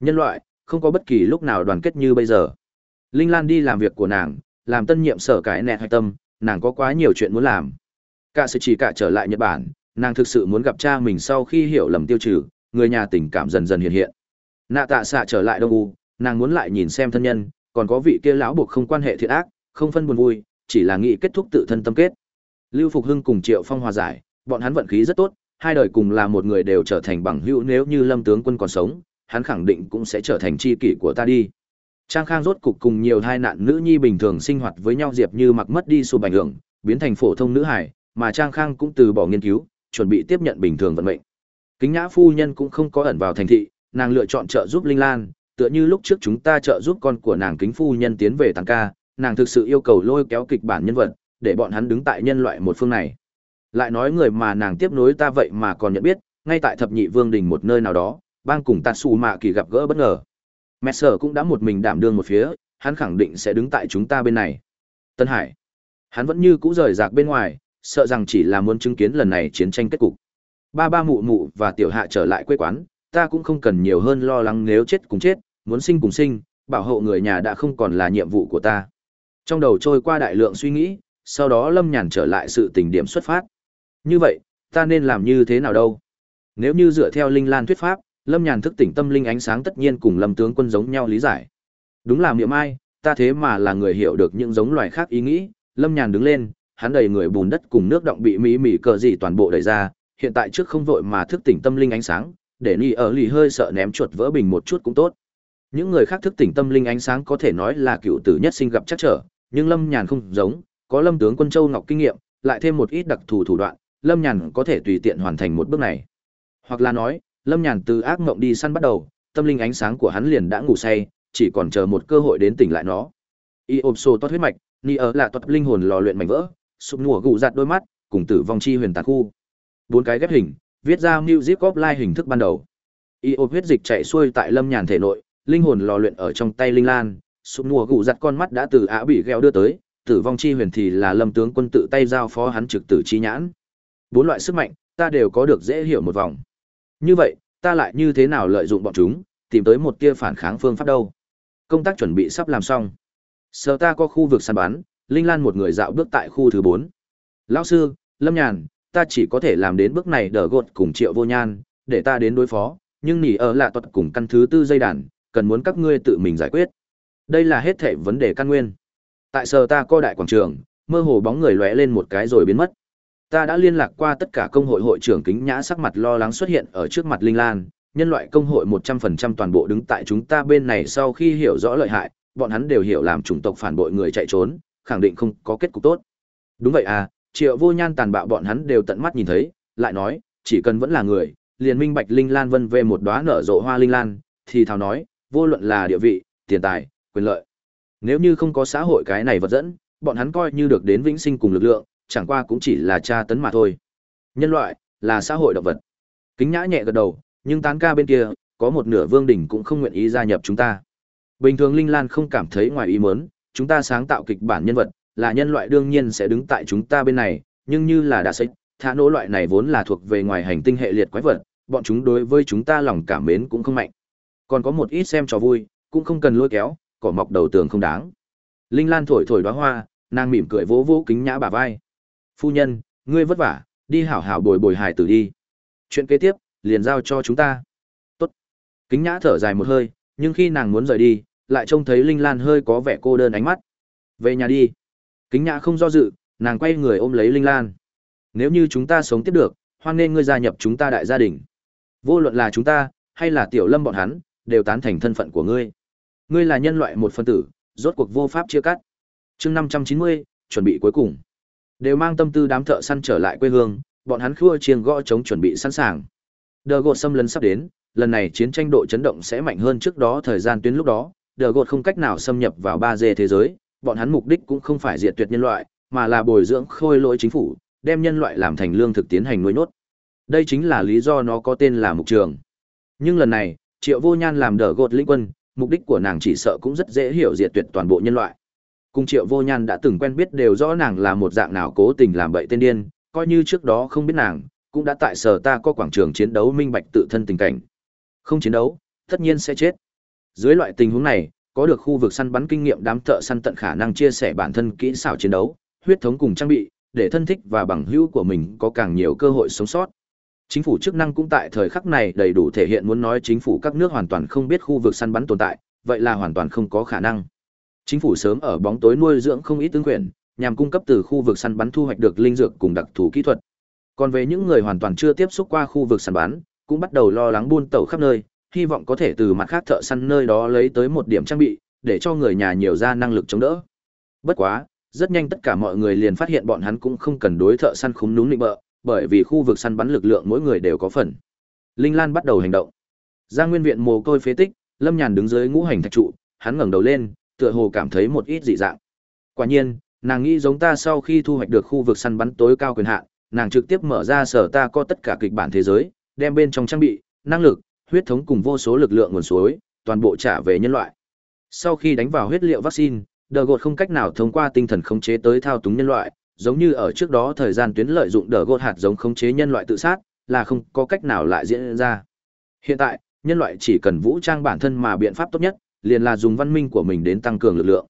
Speaker 1: Nhân loại, không có bất kỳ lúc nào đoàn kết như bây giờ. Linh Lan đi làm việc của nàng, làm tân nhiệm sở cái nẹt hạch tâm, nàng có quá nhiều chuyện muốn làm. Cả sự chỉ cả trở lại Nhật Bản, nàng thực sự muốn gặp cha mình sau khi hiểu lầm tiêu trừ, người nhà tình cảm dần dần hiện hiện. Nạ tạ xạ trở lại Đông U, nàng muốn lại nhìn xem thân nhân, còn có vị kia lão buộc không quan hệ thiện ác, không phân buồn vui, chỉ là nghĩ kết thúc tự thân tâm kết. Lưu Phục Hưng cùng Triệu Phong hòa giải, Bọn hắn vận khí rất tốt, hai đời cùng là một người đều trở thành bằng hữu nếu như Lâm tướng quân còn sống, hắn khẳng định cũng sẽ trở thành tri kỷ của ta đi. Trang Khang rốt cục cùng nhiều hai nạn nữ nhi bình thường sinh hoạt với nhau Diệp Như mặc mất đi sụp ảnh hưởng, biến thành phổ thông nữ hải, mà Trang Khang cũng từ bỏ nghiên cứu, chuẩn bị tiếp nhận bình thường vận mệnh. Kính Nhã phu nhân cũng không có ẩn vào thành thị, nàng lựa chọn trợ giúp Linh Lan, tựa như lúc trước chúng ta trợ giúp con của nàng Kính phu nhân tiến về tăng ca, nàng thực sự yêu cầu lôi kéo kịch bản nhân vật, để bọn hắn đứng tại nhân loại một phương này. Lại nói người mà nàng tiếp nối ta vậy mà còn nhận biết, ngay tại thập nhị vương đình một nơi nào đó, bang cùng Tatsu Mạ Kỳ gặp gỡ bất ngờ. Messer cũng đã một mình đảm đương một phía, hắn khẳng định sẽ đứng tại chúng ta bên này. Tân Hải, hắn vẫn như cũ rời rạc bên ngoài, sợ rằng chỉ là muốn chứng kiến lần này chiến tranh kết cục. Ba ba mụ mụ và tiểu hạ trở lại quê quán, ta cũng không cần nhiều hơn lo lắng nếu chết cùng chết, muốn sinh cùng sinh, bảo hộ người nhà đã không còn là nhiệm vụ của ta. Trong đầu trôi qua đại lượng suy nghĩ, sau đó Lâm Nhàn trở lại sự tình điểm xuất phát. Như vậy, ta nên làm như thế nào đâu? Nếu như dựa theo Linh Lan thuyết pháp, Lâm Nhàn thức tỉnh tâm linh ánh sáng tất nhiên cùng Lâm tướng quân giống nhau lý giải. Đúng là miệng ai, ta thế mà là người hiểu được những giống loài khác ý nghĩ, Lâm Nhàn đứng lên, hắn đầy người bùn đất cùng nước động bị mỹ mỹ cờ gì toàn bộ đẩy ra, hiện tại trước không vội mà thức tỉnh tâm linh ánh sáng, để ni ở lì hơi sợ ném chuột vỡ bình một chút cũng tốt. Những người khác thức tỉnh tâm linh ánh sáng có thể nói là cựu tử nhất sinh gặp chắc trở, nhưng Lâm Nhàn không giống, có Lâm tướng quân Châu Ngọc kinh nghiệm, lại thêm một ít đặc thù thủ đoạn, Lâm Nhàn có thể tùy tiện hoàn thành một bước này. Hoặc là nói, Lâm Nhàn từ ác mộng đi săn bắt đầu, tâm linh ánh sáng của hắn liền đã ngủ say, chỉ còn chờ một cơ hội đến tỉnh lại nó. Y ôm sô toát huyết mạch, ni ở là toát linh hồn lò luyện mảnh vỡ, sụp nùa gù giặt đôi mắt, cùng tử vong chi huyền tàn khu. Bốn cái ghép hình, viết ra New Zip Cop Line hình thức ban đầu. Y ôm huyết dịch chạy xuôi tại Lâm Nhàn thể nội, linh hồn lò luyện ở trong tay linh lan, sụp nùa gù giặt con mắt đã từ ả bị gheo đưa tới, tử vong chi huyền thì là Lâm tướng quân tự tay giao phó hắn trực tử chi nhãn. Bốn loại sức mạnh, ta đều có được dễ hiểu một vòng. Như vậy, ta lại như thế nào lợi dụng bọn chúng, tìm tới một tia phản kháng phương pháp đâu? Công tác chuẩn bị sắp làm xong. Sở ta có khu vực săn bắn, Linh Lan một người dạo bước tại khu thứ 4. Lão sư, Lâm Nhàn, ta chỉ có thể làm đến bước này đỡ gột cùng triệu vô nhan, để ta đến đối phó, nhưng nỉ ở lạ tuật cùng căn thứ tư dây đàn, cần muốn các ngươi tự mình giải quyết. Đây là hết thể vấn đề căn nguyên. Tại sở ta co đại quảng trường, mơ hồ bóng người lóe lên một cái rồi biến mất. Ta đã liên lạc qua tất cả công hội hội trưởng kính nhã sắc mặt lo lắng xuất hiện ở trước mặt Linh Lan, nhân loại công hội 100% toàn bộ đứng tại chúng ta bên này sau khi hiểu rõ lợi hại, bọn hắn đều hiểu làm chủng tộc phản bội người chạy trốn, khẳng định không có kết cục tốt. Đúng vậy à, triệu vô nhan tàn bạo bọn hắn đều tận mắt nhìn thấy, lại nói, chỉ cần vẫn là người, liền minh bạch Linh Lan vân về một đóa nở rộ hoa Linh Lan, thì thào nói, vô luận là địa vị, tiền tài, quyền lợi. Nếu như không có xã hội cái này vật dẫn, bọn hắn coi như được đến vĩnh sinh cùng lực lượng, chẳng qua cũng chỉ là tra tấn mà thôi. Nhân loại, là xã hội động vật. Kính nhã nhẹ gật đầu, nhưng tán ca bên kia, có một nửa vương đỉnh cũng không nguyện ý gia nhập chúng ta. Bình thường Linh Lan không cảm thấy ngoài ý muốn, chúng ta sáng tạo kịch bản nhân vật, là nhân loại đương nhiên sẽ đứng tại chúng ta bên này, nhưng như là đã sách, thả nỗ loại này vốn là thuộc về ngoài hành tinh hệ liệt quái vật, bọn chúng đối với chúng ta lòng cảm mến cũng không mạnh. Còn có một ít xem trò vui, cũng không cần lôi kéo, cỏ mọc đầu tường không đáng. Linh Lan thổi thổi đóa hoa, nàng mỉm cười vỗ vỗ kính nhã bả vai phu nhân, ngươi vất vả, đi hảo hảo bồi bồi hài tử đi. Chuyện kế tiếp, liền giao cho chúng ta. Tốt. Kính nhã thở dài một hơi, nhưng khi nàng muốn rời đi, lại trông thấy linh lan hơi có vẻ cô đơn ánh mắt. Về nhà đi. Kính nhã không do dự, nàng quay người ôm lấy linh lan. Nếu như chúng ta sống tiếp được, hoan nên ngươi gia nhập chúng ta đại gia đình. Vô luận là chúng ta, hay là tiểu lâm bọn hắn, đều tán thành thân phận của ngươi. Ngươi là nhân loại một phân tử, rốt cuộc vô pháp chia cắt. Chương năm trăm chín mươi, chuẩn bị cuối cùng. Đều mang tâm tư đám thợ săn trở lại quê hương, bọn hắn khua chiêng gõ chống chuẩn bị sẵn sàng. Đờ gột xâm lấn sắp đến, lần này chiến tranh độ chấn động sẽ mạnh hơn trước đó thời gian tuyến lúc đó, đờ gột không cách nào xâm nhập vào ba d thế giới, bọn hắn mục đích cũng không phải diệt tuyệt nhân loại, mà là bồi dưỡng khôi lỗi chính phủ, đem nhân loại làm thành lương thực tiến hành nuôi nốt. Đây chính là lý do nó có tên là mục trường. Nhưng lần này, Triệu Vô Nhan làm đờ gột lĩnh quân, mục đích của nàng chỉ sợ cũng rất dễ hiểu diệt tuyệt toàn bộ nhân loại. Cùng triệu vô nhan đã từng quen biết đều rõ nàng là một dạng nào cố tình làm bậy tên điên, coi như trước đó không biết nàng, cũng đã tại sở ta có quảng trường chiến đấu minh bạch tự thân tình cảnh. Không chiến đấu, tất nhiên sẽ chết. Dưới loại tình huống này, có được khu vực săn bắn kinh nghiệm đám thợ săn tận khả năng chia sẻ bản thân kỹ xảo chiến đấu, huyết thống cùng trang bị, để thân thích và bằng hữu của mình có càng nhiều cơ hội sống sót. Chính phủ chức năng cũng tại thời khắc này đầy đủ thể hiện muốn nói chính phủ các nước hoàn toàn không biết khu vực săn bắn tồn tại, vậy là hoàn toàn không có khả năng. Chính phủ sớm ở bóng tối nuôi dưỡng không ít tướng quyền, nhằm cung cấp từ khu vực săn bắn thu hoạch được linh dược cùng đặc thù kỹ thuật. Còn về những người hoàn toàn chưa tiếp xúc qua khu vực săn bắn, cũng bắt đầu lo lắng buôn tẩu khắp nơi, hy vọng có thể từ mặt khác thợ săn nơi đó lấy tới một điểm trang bị, để cho người nhà nhiều ra năng lực chống đỡ. Bất quá, rất nhanh tất cả mọi người liền phát hiện bọn hắn cũng không cần đối thợ săn khúm núm nịnh bợ, bởi vì khu vực săn bắn lực lượng mỗi người đều có phần. Linh Lan bắt đầu hành động. Giang Nguyên viện mồ côi phế tích, Lâm Nhàn đứng dưới ngũ hành thạch trụ, hắn ngẩng đầu lên, tựa hồ cảm thấy một ít dị dạng. Quả nhiên, nàng nghĩ giống ta sau khi thu hoạch được khu vực săn bắn tối cao quyền hạn, nàng trực tiếp mở ra sở ta có tất cả kịch bản thế giới, đem bên trong trang bị, năng lực, huyết thống cùng vô số lực lượng nguồn suối, toàn bộ trả về nhân loại. Sau khi đánh vào huyết liệu vaccine, đờ gột không cách nào thông qua tinh thần khống chế tới thao túng nhân loại, giống như ở trước đó thời gian tuyến lợi dụng đờ gột hạt giống khống chế nhân loại tự sát, là không có cách nào lại diễn ra. Hiện tại, nhân loại chỉ cần vũ trang bản thân mà biện pháp tốt nhất, liền là dùng văn minh của mình đến tăng cường lực lượng.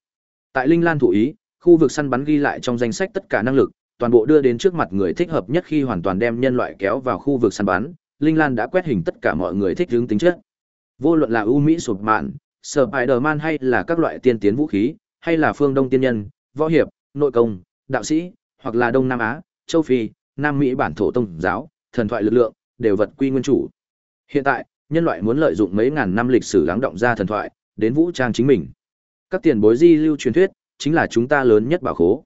Speaker 1: Tại Linh Lan thủ ý, khu vực săn bắn ghi lại trong danh sách tất cả năng lực, toàn bộ đưa đến trước mặt người thích hợp nhất khi hoàn toàn đem nhân loại kéo vào khu vực săn bắn, Linh Lan đã quét hình tất cả mọi người thích hướng tính chất. Vô luận là ưu mỹ sụp mạn, Spider-Man hay là các loại tiên tiến vũ khí, hay là phương Đông tiên nhân, võ hiệp, nội công, đạo sĩ, hoặc là Đông Nam Á, châu Phi, Nam Mỹ bản thổ tông giáo, thần thoại lực lượng, đều vật quy nguyên chủ. Hiện tại, nhân loại muốn lợi dụng mấy ngàn năm lịch sử lắng động ra thần thoại, đến vũ trang chính mình. Các tiền bối di lưu truyền thuyết, chính là chúng ta lớn nhất bảo khố.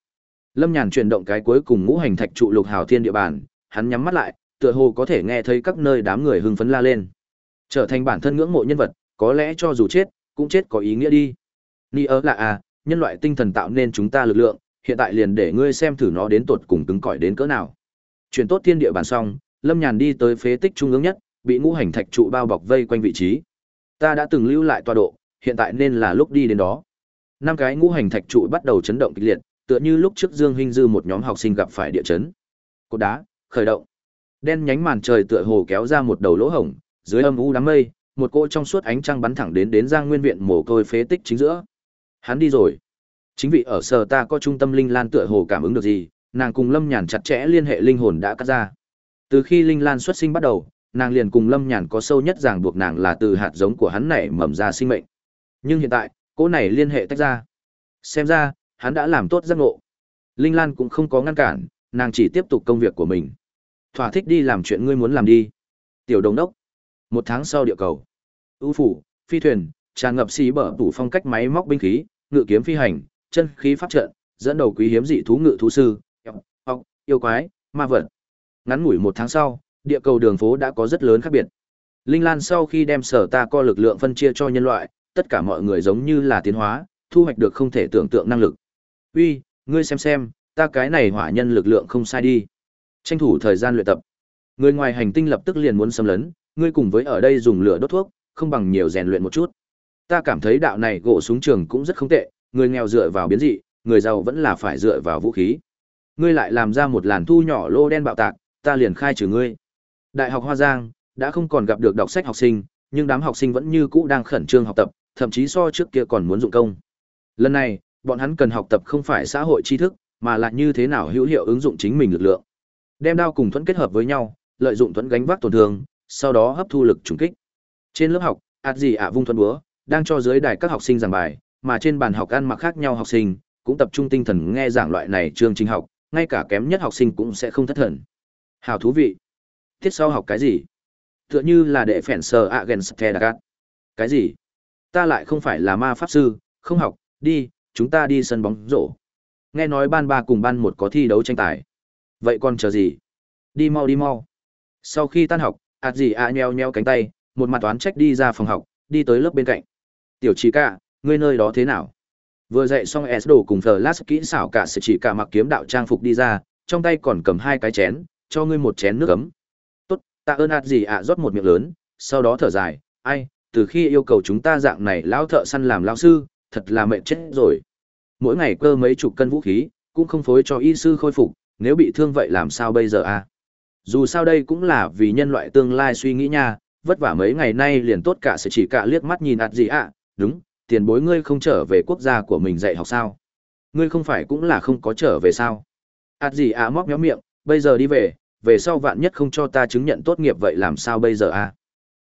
Speaker 1: Lâm Nhàn chuyển động cái cuối cùng ngũ hành thạch trụ lục hào thiên địa bàn, hắn nhắm mắt lại, tựa hồ có thể nghe thấy các nơi đám người hưng phấn la lên. Trở thành bản thân ngưỡng mộ nhân vật, có lẽ cho dù chết, cũng chết có ý nghĩa đi. Ni ớ là à, nhân loại tinh thần tạo nên chúng ta lực lượng, hiện tại liền để ngươi xem thử nó đến tột cùng cứng cỏi đến cỡ nào. Chuyển tốt thiên địa bàn xong, Lâm Nhàn đi tới phế tích trung ương nhất, bị ngũ hành thạch trụ bao bọc vây quanh vị trí. Ta đã từng lưu lại tọa độ, hiện tại nên là lúc đi đến đó. Năm cái ngũ hành thạch trụ bắt đầu chấn động kịch liệt, tựa như lúc trước Dương Hinh Dư một nhóm học sinh gặp phải địa chấn. Cột đá, khởi động. Đen nhánh màn trời tựa hồ kéo ra một đầu lỗ hổng, dưới âm u đám mây, một cỗ trong suốt ánh trăng bắn thẳng đến đến Giang Nguyên viện mồ côi phế tích chính giữa. Hắn đi rồi. Chính vị ở sở ta có trung tâm linh lan tựa hồ cảm ứng được gì, nàng cùng Lâm Nhàn chặt chẽ liên hệ linh hồn đã cắt ra. Từ khi linh lan xuất sinh bắt đầu, nàng liền cùng Lâm Nhàn có sâu nhất ràng buộc nàng là từ hạt giống của hắn nảy mầm ra sinh mệnh. Nhưng hiện tại, cỗ này liên hệ tách ra. Xem ra, hắn đã làm tốt giác ngộ. Linh Lan cũng không có ngăn cản, nàng chỉ tiếp tục công việc của mình. Thỏa thích đi làm chuyện ngươi muốn làm đi. Tiểu đồng đốc. Một tháng sau địa cầu. ưu phủ, phi thuyền, tràn ngập xí bở tủ phong cách máy móc binh khí, ngự kiếm phi hành, chân khí pháp trận, dẫn đầu quý hiếm dị thú ngự thú sư, ọc, yêu quái, ma vật. Ngắn ngủi một tháng sau, địa cầu đường phố đã có rất lớn khác biệt. Linh Lan sau khi đem sở ta co lực lượng phân chia cho nhân loại, tất cả mọi người giống như là tiến hóa, thu hoạch được không thể tưởng tượng năng lực. Uy, ngươi xem xem, ta cái này hỏa nhân lực lượng không sai đi. Tranh thủ thời gian luyện tập. Người ngoài hành tinh lập tức liền muốn xâm lấn, ngươi cùng với ở đây dùng lửa đốt thuốc, không bằng nhiều rèn luyện một chút. Ta cảm thấy đạo này gỗ súng trường cũng rất không tệ, người nghèo dựa vào biến dị, người giàu vẫn là phải dựa vào vũ khí. Ngươi lại làm ra một làn thu nhỏ lô đen bạo tạc, ta liền khai trừ ngươi. Đại học Hoa Giang đã không còn gặp được đọc sách học sinh, nhưng đám học sinh vẫn như cũ đang khẩn trương học tập, thậm chí so trước kia còn muốn dụng công. Lần này, bọn hắn cần học tập không phải xã hội tri thức, mà là như thế nào hữu hiệu ứng dụng chính mình lực lượng. Đem đao cùng thuẫn kết hợp với nhau, lợi dụng thuẫn gánh vác tổn thương, sau đó hấp thu lực trùng kích. Trên lớp học, ạt gì ạ vung thuẫn búa, đang cho dưới đài các học sinh giảng bài, mà trên bàn học ăn mặc khác nhau học sinh, cũng tập trung tinh thần nghe giảng loại này chương trình học, ngay cả kém nhất học sinh cũng sẽ không thất thần. Hào thú vị. Tiết sau học cái gì? Tựa như là đệ phèn sờ ạ gần Cái gì? Ta lại không phải là ma pháp sư, không học, đi, chúng ta đi sân bóng rổ. Nghe nói ban ba cùng ban một có thi đấu tranh tài. Vậy còn chờ gì? Đi mau đi mau. Sau khi tan học, ạt gì ạ à nheo nheo cánh tay, một mặt toán trách đi ra phòng học, đi tới lớp bên cạnh. Tiểu trí cả, ngươi nơi đó thế nào? Vừa dạy xong S đồ cùng Flash kỹ xảo cả sự chỉ cả mặc kiếm đạo trang phục đi ra, trong tay còn cầm hai cái chén, cho ngươi một chén nước ấm. Tạ ơn ạt gì ạ rót một miệng lớn, sau đó thở dài, ai, từ khi yêu cầu chúng ta dạng này lão thợ săn làm lao sư, thật là mệt chết rồi. Mỗi ngày cơ mấy chục cân vũ khí, cũng không phối cho y sư khôi phục, nếu bị thương vậy làm sao bây giờ a? Dù sao đây cũng là vì nhân loại tương lai suy nghĩ nha, vất vả mấy ngày nay liền tốt cả sẽ chỉ cả liếc mắt nhìn ạt gì ạ, đúng, tiền bối ngươi không trở về quốc gia của mình dạy học sao? Ngươi không phải cũng là không có trở về sao? ạt gì ạ móc méo miệng, bây giờ đi về, về sau vạn nhất không cho ta chứng nhận tốt nghiệp vậy làm sao bây giờ a?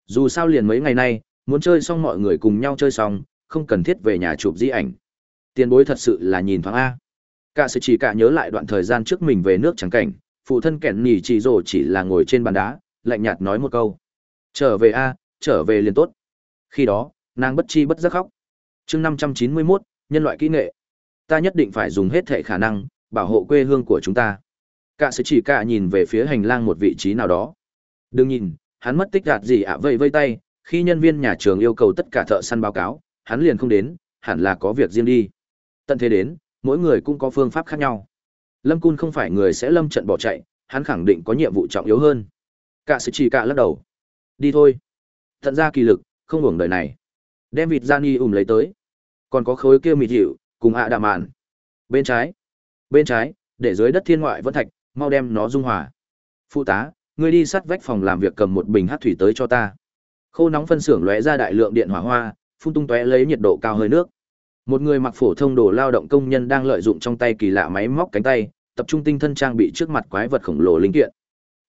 Speaker 1: Dù sao liền mấy ngày nay, muốn chơi xong mọi người cùng nhau chơi xong, không cần thiết về nhà chụp di ảnh. Tiền bối thật sự là nhìn thoáng A. Cả sự chỉ cả nhớ lại đoạn thời gian trước mình về nước trắng cảnh, phụ thân kẻn nỉ chỉ rồ chỉ là ngồi trên bàn đá, lạnh nhạt nói một câu. Trở về a, trở về liền tốt. Khi đó, nàng bất chi bất giác khóc. chương 591, nhân loại kỹ nghệ. Ta nhất định phải dùng hết thể khả năng, bảo hộ quê hương của chúng ta. Cả sẽ chỉ cả nhìn về phía hành lang một vị trí nào đó. Đừng nhìn, hắn mất tích gạt gì ạ vây vây tay, khi nhân viên nhà trường yêu cầu tất cả thợ săn báo cáo, hắn liền không đến, hẳn là có việc riêng đi. Tận thế đến, mỗi người cũng có phương pháp khác nhau. Lâm Cun không phải người sẽ lâm trận bỏ chạy, hắn khẳng định có nhiệm vụ trọng yếu hơn. Cả sự chỉ cả lắc đầu. Đi thôi. Tận ra kỳ lực, không hưởng đời này. Đem vịt ra ni ùm lấy tới. Còn có khối kia mịt hiệu, cùng hạ đạm mạn. Bên trái. Bên trái, để dưới đất thiên ngoại vẫn thạch, mau đem nó dung hòa. Phụ tá, ngươi đi sắt vách phòng làm việc cầm một bình hát thủy tới cho ta. Khô nóng phân xưởng lóe ra đại lượng điện hỏa hoa, phun tung tóe lấy nhiệt độ cao hơi nước. Một người mặc phổ thông đồ lao động công nhân đang lợi dụng trong tay kỳ lạ máy móc cánh tay, tập trung tinh thân trang bị trước mặt quái vật khổng lồ linh kiện.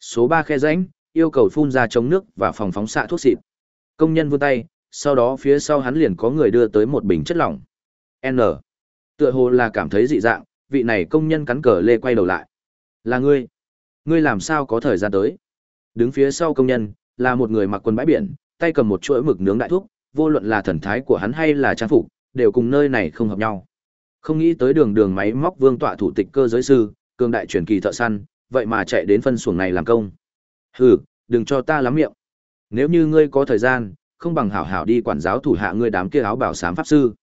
Speaker 1: Số 3 khe rãnh, yêu cầu phun ra chống nước và phòng phóng xạ thuốc xịt. Công nhân vươn tay, sau đó phía sau hắn liền có người đưa tới một bình chất lỏng. N. Tựa hồ là cảm thấy dị dạng, vị này công nhân cắn cờ lê quay đầu lại. Là ngươi. Ngươi làm sao có thời gian tới? Đứng phía sau công nhân, là một người mặc quần bãi biển, tay cầm một chuỗi mực nướng đại thúc, vô luận là thần thái của hắn hay là trang phục, đều cùng nơi này không hợp nhau. Không nghĩ tới đường đường máy móc vương tọa thủ tịch cơ giới sư, cường đại truyền kỳ thợ săn, vậy mà chạy đến phân xuồng này làm công. Hừ, đừng cho ta lắm miệng. Nếu như ngươi có thời gian, không bằng hảo hảo đi quản giáo thủ hạ ngươi đám kia áo bảo sám pháp sư.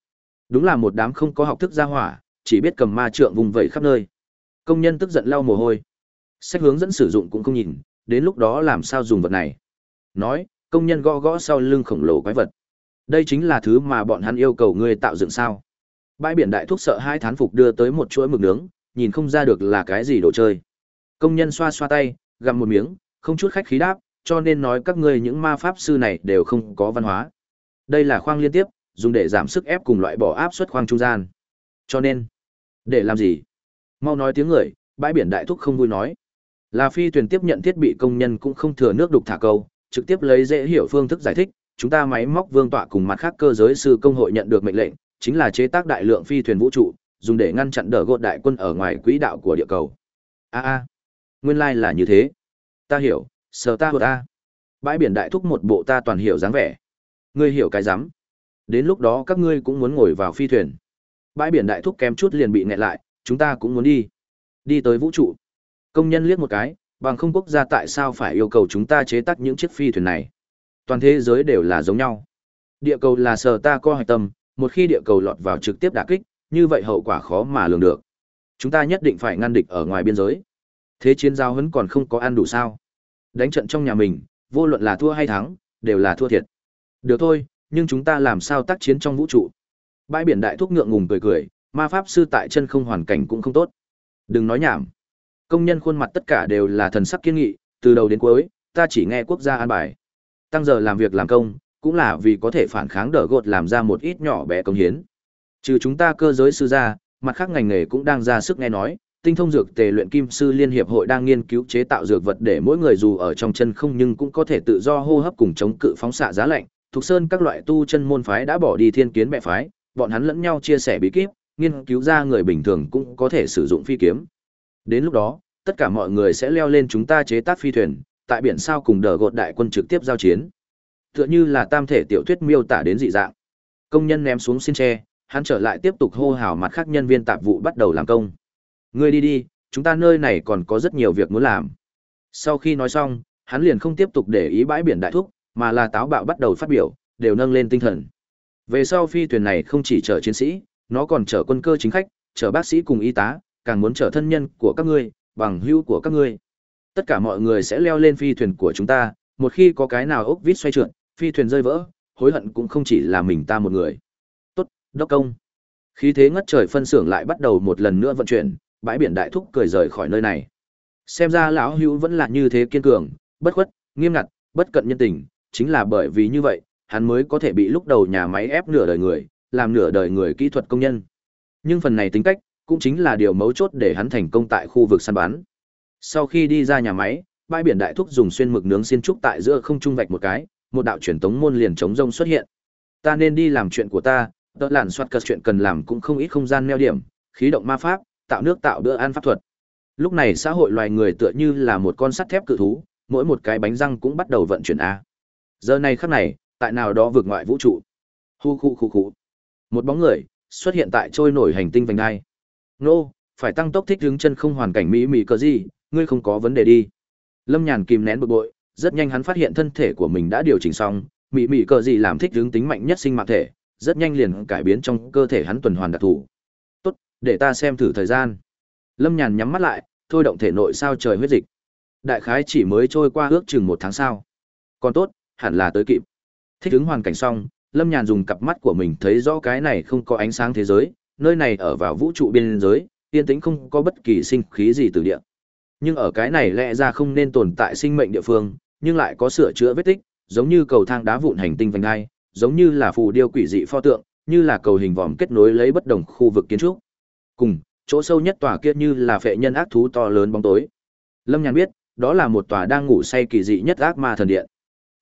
Speaker 1: Đúng là một đám không có học thức gia hỏa, chỉ biết cầm ma trượng vùng vẫy khắp nơi. Công nhân tức giận lau mồ hôi. Sách hướng dẫn sử dụng cũng không nhìn, đến lúc đó làm sao dùng vật này. Nói, công nhân gõ gõ sau lưng khổng lồ quái vật. Đây chính là thứ mà bọn hắn yêu cầu ngươi tạo dựng sao. Bãi biển đại thuốc sợ hai thán phục đưa tới một chuỗi mực nướng, nhìn không ra được là cái gì đồ chơi. Công nhân xoa xoa tay, gặm một miếng, không chút khách khí đáp, cho nên nói các ngươi những ma pháp sư này đều không có văn hóa. Đây là khoang liên tiếp, dùng để giảm sức ép cùng loại bỏ áp suất khoang trung gian. Cho nên, để làm gì? Mau nói tiếng người, bãi biển đại thúc không vui nói. Là phi thuyền tiếp nhận thiết bị công nhân cũng không thừa nước đục thả câu, trực tiếp lấy dễ hiểu phương thức giải thích, chúng ta máy móc vương tọa cùng mặt khác cơ giới sư công hội nhận được mệnh lệnh, chính là chế tác đại lượng phi thuyền vũ trụ, dùng để ngăn chặn đỡ gột đại quân ở ngoài quỹ đạo của địa cầu. A a, nguyên lai là như thế. Ta hiểu, sở ta ta. Bãi biển đại thúc một bộ ta toàn hiểu dáng vẻ. Ngươi hiểu cái rắm. Đến lúc đó các ngươi cũng muốn ngồi vào phi thuyền. Bãi biển đại thúc kém chút liền bị nghẹn lại, chúng ta cũng muốn đi. Đi tới vũ trụ. Công nhân liếc một cái, bằng không quốc gia tại sao phải yêu cầu chúng ta chế tác những chiếc phi thuyền này. Toàn thế giới đều là giống nhau. Địa cầu là sở ta co hạch tâm, một khi địa cầu lọt vào trực tiếp đả kích, như vậy hậu quả khó mà lường được. Chúng ta nhất định phải ngăn địch ở ngoài biên giới. Thế chiến giao hấn còn không có ăn đủ sao? Đánh trận trong nhà mình, vô luận là thua hay thắng, đều là thua thiệt. Được thôi, nhưng chúng ta làm sao tác chiến trong vũ trụ? Bãi biển đại thúc ngượng ngùng cười cười, ma pháp sư tại chân không hoàn cảnh cũng không tốt. Đừng nói nhảm. Công nhân khuôn mặt tất cả đều là thần sắc kiên nghị, từ đầu đến cuối, ta chỉ nghe quốc gia an bài. Tăng giờ làm việc làm công, cũng là vì có thể phản kháng đỡ gột làm ra một ít nhỏ bé công hiến. Trừ chúng ta cơ giới sư ra, mặt khác ngành nghề cũng đang ra sức nghe nói, tinh thông dược tề luyện kim sư liên hiệp hội đang nghiên cứu chế tạo dược vật để mỗi người dù ở trong chân không nhưng cũng có thể tự do hô hấp cùng chống cự phóng xạ giá lạnh. Thuộc sơn các loại tu chân môn phái đã bỏ đi thiên kiến mẹ phái, bọn hắn lẫn nhau chia sẻ bí kíp, nghiên cứu ra người bình thường cũng có thể sử dụng phi kiếm. Đến lúc đó, tất cả mọi người sẽ leo lên chúng ta chế tác phi thuyền, tại biển sao cùng đờ gột đại quân trực tiếp giao chiến. Tựa như là tam thể tiểu thuyết miêu tả đến dị dạng. Công nhân ném xuống xin tre, hắn trở lại tiếp tục hô hào mặt khác nhân viên tạp vụ bắt đầu làm công. Ngươi đi đi, chúng ta nơi này còn có rất nhiều việc muốn làm. Sau khi nói xong, hắn liền không tiếp tục để ý bãi biển đại thúc, mà là táo bạo bắt đầu phát biểu, đều nâng lên tinh thần. Về sau phi thuyền này không chỉ chở chiến sĩ, nó còn chở quân cơ chính khách, chở bác sĩ cùng y tá, càng muốn chở thân nhân của các ngươi, bằng hữu của các ngươi. Tất cả mọi người sẽ leo lên phi thuyền của chúng ta, một khi có cái nào ốc vít xoay trượt, phi thuyền rơi vỡ, hối hận cũng không chỉ là mình ta một người. Tốt, đốc công. Khí thế ngất trời phân xưởng lại bắt đầu một lần nữa vận chuyển, bãi biển đại thúc cười rời khỏi nơi này. Xem ra lão hữu vẫn là như thế kiên cường, bất khuất, nghiêm ngặt, bất cận nhân tình, chính là bởi vì như vậy, hắn mới có thể bị lúc đầu nhà máy ép nửa đời người, làm nửa đời người kỹ thuật công nhân. Nhưng phần này tính cách, cũng chính là điều mấu chốt để hắn thành công tại khu vực săn bắn. Sau khi đi ra nhà máy, bãi biển đại thúc dùng xuyên mực nướng xiên trúc tại giữa không trung vạch một cái, một đạo truyền tống môn liền chống rông xuất hiện. Ta nên đi làm chuyện của ta, đỡ làn soát cật chuyện cần làm cũng không ít không gian neo điểm, khí động ma pháp, tạo nước tạo bữa ăn pháp thuật. Lúc này xã hội loài người tựa như là một con sắt thép cự thú, mỗi một cái bánh răng cũng bắt đầu vận chuyển a. Giờ này khắc này, tại nào đó vượt ngoại vũ trụ. Hu khu khu khu. Một bóng người xuất hiện tại trôi nổi hành tinh vành đai. Nô, phải tăng tốc thích ứng chân không hoàn cảnh mỹ mỹ cờ gì, ngươi không có vấn đề đi. Lâm Nhàn kìm nén bực bội, rất nhanh hắn phát hiện thân thể của mình đã điều chỉnh xong, mỹ mỹ cờ gì làm thích ứng tính mạnh nhất sinh mạng thể, rất nhanh liền cải biến trong cơ thể hắn tuần hoàn đặc thù. Tốt, để ta xem thử thời gian. Lâm Nhàn nhắm mắt lại, thôi động thể nội sao trời huyết dịch. Đại khái chỉ mới trôi qua ước chừng một tháng sau. Còn tốt, hẳn là tới kịp. Thích ứng hoàn cảnh xong, Lâm Nhàn dùng cặp mắt của mình thấy rõ cái này không có ánh sáng thế giới, nơi này ở vào vũ trụ biên giới, yên tĩnh không có bất kỳ sinh khí gì từ địa. Nhưng ở cái này lẽ ra không nên tồn tại sinh mệnh địa phương, nhưng lại có sửa chữa vết tích, giống như cầu thang đá vụn hành tinh vành đai, giống như là phù điêu quỷ dị pho tượng, như là cầu hình vòm kết nối lấy bất đồng khu vực kiến trúc. Cùng, chỗ sâu nhất tòa kia như là phệ nhân ác thú to lớn bóng tối. Lâm Nhàn biết, đó là một tòa đang ngủ say kỳ dị nhất ác ma thần điện.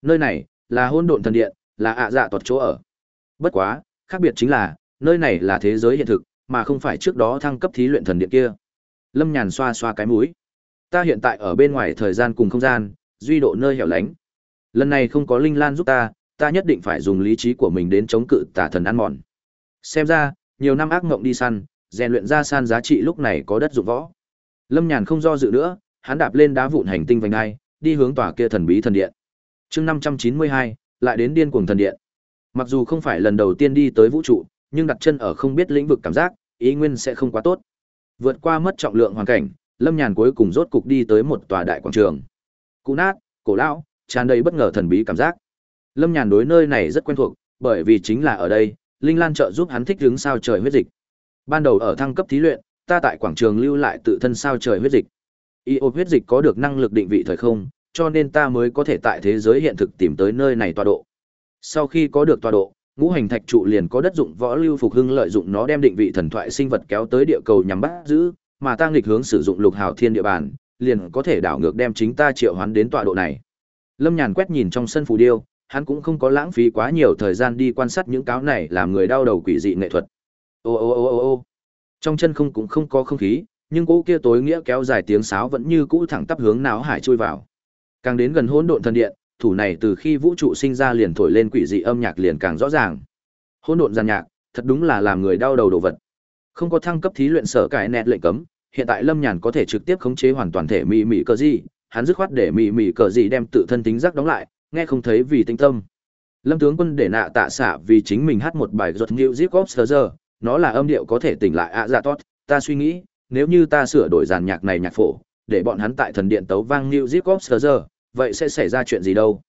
Speaker 1: Nơi này là hôn độn thần điện, là ạ dạ tuật chỗ ở. Bất quá, khác biệt chính là, nơi này là thế giới hiện thực, mà không phải trước đó thăng cấp thí luyện thần điện kia. Lâm Nhàn xoa xoa cái mũi. Ta hiện tại ở bên ngoài thời gian cùng không gian, duy độ nơi hẻo lánh. Lần này không có Linh Lan giúp ta, ta nhất định phải dùng lý trí của mình đến chống cự tà thần ăn mòn. Xem ra, nhiều năm ác ngộng đi săn, rèn luyện ra san giá trị lúc này có đất dụng võ. Lâm Nhàn không do dự nữa, hắn đạp lên đá vụn hành tinh vành ai, đi hướng tòa kia thần bí thần điện. Chương năm trăm chín mươi hai lại đến điên cuồng thần điện. Mặc dù không phải lần đầu tiên đi tới vũ trụ, nhưng đặt chân ở không biết lĩnh vực cảm giác, ý nguyên sẽ không quá tốt. Vượt qua mất trọng lượng hoàn cảnh, Lâm Nhàn cuối cùng rốt cục đi tới một tòa đại quảng trường. Cũ nát, cổ lão, tràn đầy bất ngờ thần bí cảm giác. Lâm Nhàn đối nơi này rất quen thuộc, bởi vì chính là ở đây, Linh Lan trợ giúp hắn thích ứng sao trời huyết dịch. Ban đầu ở thăng cấp thí luyện, ta tại quảng trường lưu lại tự thân sao trời huyết dịch. Iô huyết dịch có được năng lực định vị thời không, cho nên ta mới có thể tại thế giới hiện thực tìm tới nơi này tọa độ. Sau khi có được tọa độ, ngũ hành thạch trụ liền có đất dụng võ lưu phục hưng lợi dụng nó đem định vị thần thoại sinh vật kéo tới địa cầu nhằm bắt giữ, mà ta nghịch hướng sử dụng lục hào thiên địa bàn, liền có thể đảo ngược đem chính ta triệu hoán đến tọa độ này. Lâm Nhàn quét nhìn trong sân phù điêu, hắn cũng không có lãng phí quá nhiều thời gian đi quan sát những cáo này làm người đau đầu quỷ dị nghệ thuật. Ô ô ô ô ô. Trong chân không cũng không có không khí, nhưng cỗ kia tối nghĩa kéo dài tiếng sáo vẫn như cũ thẳng tắp hướng náo hải chui vào. Càng đến gần hỗn độn thần điện, thủ này từ khi vũ trụ sinh ra liền thổi lên quỷ dị âm nhạc liền càng rõ ràng. Hỗn độn giàn nhạc, thật đúng là làm người đau đầu đồ vật. Không có thăng cấp thí luyện sở cải nẹt lệnh cấm, hiện tại Lâm Nhàn có thể trực tiếp khống chế hoàn toàn thể mị mị cờ gì, hắn dứt khoát để mị mị cờ gì đem tự thân tính giác đóng lại, nghe không thấy vì tinh tâm. Lâm tướng quân để nạ tạ xạ vì chính mình hát một bài giọt music of giờ, nó là âm điệu có thể tỉnh lại ạ dạ tốt, ta suy nghĩ, nếu như ta sửa đổi dàn nhạc này nhạc phổ, để bọn hắn tại thần điện tấu vang New of giờ, vậy sẽ xảy ra chuyện gì đâu?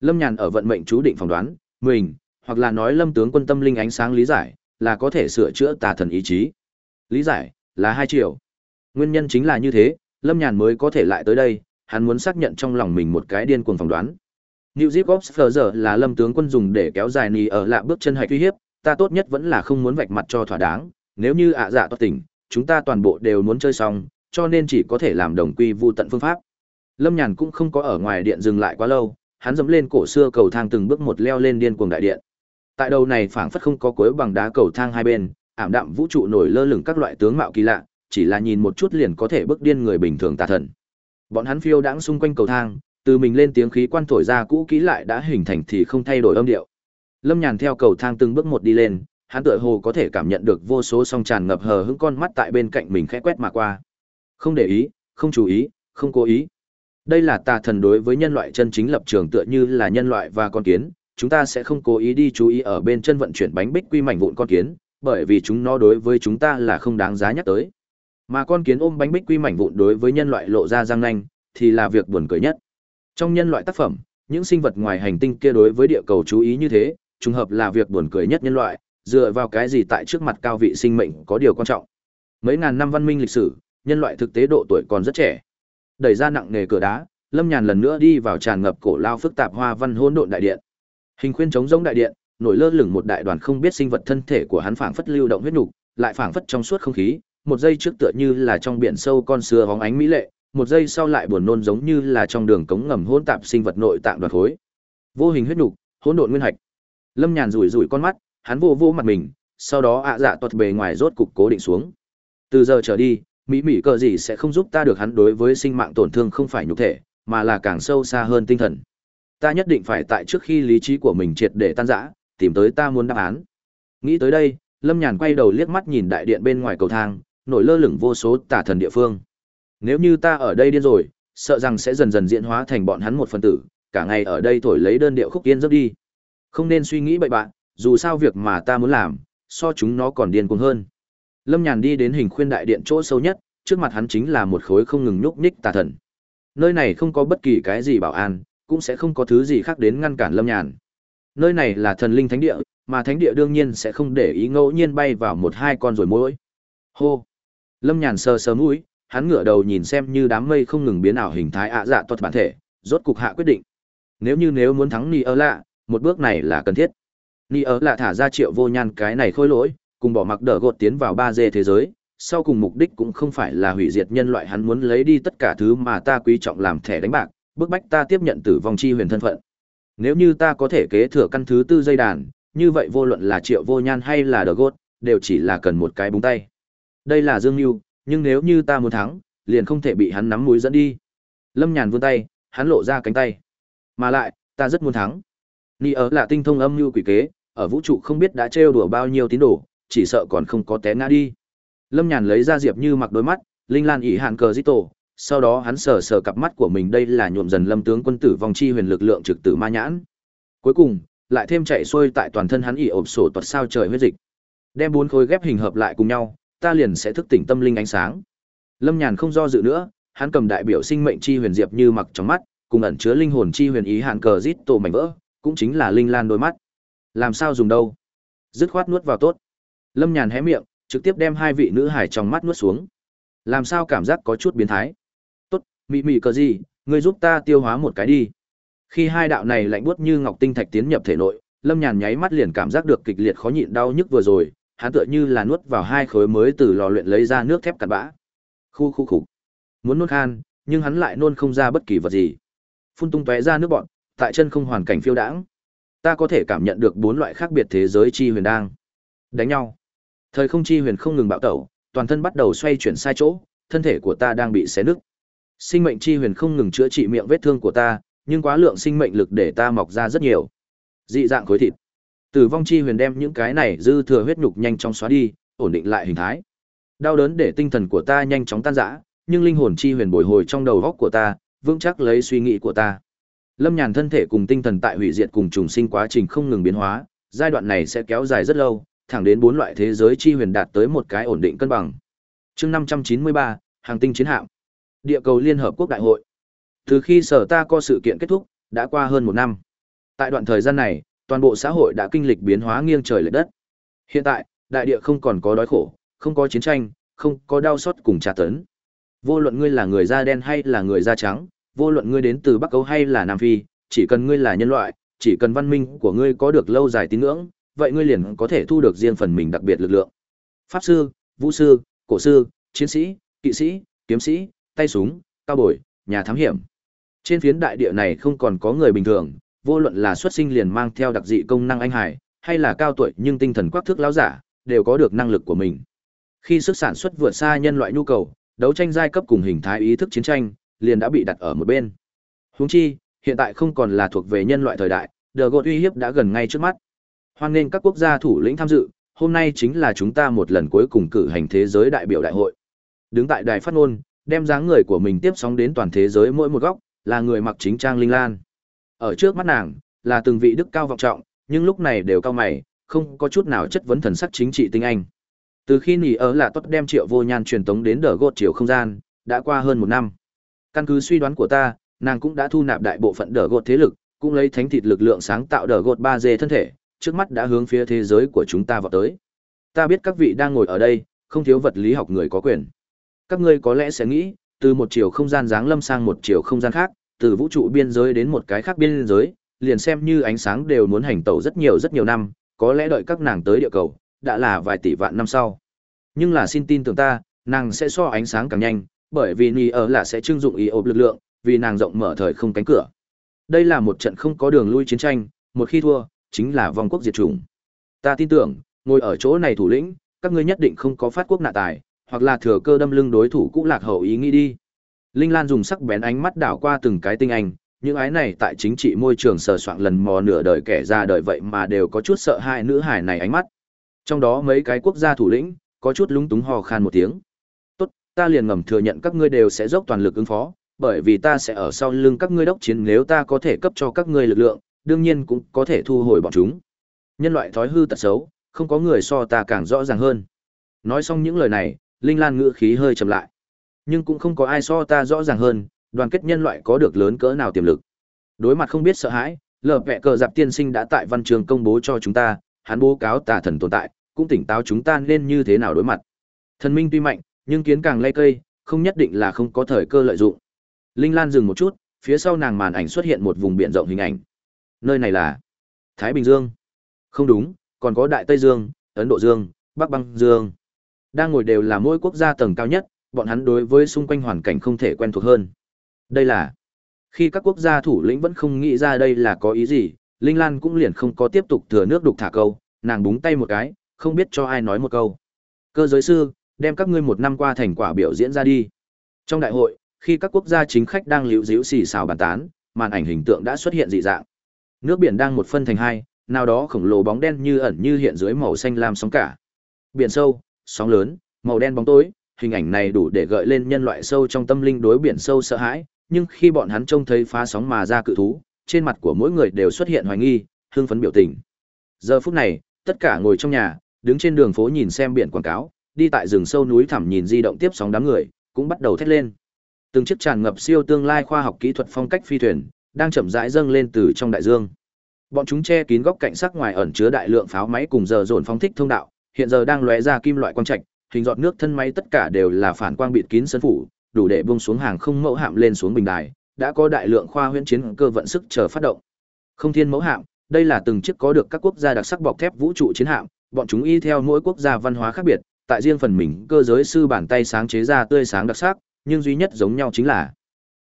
Speaker 1: Lâm Nhàn ở vận mệnh chú định phỏng đoán, mình, hoặc là nói Lâm tướng quân tâm linh ánh sáng lý giải, là có thể sửa chữa tà thần ý chí. Lý giải, là hai chiều. Nguyên nhân chính là như thế, Lâm Nhàn mới có thể lại tới đây, hắn muốn xác nhận trong lòng mình một cái điên cuồng phỏng đoán. New Zip Ops là Lâm tướng quân dùng để kéo dài nì ở lạ bước chân hạch uy hiếp, ta tốt nhất vẫn là không muốn vạch mặt cho thỏa đáng, nếu như ạ dạ toát tỉnh, chúng ta toàn bộ đều muốn chơi xong, cho nên chỉ có thể làm đồng quy vu tận phương pháp. Lâm Nhàn cũng không có ở ngoài điện dừng lại quá lâu, hắn dẫm lên cổ xưa cầu thang từng bước một leo lên điên cuồng đại điện. Tại đầu này phảng phất không có cuối bằng đá cầu thang hai bên, ảm đạm vũ trụ nổi lơ lửng các loại tướng mạo kỳ lạ, chỉ là nhìn một chút liền có thể bước điên người bình thường tà thần. Bọn hắn phiêu đãng xung quanh cầu thang, từ mình lên tiếng khí quan thổi ra cũ kỹ lại đã hình thành thì không thay đổi âm điệu. Lâm Nhàn theo cầu thang từng bước một đi lên, hắn tựa hồ có thể cảm nhận được vô số song tràn ngập hờ hững con mắt tại bên cạnh mình khẽ quét mà qua. Không để ý, không chú ý, không cố ý. Đây là tà thần đối với nhân loại chân chính lập trường tựa như là nhân loại và con kiến, chúng ta sẽ không cố ý đi chú ý ở bên chân vận chuyển bánh bích quy mảnh vụn con kiến, bởi vì chúng nó đối với chúng ta là không đáng giá nhắc tới. Mà con kiến ôm bánh bích quy mảnh vụn đối với nhân loại lộ ra răng nanh, thì là việc buồn cười nhất. Trong nhân loại tác phẩm, những sinh vật ngoài hành tinh kia đối với địa cầu chú ý như thế, trùng hợp là việc buồn cười nhất nhân loại, dựa vào cái gì tại trước mặt cao vị sinh mệnh có điều quan trọng. Mấy ngàn năm văn minh lịch sử, nhân loại thực tế độ tuổi còn rất trẻ. Đẩy ra nặng nề cửa đá, Lâm Nhàn lần nữa đi vào tràn ngập cổ lao phức tạp hoa văn hỗn độn đại điện. Hình khuyên chống giống đại điện, nổi lơ lửng một đại đoàn không biết sinh vật thân thể của hắn phảng phất lưu động huyết nục, lại phảng phất trong suốt không khí, một giây trước tựa như là trong biển sâu con sứa hóng ánh mỹ lệ, một giây sau lại buồn nôn giống như là trong đường cống ngầm hỗn tạp sinh vật nội tạng đoạt khối. Vô hình huyết nục, hỗn độn nguyên hạch. Lâm Nhàn rủi rủi con mắt, hắn vô vô mặt mình, sau đó ạ dạ tuột bề ngoài rốt cục cố định xuống. Từ giờ trở đi, mỹ mỹ cờ gì sẽ không giúp ta được hắn đối với sinh mạng tổn thương không phải nhục thể, mà là càng sâu xa hơn tinh thần. Ta nhất định phải tại trước khi lý trí của mình triệt để tan rã, tìm tới ta muốn đáp án. Nghĩ tới đây, lâm nhàn quay đầu liếc mắt nhìn đại điện bên ngoài cầu thang, nổi lơ lửng vô số tả thần địa phương. Nếu như ta ở đây điên rồi, sợ rằng sẽ dần dần diễn hóa thành bọn hắn một phần tử, cả ngày ở đây thổi lấy đơn điệu khúc yên giấc đi. Không nên suy nghĩ bậy bạn dù sao việc mà ta muốn làm, so chúng nó còn điên cuồng hơn lâm nhàn đi đến hình khuyên đại điện chỗ sâu nhất, trước mặt hắn chính là một khối không ngừng nhúc nhích tà thần. Nơi này không có bất kỳ cái gì bảo an, cũng sẽ không có thứ gì khác đến ngăn cản lâm nhàn. Nơi này là thần linh thánh địa, mà thánh địa đương nhiên sẽ không để ý ngẫu nhiên bay vào một hai con rồi mỗi hô! Lâm nhàn sờ sờ mũi, hắn ngửa đầu nhìn xem như đám mây không ngừng biến ảo hình thái ạ dạ tuật bản thể, rốt cục hạ quyết định. Nếu như nếu muốn thắng ni ơ lạ, một bước này là cần thiết. Ni ơ lạ thả ra triệu vô nhan cái này khôi lỗi cùng bỏ mặc đỡ gột tiến vào ba d thế giới, sau cùng mục đích cũng không phải là hủy diệt nhân loại hắn muốn lấy đi tất cả thứ mà ta quý trọng làm thẻ đánh bạc, bức bách ta tiếp nhận tử vong chi huyền thân phận. Nếu như ta có thể kế thừa căn thứ tư dây đàn, như vậy vô luận là triệu vô nhan hay là đờ gốt đều chỉ là cần một cái búng tay. Đây là dương mưu nhưng nếu như ta muốn thắng, liền không thể bị hắn nắm mũi dẫn đi. Lâm nhàn vươn tay, hắn lộ ra cánh tay. Mà lại, ta rất muốn thắng. Ni ớ là tinh thông âm mưu quỷ kế, ở vũ trụ không biết đã trêu đùa bao nhiêu tín đồ chỉ sợ còn không có té ngã đi. Lâm nhàn lấy ra diệp như mặc đôi mắt, linh lan ỉ hạn cờ dít tổ sau đó hắn sờ sờ cặp mắt của mình đây là nhuộm dần lâm tướng quân tử vong chi huyền lực lượng trực tử ma nhãn. Cuối cùng, lại thêm chạy xuôi tại toàn thân hắn ỉ ộp sổ toạt sao trời huyết dịch. Đem bốn khối ghép hình hợp lại cùng nhau, ta liền sẽ thức tỉnh tâm linh ánh sáng. Lâm nhàn không do dự nữa, hắn cầm đại biểu sinh mệnh chi huyền diệp như mặc trong mắt, cùng ẩn chứa linh hồn chi huyền ý hạn cờ rít tổ mảnh vỡ, cũng chính là linh lan đôi mắt. Làm sao dùng đâu? Dứt khoát nuốt vào tốt lâm nhàn hé miệng, trực tiếp đem hai vị nữ hải trong mắt nuốt xuống. Làm sao cảm giác có chút biến thái? Tốt, mị mị cờ gì, ngươi giúp ta tiêu hóa một cái đi. Khi hai đạo này lạnh buốt như ngọc tinh thạch tiến nhập thể nội, lâm nhàn nháy mắt liền cảm giác được kịch liệt khó nhịn đau nhức vừa rồi, hắn tựa như là nuốt vào hai khối mới từ lò luyện lấy ra nước thép cặn bã. Khu khu khục muốn nuốt khan, nhưng hắn lại nôn không ra bất kỳ vật gì. Phun tung tóe ra nước bọn tại chân không hoàn cảnh phiêu đãng. Ta có thể cảm nhận được bốn loại khác biệt thế giới chi huyền đang. Đánh nhau thời không chi huyền không ngừng bạo tẩu, toàn thân bắt đầu xoay chuyển sai chỗ, thân thể của ta đang bị xé nứt. Sinh mệnh chi huyền không ngừng chữa trị miệng vết thương của ta, nhưng quá lượng sinh mệnh lực để ta mọc ra rất nhiều. Dị dạng khối thịt. Tử vong chi huyền đem những cái này dư thừa huyết nhục nhanh chóng xóa đi, ổn định lại hình thái. Đau đớn để tinh thần của ta nhanh chóng tan rã, nhưng linh hồn chi huyền bồi hồi trong đầu góc của ta, vững chắc lấy suy nghĩ của ta. Lâm nhàn thân thể cùng tinh thần tại hủy diệt cùng trùng sinh quá trình không ngừng biến hóa, giai đoạn này sẽ kéo dài rất lâu thẳng đến bốn loại thế giới chi huyền đạt tới một cái ổn định cân bằng. Chương năm trăm chín mươi ba, hàng tinh chiến hạm. Địa cầu liên hợp quốc đại hội. Từ khi sở ta có sự kiện kết thúc, đã qua hơn một năm. Tại đoạn thời gian này, toàn bộ xã hội đã kinh lịch biến hóa nghiêng trời lệch đất. Hiện tại, đại địa không còn có đói khổ, không có chiến tranh, không có đau xót cùng tra tấn. Vô luận ngươi là người da đen hay là người da trắng, vô luận ngươi đến từ bắc âu hay là nam phi, chỉ cần ngươi là nhân loại, chỉ cần văn minh của ngươi có được lâu dài tín ngưỡng vậy ngươi liền có thể thu được riêng phần mình đặc biệt lực lượng. Pháp sư, vũ sư, cổ sư, chiến sĩ, kỵ sĩ, kiếm sĩ, tay súng, cao bồi, nhà thám hiểm. Trên phiến đại địa này không còn có người bình thường, vô luận là xuất sinh liền mang theo đặc dị công năng anh hải hay là cao tuổi nhưng tinh thần quắc thước láo giả, đều có được năng lực của mình. Khi sức sản xuất vượt xa nhân loại nhu cầu, đấu tranh giai cấp cùng hình thái ý thức chiến tranh liền đã bị đặt ở một bên. Huống chi, hiện tại không còn là thuộc về nhân loại thời đại đờ gột uy hiếp đã gần ngay trước mắt hoan nghênh các quốc gia thủ lĩnh tham dự, hôm nay chính là chúng ta một lần cuối cùng cử hành thế giới đại biểu đại hội. Đứng tại đài phát ngôn, đem dáng người của mình tiếp sóng đến toàn thế giới mỗi một góc, là người mặc chính trang linh lan. Ở trước mắt nàng, là từng vị đức cao vọng trọng, nhưng lúc này đều cao mày, không có chút nào chất vấn thần sắc chính trị tinh anh. Từ khi nỉ ở là tốt đem triệu vô nhan truyền tống đến đờ gột chiều không gian, đã qua hơn một năm. Căn cứ suy đoán của ta, nàng cũng đã thu nạp đại bộ phận đờ gột thế lực, cũng lấy thánh thịt lực lượng sáng tạo đờ gột ba d thân thể trước mắt đã hướng phía thế giới của chúng ta vào tới. Ta biết các vị đang ngồi ở đây, không thiếu vật lý học người có quyền. Các ngươi có lẽ sẽ nghĩ, từ một chiều không gian giáng lâm sang một chiều không gian khác, từ vũ trụ biên giới đến một cái khác biên giới, liền xem như ánh sáng đều muốn hành tẩu rất nhiều rất nhiều năm, có lẽ đợi các nàng tới địa cầu, đã là vài tỷ vạn năm sau. Nhưng là xin tin tưởng ta, nàng sẽ so ánh sáng càng nhanh, bởi vì Nhi ở là sẽ trưng dụng ý ộp lực lượng, vì nàng rộng mở thời không cánh cửa. Đây là một trận không có đường lui chiến tranh, một khi thua chính là vong quốc diệt chủng ta tin tưởng ngồi ở chỗ này thủ lĩnh các ngươi nhất định không có phát quốc nạ tài hoặc là thừa cơ đâm lưng đối thủ cũ lạc hậu ý nghĩ đi. Linh Lan dùng sắc bén ánh mắt đảo qua từng cái tinh anh, những ái này tại chính trị môi trường sờ soạn lần mò nửa đời kẻ ra đời vậy mà đều có chút sợ hai nữ hải này ánh mắt. Trong đó mấy cái quốc gia thủ lĩnh, có chút lúng túng hò khan một tiếng. Tốt, ta liền ngầm thừa nhận các ngươi đều sẽ dốc toàn lực ứng phó, bởi vì ta sẽ ở sau lưng các ngươi đốc chiến nếu ta có thể cấp cho các ngươi lực lượng, đương nhiên cũng có thể thu hồi bọn chúng. Nhân loại thói hư tật xấu, không có người so ta càng rõ ràng hơn. Nói xong những lời này, Linh Lan ngữ khí hơi trầm lại. Nhưng cũng không có ai so ta rõ ràng hơn, đoàn kết nhân loại có được lớn cỡ nào tiềm lực. Đối mặt không biết sợ hãi, lở vẹ cờ dạp tiên sinh đã tại văn trường công bố cho chúng ta, hắn bố cáo tà thần tồn tại, cũng tỉnh táo chúng ta nên như thế nào đối mặt. Thần minh tuy mạnh, nhưng kiến càng lay cây, không nhất định là không có thời cơ lợi dụng. Linh Lan dừng một chút, phía sau nàng màn ảnh xuất hiện một vùng biển rộng hình ảnh. Nơi này là Thái Bình Dương. Không đúng, còn có Đại Tây Dương, Ấn Độ Dương, Bắc Băng Dương. Đang ngồi đều là mỗi quốc gia tầng cao nhất, bọn hắn đối với xung quanh hoàn cảnh không thể quen thuộc hơn. Đây là khi các quốc gia thủ lĩnh vẫn không nghĩ ra đây là có ý gì, Linh Lan cũng liền không có tiếp tục thừa nước đục thả câu, nàng búng tay một cái, không biết cho ai nói một câu. Cơ giới sư, đem các ngươi một năm qua thành quả biểu diễn ra đi. Trong đại hội, khi các quốc gia chính khách đang liễu díu xì xào bàn tán, màn ảnh hình tượng đã xuất hiện dị dạng. Nước biển đang một phân thành hai, nào đó khổng lồ bóng đen như ẩn như hiện dưới màu xanh lam sóng cả. Biển sâu, sóng lớn, màu đen bóng tối, hình ảnh này đủ để gợi lên nhân loại sâu trong tâm linh đối biển sâu sợ hãi, nhưng khi bọn hắn trông thấy phá sóng mà ra cự thú, trên mặt của mỗi người đều xuất hiện hoài nghi, hưng phấn biểu tình. Giờ phút này, tất cả ngồi trong nhà, đứng trên đường phố nhìn xem biển quảng cáo, đi tại rừng sâu núi thẳm nhìn di động tiếp sóng đám người, cũng bắt đầu thét lên. Từng chiếc tràn ngập siêu tương lai khoa học kỹ thuật phong cách phi thuyền, đang chậm rãi dâng lên từ trong đại dương. Bọn chúng che kín góc cạnh sắc ngoài ẩn chứa đại lượng pháo máy cùng giờ dồn phóng thích thông đạo, hiện giờ đang lóe ra kim loại quang trạch, hình giọt nước thân máy tất cả đều là phản quang bịt kín sân phủ, đủ để buông xuống hàng không mẫu hạm lên xuống bình đài, đã có đại lượng khoa huyễn chiến cơ vận sức chờ phát động. Không thiên mẫu hạm, đây là từng chiếc có được các quốc gia đặc sắc bọc thép vũ trụ chiến hạm, bọn chúng y theo mỗi quốc gia văn hóa khác biệt, tại riêng phần mình cơ giới sư bản tay sáng chế ra tươi sáng đặc sắc, nhưng duy nhất giống nhau chính là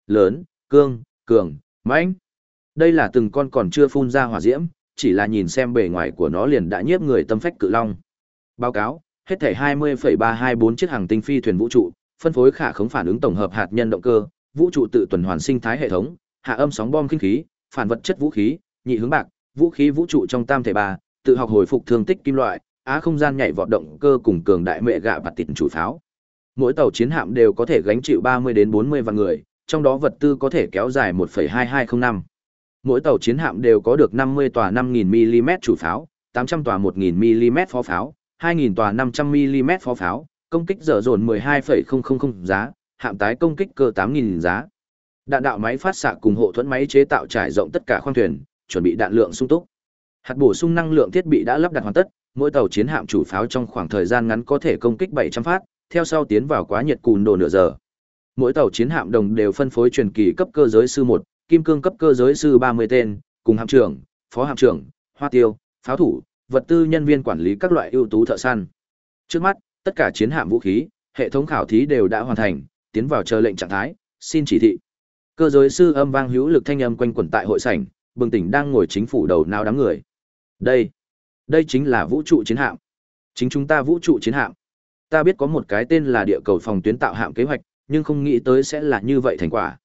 Speaker 1: lớn, cương, cường, mãnh. Đây là từng con còn chưa phun ra hỏa diễm, chỉ là nhìn xem bề ngoài của nó liền đã nhiếp người tâm phách cự long. Báo cáo, hết thể 20,324 chiếc hàng tinh phi thuyền vũ trụ, phân phối khả khống phản ứng tổng hợp hạt nhân động cơ, vũ trụ tự tuần hoàn sinh thái hệ thống, hạ âm sóng bom kinh khí, phản vật chất vũ khí, nhị hướng bạc, vũ khí vũ trụ trong tam thể ba, tự học hồi phục thương tích kim loại, á không gian nhảy vọt động cơ cùng cường đại mẹ gạ bạt tịt chủ pháo. Mỗi tàu chiến hạm đều có thể gánh chịu 30 đến 40 vạn người, trong đó vật tư có thể kéo dài 1,2205. Mỗi tàu chiến hạm đều có được 50 tòa 5000 mm chủ pháo, 800 tòa 1000 mm phó pháo, 2000 tòa 500 mm phó pháo, công kích dở dồn 12,000 giá, hạm tái công kích cơ 8000 giá. Đạn đạo máy phát xạ cùng hộ thuẫn máy chế tạo trải rộng tất cả khoang thuyền, chuẩn bị đạn lượng sung túc. Hạt bổ sung năng lượng thiết bị đã lắp đặt hoàn tất, mỗi tàu chiến hạm chủ pháo trong khoảng thời gian ngắn có thể công kích 700 phát, theo sau tiến vào quá nhiệt cùn đồ nửa giờ. Mỗi tàu chiến hạm đồng đều phân phối truyền kỳ cấp cơ giới sư 1, kim cương cấp cơ giới sư 30 tên, cùng hạm trưởng, phó hạm trưởng, hoa tiêu, pháo thủ, vật tư nhân viên quản lý các loại ưu tú thợ săn. Trước mắt, tất cả chiến hạm vũ khí, hệ thống khảo thí đều đã hoàn thành, tiến vào chờ lệnh trạng thái, xin chỉ thị. Cơ giới sư âm vang hữu lực thanh âm quanh quẩn tại hội sảnh, bừng tỉnh đang ngồi chính phủ đầu nào đám người. Đây, đây chính là vũ trụ chiến hạm. Chính chúng ta vũ trụ chiến hạm. Ta biết có một cái tên là địa cầu phòng tuyến tạo hạm kế hoạch, nhưng không nghĩ tới sẽ là như vậy thành quả.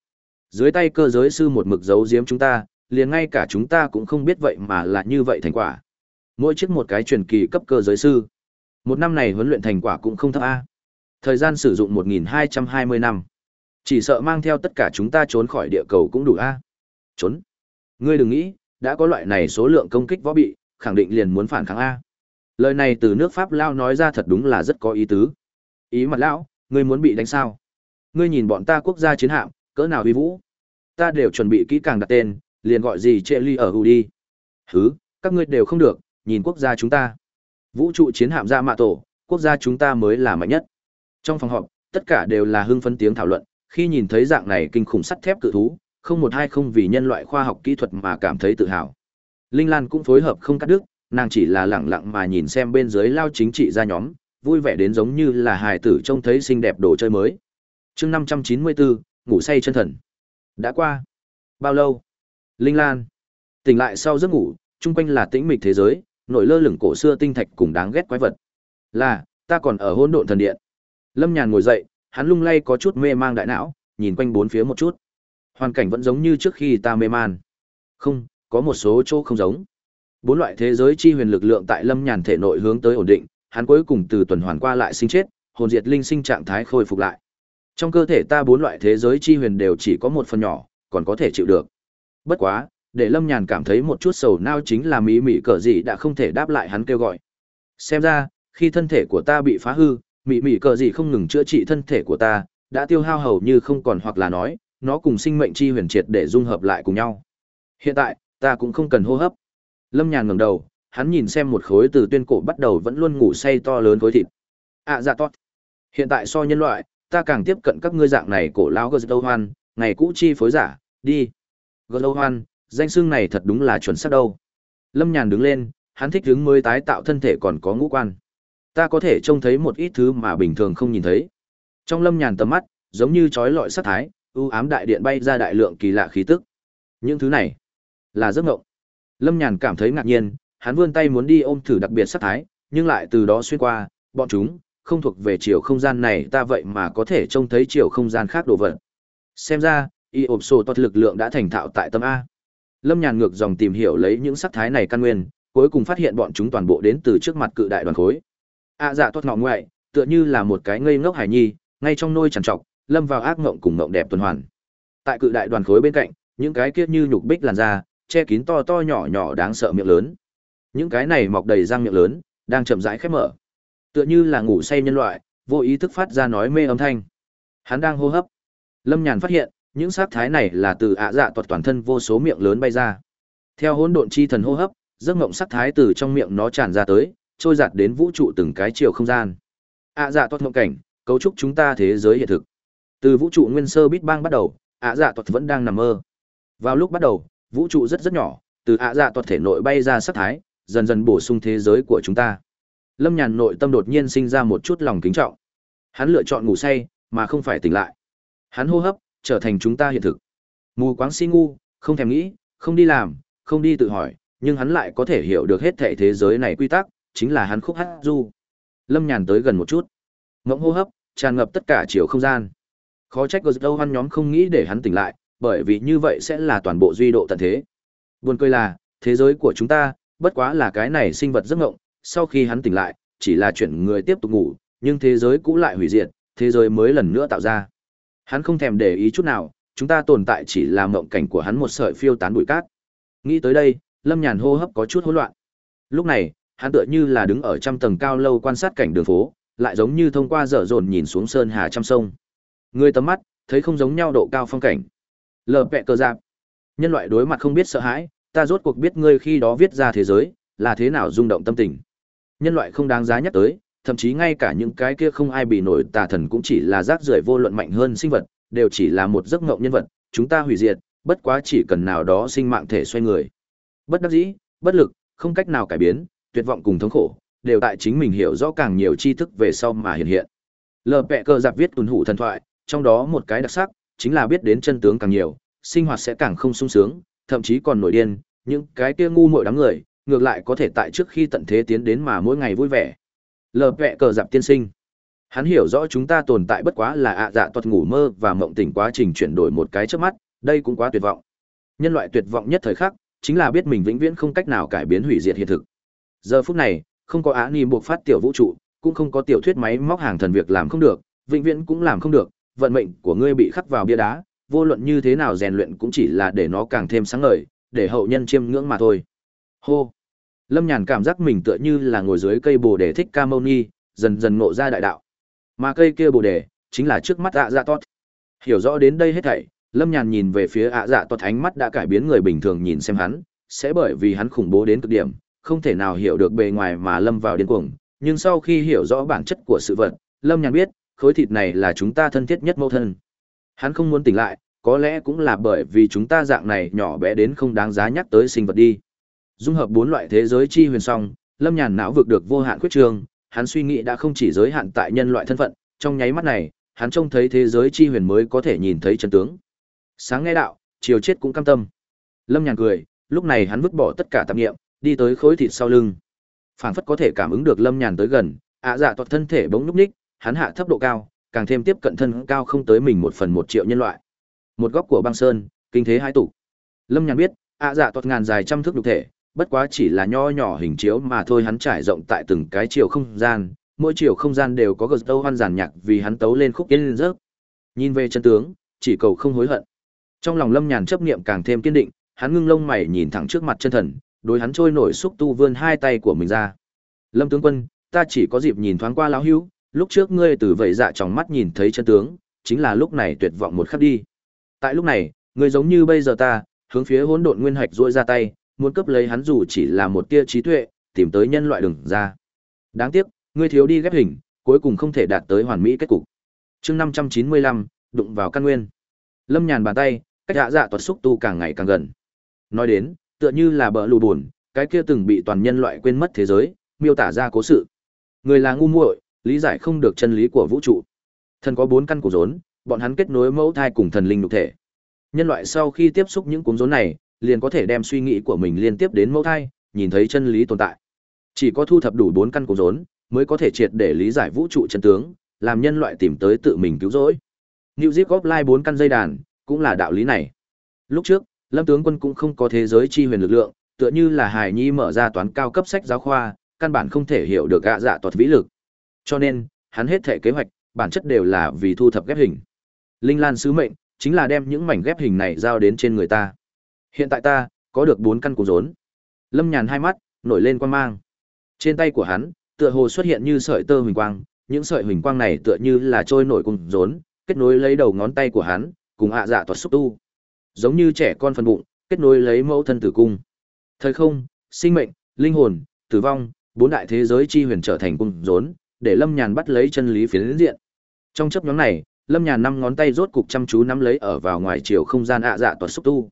Speaker 1: Dưới tay cơ giới sư một mực giấu giếm chúng ta, liền ngay cả chúng ta cũng không biết vậy mà là như vậy thành quả. Mỗi chiếc một cái truyền kỳ cấp cơ giới sư. Một năm này huấn luyện thành quả cũng không thấp A. Thời gian sử dụng 1.220 năm. Chỉ sợ mang theo tất cả chúng ta trốn khỏi địa cầu cũng đủ A. Trốn. Ngươi đừng nghĩ, đã có loại này số lượng công kích võ bị, khẳng định liền muốn phản kháng A. Lời này từ nước Pháp Lao nói ra thật đúng là rất có ý tứ. Ý mặt Lão, ngươi muốn bị đánh sao? Ngươi nhìn bọn ta quốc gia chiến hạm, cỡ nào uy vũ. Ta đều chuẩn bị kỹ càng đặt tên, liền gọi gì trệ ly ở hù đi. Hứ, các ngươi đều không được, nhìn quốc gia chúng ta. Vũ trụ chiến hạm ra mạ tổ, quốc gia chúng ta mới là mạnh nhất. Trong phòng họp, tất cả đều là hưng phấn tiếng thảo luận, khi nhìn thấy dạng này kinh khủng sắt thép cự thú, không một hai không vì nhân loại khoa học kỹ thuật mà cảm thấy tự hào. Linh Lan cũng phối hợp không cắt đứt, nàng chỉ là lẳng lặng mà nhìn xem bên dưới lao chính trị ra nhóm, vui vẻ đến giống như là hài tử trông thấy xinh đẹp đồ chơi mới chương 594, ngủ say chân thần. Đã qua. Bao lâu? Linh Lan. Tỉnh lại sau giấc ngủ, chung quanh là tĩnh mịch thế giới, nổi lơ lửng cổ xưa tinh thạch cùng đáng ghét quái vật. Là, ta còn ở hôn độn thần điện. Lâm Nhàn ngồi dậy, hắn lung lay có chút mê mang đại não, nhìn quanh bốn phía một chút. Hoàn cảnh vẫn giống như trước khi ta mê man. Không, có một số chỗ không giống. Bốn loại thế giới chi huyền lực lượng tại Lâm Nhàn thể nội hướng tới ổn định, hắn cuối cùng từ tuần hoàn qua lại sinh chết, hồn diệt linh sinh trạng thái khôi phục lại. Trong cơ thể ta bốn loại thế giới chi huyền đều chỉ có một phần nhỏ, còn có thể chịu được. Bất quá, để Lâm Nhàn cảm thấy một chút sầu nao chính là mỹ mỹ cờ gì đã không thể đáp lại hắn kêu gọi. Xem ra, khi thân thể của ta bị phá hư, mỹ mỹ cờ gì không ngừng chữa trị thân thể của ta, đã tiêu hao hầu như không còn hoặc là nói, nó cùng sinh mệnh chi huyền triệt để dung hợp lại cùng nhau. Hiện tại, ta cũng không cần hô hấp. Lâm Nhàn ngẩng đầu, hắn nhìn xem một khối từ tuyên cổ bắt đầu vẫn luôn ngủ say to lớn khối thịt. À dạ tốt. Hiện tại so nhân loại, ta càng tiếp cận các ngươi dạng này cổ lão dâu Hoan, ngày cũ chi phối giả, đi. Gơ Hoan, danh xưng này thật đúng là chuẩn xác đâu. Lâm Nhàn đứng lên, hắn thích hướng mới tái tạo thân thể còn có ngũ quan. Ta có thể trông thấy một ít thứ mà bình thường không nhìn thấy. Trong Lâm Nhàn tầm mắt, giống như chói lọi sát thái, u ám đại điện bay ra đại lượng kỳ lạ khí tức. Những thứ này là giấc ngộng Lâm Nhàn cảm thấy ngạc nhiên, hắn vươn tay muốn đi ôm thử đặc biệt sát thái, nhưng lại từ đó xuyên qua, bọn chúng không thuộc về chiều không gian này, ta vậy mà có thể trông thấy chiều không gian khác đồ vật. Xem ra, y ộp sổ toát lực lượng đã thành thạo tại tâm A. Lâm Nhàn ngược dòng tìm hiểu lấy những sắc thái này căn nguyên, cuối cùng phát hiện bọn chúng toàn bộ đến từ trước mặt cự đại đoàn khối. A dạ toát ngọ ngoại, tựa như là một cái ngây ngốc hải nhi, ngay trong nôi trằn trọc, lâm vào ác ngộng cùng ngộng đẹp tuần hoàn. Tại cự đại đoàn khối bên cạnh, những cái kia như nhục bích làn da, che kín to to nhỏ nhỏ đáng sợ miệng lớn. Những cái này mọc đầy răng miệng lớn, đang chậm rãi khép mở. Tựa như là ngủ say nhân loại, vô ý thức phát ra nói mê âm thanh. Hắn đang hô hấp. Lâm Nhàn phát hiện, những sát thái này là từ ạ dạ tuật toàn thân vô số miệng lớn bay ra. Theo hỗn độn chi thần hô hấp, giấc mộng sát thái từ trong miệng nó tràn ra tới, trôi giạt đến vũ trụ từng cái chiều không gian. ạ dạ tuật mộng cảnh, cấu trúc chúng ta thế giới hiện thực. Từ vũ trụ nguyên sơ bít bang bắt đầu, ạ dạ tuật vẫn đang nằm mơ. Vào lúc bắt đầu, vũ trụ rất rất nhỏ, từ ạ dạ tuật thể nội bay ra sát thái, dần dần bổ sung thế giới của chúng ta. Lâm Nhàn nội tâm đột nhiên sinh ra một chút lòng kính trọng. Hắn lựa chọn ngủ say, mà không phải tỉnh lại. Hắn hô hấp, trở thành chúng ta hiện thực. Mù quáng si ngu, không thèm nghĩ, không đi làm, không đi tự hỏi, nhưng hắn lại có thể hiểu được hết thảy thế giới này quy tắc, chính là hắn khúc hát du. Lâm Nhàn tới gần một chút. Ngẫm hô hấp, tràn ngập tất cả chiều không gian. Khó trách Gozdow hắn nhóm không nghĩ để hắn tỉnh lại, bởi vì như vậy sẽ là toàn bộ duy độ tận thế. Buồn cười là, thế giới của chúng ta, bất quá là cái này sinh vật giấc ngộng, sau khi hắn tỉnh lại, chỉ là chuyển người tiếp tục ngủ, nhưng thế giới cũ lại hủy diệt, thế giới mới lần nữa tạo ra. Hắn không thèm để ý chút nào, chúng ta tồn tại chỉ là mộng cảnh của hắn một sợi phiêu tán bụi cát. Nghĩ tới đây, Lâm Nhàn hô hấp có chút hỗn loạn. Lúc này, hắn tựa như là đứng ở trăm tầng cao lâu quan sát cảnh đường phố, lại giống như thông qua dở dồn nhìn xuống sơn hà trăm sông. Người tầm mắt, thấy không giống nhau độ cao phong cảnh. Lờ pẹ cờ giáp. Nhân loại đối mặt không biết sợ hãi, ta rốt cuộc biết ngươi khi đó viết ra thế giới, là thế nào rung động tâm tình. Nhân loại không đáng giá nhắc tới, thậm chí ngay cả những cái kia không ai bị nổi tà thần cũng chỉ là rác rưởi vô luận mạnh hơn sinh vật, đều chỉ là một giấc ngộng nhân vật, chúng ta hủy diệt, bất quá chỉ cần nào đó sinh mạng thể xoay người. Bất đắc dĩ, bất lực, không cách nào cải biến, tuyệt vọng cùng thống khổ, đều tại chính mình hiểu rõ càng nhiều tri thức về sau mà hiện hiện. Lờ Pẹ Cơ giặc viết tuần hủ thần thoại, trong đó một cái đặc sắc, chính là biết đến chân tướng càng nhiều, sinh hoạt sẽ càng không sung sướng, thậm chí còn nổi điên, những cái kia ngu muội đám người, ngược lại có thể tại trước khi tận thế tiến đến mà mỗi ngày vui vẻ. Lờ vẹ Cờ Dạp tiên sinh. Hắn hiểu rõ chúng ta tồn tại bất quá là ạ dạ tuật ngủ mơ và mộng tỉnh quá trình chuyển đổi một cái trước mắt, đây cũng quá tuyệt vọng. Nhân loại tuyệt vọng nhất thời khắc, chính là biết mình vĩnh viễn không cách nào cải biến hủy diệt hiện thực. Giờ phút này, không có Á Ni buộc phát tiểu vũ trụ, cũng không có tiểu thuyết máy móc hàng thần việc làm không được, vĩnh viễn cũng làm không được, vận mệnh của ngươi bị khắc vào bia đá, vô luận như thế nào rèn luyện cũng chỉ là để nó càng thêm sáng ngời, để hậu nhân chiêm ngưỡng mà thôi. Hô. Lâm Nhàn cảm giác mình tựa như là ngồi dưới cây bồ đề thích ca mâu ni, dần dần ngộ ra đại đạo. Mà cây kia bồ đề, chính là trước mắt ạ dạ tốt. Hiểu rõ đến đây hết thảy, Lâm Nhàn nhìn về phía ạ dạ tốt ánh mắt đã cải biến người bình thường nhìn xem hắn, sẽ bởi vì hắn khủng bố đến cực điểm, không thể nào hiểu được bề ngoài mà lâm vào điên cuồng. Nhưng sau khi hiểu rõ bản chất của sự vật, Lâm Nhàn biết, khối thịt này là chúng ta thân thiết nhất mâu thân. Hắn không muốn tỉnh lại, có lẽ cũng là bởi vì chúng ta dạng này nhỏ bé đến không đáng giá nhắc tới sinh vật đi. Dung hợp bốn loại thế giới chi huyền song, Lâm Nhàn não vực được vô hạn khuyết trường, hắn suy nghĩ đã không chỉ giới hạn tại nhân loại thân phận, trong nháy mắt này, hắn trông thấy thế giới chi huyền mới có thể nhìn thấy chân tướng. Sáng nghe đạo, chiều chết cũng cam tâm. Lâm Nhàn cười, lúc này hắn vứt bỏ tất cả tạp nghiệm, đi tới khối thịt sau lưng. Phảng phất có thể cảm ứng được Lâm Nhàn tới gần, ạ dạ toạc thân thể bỗng núp ních, hắn hạ thấp độ cao, càng thêm tiếp cận thân cao không tới mình một phần một triệu nhân loại. Một góc của băng sơn, kinh thế hai tụ. Lâm Nhàn biết, ạ dạ tuột ngàn dài trăm thước đục thể, bất quá chỉ là nho nhỏ hình chiếu mà thôi hắn trải rộng tại từng cái chiều không gian, mỗi chiều không gian đều có gật tâu hoan giàn nhạc vì hắn tấu lên khúc yên rớt. Nhìn về chân tướng, chỉ cầu không hối hận. Trong lòng Lâm Nhàn chấp niệm càng thêm kiên định, hắn ngưng lông mày nhìn thẳng trước mặt chân thần, đối hắn trôi nổi xúc tu vươn hai tay của mình ra. Lâm tướng quân, ta chỉ có dịp nhìn thoáng qua lão hữu, lúc trước ngươi từ vậy dạ trong mắt nhìn thấy chân tướng, chính là lúc này tuyệt vọng một khắc đi. Tại lúc này, ngươi giống như bây giờ ta, hướng phía hỗn độn nguyên hạch duỗi ra tay, muốn cướp lấy hắn dù chỉ là một tia trí tuệ, tìm tới nhân loại đường ra. Đáng tiếc, ngươi thiếu đi ghép hình, cuối cùng không thể đạt tới hoàn mỹ kết cục. Chương 595, đụng vào căn nguyên. Lâm Nhàn bàn tay, cách dạ dạ tuật xúc tu càng ngày càng gần. Nói đến, tựa như là bờ lù buồn, cái kia từng bị toàn nhân loại quên mất thế giới, miêu tả ra cố sự. Người là ngu muội, lý giải không được chân lý của vũ trụ. Thần có bốn căn cổ rốn, bọn hắn kết nối mẫu thai cùng thần linh nhục thể. Nhân loại sau khi tiếp xúc những cuốn rốn này, liền có thể đem suy nghĩ của mình liên tiếp đến mẫu thai, nhìn thấy chân lý tồn tại. Chỉ có thu thập đủ bốn căn cuốn rốn, mới có thể triệt để lý giải vũ trụ chân tướng, làm nhân loại tìm tới tự mình cứu rỗi. New Zip Offline bốn căn dây đàn, cũng là đạo lý này. Lúc trước, Lâm tướng quân cũng không có thế giới chi huyền lực lượng, tựa như là Hải Nhi mở ra toán cao cấp sách giáo khoa, căn bản không thể hiểu được gạ dạ tuật vĩ lực. Cho nên, hắn hết thể kế hoạch, bản chất đều là vì thu thập ghép hình. Linh Lan sứ mệnh, chính là đem những mảnh ghép hình này giao đến trên người ta. Hiện tại ta, có được bốn căn cục rốn. Lâm nhàn hai mắt, nổi lên quan mang. Trên tay của hắn, tựa hồ xuất hiện như sợi tơ huỳnh quang, những sợi huỳnh quang này tựa như là trôi nổi cùng rốn, kết nối lấy đầu ngón tay của hắn, cùng ạ dạ tuật xúc tu. Giống như trẻ con phần bụng, kết nối lấy mẫu thân tử cung. Thời không, sinh mệnh, linh hồn, tử vong, bốn đại thế giới chi huyền trở thành cung rốn, để Lâm Nhàn bắt lấy chân lý phiến diện. Trong chấp nhóm này, Lâm Nhàn năm ngón tay rốt cục chăm chú nắm lấy ở vào ngoài chiều không gian ạ dạ tuật xúc tu.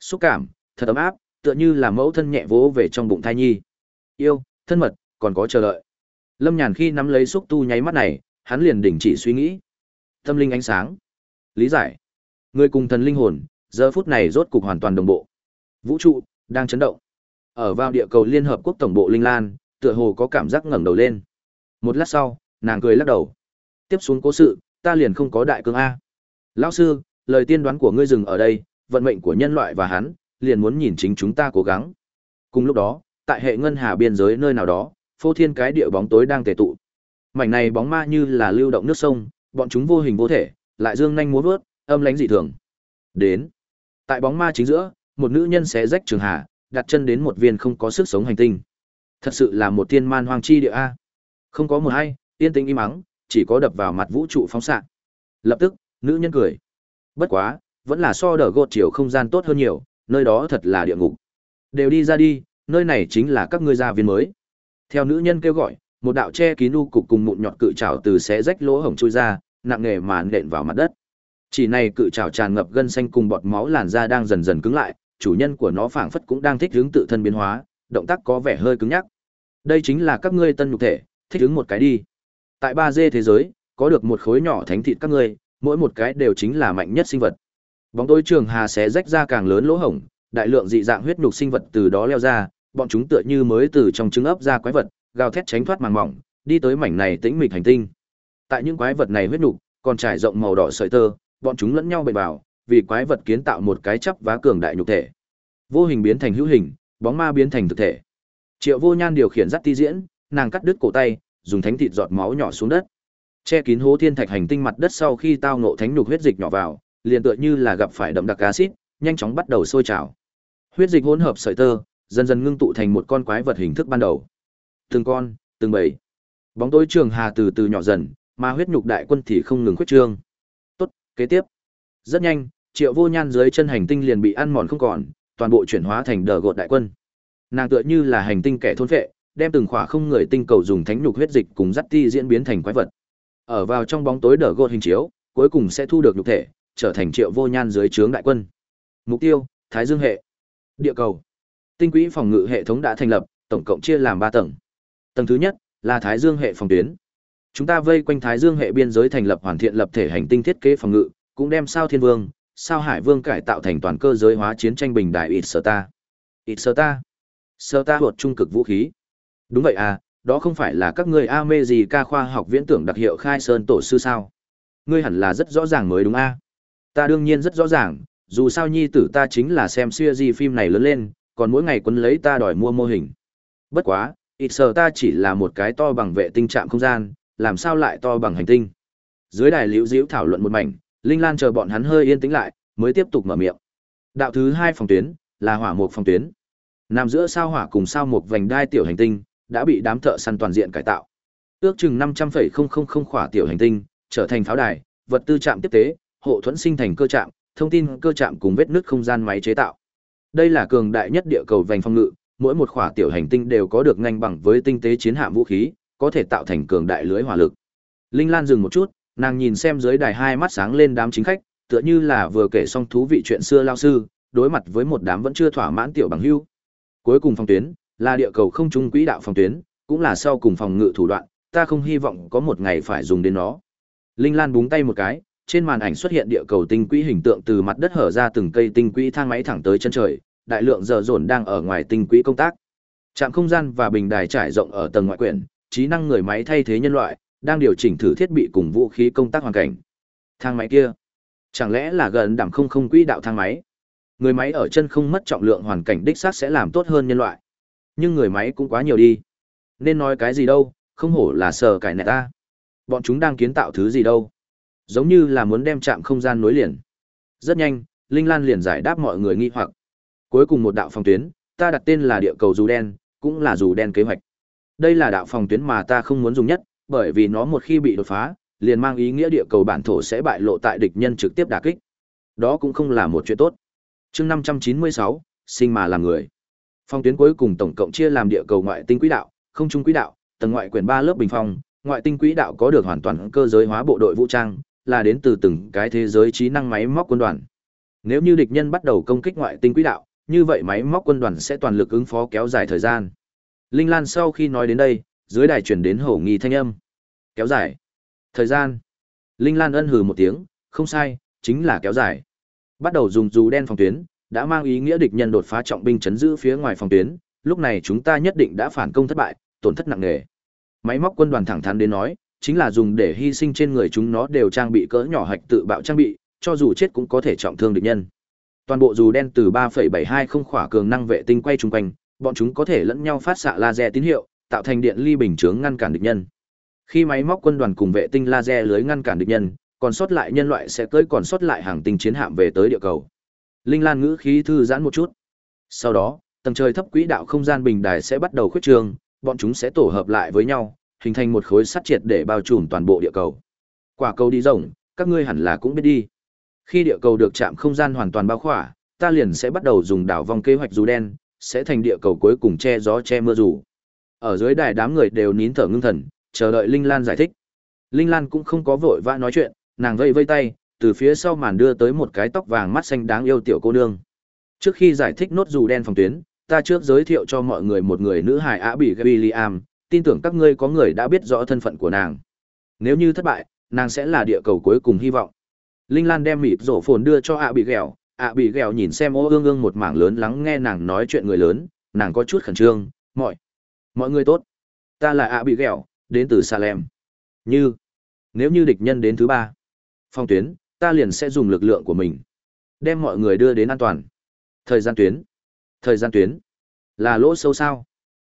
Speaker 1: Xúc cảm, thật ấm áp, tựa như là mẫu thân nhẹ vỗ về trong bụng thai nhi. Yêu, thân mật, còn có chờ đợi. Lâm Nhàn khi nắm lấy xúc tu nháy mắt này, hắn liền đình chỉ suy nghĩ. Tâm linh ánh sáng. Lý giải. Người cùng thần linh hồn, giờ phút này rốt cục hoàn toàn đồng bộ. Vũ trụ đang chấn động. Ở vào địa cầu Liên hợp quốc tổng bộ Linh Lan, tựa hồ có cảm giác ngẩng đầu lên. Một lát sau, nàng cười lắc đầu. Tiếp xuống cố sự, ta liền không có đại cương a. Lão sư, lời tiên đoán của ngươi dừng ở đây, vận mệnh của nhân loại và hắn, liền muốn nhìn chính chúng ta cố gắng. Cùng lúc đó, tại hệ ngân hà biên giới nơi nào đó, phô thiên cái địa bóng tối đang tề tụ. Mảnh này bóng ma như là lưu động nước sông, bọn chúng vô hình vô thể, lại dương nhanh múa vớt, âm lánh dị thường. Đến. Tại bóng ma chính giữa, một nữ nhân xé rách trường hà, đặt chân đến một viên không có sức sống hành tinh. Thật sự là một tiên man hoang chi địa a. Không có một hay, yên tĩnh im mắng, chỉ có đập vào mặt vũ trụ phóng xạ. Lập tức, nữ nhân cười. Bất quá, vẫn là so đỡ gột chiều không gian tốt hơn nhiều, nơi đó thật là địa ngục. Đều đi ra đi, nơi này chính là các ngươi gia viên mới. Theo nữ nhân kêu gọi, một đạo che kín u cục cùng mụn nhọt cự trảo từ xé rách lỗ hổng chui ra, nặng nề mà nện vào mặt đất. Chỉ này cự trảo tràn ngập gân xanh cùng bọt máu làn da đang dần dần cứng lại, chủ nhân của nó phảng phất cũng đang thích ứng tự thân biến hóa, động tác có vẻ hơi cứng nhắc. Đây chính là các ngươi tân nhục thể, thích ứng một cái đi. Tại ba d thế giới, có được một khối nhỏ thánh thịt các ngươi, mỗi một cái đều chính là mạnh nhất sinh vật. Bóng tối trường hà sẽ rách ra càng lớn lỗ hổng, đại lượng dị dạng huyết nhục sinh vật từ đó leo ra, bọn chúng tựa như mới từ trong trứng ấp ra quái vật, gào thét tránh thoát màng mỏng, đi tới mảnh này tĩnh mịch hành tinh. Tại những quái vật này huyết nhục còn trải rộng màu đỏ sợi tơ, bọn chúng lẫn nhau bậy vào, vì quái vật kiến tạo một cái chắp vá cường đại nhục thể. Vô hình biến thành hữu hình, bóng ma biến thành thực thể. Triệu Vô Nhan điều khiển dắt ti diễn, nàng cắt đứt cổ tay, dùng thánh thịt giọt máu nhỏ xuống đất. Che kín hố thiên thạch hành tinh mặt đất sau khi tao ngộ thánh nhục huyết dịch nhỏ vào, liền tựa như là gặp phải đậm đặc axit, nhanh chóng bắt đầu sôi trào. Huyết dịch hỗn hợp sợi tơ, dần dần ngưng tụ thành một con quái vật hình thức ban đầu. Từng con, từng bầy. Bóng tối trường hà từ từ nhỏ dần, mà huyết nhục đại quân thì không ngừng khuyết trương. Tốt, kế tiếp. Rất nhanh, Triệu Vô Nhan dưới chân hành tinh liền bị ăn mòn không còn, toàn bộ chuyển hóa thành đờ gột đại quân. Nàng tựa như là hành tinh kẻ thôn phệ, đem từng khỏa không người tinh cầu dùng thánh nhục huyết dịch cùng dắt ti diễn biến thành quái vật. Ở vào trong bóng tối đờ gột hình chiếu, cuối cùng sẽ thu được nhục thể, trở thành Triệu Vô Nhan dưới trướng đại quân. Mục tiêu: Thái Dương hệ. Địa cầu. Tinh quỹ phòng ngự hệ thống đã thành lập, tổng cộng chia làm 3 tầng. Tầng thứ nhất là Thái Dương hệ phòng tuyến. Chúng ta vây quanh Thái Dương hệ biên giới thành lập hoàn thiện lập thể hành tinh thiết kế phòng ngự, cũng đem sao Thiên Vương, sao Hải Vương cải tạo thành toàn cơ giới hóa chiến tranh bình đại ít sơ ta. Ít sơ ta. sơ ta hột trung cực vũ khí. Đúng vậy à, đó không phải là các ngươi ame gì ca khoa học viễn tưởng đặc hiệu khai sơn tổ sư sao ngươi hẳn là rất rõ ràng mới đúng a ta đương nhiên rất rõ ràng, dù sao nhi tử ta chính là xem siêu di phim này lớn lên, còn mỗi ngày quấn lấy ta đòi mua mô hình. Bất quá, ít sợ ta chỉ là một cái to bằng vệ tinh trạm không gian, làm sao lại to bằng hành tinh? Dưới đài liễu diễu thảo luận một mảnh, linh lan chờ bọn hắn hơi yên tĩnh lại, mới tiếp tục mở miệng. Đạo thứ hai phòng tuyến, là hỏa mục phòng tuyến. Nằm giữa sao hỏa cùng sao mục vành đai tiểu hành tinh, đã bị đám thợ săn toàn diện cải tạo. Ước chừng năm trăm phẩy không không không khỏa tiểu hành tinh, trở thành pháo đài, vật tư trạm tiếp tế hộ thuẫn sinh thành cơ trạm, thông tin cơ trạm cùng vết nứt không gian máy chế tạo. Đây là cường đại nhất địa cầu vành phong ngự, mỗi một khỏa tiểu hành tinh đều có được nhanh bằng với tinh tế chiến hạm vũ khí, có thể tạo thành cường đại lưới hỏa lực. Linh lan dừng một chút, nàng nhìn xem dưới đài hai mắt sáng lên đám chính khách, tựa như là vừa kể xong thú vị chuyện xưa lao sư, đối mặt với một đám vẫn chưa thỏa mãn tiểu bằng hưu. Cuối cùng phòng tuyến, là địa cầu không trung quỹ đạo phòng tuyến, cũng là sau cùng phòng ngự thủ đoạn, ta không hy vọng có một ngày phải dùng đến nó. Linh lan búng tay một cái trên màn ảnh xuất hiện địa cầu tinh quỹ hình tượng từ mặt đất hở ra từng cây tinh quỹ thang máy thẳng tới chân trời, đại lượng giờ dồn đang ở ngoài tinh quỹ công tác. Trạm không gian và bình đài trải rộng ở tầng ngoại quyển, trí năng người máy thay thế nhân loại, đang điều chỉnh thử thiết bị cùng vũ khí công tác hoàn cảnh. Thang máy kia, chẳng lẽ là gần đảm không không quỹ đạo thang máy? Người máy ở chân không mất trọng lượng hoàn cảnh đích xác sẽ làm tốt hơn nhân loại. Nhưng người máy cũng quá nhiều đi. Nên nói cái gì đâu, không hổ là sờ cải nẹt ta. Bọn chúng đang kiến tạo thứ gì đâu? Giống như là muốn đem chạm không gian nối liền. Rất nhanh, linh lan liền giải đáp mọi người nghi hoặc. Cuối cùng một đạo phòng tuyến, ta đặt tên là địa cầu dù đen, cũng là dù đen kế hoạch. Đây là đạo phòng tuyến mà ta không muốn dùng nhất, bởi vì nó một khi bị đột phá, liền mang ý nghĩa địa cầu bản thổ sẽ bại lộ tại địch nhân trực tiếp đả kích. Đó cũng không là một chuyện tốt. Chương năm trăm chín mươi sáu, sinh mà làm người. Phong tuyến cuối cùng tổng cộng chia làm địa cầu ngoại tinh quỹ đạo, không trung quỹ đạo, tầng ngoại quyển ba lớp bình phong, ngoại tinh quỹ đạo có được hoàn toàn cơ giới hóa bộ đội vũ trang là đến từ từng cái thế giới trí năng máy móc quân đoàn. Nếu như địch nhân bắt đầu công kích ngoại tinh quỹ đạo, như vậy máy móc quân đoàn sẽ toàn lực ứng phó kéo dài thời gian. Linh lan sau khi nói đến đây, dưới đài chuyển đến hổ nghi thanh âm. Kéo dài. Thời gian. Linh lan ân hừ một tiếng, không sai, chính là kéo dài. Bắt đầu dùng dù đen phòng tuyến, đã mang ý nghĩa địch nhân đột phá trọng binh chấn giữ phía ngoài phòng tuyến, lúc này chúng ta nhất định đã phản công thất bại, tổn thất nặng nề. Máy móc quân đoàn thẳng thắn đến nói chính là dùng để hy sinh trên người chúng nó đều trang bị cỡ nhỏ hạch tự bạo trang bị cho dù chết cũng có thể trọng thương địch nhân. Toàn bộ dù đen từ 3,72 không khỏa cường năng vệ tinh quay chung quanh bọn chúng có thể lẫn nhau phát xạ laser tín hiệu tạo thành điện ly bình chướng ngăn cản địch nhân. Khi máy móc quân đoàn cùng vệ tinh laser lưới ngăn cản địch nhân còn sót lại nhân loại sẽ tới còn sót lại hàng tinh chiến hạm về tới địa cầu. Linh lan ngữ khí thư giãn một chút. Sau đó tầng trời thấp quỹ đạo không gian bình đài sẽ bắt đầu khuyết trường bọn chúng sẽ tổ hợp lại với nhau hình thành một khối sắt triệt để bao trùm toàn bộ địa cầu. Quả cầu đi rộng các ngươi hẳn là cũng biết đi. Khi địa cầu được chạm không gian hoàn toàn bao khỏa ta liền sẽ bắt đầu dùng đảo vòng kế hoạch dù đen sẽ thành địa cầu cuối cùng che gió che mưa dù. Ở dưới đài đám người đều nín thở ngưng thần chờ đợi linh lan giải thích. Linh lan cũng không có vội vã nói chuyện nàng vây vây tay từ phía sau màn đưa tới một cái tóc vàng mắt xanh đáng yêu tiểu cô nương. Trước khi giải thích nốt dù đen phòng tuyến ta trước giới thiệu cho mọi người một người nữ hài á bỉ William, tin tưởng các ngươi có người đã biết rõ thân phận của nàng. Nếu như thất bại, nàng sẽ là địa cầu cuối cùng hy vọng. Linh Lan đem mịt rổ phồn đưa cho ạ bị ghẹo, ạ bị ghẹo nhìn xem ô ương ương một mảng lớn lắng nghe nàng nói chuyện người lớn, nàng có chút khẩn trương, mọi, mọi người tốt. Ta là ạ bị ghẹo, đến từ Salem. Như, nếu như địch nhân đến thứ ba, phong tuyến, ta liền sẽ dùng lực lượng của mình, đem mọi người đưa đến an toàn. Thời gian tuyến, thời gian tuyến, là lỗ sâu sao?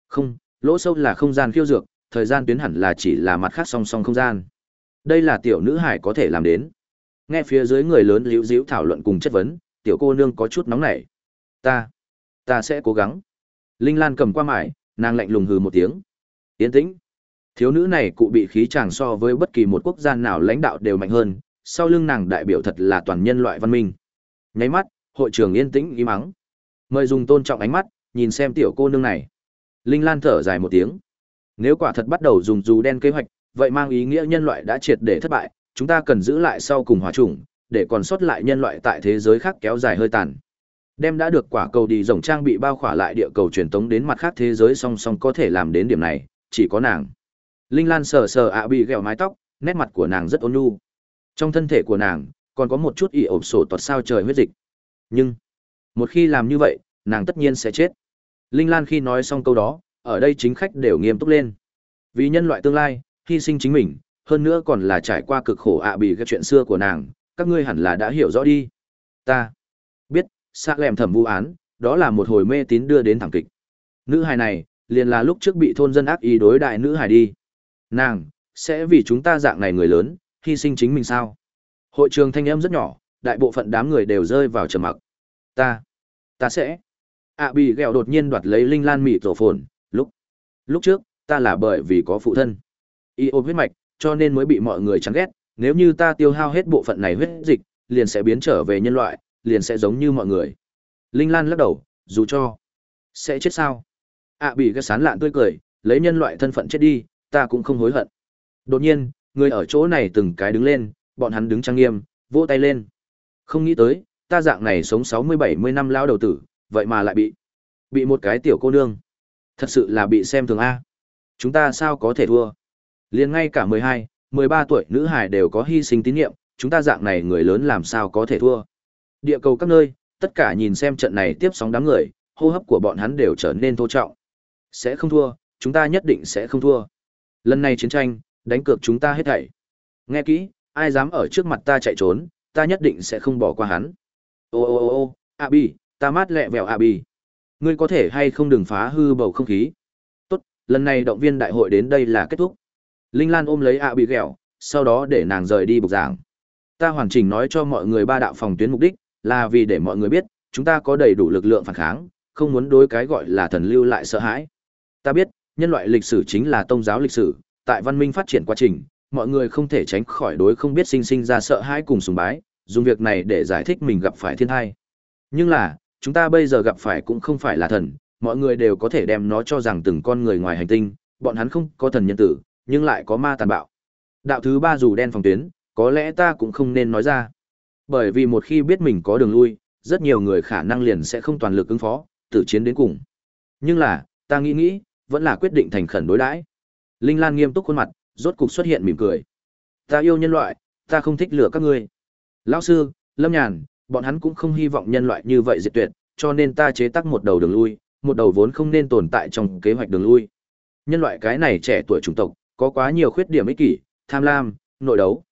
Speaker 1: Không, lỗ sâu là không gian khiêu dược, thời gian tuyến hẳn là chỉ là mặt khác song song không gian. Đây là tiểu nữ hải có thể làm đến. Nghe phía dưới người lớn liễu díu thảo luận cùng chất vấn, tiểu cô nương có chút nóng nảy. Ta, ta sẽ cố gắng. Linh Lan cầm qua mải, nàng lạnh lùng hừ một tiếng. Yên tĩnh. Thiếu nữ này cụ bị khí chàng so với bất kỳ một quốc gia nào lãnh đạo đều mạnh hơn, sau lưng nàng đại biểu thật là toàn nhân loại văn minh. Nháy mắt, hội trường yên tĩnh im mắng. Mời dùng tôn trọng ánh mắt, nhìn xem tiểu cô nương này. Linh Lan thở dài một tiếng. Nếu quả thật bắt đầu dùng dù đen kế hoạch, vậy mang ý nghĩa nhân loại đã triệt để thất bại, chúng ta cần giữ lại sau cùng hòa chủng, để còn sót lại nhân loại tại thế giới khác kéo dài hơi tàn. Đem đã được quả cầu đi rồng trang bị bao khỏa lại địa cầu truyền tống đến mặt khác thế giới song song có thể làm đến điểm này, chỉ có nàng. Linh Lan sờ sờ ạ bị ghẹo mái tóc, nét mặt của nàng rất ôn nhu. Trong thân thể của nàng, còn có một chút ỉ ộp sổ tuột sao trời huyết dịch. Nhưng, một khi làm như vậy, nàng tất nhiên sẽ chết. Linh Lan khi nói xong câu đó, ở đây chính khách đều nghiêm túc lên. Vì nhân loại tương lai, hy sinh chính mình, hơn nữa còn là trải qua cực khổ ạ bị cái chuyện xưa của nàng, các ngươi hẳn là đã hiểu rõ đi. Ta biết, xạ lẻm thẩm vụ án, đó là một hồi mê tín đưa đến thảm kịch. Nữ hài này, liền là lúc trước bị thôn dân ác ý đối đại nữ hài đi. Nàng, sẽ vì chúng ta dạng này người lớn, hy sinh chính mình sao? Hội trường thanh âm rất nhỏ, đại bộ phận đám người đều rơi vào trầm mặc. Ta, ta sẽ ạ bị ghẹo đột nhiên đoạt lấy linh lan mịt rổ phồn, lúc. Lúc trước, ta là bởi vì có phụ thân. Y ô huyết mạch, cho nên mới bị mọi người chán ghét. Nếu như ta tiêu hao hết bộ phận này huyết dịch, liền sẽ biến trở về nhân loại, liền sẽ giống như mọi người. Linh Lan lắc đầu, dù cho sẽ chết sao? ạ bị cái sán lạn tươi cười, lấy nhân loại thân phận chết đi, ta cũng không hối hận. Đột nhiên, người ở chỗ này từng cái đứng lên, bọn hắn đứng trang nghiêm, vỗ tay lên. Không nghĩ tới, ta dạng này sống sáu mươi bảy mươi năm lao đầu tử, vậy mà lại bị bị một cái tiểu cô nương. Thật sự là bị xem thường a. Chúng ta sao có thể thua? Liền ngay cả mười hai, mười ba tuổi nữ hải đều có hy sinh tín nhiệm, chúng ta dạng này người lớn làm sao có thể thua? Địa cầu các nơi, tất cả nhìn xem trận này tiếp sóng đám người, hô hấp của bọn hắn đều trở nên thô trọng. Sẽ không thua, chúng ta nhất định sẽ không thua. Lần này chiến tranh, đánh cược chúng ta hết thảy. Nghe kỹ, ai dám ở trước mặt ta chạy trốn, ta nhất định sẽ không bỏ qua hắn. Ô ô ô ô, Abi, ta mát lẹ vẹo à bì. Ngươi có thể hay không đừng phá hư bầu không khí. Tốt, lần này động viên đại hội đến đây là kết thúc. Linh Lan ôm lấy à Abi ghẹo, sau đó để nàng rời đi bục giảng. Ta hoàn chỉnh nói cho mọi người ba đạo phòng tuyến mục đích, là vì để mọi người biết, chúng ta có đầy đủ lực lượng phản kháng, không muốn đối cái gọi là thần lưu lại sợ hãi. Ta biết, nhân loại lịch sử chính là tôn giáo lịch sử, tại văn minh phát triển quá trình, mọi người không thể tránh khỏi đối không biết sinh sinh ra sợ hãi cùng sùng bái, dùng việc này để giải thích mình gặp phải thiên thai. Nhưng là, chúng ta bây giờ gặp phải cũng không phải là thần, mọi người đều có thể đem nó cho rằng từng con người ngoài hành tinh, bọn hắn không có thần nhân tử, nhưng lại có ma tàn bạo. Đạo thứ ba dù đen phòng tuyến, có lẽ ta cũng không nên nói ra. Bởi vì một khi biết mình có đường lui, rất nhiều người khả năng liền sẽ không toàn lực ứng phó, tự chiến đến cùng. Nhưng là, ta nghĩ nghĩ, vẫn là quyết định thành khẩn đối đãi. Linh Lan nghiêm túc khuôn mặt, rốt cục xuất hiện mỉm cười. Ta yêu nhân loại, ta không thích lửa các ngươi. Lão sư, Lâm Nhàn, bọn hắn cũng không hy vọng nhân loại như vậy diệt tuyệt, cho nên ta chế tác một đầu đường lui, một đầu vốn không nên tồn tại trong kế hoạch đường lui. Nhân loại cái này trẻ tuổi chủng tộc, có quá nhiều khuyết điểm ích kỷ, tham lam, nội đấu,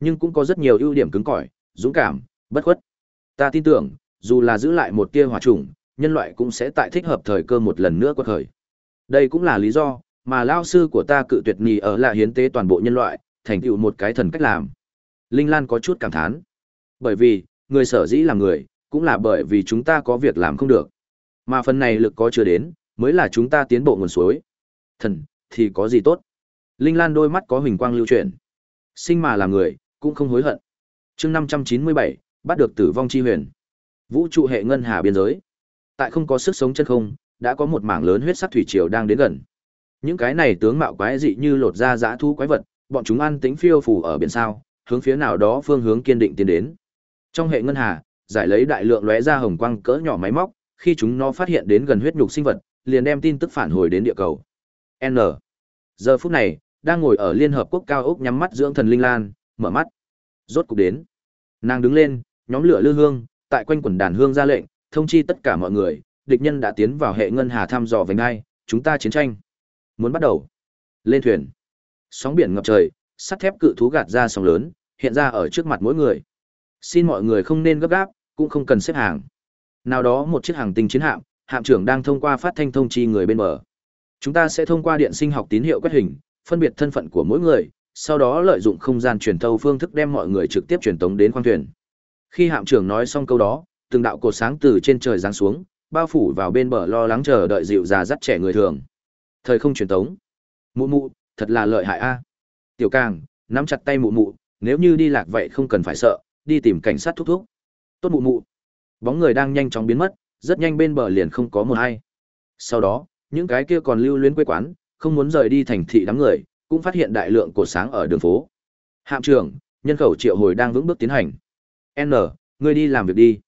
Speaker 1: nhưng cũng có rất nhiều ưu điểm cứng cỏi, dũng cảm, bất khuất. Ta tin tưởng, dù là giữ lại một tia hỏa chủng, nhân loại cũng sẽ tại thích hợp thời cơ một lần nữa quật khởi. Đây cũng là lý do mà lao sư của ta cự tuyệt nhì ở là hiến tế toàn bộ nhân loại, thành tựu một cái thần cách làm. Linh Lan có chút cảm thán. Bởi vì, người sở dĩ là người, cũng là bởi vì chúng ta có việc làm không được. Mà phần này lực có chưa đến, mới là chúng ta tiến bộ nguồn suối. Thần, thì có gì tốt? Linh Lan đôi mắt có huỳnh quang lưu chuyển. Sinh mà là người, cũng không hối hận. chương 597, bắt được tử vong chi huyền. Vũ trụ hệ ngân hà biên giới. Tại không có sức sống chân không, đã có một mảng lớn huyết sắc thủy triều đang đến gần. Những cái này tướng mạo quái dị như lột da dã thu quái vật, bọn chúng ăn tính phiêu phù ở biển sao, hướng phía nào đó phương hướng kiên định tiến đến. Trong hệ ngân hà, giải lấy đại lượng lóe ra hồng quang cỡ nhỏ máy móc, khi chúng nó phát hiện đến gần huyết nhục sinh vật, liền đem tin tức phản hồi đến địa cầu. N. Giờ phút này, đang ngồi ở Liên Hợp Quốc cao ốc nhắm mắt dưỡng thần Linh Lan, mở mắt. Rốt cục đến. Nàng đứng lên, nhóm lửa lư hương, tại quanh quần đàn hương ra lệnh, thông chi tất cả mọi người, địch nhân đã tiến vào hệ ngân hà thăm dò về ngay, chúng ta chiến tranh. Muốn bắt đầu. Lên thuyền. Sóng biển ngập trời, sắt thép cự thú gạt ra sóng lớn, hiện ra ở trước mặt mỗi người. Xin mọi người không nên gấp gáp, cũng không cần xếp hàng. Nào đó một chiếc hàng tinh chiến hạm, hạm trưởng đang thông qua phát thanh thông chi người bên bờ. Chúng ta sẽ thông qua điện sinh học tín hiệu quét hình, phân biệt thân phận của mỗi người, sau đó lợi dụng không gian truyền thâu phương thức đem mọi người trực tiếp truyền tống đến khoang thuyền. Khi hạm trưởng nói xong câu đó, từng đạo cột sáng từ trên trời giáng xuống, bao phủ vào bên bờ lo lắng chờ đợi dịu già dắt trẻ người thường. Thời không truyền tống. Mụ mụ, thật là lợi hại a. Tiểu Càng, nắm chặt tay mụ mụ, nếu như đi lạc vậy không cần phải sợ, đi tìm cảnh sát thúc thúc. Tốt mụ mụ. Bóng người đang nhanh chóng biến mất, rất nhanh bên bờ liền không có một ai. Sau đó, những cái kia còn lưu luyến quê quán, không muốn rời đi thành thị đám người, cũng phát hiện đại lượng cột sáng ở đường phố. Hạm trưởng, nhân khẩu triệu hồi đang vững bước tiến hành. N, ngươi đi làm việc đi.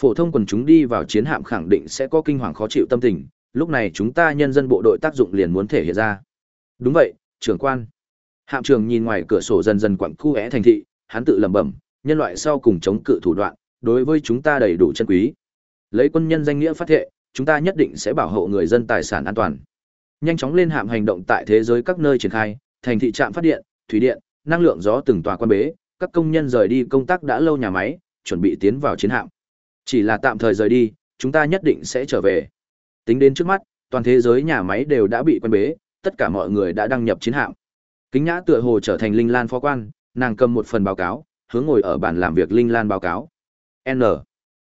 Speaker 1: Phổ thông quần chúng đi vào chiến hạm khẳng định sẽ có kinh hoàng khó chịu tâm tình, lúc này chúng ta nhân dân bộ đội tác dụng liền muốn thể hiện ra. Đúng vậy, trưởng quan. Hạm trưởng nhìn ngoài cửa sổ dần dần quặng khu é thành thị, hắn tự lẩm bẩm, nhân loại sau cùng chống cự thủ đoạn, đối với chúng ta đầy đủ chân quý. Lấy quân nhân danh nghĩa phát thệ, chúng ta nhất định sẽ bảo hộ người dân tài sản an toàn. Nhanh chóng lên hạm hành động tại thế giới các nơi triển khai, thành thị trạm phát điện, thủy điện, năng lượng gió từng tòa quan bế, các công nhân rời đi công tác đã lâu nhà máy, chuẩn bị tiến vào chiến hạm. Chỉ là tạm thời rời đi, chúng ta nhất định sẽ trở về. Tính đến trước mắt, toàn thế giới nhà máy đều đã bị quan bế, tất cả mọi người đã đăng nhập chiến hạm. Kính Nhã tựa hồ trở thành Linh Lan phó quan, nàng cầm một phần báo cáo, hướng ngồi ở bàn làm việc Linh Lan báo cáo. N.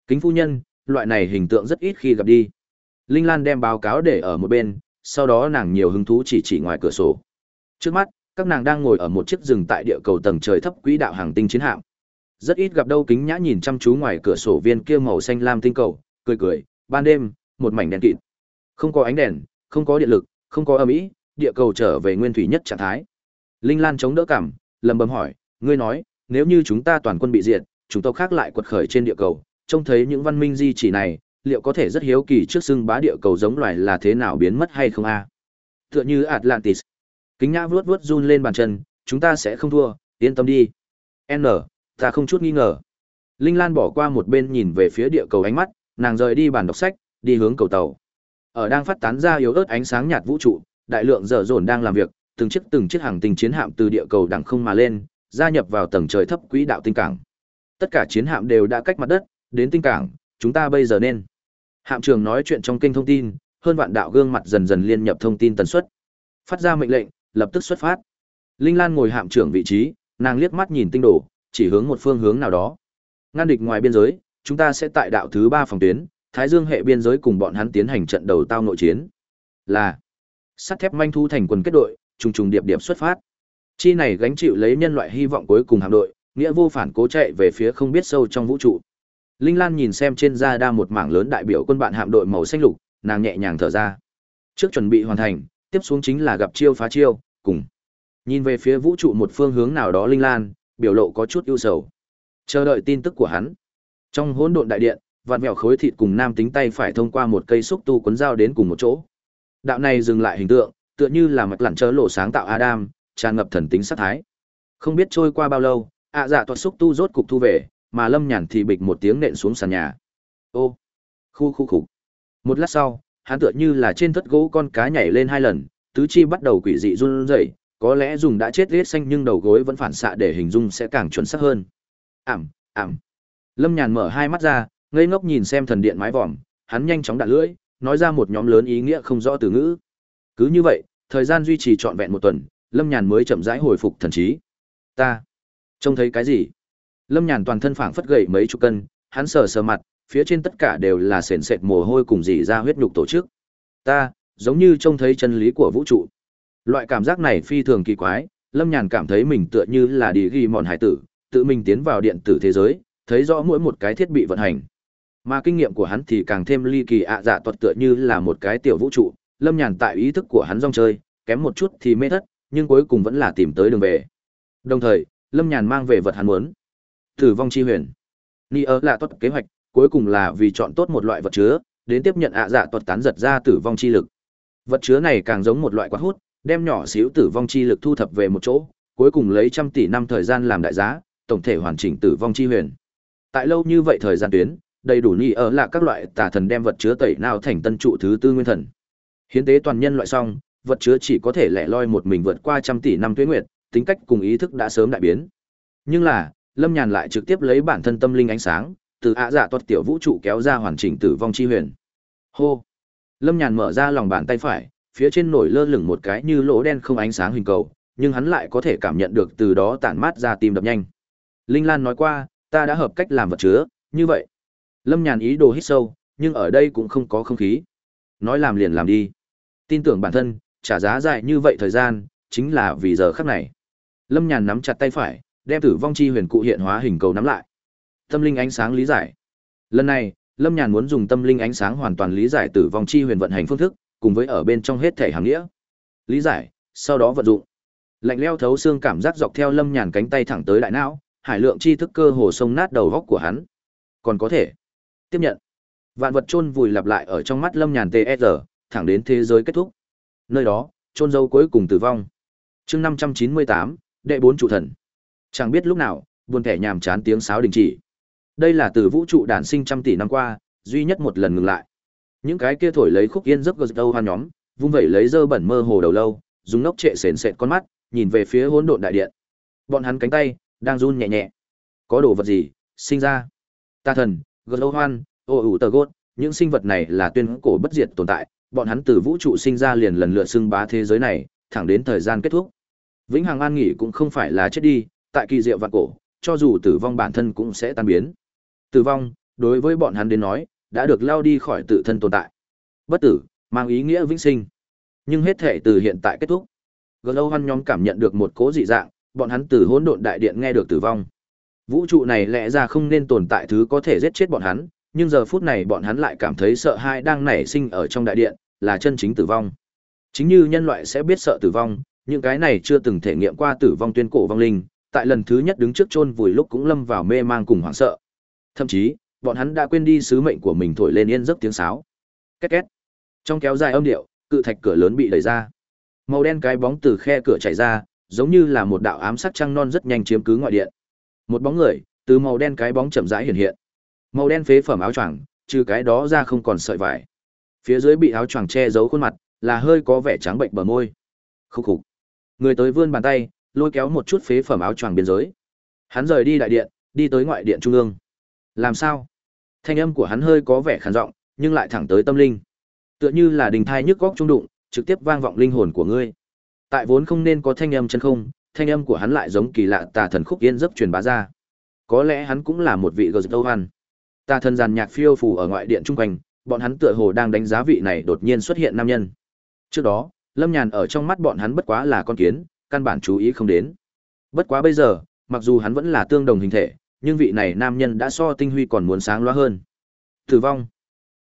Speaker 1: Kính phu nhân, loại này hình tượng rất ít khi gặp đi. Linh Lan đem báo cáo để ở một bên, sau đó nàng nhiều hứng thú chỉ chỉ ngoài cửa sổ. Trước mắt, các nàng đang ngồi ở một chiếc rừng tại địa cầu tầng trời thấp quỹ đạo hàng tinh chiến hạm. Rất ít gặp đâu kính nhã nhìn chăm chú ngoài cửa sổ viên kia màu xanh lam tinh cầu, cười cười, ban đêm, một mảnh đèn kịt. Không có ánh đèn, không có điện lực, không có âm ý, địa cầu trở về nguyên thủy nhất trạng thái. Linh Lan chống đỡ cảm, lầm bầm hỏi, ngươi nói, nếu như chúng ta toàn quân bị diệt, chúng tộc khác lại quật khởi trên địa cầu, trông thấy những văn minh di chỉ này, liệu có thể rất hiếu kỳ trước xưng bá địa cầu giống loài là thế nào biến mất hay không a? Tựa như Atlantis. Kính Nhã vuốt vuốt run lên bàn chân, chúng ta sẽ không thua, yên tâm đi. N, ta không chút nghi ngờ. Linh Lan bỏ qua một bên nhìn về phía địa cầu ánh mắt, nàng rời đi bàn đọc sách, đi hướng cầu tàu. Ở đang phát tán ra yếu ớt ánh sáng nhạt vũ trụ, đại lượng dở dồn đang làm việc, từng chiếc từng chiếc hàng tinh chiến hạm từ địa cầu đằng không mà lên, gia nhập vào tầng trời thấp quỹ đạo tinh cảng. Tất cả chiến hạm đều đã cách mặt đất, đến tinh cảng, chúng ta bây giờ nên. Hạm trưởng nói chuyện trong kênh thông tin, hơn vạn đạo gương mặt dần dần liên nhập thông tin tần suất. Phát ra mệnh lệnh, lập tức xuất phát. Linh Lan ngồi hạm trưởng vị trí, nàng liếc mắt nhìn tinh đồ, chỉ hướng một phương hướng nào đó. Ngăn địch ngoài biên giới, chúng ta sẽ tại đạo thứ ba phòng tuyến, Thái Dương hệ biên giới cùng bọn hắn tiến hành trận đầu tao nội chiến. Là sắt thép manh thu thành quần kết đội, trùng trùng điệp điệp xuất phát. Chi này gánh chịu lấy nhân loại hy vọng cuối cùng hạm đội, nghĩa vô phản cố chạy về phía không biết sâu trong vũ trụ. Linh Lan nhìn xem trên da đa một mảng lớn đại biểu quân bạn hạm đội màu xanh lục, nàng nhẹ nhàng thở ra. Trước chuẩn bị hoàn thành, tiếp xuống chính là gặp chiêu phá chiêu, cùng. Nhìn về phía vũ trụ một phương hướng nào đó Linh Lan, biểu lộ có chút ưu sầu. Chờ đợi tin tức của hắn. Trong hỗn độn đại điện, vạn mèo khối thịt cùng nam tính tay phải thông qua một cây xúc tu cuốn dao đến cùng một chỗ. Đạo này dừng lại hình tượng, tựa như là mạch lặn chớ lộ sáng tạo Adam, tràn ngập thần tính sát thái. Không biết trôi qua bao lâu, ạ dạ toát xúc tu rốt cục thu về, mà lâm nhàn thì bịch một tiếng nện xuống sàn nhà. Ô, khu khu khục. Một lát sau, hắn tựa như là trên thất gỗ con cá nhảy lên hai lần, tứ chi bắt đầu quỷ dị run rẩy, có lẽ dùng đã chết liết xanh nhưng đầu gối vẫn phản xạ để hình dung sẽ càng chuẩn xác hơn. Ảm, ảm. Lâm Nhàn mở hai mắt ra, ngây ngốc nhìn xem thần điện mái vòm, hắn nhanh chóng đặt lưỡi, nói ra một nhóm lớn ý nghĩa không rõ từ ngữ. Cứ như vậy, thời gian duy trì trọn vẹn một tuần, Lâm Nhàn mới chậm rãi hồi phục thần trí. Ta, trông thấy cái gì? Lâm Nhàn toàn thân phảng phất gầy mấy chục cân, hắn sờ sờ mặt, phía trên tất cả đều là sền sệt mồ hôi cùng dì ra huyết nhục tổ chức. Ta, giống như trông thấy chân lý của vũ trụ. Loại cảm giác này phi thường kỳ quái, Lâm Nhàn cảm thấy mình tựa như là đi ghi mòn hải tử, tự mình tiến vào điện tử thế giới, thấy rõ mỗi một cái thiết bị vận hành. Mà kinh nghiệm của hắn thì càng thêm ly kỳ ạ dạ thuật tựa như là một cái tiểu vũ trụ, Lâm Nhàn tại ý thức của hắn rong chơi, kém một chút thì mê thất, nhưng cuối cùng vẫn là tìm tới đường về. Đồng thời, Lâm Nhàn mang về vật hắn muốn. Tử vong chi huyền. Ni ơ là tốt kế hoạch, cuối cùng là vì chọn tốt một loại vật chứa, đến tiếp nhận ạ dạ tuật tán giật ra tử vong chi lực. Vật chứa này càng giống một loại quạt hút, đem nhỏ xíu tử vong chi lực thu thập về một chỗ, cuối cùng lấy trăm tỷ năm thời gian làm đại giá, tổng thể hoàn chỉnh tử vong chi huyền. Tại lâu như vậy thời gian tuyến, đầy đủ ni ở là các loại tà thần đem vật chứa tẩy nào thành tân trụ thứ tư nguyên thần. Hiến tế toàn nhân loại xong, vật chứa chỉ có thể lẻ loi một mình vượt qua trăm tỷ năm tuế nguyệt, tính cách cùng ý thức đã sớm đại biến. Nhưng là, Lâm Nhàn lại trực tiếp lấy bản thân tâm linh ánh sáng, từ ạ dạ tuật tiểu vũ trụ kéo ra hoàn chỉnh tử vong chi huyền. Hô. Lâm Nhàn mở ra lòng bàn tay phải, phía trên nổi lơ lửng một cái như lỗ đen không ánh sáng hình cầu, nhưng hắn lại có thể cảm nhận được từ đó tản mát ra tim đập nhanh. Linh Lan nói qua, ta đã hợp cách làm vật chứa, như vậy. Lâm Nhàn ý đồ hít sâu, nhưng ở đây cũng không có không khí. Nói làm liền làm đi. Tin tưởng bản thân, trả giá dài như vậy thời gian, chính là vì giờ khắc này. Lâm Nhàn nắm chặt tay phải, đem tử vong chi huyền cụ hiện hóa hình cầu nắm lại. Tâm linh ánh sáng lý giải. Lần này, Lâm Nhàn muốn dùng tâm linh ánh sáng hoàn toàn lý giải tử vong chi huyền vận hành phương thức, cùng với ở bên trong hết thể hàng nghĩa. Lý giải, sau đó vận dụng. Lạnh leo thấu xương cảm giác dọc theo Lâm Nhàn cánh tay thẳng tới đại não, hải lượng chi thức cơ hồ sông nát đầu góc của hắn. Còn có thể tiếp nhận. Vạn vật chôn vùi lặp lại ở trong mắt Lâm Nhàn TSR, thẳng đến thế giới kết thúc. Nơi đó, chôn dâu cuối cùng tử vong. Chương năm trăm chín mươi tám, đệ bốn trụ thần. Chẳng biết lúc nào, buồn thẻ nhàm chán tiếng sáo đình chỉ. Đây là từ vũ trụ đản sinh trăm tỷ năm qua, duy nhất một lần ngừng lại. Những cái kia thổi lấy khúc yên giấc gờ dâu hoan nhóm, vung vẩy lấy dơ bẩn mơ hồ đầu lâu, dùng nốc trệ sền sệt con mắt, nhìn về phía hỗn độn đại điện. Bọn hắn cánh tay đang run nhẹ nhẹ. Có đồ vật gì sinh ra? Ta thần, gờ dâu Hoan, ô ủ tờ gốt, những sinh vật này là tuyên cổ bất diệt tồn tại, bọn hắn từ vũ trụ sinh ra liền lần lượt xưng bá thế giới này, thẳng đến thời gian kết thúc. Vĩnh hằng an nghỉ cũng không phải là chết đi, tại kỳ diệu vạn cổ, cho dù tử vong bản thân cũng sẽ tan biến. Tử vong, đối với bọn hắn đến nói, đã được lao đi khỏi tự thân tồn tại. Bất tử, mang ý nghĩa vĩnh sinh. Nhưng hết thể từ hiện tại kết thúc. Glow Hoan nhóm cảm nhận được một cố dị dạng, bọn hắn từ hỗn độn đại điện nghe được tử vong. Vũ trụ này lẽ ra không nên tồn tại thứ có thể giết chết bọn hắn, nhưng giờ phút này bọn hắn lại cảm thấy sợ hãi đang nảy sinh ở trong đại điện, là chân chính tử vong. Chính như nhân loại sẽ biết sợ tử vong, những cái này chưa từng thể nghiệm qua tử vong tuyên cổ vong linh, tại lần thứ nhất đứng trước chôn vùi lúc cũng lâm vào mê mang cùng hoảng sợ. Thậm chí, bọn hắn đã quên đi sứ mệnh của mình thổi lên yên giấc tiếng sáo. Két két. Trong kéo dài âm điệu, cự thạch cửa lớn bị đẩy ra. Màu đen cái bóng từ khe cửa chảy ra, giống như là một đạo ám sắc trăng non rất nhanh chiếm cứ ngoại điện. Một bóng người, từ màu đen cái bóng chậm rãi hiện hiện. Màu đen phế phẩm áo choàng, trừ cái đó ra không còn sợi vải. Phía dưới bị áo choàng che giấu khuôn mặt, là hơi có vẻ trắng bệnh bờ môi. Khúc khục. Người tới vươn bàn tay, lôi kéo một chút phế phẩm áo choàng biên giới. Hắn rời đi đại điện, đi tới ngoại điện trung ương. Làm sao? Thanh âm của hắn hơi có vẻ khàn giọng, nhưng lại thẳng tới tâm linh. Tựa như là đình thai nhức góc trung đụng, trực tiếp vang vọng linh hồn của ngươi. Tại vốn không nên có thanh âm chân không, thanh âm của hắn lại giống kỳ lạ tà thần khúc yên dấp truyền bá ra. Có lẽ hắn cũng là một vị gờ đâu ăn. Tà thần giàn nhạc phiêu phù ở ngoại điện trung quanh, bọn hắn tựa hồ đang đánh giá vị này đột nhiên xuất hiện nam nhân. Trước đó, Lâm Nhàn ở trong mắt bọn hắn bất quá là con kiến, căn bản chú ý không đến. Bất quá bây giờ, mặc dù hắn vẫn là tương đồng hình thể, nhưng vị này nam nhân đã so tinh huy còn muốn sáng loa hơn. Tử vong.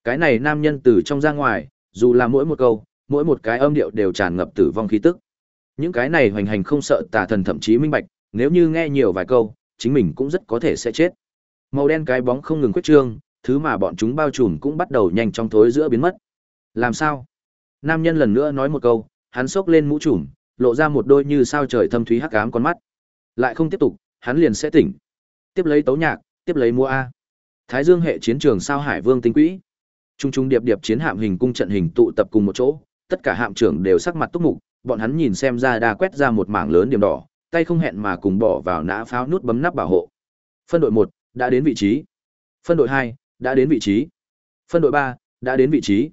Speaker 1: Cái này nam nhân từ trong ra ngoài, dù là mỗi một câu, mỗi một cái âm điệu đều tràn ngập tử vong khí tức. Những cái này hoành hành không sợ tà thần thậm chí minh bạch, nếu như nghe nhiều vài câu, chính mình cũng rất có thể sẽ chết. Màu đen cái bóng không ngừng quyết trương, thứ mà bọn chúng bao trùm cũng bắt đầu nhanh trong thối giữa biến mất. Làm sao? Nam nhân lần nữa nói một câu, hắn xốc lên mũ trùm, lộ ra một đôi như sao trời thâm thúy hắc ám con mắt. Lại không tiếp tục, hắn liền sẽ tỉnh. Tiếp lấy tấu nhạc, tiếp lấy mua a. Thái Dương hệ chiến trường sao Hải Vương tinh quỹ. Trung trung điệp điệp chiến hạm hình cung trận hình tụ tập cùng một chỗ, tất cả hạm trưởng đều sắc mặt túc mục, bọn hắn nhìn xem ra đa quét ra một mảng lớn điểm đỏ, tay không hẹn mà cùng bỏ vào nã pháo nút bấm nắp bảo hộ. Phân đội một đã đến vị trí. Phân đội hai đã đến vị trí. Phân đội ba đã đến vị trí.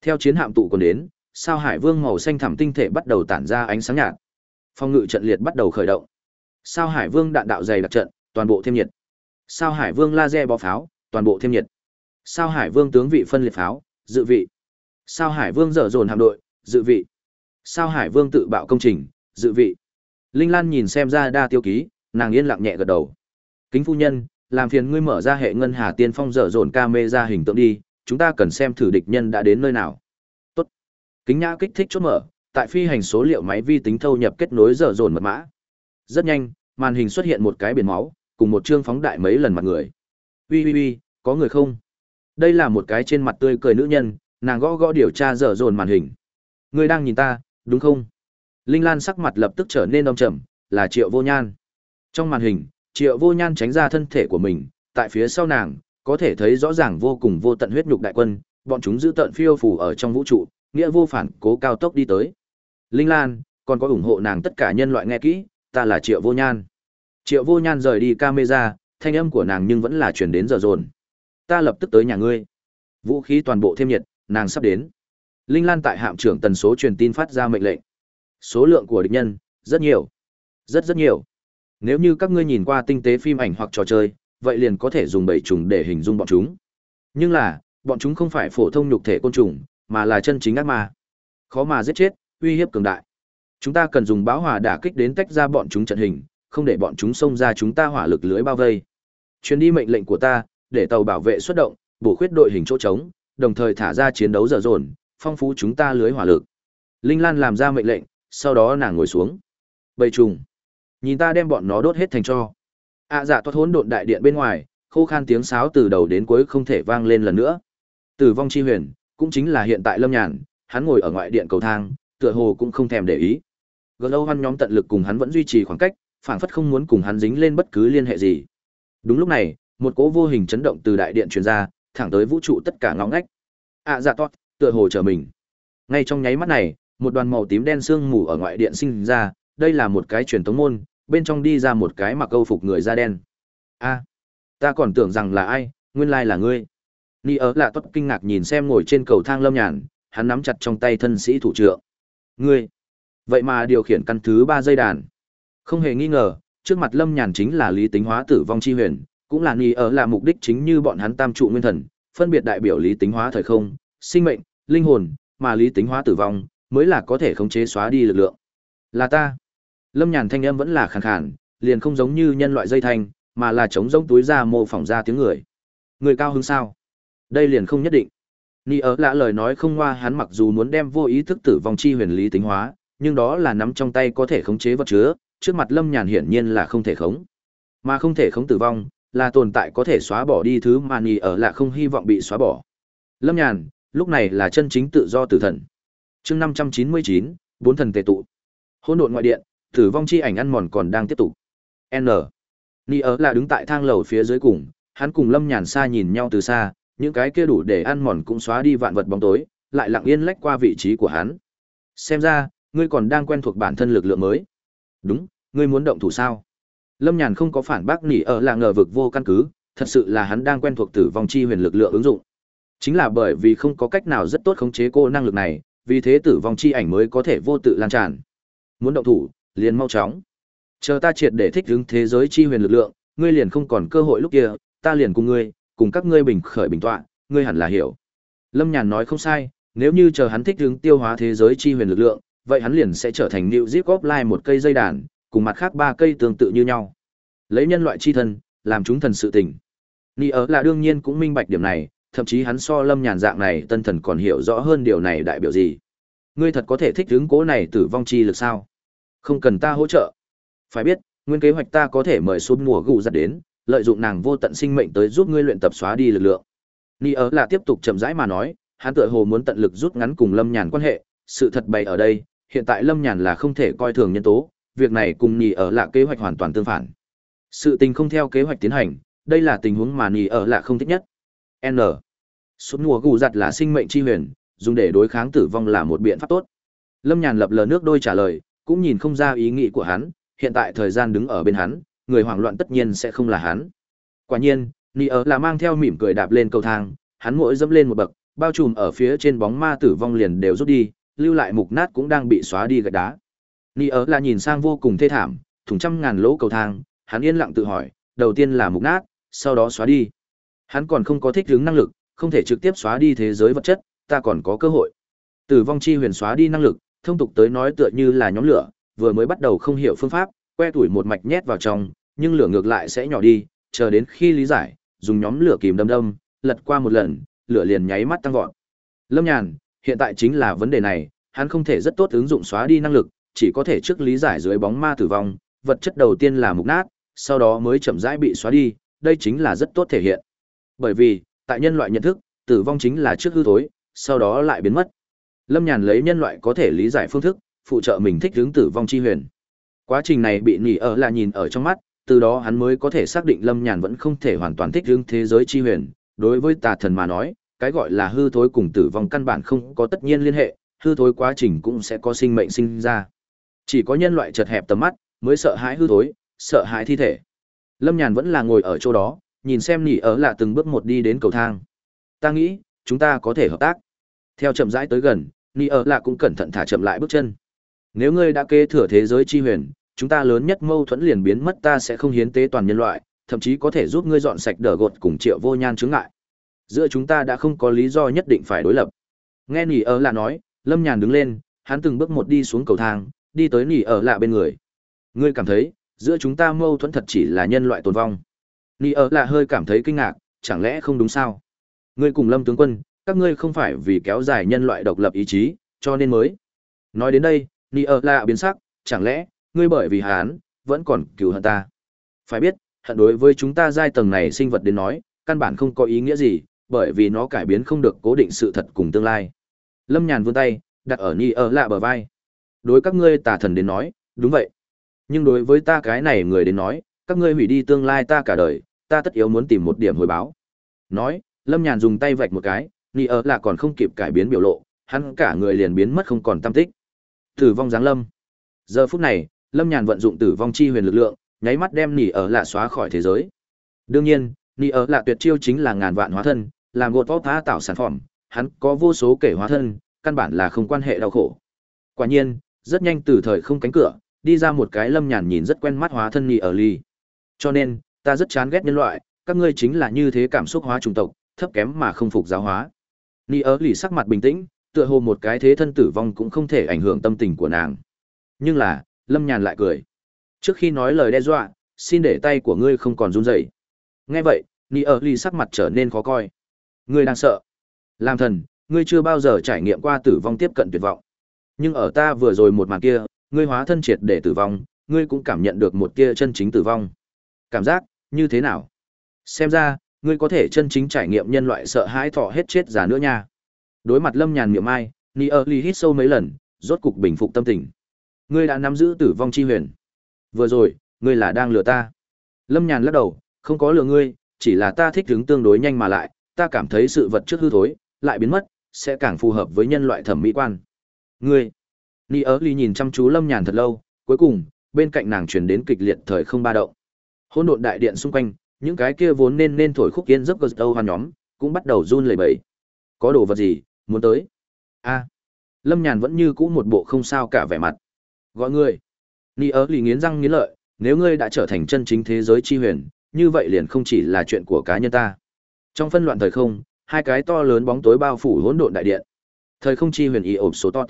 Speaker 1: Theo chiến hạm tụ còn đến, sao Hải Vương màu xanh thẳm tinh thể bắt đầu tản ra ánh sáng nhạt. Phong ngự trận liệt bắt đầu khởi động. Sao Hải Vương đạn đạo dày đặc trận, toàn bộ thêm nhiệt. Sao Hải Vương laser bó pháo, toàn bộ thêm nhiệt. Sao Hải Vương tướng vị phân liệt pháo, dự vị. Sao Hải Vương dở dồn hạm đội, dự vị. Sao Hải Vương tự bạo công trình, dự vị. Linh Lan nhìn xem ra đa tiêu ký, nàng yên lặng nhẹ gật đầu. Kính phu nhân, làm phiền ngươi mở ra hệ ngân hà tiên phong dở dồn camera hình tượng đi, chúng ta cần xem thử địch nhân đã đến nơi nào. Tốt. Kính nhã kích thích chốt mở, tại phi hành số liệu máy vi tính thâu nhập kết nối dở dồn mật mã. Rất nhanh, màn hình xuất hiện một cái biển máu, cùng một chương phóng đại mấy lần mặt người. Ui ui ui, có người không? Đây là một cái trên mặt tươi cười nữ nhân, nàng gõ gõ điều tra dở dồn màn hình. Ngươi đang nhìn ta, đúng không? Linh Lan sắc mặt lập tức trở nên đông trầm, là Triệu Vô Nhan. Trong màn hình, Triệu Vô Nhan tránh ra thân thể của mình, tại phía sau nàng, có thể thấy rõ ràng vô cùng vô tận huyết nhục đại quân, bọn chúng giữ tận phiêu phù ở trong vũ trụ, nghĩa vô phản cố cao tốc đi tới. Linh Lan, còn có ủng hộ nàng tất cả nhân loại nghe kỹ, ta là Triệu Vô Nhan. Triệu Vô Nhan rời đi camera, thanh âm của nàng nhưng vẫn là truyền đến giờ dồn. Ta lập tức tới nhà ngươi. Vũ khí toàn bộ thêm nhiệt, nàng sắp đến. Linh Lan tại hạm trưởng tần số truyền tin phát ra mệnh lệnh. Số lượng của địch nhân, rất nhiều. Rất rất nhiều. Nếu như các ngươi nhìn qua tinh tế phim ảnh hoặc trò chơi, vậy liền có thể dùng bảy trùng để hình dung bọn chúng. Nhưng là, bọn chúng không phải phổ thông nhục thể côn trùng, mà là chân chính ác ma. Khó mà giết chết, uy hiếp cường đại. Chúng ta cần dùng báo hỏa đả kích đến tách ra bọn chúng trận hình, không để bọn chúng xông ra chúng ta hỏa lực lưới bao vây. Chuyến đi mệnh lệnh của ta, để tàu bảo vệ xuất động, bổ khuyết đội hình chỗ trống, đồng thời thả ra chiến đấu dở dồn, phong phú chúng ta lưới hỏa lực. Linh Lan làm ra mệnh lệnh, sau đó nàng ngồi xuống. Bầy trùng, nhìn ta đem bọn nó đốt hết thành cho. ạ à, dạ toát hỗn độn đại điện bên ngoài, khô khan tiếng sáo từ đầu đến cuối không thể vang lên lần nữa. Tử vong chi huyền, cũng chính là hiện tại Lâm Nhàn, hắn ngồi ở ngoại điện cầu thang, tựa hồ cũng không thèm để ý. Glow Hoan nhóm tận lực cùng hắn vẫn duy trì khoảng cách, phảng phất không muốn cùng hắn dính lên bất cứ liên hệ gì. Đúng lúc này, một cỗ vô hình chấn động từ đại điện truyền ra, thẳng tới vũ trụ tất cả ngõ ngách. ạ à, dạ toát, tựa hồ chờ mình. ngay trong nháy mắt này một đoàn màu tím đen sương mù ở ngoại điện sinh ra đây là một cái truyền tống môn bên trong đi ra một cái mặc câu phục người da đen. A, ta còn tưởng rằng là ai, nguyên lai là ngươi. Ni ớ lạ tốt kinh ngạc nhìn xem ngồi trên cầu thang lâm nhàn, hắn nắm chặt trong tay thân sĩ thủ trượng. Ngươi, vậy mà điều khiển căn thứ ba dây đàn. Không hề nghi ngờ, trước mặt lâm nhàn chính là lý tính hóa tử vong chi huyền, cũng là ni ớ là mục đích chính như bọn hắn tam trụ nguyên thần, phân biệt đại biểu lý tính hóa thời không, sinh mệnh, linh hồn, mà lý tính hóa tử vong mới là có thể khống chế xóa đi lực lượng. Là ta lâm nhàn thanh âm vẫn là khàn khàn, liền không giống như nhân loại dây thanh, mà là chống giống túi ra mô phỏng ra tiếng người. Người cao hứng sao? Đây liền không nhất định. Ni ớ lạ lời nói không ngoa, hắn mặc dù muốn đem vô ý thức tử vong chi huyền lý tính hóa, nhưng đó là nắm trong tay có thể khống chế vật chứa, trước mặt lâm nhàn hiển nhiên là không thể khống. Mà không thể khống tử vong, là tồn tại có thể xóa bỏ đi thứ mà ni ở lạ không hy vọng bị xóa bỏ. Lâm nhàn, lúc này là chân chính tự do tử thần. Chương năm trăm chín mươi chín, bốn thần tề tụ. Hôn độn ngoại điện tử vong chi ảnh ăn mòn còn đang tiếp tục. N. Ni ở là đứng tại thang lầu phía dưới cùng, hắn cùng lâm nhàn xa nhìn nhau từ xa, những cái kia đủ để ăn mòn cũng xóa đi vạn vật bóng tối, lại lặng yên lách qua vị trí của hắn. Xem ra, ngươi còn đang quen thuộc bản thân lực lượng mới. Đúng, ngươi muốn động thủ sao? Lâm nhàn không có phản bác nỉ ở là ngờ vực vô căn cứ, thật sự là hắn đang quen thuộc tử vong chi huyền lực lượng ứng dụng. Chính là bởi vì không có cách nào rất tốt khống chế cô năng lực này, vì thế tử vong chi ảnh mới có thể vô tự lan tràn. Muốn động thủ liền mau chóng chờ ta triệt để thích ứng thế giới chi huyền lực lượng ngươi liền không còn cơ hội lúc kia ta liền cùng ngươi cùng các ngươi bình khởi bình tọa ngươi hẳn là hiểu lâm nhàn nói không sai nếu như chờ hắn thích ứng tiêu hóa thế giới chi huyền lực lượng vậy hắn liền sẽ trở thành New Zip Offline một cây dây đàn, cùng mặt khác ba cây tương tự như nhau. Lấy nhân loại chi thân, làm chúng thần sự tình. Ni ở là đương nhiên cũng minh bạch điểm này, thậm chí hắn so lâm nhàn dạng này tân thần còn hiểu rõ hơn điều này đại biểu gì. Ngươi thật có thể thích ứng cố này tử vong chi lực sao? Không cần ta hỗ trợ. Phải biết, nguyên kế hoạch ta có thể mời xuống mùa gù giật đến, lợi dụng nàng vô tận sinh mệnh tới giúp ngươi luyện tập xóa đi lực lượng. Ni ở là tiếp tục chậm rãi mà nói, hắn tựa hồ muốn tận lực rút ngắn cùng lâm nhàn quan hệ, sự thật bày ở đây, hiện tại lâm nhàn là không thể coi thường nhân tố việc này cùng ni ở lạ kế hoạch hoàn toàn tương phản sự tình không theo kế hoạch tiến hành đây là tình huống mà ni ở lạ không thích nhất n Xuống mùa gù giặt là sinh mệnh chi huyền dùng để đối kháng tử vong là một biện pháp tốt lâm nhàn lập lờ nước đôi trả lời cũng nhìn không ra ý nghĩ của hắn hiện tại thời gian đứng ở bên hắn người hoảng loạn tất nhiên sẽ không là hắn quả nhiên nhì ở là mang theo mỉm cười đạp lên cầu thang hắn mỗi dẫm lên một bậc bao trùm ở phía trên bóng ma tử vong liền đều rút đi lưu lại mục nát cũng đang bị xóa đi gạch đá. Ni ở là nhìn sang vô cùng thê thảm, thủng trăm ngàn lỗ cầu thang, hắn yên lặng tự hỏi, đầu tiên là mục nát, sau đó xóa đi. Hắn còn không có thích ứng năng lực, không thể trực tiếp xóa đi thế giới vật chất, ta còn có cơ hội. Tử vong chi huyền xóa đi năng lực, thông tục tới nói tựa như là nhóm lửa, vừa mới bắt đầu không hiểu phương pháp, que tuổi một mạch nhét vào trong, nhưng lửa ngược lại sẽ nhỏ đi, chờ đến khi lý giải, dùng nhóm lửa kìm đâm đâm, lật qua một lần, lửa liền nháy mắt tăng vọt. Lâm Nhàn, hiện tại chính là vấn đề này, hắn không thể rất tốt ứng dụng xóa đi năng lực, chỉ có thể trước lý giải dưới bóng ma tử vong, vật chất đầu tiên là mục nát, sau đó mới chậm rãi bị xóa đi, đây chính là rất tốt thể hiện. Bởi vì, tại nhân loại nhận thức, tử vong chính là trước hư thối, sau đó lại biến mất. Lâm Nhàn lấy nhân loại có thể lý giải phương thức, phụ trợ mình thích hướng tử vong chi huyền. Quá trình này bị nỉ ở là nhìn ở trong mắt, từ đó hắn mới có thể xác định Lâm Nhàn vẫn không thể hoàn toàn thích hướng thế giới chi huyền. Đối với tà thần mà nói, cái gọi là hư thối cùng tử vong căn bản không có tất nhiên liên hệ, hư thối quá trình cũng sẽ có sinh mệnh sinh ra. Chỉ có nhân loại chật hẹp tầm mắt, mới sợ hãi hư thối, sợ hãi thi thể. Lâm Nhàn vẫn là ngồi ở chỗ đó, nhìn xem nỉ ở là từng bước một đi đến cầu thang. Ta nghĩ, chúng ta có thể hợp tác. Theo chậm rãi tới gần, ni ở là cũng cẩn thận thả chậm lại bước chân. Nếu ngươi đã kế thừa thế giới chi huyền, chúng ta lớn nhất mâu thuẫn liền biến mất ta sẽ không hiến tế toàn nhân loại, thậm chí có thể giúp ngươi dọn sạch đờ gột cùng triệu vô nhan chướng ngại. Giữa chúng ta đã không có lý do nhất định phải đối lập. Nghe nỉ ở lạ nói lâm nhàn đứng lên hắn từng bước một đi xuống cầu thang đi tới nỉ ở lạ bên người. Ngươi cảm thấy giữa chúng ta mâu thuẫn thật chỉ là nhân loại tồn vong. Nỉ ở lạ hơi cảm thấy kinh ngạc chẳng lẽ không đúng sao? Ngươi cùng lâm tướng quân các ngươi không phải vì kéo dài nhân loại độc lập ý chí cho nên mới nói đến đây Ni ở lạ biến sắc chẳng lẽ ngươi bởi vì hán vẫn còn cứu hận ta phải biết hận đối với chúng ta giai tầng này sinh vật đến nói căn bản không có ý nghĩa gì bởi vì nó cải biến không được cố định sự thật cùng tương lai. Lâm Nhàn vươn tay, đặt ở Ni ở lạ bờ vai. Đối các ngươi tà thần đến nói, đúng vậy. Nhưng đối với ta cái này người đến nói, các ngươi hủy đi tương lai ta cả đời, ta tất yếu muốn tìm một điểm hồi báo. Nói, Lâm Nhàn dùng tay vạch một cái, Ni ở lạ còn không kịp cải biến biểu lộ, hắn cả người liền biến mất không còn tâm tích. Tử vong giáng lâm. Giờ phút này, Lâm Nhàn vận dụng tử vong chi huyền lực lượng, nháy mắt đem nỉ ở lạ xóa khỏi thế giới. Đương nhiên, nỉ ở lạ tuyệt chiêu chính là ngàn vạn hóa thân, làm gột vót phá tạo sản phẩm, hắn có vô số kể hóa thân, căn bản là không quan hệ đau khổ. Quả nhiên, rất nhanh từ thời không cánh cửa, đi ra một cái Lâm Nhàn nhìn rất quen mắt hóa thân nỉ ở ly. Cho nên, ta rất chán ghét nhân loại, các ngươi chính là như thế cảm xúc hóa chủng tộc, thấp kém mà không phục giáo hóa ni ở lì sắc mặt bình tĩnh, tựa hồ một cái thế thân tử vong cũng không thể ảnh hưởng tâm tình của nàng. Nhưng là, Lâm Nhàn lại cười. Trước khi nói lời đe dọa, xin để tay của ngươi không còn run rẩy. Nghe vậy, ni ở lì sắc mặt trở nên khó coi. Ngươi đang sợ. Làm thần, ngươi chưa bao giờ trải nghiệm qua tử vong tiếp cận tuyệt vọng. Nhưng ở ta vừa rồi một màn kia, ngươi hóa thân triệt để tử vong, ngươi cũng cảm nhận được một kia chân chính tử vong. Cảm giác như thế nào? Xem ra, ngươi có thể chân chính trải nghiệm nhân loại sợ hãi thọ hết chết già nữa nha. Đối mặt Lâm Nhàn miệng mai, ni ơ ly hít sâu mấy lần, rốt cục bình phục tâm tình. Ngươi đã nắm giữ tử vong chi huyền. Vừa rồi, ngươi là đang lừa ta. Lâm Nhàn lắc đầu, không có lừa ngươi, chỉ là ta thích đứng tương đối nhanh mà lại, ta cảm thấy sự vật trước hư thối, lại biến mất, sẽ càng phù hợp với nhân loại thẩm mỹ quan. Ngươi. Ni ơ ly nhìn chăm chú Lâm Nhàn thật lâu, cuối cùng, bên cạnh nàng truyền đến kịch liệt thời không ba động. Hỗn độn đại điện xung quanh, những cái kia vốn nên nên thổi khúc yên giấc gật đầu hoàn nhóm, cũng bắt đầu run lẩy bẩy. Có đồ vật gì, muốn tới? A. Lâm Nhàn vẫn như cũ một bộ không sao cả vẻ mặt. Gọi ngươi. Ni ớ lì nghiến răng nghiến lợi, nếu ngươi đã trở thành chân chính thế giới chi huyền, như vậy liền không chỉ là chuyện của cá nhân ta. Trong phân loạn thời không, hai cái to lớn bóng tối bao phủ hỗn độn đại điện. Thời không chi huyền ý ổn số tot.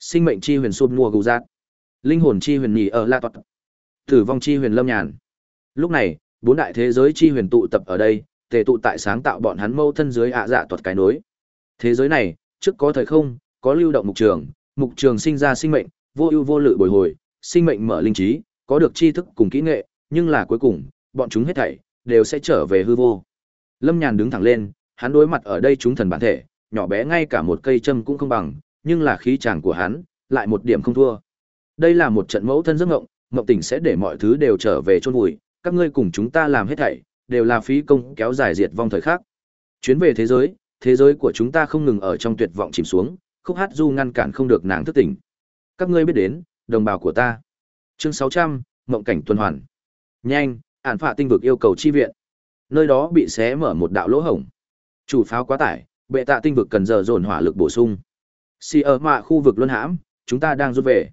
Speaker 1: Sinh mệnh chi huyền sụp mùa gù giác. Linh hồn chi huyền nhì ở la tot. Tử vong chi huyền lâm nhàn. Lúc này, bốn đại thế giới chi huyền tụ tập ở đây, tề tụ tại sáng tạo bọn hắn mâu thân dưới ạ dạ tuật cái nối. Thế giới này, trước có thời không, có lưu động mục trường, mục trường sinh ra sinh mệnh, vô ưu vô lự bồi hồi, sinh mệnh mở linh trí, có được tri thức cùng kỹ nghệ, nhưng là cuối cùng, bọn chúng hết thảy đều sẽ trở về hư vô. Lâm Nhàn đứng thẳng lên, hắn đối mặt ở đây chúng thần bản thể, nhỏ bé ngay cả một cây châm cũng không bằng, nhưng là khí chàng của hắn, lại một điểm không thua. Đây là một trận mẫu thân giấc ngộng, ngộng tỉnh sẽ để mọi thứ đều trở về chôn vùi, các ngươi cùng chúng ta làm hết thảy, đều là phí công kéo dài diệt vong thời khắc. Chuyến về thế giới, thế giới của chúng ta không ngừng ở trong tuyệt vọng chìm xuống, khúc hát du ngăn cản không được nàng thức tỉnh. Các ngươi biết đến, đồng bào của ta. Chương 600, Mộng cảnh tuần hoàn. Nhanh, ản phạ tinh vực yêu cầu chi viện. Nơi đó bị xé mở một đạo lỗ hổng. Chủ pháo quá tải, bệ tạ tinh vực cần giờ dồn hỏa lực bổ sung. Si ở mạ khu vực luân hãm, chúng ta đang rút về.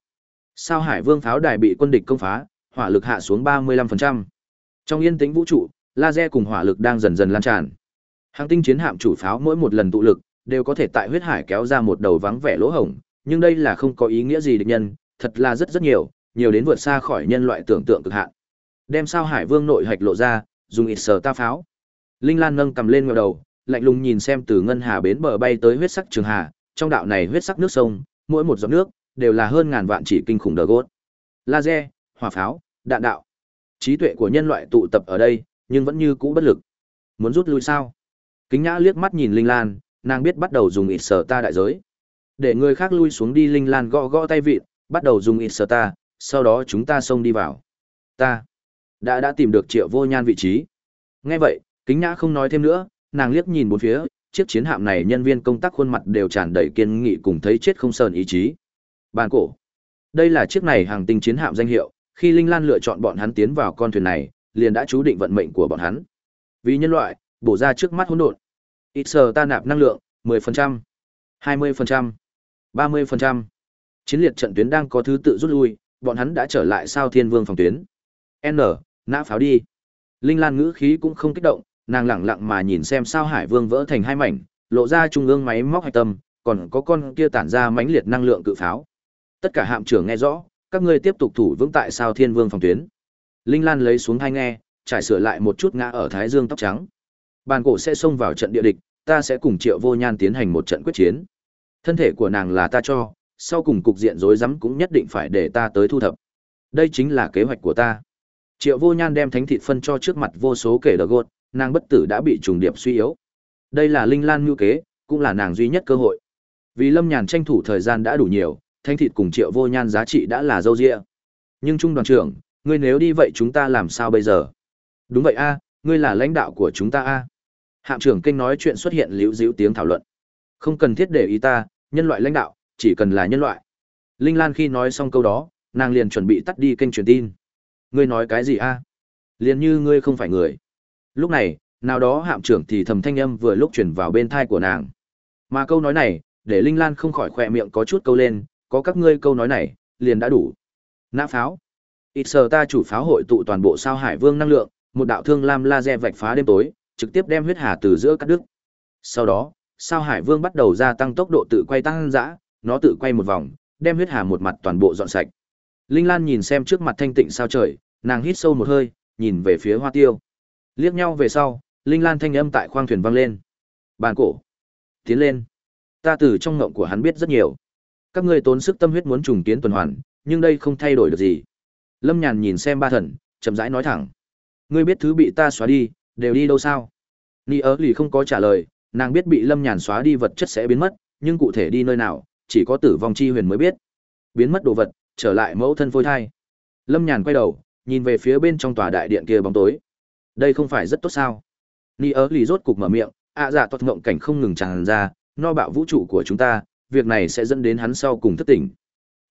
Speaker 1: Sao Hải Vương pháo đài bị quân địch công phá, hỏa lực hạ xuống 35%. Trong yên tĩnh vũ trụ, laser cùng hỏa lực đang dần dần lan tràn. Hàng tinh chiến hạm chủ pháo mỗi một lần tụ lực, đều có thể tại huyết hải kéo ra một đầu vắng vẻ lỗ hổng, nhưng đây là không có ý nghĩa gì địch nhân, thật là rất rất nhiều, nhiều đến vượt xa khỏi nhân loại tưởng tượng cực hạn. Đem sao Hải Vương nội hạch lộ ra, dùng ít sờ ta pháo. Linh Lan nâng cầm lên ngẩng đầu, lạnh lùng nhìn xem từ ngân hà bến bờ bay tới huyết sắc trường hà, trong đạo này huyết sắc nước sông, mỗi một giọt nước đều là hơn ngàn vạn chỉ kinh khủng đờ gốt. Laser, hỏa pháo, đạn đạo. Trí tuệ của nhân loại tụ tập ở đây, nhưng vẫn như cũ bất lực. Muốn rút lui sao? Kính Nhã liếc mắt nhìn Linh Lan, nàng biết bắt đầu dùng ít sở ta đại giới. Để người khác lui xuống đi Linh Lan gõ gõ tay vịt, bắt đầu dùng ít sở ta, sau đó chúng ta xông đi vào. Ta đã đã tìm được triệu vô nhan vị trí. Nghe vậy, kính nhã không nói thêm nữa, nàng liếc nhìn bốn phía, chiếc chiến hạm này nhân viên công tác khuôn mặt đều tràn đầy kiên nghị cùng thấy chết không sờn ý chí. Bàn cổ. Đây là chiếc này hàng tinh chiến hạm danh hiệu, khi Linh Lan lựa chọn bọn hắn tiến vào con thuyền này, liền đã chú định vận mệnh của bọn hắn. Vì nhân loại, bổ ra trước mắt hỗn độn. Ít sờ ta nạp năng lượng, 10%, 20%, 30%. Chiến liệt trận tuyến đang có thứ tự rút lui, bọn hắn đã trở lại sao thiên vương phòng tuyến. N, nã pháo đi. Linh Lan ngữ khí cũng không kích động, nàng lẳng lặng mà nhìn xem sao hải vương vỡ thành hai mảnh, lộ ra trung ương máy móc hạch tâm, còn có con kia tản ra mãnh liệt năng lượng cự pháo. Tất cả hạm trưởng nghe rõ, các ngươi tiếp tục thủ vững tại sao thiên vương phòng tuyến. Linh Lan lấy xuống hai nghe, trải sửa lại một chút ngã ở thái dương tóc trắng. Bàn cổ sẽ xông vào trận địa địch, ta sẽ cùng Triệu Vô Nhan tiến hành một trận quyết chiến. Thân thể của nàng là ta cho, sau cùng cục diện rối rắm cũng nhất định phải để ta tới thu thập. Đây chính là kế hoạch của ta. Triệu Vô Nhan đem thánh thịt phân cho trước mặt vô số kẻ đờ gột, nàng bất tử đã bị trùng điệp suy yếu. Đây là linh lan ngưu kế, cũng là nàng duy nhất cơ hội. Vì Lâm Nhàn tranh thủ thời gian đã đủ nhiều, Thanh thịt cùng Triệu Vô Nhan giá trị đã là dâu rịa. Nhưng trung đoàn trưởng, ngươi nếu đi vậy chúng ta làm sao bây giờ? Đúng vậy a, ngươi là lãnh đạo của chúng ta a. Hạm trưởng kinh nói chuyện xuất hiện liễu dĩu tiếng thảo luận. Không cần thiết để ý ta, nhân loại lãnh đạo, chỉ cần là nhân loại. Linh Lan khi nói xong câu đó, nàng liền chuẩn bị tắt đi kênh truyền tin. Ngươi nói cái gì a? Liền như ngươi không phải người. Lúc này, nào đó hạm trưởng thì thầm thanh âm vừa lúc chuyển vào bên thai của nàng. Mà câu nói này, để Linh Lan không khỏi khoe miệng có chút câu lên, có các ngươi câu nói này, liền đã đủ. Nã pháo. Ít sờ ta chủ pháo hội tụ toàn bộ sao hải vương năng lượng, một đạo thương lam laser vạch phá đêm tối, trực tiếp đem huyết hà từ giữa cắt đứt. Sau đó, sao hải vương bắt đầu gia tăng tốc độ tự quay tăng dã, nó tự quay một vòng, đem huyết hà một mặt toàn bộ dọn sạch. Linh Lan nhìn xem trước mặt thanh tịnh sao trời, nàng hít sâu một hơi, nhìn về phía Hoa Tiêu. Liếc nhau về sau, Linh Lan thanh âm tại khoang thuyền vang lên. Bàn cổ, tiến lên. Ta từ trong ngộng của hắn biết rất nhiều. Các ngươi tốn sức tâm huyết muốn trùng kiến tuần hoàn, nhưng đây không thay đổi được gì. Lâm Nhàn nhìn xem ba thần, chậm rãi nói thẳng. Ngươi biết thứ bị ta xóa đi, đều đi đâu sao? Ni ớ lì không có trả lời, nàng biết bị Lâm Nhàn xóa đi vật chất sẽ biến mất, nhưng cụ thể đi nơi nào, chỉ có tử vong chi huyền mới biết. Biến mất đồ vật, trở lại mẫu thân phôi thai. Lâm Nhàn quay đầu, nhìn về phía bên trong tòa đại điện kia bóng tối. Đây không phải rất tốt sao? Ni ớ lì rốt cục mở miệng, ạ dạ toát ngộng cảnh không ngừng tràn ra, no bạo vũ trụ của chúng ta, việc này sẽ dẫn đến hắn sau cùng thất tỉnh.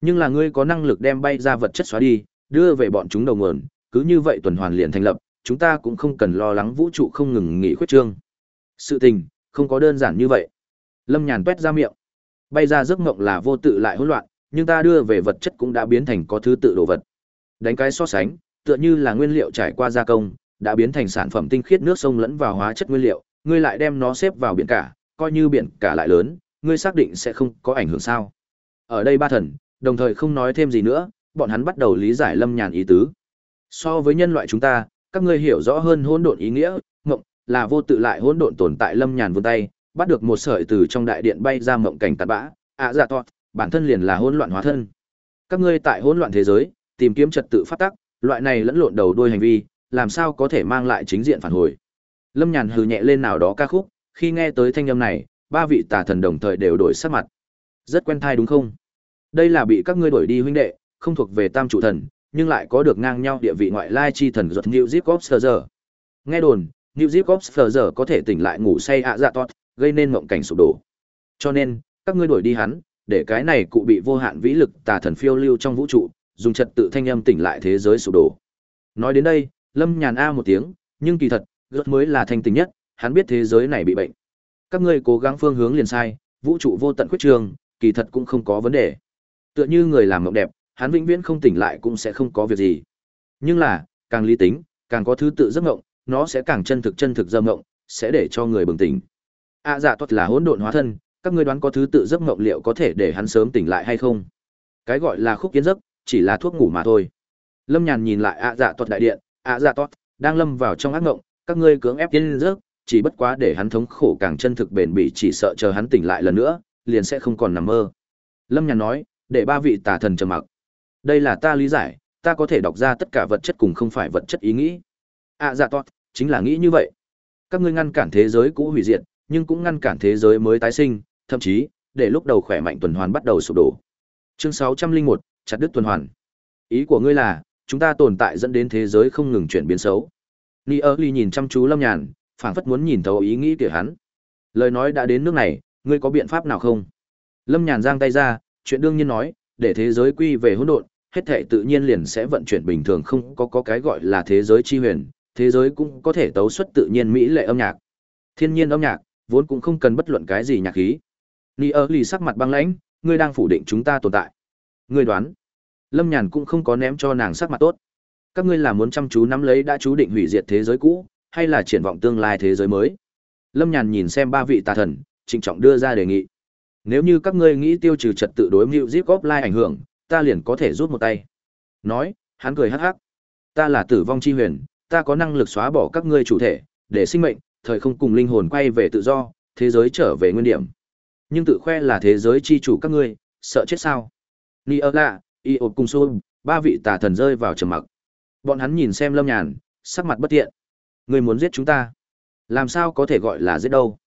Speaker 1: Nhưng là ngươi có năng lực đem bay ra vật chất xóa đi, đưa về bọn chúng đầu nguồn, cứ như vậy tuần hoàn liền thành lập, chúng ta cũng không cần lo lắng vũ trụ không ngừng nghỉ khuyết trương. Sự tình, không có đơn giản như vậy. Lâm Nhàn tuét ra miệng. Bay ra giấc mộng là vô tự lại hỗn loạn, nhưng ta đưa về vật chất cũng đã biến thành có thứ tự đồ vật. Đánh cái so sánh, tựa như là nguyên liệu trải qua gia công, đã biến thành sản phẩm tinh khiết nước sông lẫn vào hóa chất nguyên liệu, ngươi lại đem nó xếp vào biển cả, coi như biển cả lại lớn, ngươi xác định sẽ không có ảnh hưởng sao? Ở đây ba thần, đồng thời không nói thêm gì nữa, bọn hắn bắt đầu lý giải Lâm Nhàn ý tứ. So với nhân loại chúng ta, các ngươi hiểu rõ hơn hỗn độn ý nghĩa, mộng là vô tự lại hỗn độn tồn tại Lâm Nhàn vươn tay, bắt được một sợi từ trong đại điện bay ra mộng cảnh tạt bã, ạ à, dạ to, bản thân liền là hỗn loạn hóa thân. Các ngươi tại hỗn loạn thế giới, tìm kiếm trật tự phát tắc, loại này lẫn lộn đầu đuôi hành vi, làm sao có thể mang lại chính diện phản hồi. Lâm Nhàn hừ nhẹ lên nào đó ca khúc, khi nghe tới thanh âm này, ba vị tà thần đồng thời đều đổi sắc mặt. Rất quen thai đúng không? Đây là bị các ngươi đổi đi huynh đệ, không thuộc về tam Chủ thần, nhưng lại có được ngang nhau địa vị ngoại lai chi thần ruột New Zip Observer. Nghe đồn, New Zip Observer có thể tỉnh lại ngủ say ạ dạ toát, gây nên mộng cảnh sụp đổ. Cho nên, các ngươi đổi đi hắn, để cái này cụ bị vô hạn vĩ lực tà thần phiêu lưu trong vũ trụ, dùng trật tự thanh âm tỉnh lại thế giới sụp đổ. Nói đến đây, Lâm Nhàn a một tiếng, nhưng kỳ thật, rốt mới là thanh tình nhất, hắn biết thế giới này bị bệnh. Các ngươi cố gắng phương hướng liền sai, vũ trụ vô tận khuyết trường, kỳ thật cũng không có vấn đề. Tựa như người làm mộng đẹp, hắn vĩnh viễn không tỉnh lại cũng sẽ không có việc gì. Nhưng là, càng lý tính, càng có thứ tự giấc mộng, nó sẽ càng chân thực chân thực dâm mộng, sẽ để cho người bừng tỉnh. A à, dạ tuật là hỗn độn hóa thân, các ngươi đoán có thứ tự giấc mộng liệu có thể để hắn sớm tỉnh lại hay không? Cái gọi là khúc kiến giấc, chỉ là thuốc ngủ mà thôi. Lâm Nhàn nhìn lại A à, dạ tuật đại điện, A à, dạ tuật đang lâm vào trong ác mộng, các ngươi cưỡng ép tiến giấc, chỉ bất quá để hắn thống khổ càng chân thực bền bỉ chỉ sợ chờ hắn tỉnh lại lần nữa, liền sẽ không còn nằm mơ. Lâm Nhàn nói, để ba vị tà thần trầm mặc. Đây là ta lý giải, ta có thể đọc ra tất cả vật chất cùng không phải vật chất ý nghĩ. À dạ toát, chính là nghĩ như vậy. Các ngươi ngăn cản thế giới cũ hủy diệt, nhưng cũng ngăn cản thế giới mới tái sinh, thậm chí, để lúc đầu khỏe mạnh tuần hoàn bắt đầu sụp đổ. Chương 601, chặt đứt tuần hoàn. Ý của ngươi là, chúng ta tồn tại dẫn đến thế giới không ngừng chuyển biến xấu. Ni ơ ly nhìn chăm chú Lâm Nhàn, phảng phất muốn nhìn thấu ý nghĩ của hắn. Lời nói đã đến nước này, ngươi có biện pháp nào không? Lâm Nhàn giang tay ra, chuyện đương nhiên nói, để thế giới quy về hỗn độn, hết thảy tự nhiên liền sẽ vận chuyển bình thường không có có cái gọi là thế giới chi huyền, thế giới cũng có thể tấu xuất tự nhiên mỹ lệ âm nhạc. Thiên nhiên âm nhạc, vốn cũng không cần bất luận cái gì nhạc khí. Ni ơ lì sắc mặt băng lãnh, ngươi đang phủ định chúng ta tồn tại. Ngươi đoán? Lâm Nhàn cũng không có ném cho nàng sắc mặt tốt. Các ngươi là muốn chăm chú nắm lấy đã chú định hủy diệt thế giới cũ, hay là triển vọng tương lai thế giới mới? Lâm Nhàn nhìn xem ba vị tà thần, trịnh trọng đưa ra đề nghị. Nếu như các ngươi nghĩ tiêu trừ trật tự đối mưu Zip Offline ảnh hưởng, ta liền có thể rút một tay. Nói, hắn cười hắc hắc. Ta là tử vong chi huyền, ta có năng lực xóa bỏ các ngươi chủ thể, để sinh mệnh, thời không cùng linh hồn quay về tự do, thế giới trở về nguyên điểm. Nhưng tự khoe là thế giới chi chủ các ngươi, sợ chết sao? Ni ơ lạ, y ộp cùng xôn, ba vị tà thần rơi vào trầm mặc. Bọn hắn nhìn xem lâm nhàn, sắc mặt bất tiện. Ngươi muốn giết chúng ta. Làm sao có thể gọi là giết đâu?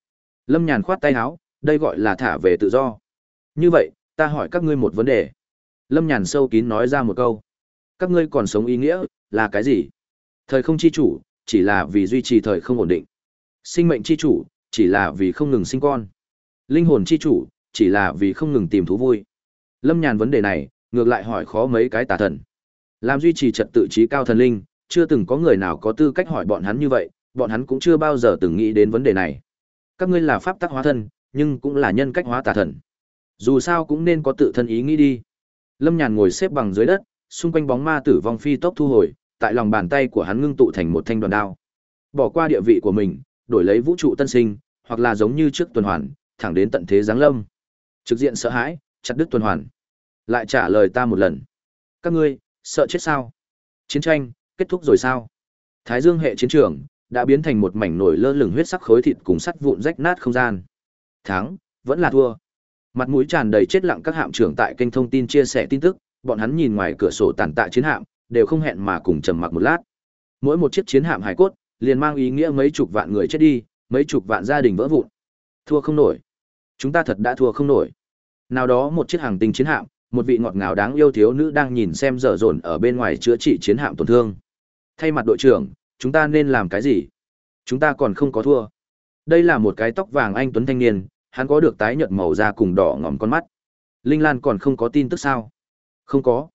Speaker 1: Lâm nhàn khoát tay áo, đây gọi là thả về tự do. Như vậy, ta hỏi các ngươi một vấn đề. Lâm Nhàn sâu kín nói ra một câu. Các ngươi còn sống ý nghĩa, là cái gì? Thời không chi chủ, chỉ là vì duy trì thời không ổn định. Sinh mệnh chi chủ, chỉ là vì không ngừng sinh con. Linh hồn chi chủ, chỉ là vì không ngừng tìm thú vui. Lâm Nhàn vấn đề này, ngược lại hỏi khó mấy cái tà thần. Làm duy trì trật tự trí cao thần linh, chưa từng có người nào có tư cách hỏi bọn hắn như vậy, bọn hắn cũng chưa bao giờ từng nghĩ đến vấn đề này. Các ngươi là pháp tắc hóa thân, nhưng cũng là nhân cách hóa tà thần. Dù sao cũng nên có tự thân ý nghĩ đi. Lâm Nhàn ngồi xếp bằng dưới đất, xung quanh bóng ma tử vong phi tốc thu hồi, tại lòng bàn tay của hắn ngưng tụ thành một thanh đoàn đao. Bỏ qua địa vị của mình, đổi lấy vũ trụ tân sinh, hoặc là giống như trước tuần hoàn, thẳng đến tận thế giáng lâm. Trực diện sợ hãi, chặt đứt tuần hoàn. Lại trả lời ta một lần. Các ngươi, sợ chết sao? Chiến tranh, kết thúc rồi sao? Thái Dương hệ chiến trường, đã biến thành một mảnh nổi lơ lửng huyết sắc khối thịt cùng sắt vụn rách nát không gian. Thắng, vẫn là thua. Mặt mũi tràn đầy chết lặng các hạm trưởng tại kênh thông tin chia sẻ tin tức, bọn hắn nhìn ngoài cửa sổ tàn tạ chiến hạm, đều không hẹn mà cùng trầm mặc một lát. Mỗi một chiếc chiến hạm hải cốt, liền mang ý nghĩa mấy chục vạn người chết đi, mấy chục vạn gia đình vỡ vụn. Thua không nổi. Chúng ta thật đã thua không nổi. Nào đó một chiếc hàng tinh chiến hạm, một vị ngọt ngào đáng yêu thiếu nữ đang nhìn xem dở dồn ở bên ngoài chữa trị chiến hạm tổn thương. Thay mặt đội trưởng, chúng ta nên làm cái gì? Chúng ta còn không có thua. Đây là một cái tóc vàng anh tuấn thanh niên, hắn có được tái nhợt màu da cùng đỏ ngòm con mắt. Linh Lan còn không có tin tức sao? Không có.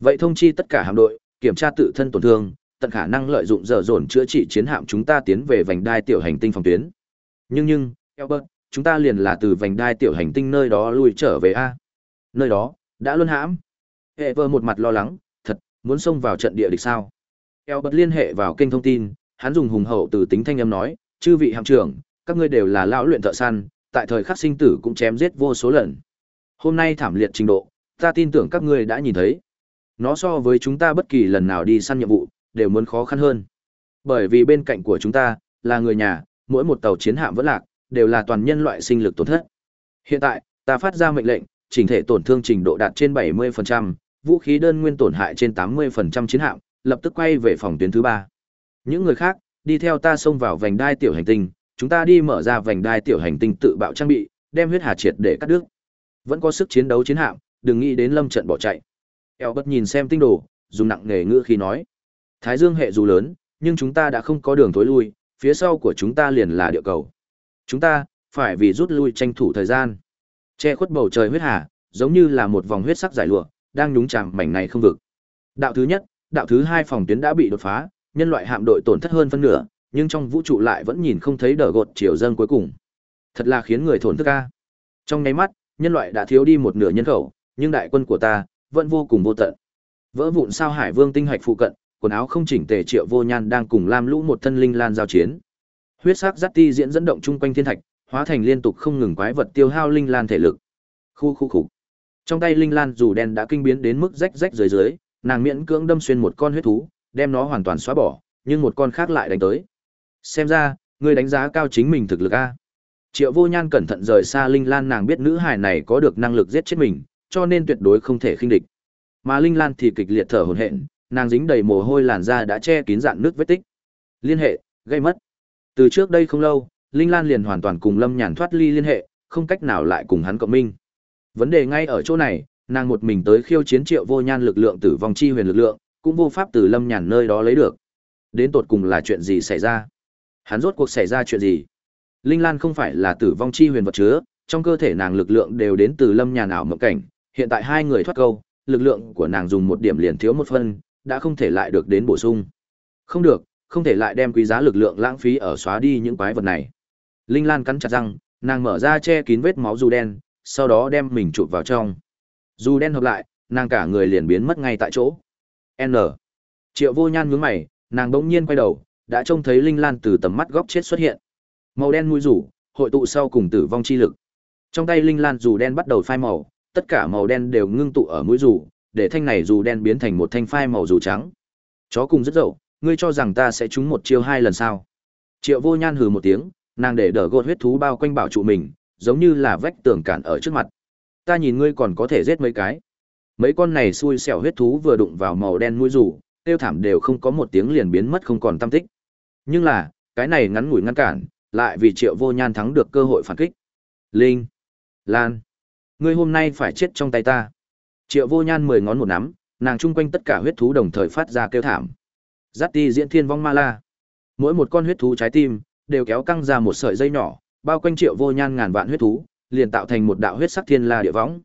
Speaker 1: Vậy thông chi tất cả hạm đội, kiểm tra tự thân tổn thương, tận khả năng lợi dụng dở dồn chữa trị chiến hạm chúng ta tiến về vành đai tiểu hành tinh phòng tuyến. Nhưng nhưng, Albert, chúng ta liền là từ vành đai tiểu hành tinh nơi đó lui trở về a. Nơi đó đã luôn hãm. Hệ một mặt lo lắng, thật, muốn xông vào trận địa địch sao? Eo bật liên hệ vào kênh thông tin, hắn dùng hùng hậu từ tính thanh âm nói, chư vị hạm trưởng, các ngươi đều là lão luyện thợ săn, tại thời khắc sinh tử cũng chém giết vô số lần. Hôm nay thảm liệt trình độ, ta tin tưởng các ngươi đã nhìn thấy. Nó so với chúng ta bất kỳ lần nào đi săn nhiệm vụ, đều muốn khó khăn hơn. Bởi vì bên cạnh của chúng ta, là người nhà, mỗi một tàu chiến hạm vẫn lạc, đều là toàn nhân loại sinh lực tổn thất. Hiện tại, ta phát ra mệnh lệnh, chỉnh thể tổn thương trình độ đạt trên 70%, vũ khí đơn nguyên tổn hại trên 80% chiến hạm, lập tức quay về phòng tuyến thứ ba. Những người khác, đi theo ta xông vào vành đai tiểu hành tinh, chúng ta đi mở ra vành đai tiểu hành tinh tự bạo trang bị, đem huyết hà triệt để cắt đứt. Vẫn có sức chiến đấu chiến hạm, đừng nghĩ đến lâm trận bỏ chạy. Eo bất nhìn xem tinh đồ, dùng nặng nghề ngữ khi nói. Thái dương hệ dù lớn, nhưng chúng ta đã không có đường thối lui, phía sau của chúng ta liền là địa cầu. Chúng ta, phải vì rút lui tranh thủ thời gian. Che khuất bầu trời huyết hà, giống như là một vòng huyết sắc giải lụa, đang nhúng chạm mảnh này không vực. Đạo thứ nhất, đạo thứ hai phòng tuyến đã bị đột phá, nhân loại hạm đội tổn thất hơn phân nửa, nhưng trong vũ trụ lại vẫn nhìn không thấy đờ gột chiều dâng cuối cùng. Thật là khiến người thổn thức ca. Trong nháy mắt, nhân loại đã thiếu đi một nửa nhân khẩu, nhưng đại quân của ta vẫn vô cùng vô tận. Vỡ vụn sao Hải Vương tinh hạch phụ cận, quần áo không chỉnh tề Triệu Vô Nhan đang cùng Lam Lũ một thân linh lan giao chiến. Huyết sắc dắt ti diễn dẫn động chung quanh thiên thạch, hóa thành liên tục không ngừng quái vật tiêu hao linh lan thể lực. Khu khu khục. Trong tay linh lan dù đen đã kinh biến đến mức rách rách dưới dưới, nàng miễn cưỡng đâm xuyên một con huyết thú, đem nó hoàn toàn xóa bỏ, nhưng một con khác lại đánh tới. Xem ra, ngươi đánh giá cao chính mình thực lực a. Triệu Vô Nhan cẩn thận rời xa Linh Lan nàng biết nữ hài này có được năng lực giết chết mình, cho nên tuyệt đối không thể khinh địch. Mà Linh Lan thì kịch liệt thở hổn hển, nàng dính đầy mồ hôi làn da đã che kín dạn nước vết tích. Liên hệ, gây mất. Từ trước đây không lâu, Linh Lan liền hoàn toàn cùng Lâm Nhàn thoát ly liên hệ, không cách nào lại cùng hắn cộng minh. Vấn đề ngay ở chỗ này, nàng một mình tới khiêu chiến Triệu Vô Nhan lực lượng tử vong chi huyền lực lượng, cũng vô pháp từ Lâm Nhàn nơi đó lấy được. Đến tột cùng là chuyện gì xảy ra? Hắn rốt cuộc xảy ra chuyện gì? Linh Lan không phải là tử vong chi huyền vật chứa, trong cơ thể nàng lực lượng đều đến từ Lâm Nhàn ảo mộng cảnh, hiện tại hai người thoát câu, lực lượng của nàng dùng một điểm liền thiếu một phân, đã không thể lại được đến bổ sung. Không được, không thể lại đem quý giá lực lượng lãng phí ở xóa đi những quái vật này. Linh Lan cắn chặt răng, nàng mở ra che kín vết máu dù đen, sau đó đem mình chụp vào trong. Dù đen hợp lại, nàng cả người liền biến mất ngay tại chỗ. N. Triệu Vô Nhan nhướng mày, nàng bỗng nhiên quay đầu, đã trông thấy Linh Lan từ tầm mắt góc chết xuất hiện. Màu đen mũi rủ, hội tụ sau cùng tử vong chi lực. Trong tay Linh Lan dù đen bắt đầu phai màu, tất cả màu đen đều ngưng tụ ở mũi rủ, để thanh này dù đen biến thành một thanh phai màu dù trắng. Chó cùng rất dậu, ngươi cho rằng ta sẽ trúng một chiêu hai lần sao? Triệu Vô Nhan hừ một tiếng, nàng để đỡ gột huyết thú bao quanh bảo trụ mình, giống như là vách tường cản ở trước mặt. Ta nhìn ngươi còn có thể giết mấy cái. Mấy con này xui xẻo huyết thú vừa đụng vào màu đen mũi rủ, tiêu thảm đều không có một tiếng liền biến mất không còn tâm tích. Nhưng là, cái này ngắn ngủi ngăn cản, lại vì Triệu Vô Nhan thắng được cơ hội phản kích. Linh, Lan, ngươi hôm nay phải chết trong tay ta. Triệu Vô Nhan mười ngón một nắm, nàng chung quanh tất cả huyết thú đồng thời phát ra kêu thảm. Giáp ti diễn thiên vong ma la. Mỗi một con huyết thú trái tim đều kéo căng ra một sợi dây nhỏ, bao quanh Triệu Vô Nhan ngàn vạn huyết thú, liền tạo thành một đạo huyết sắc thiên la địa võng.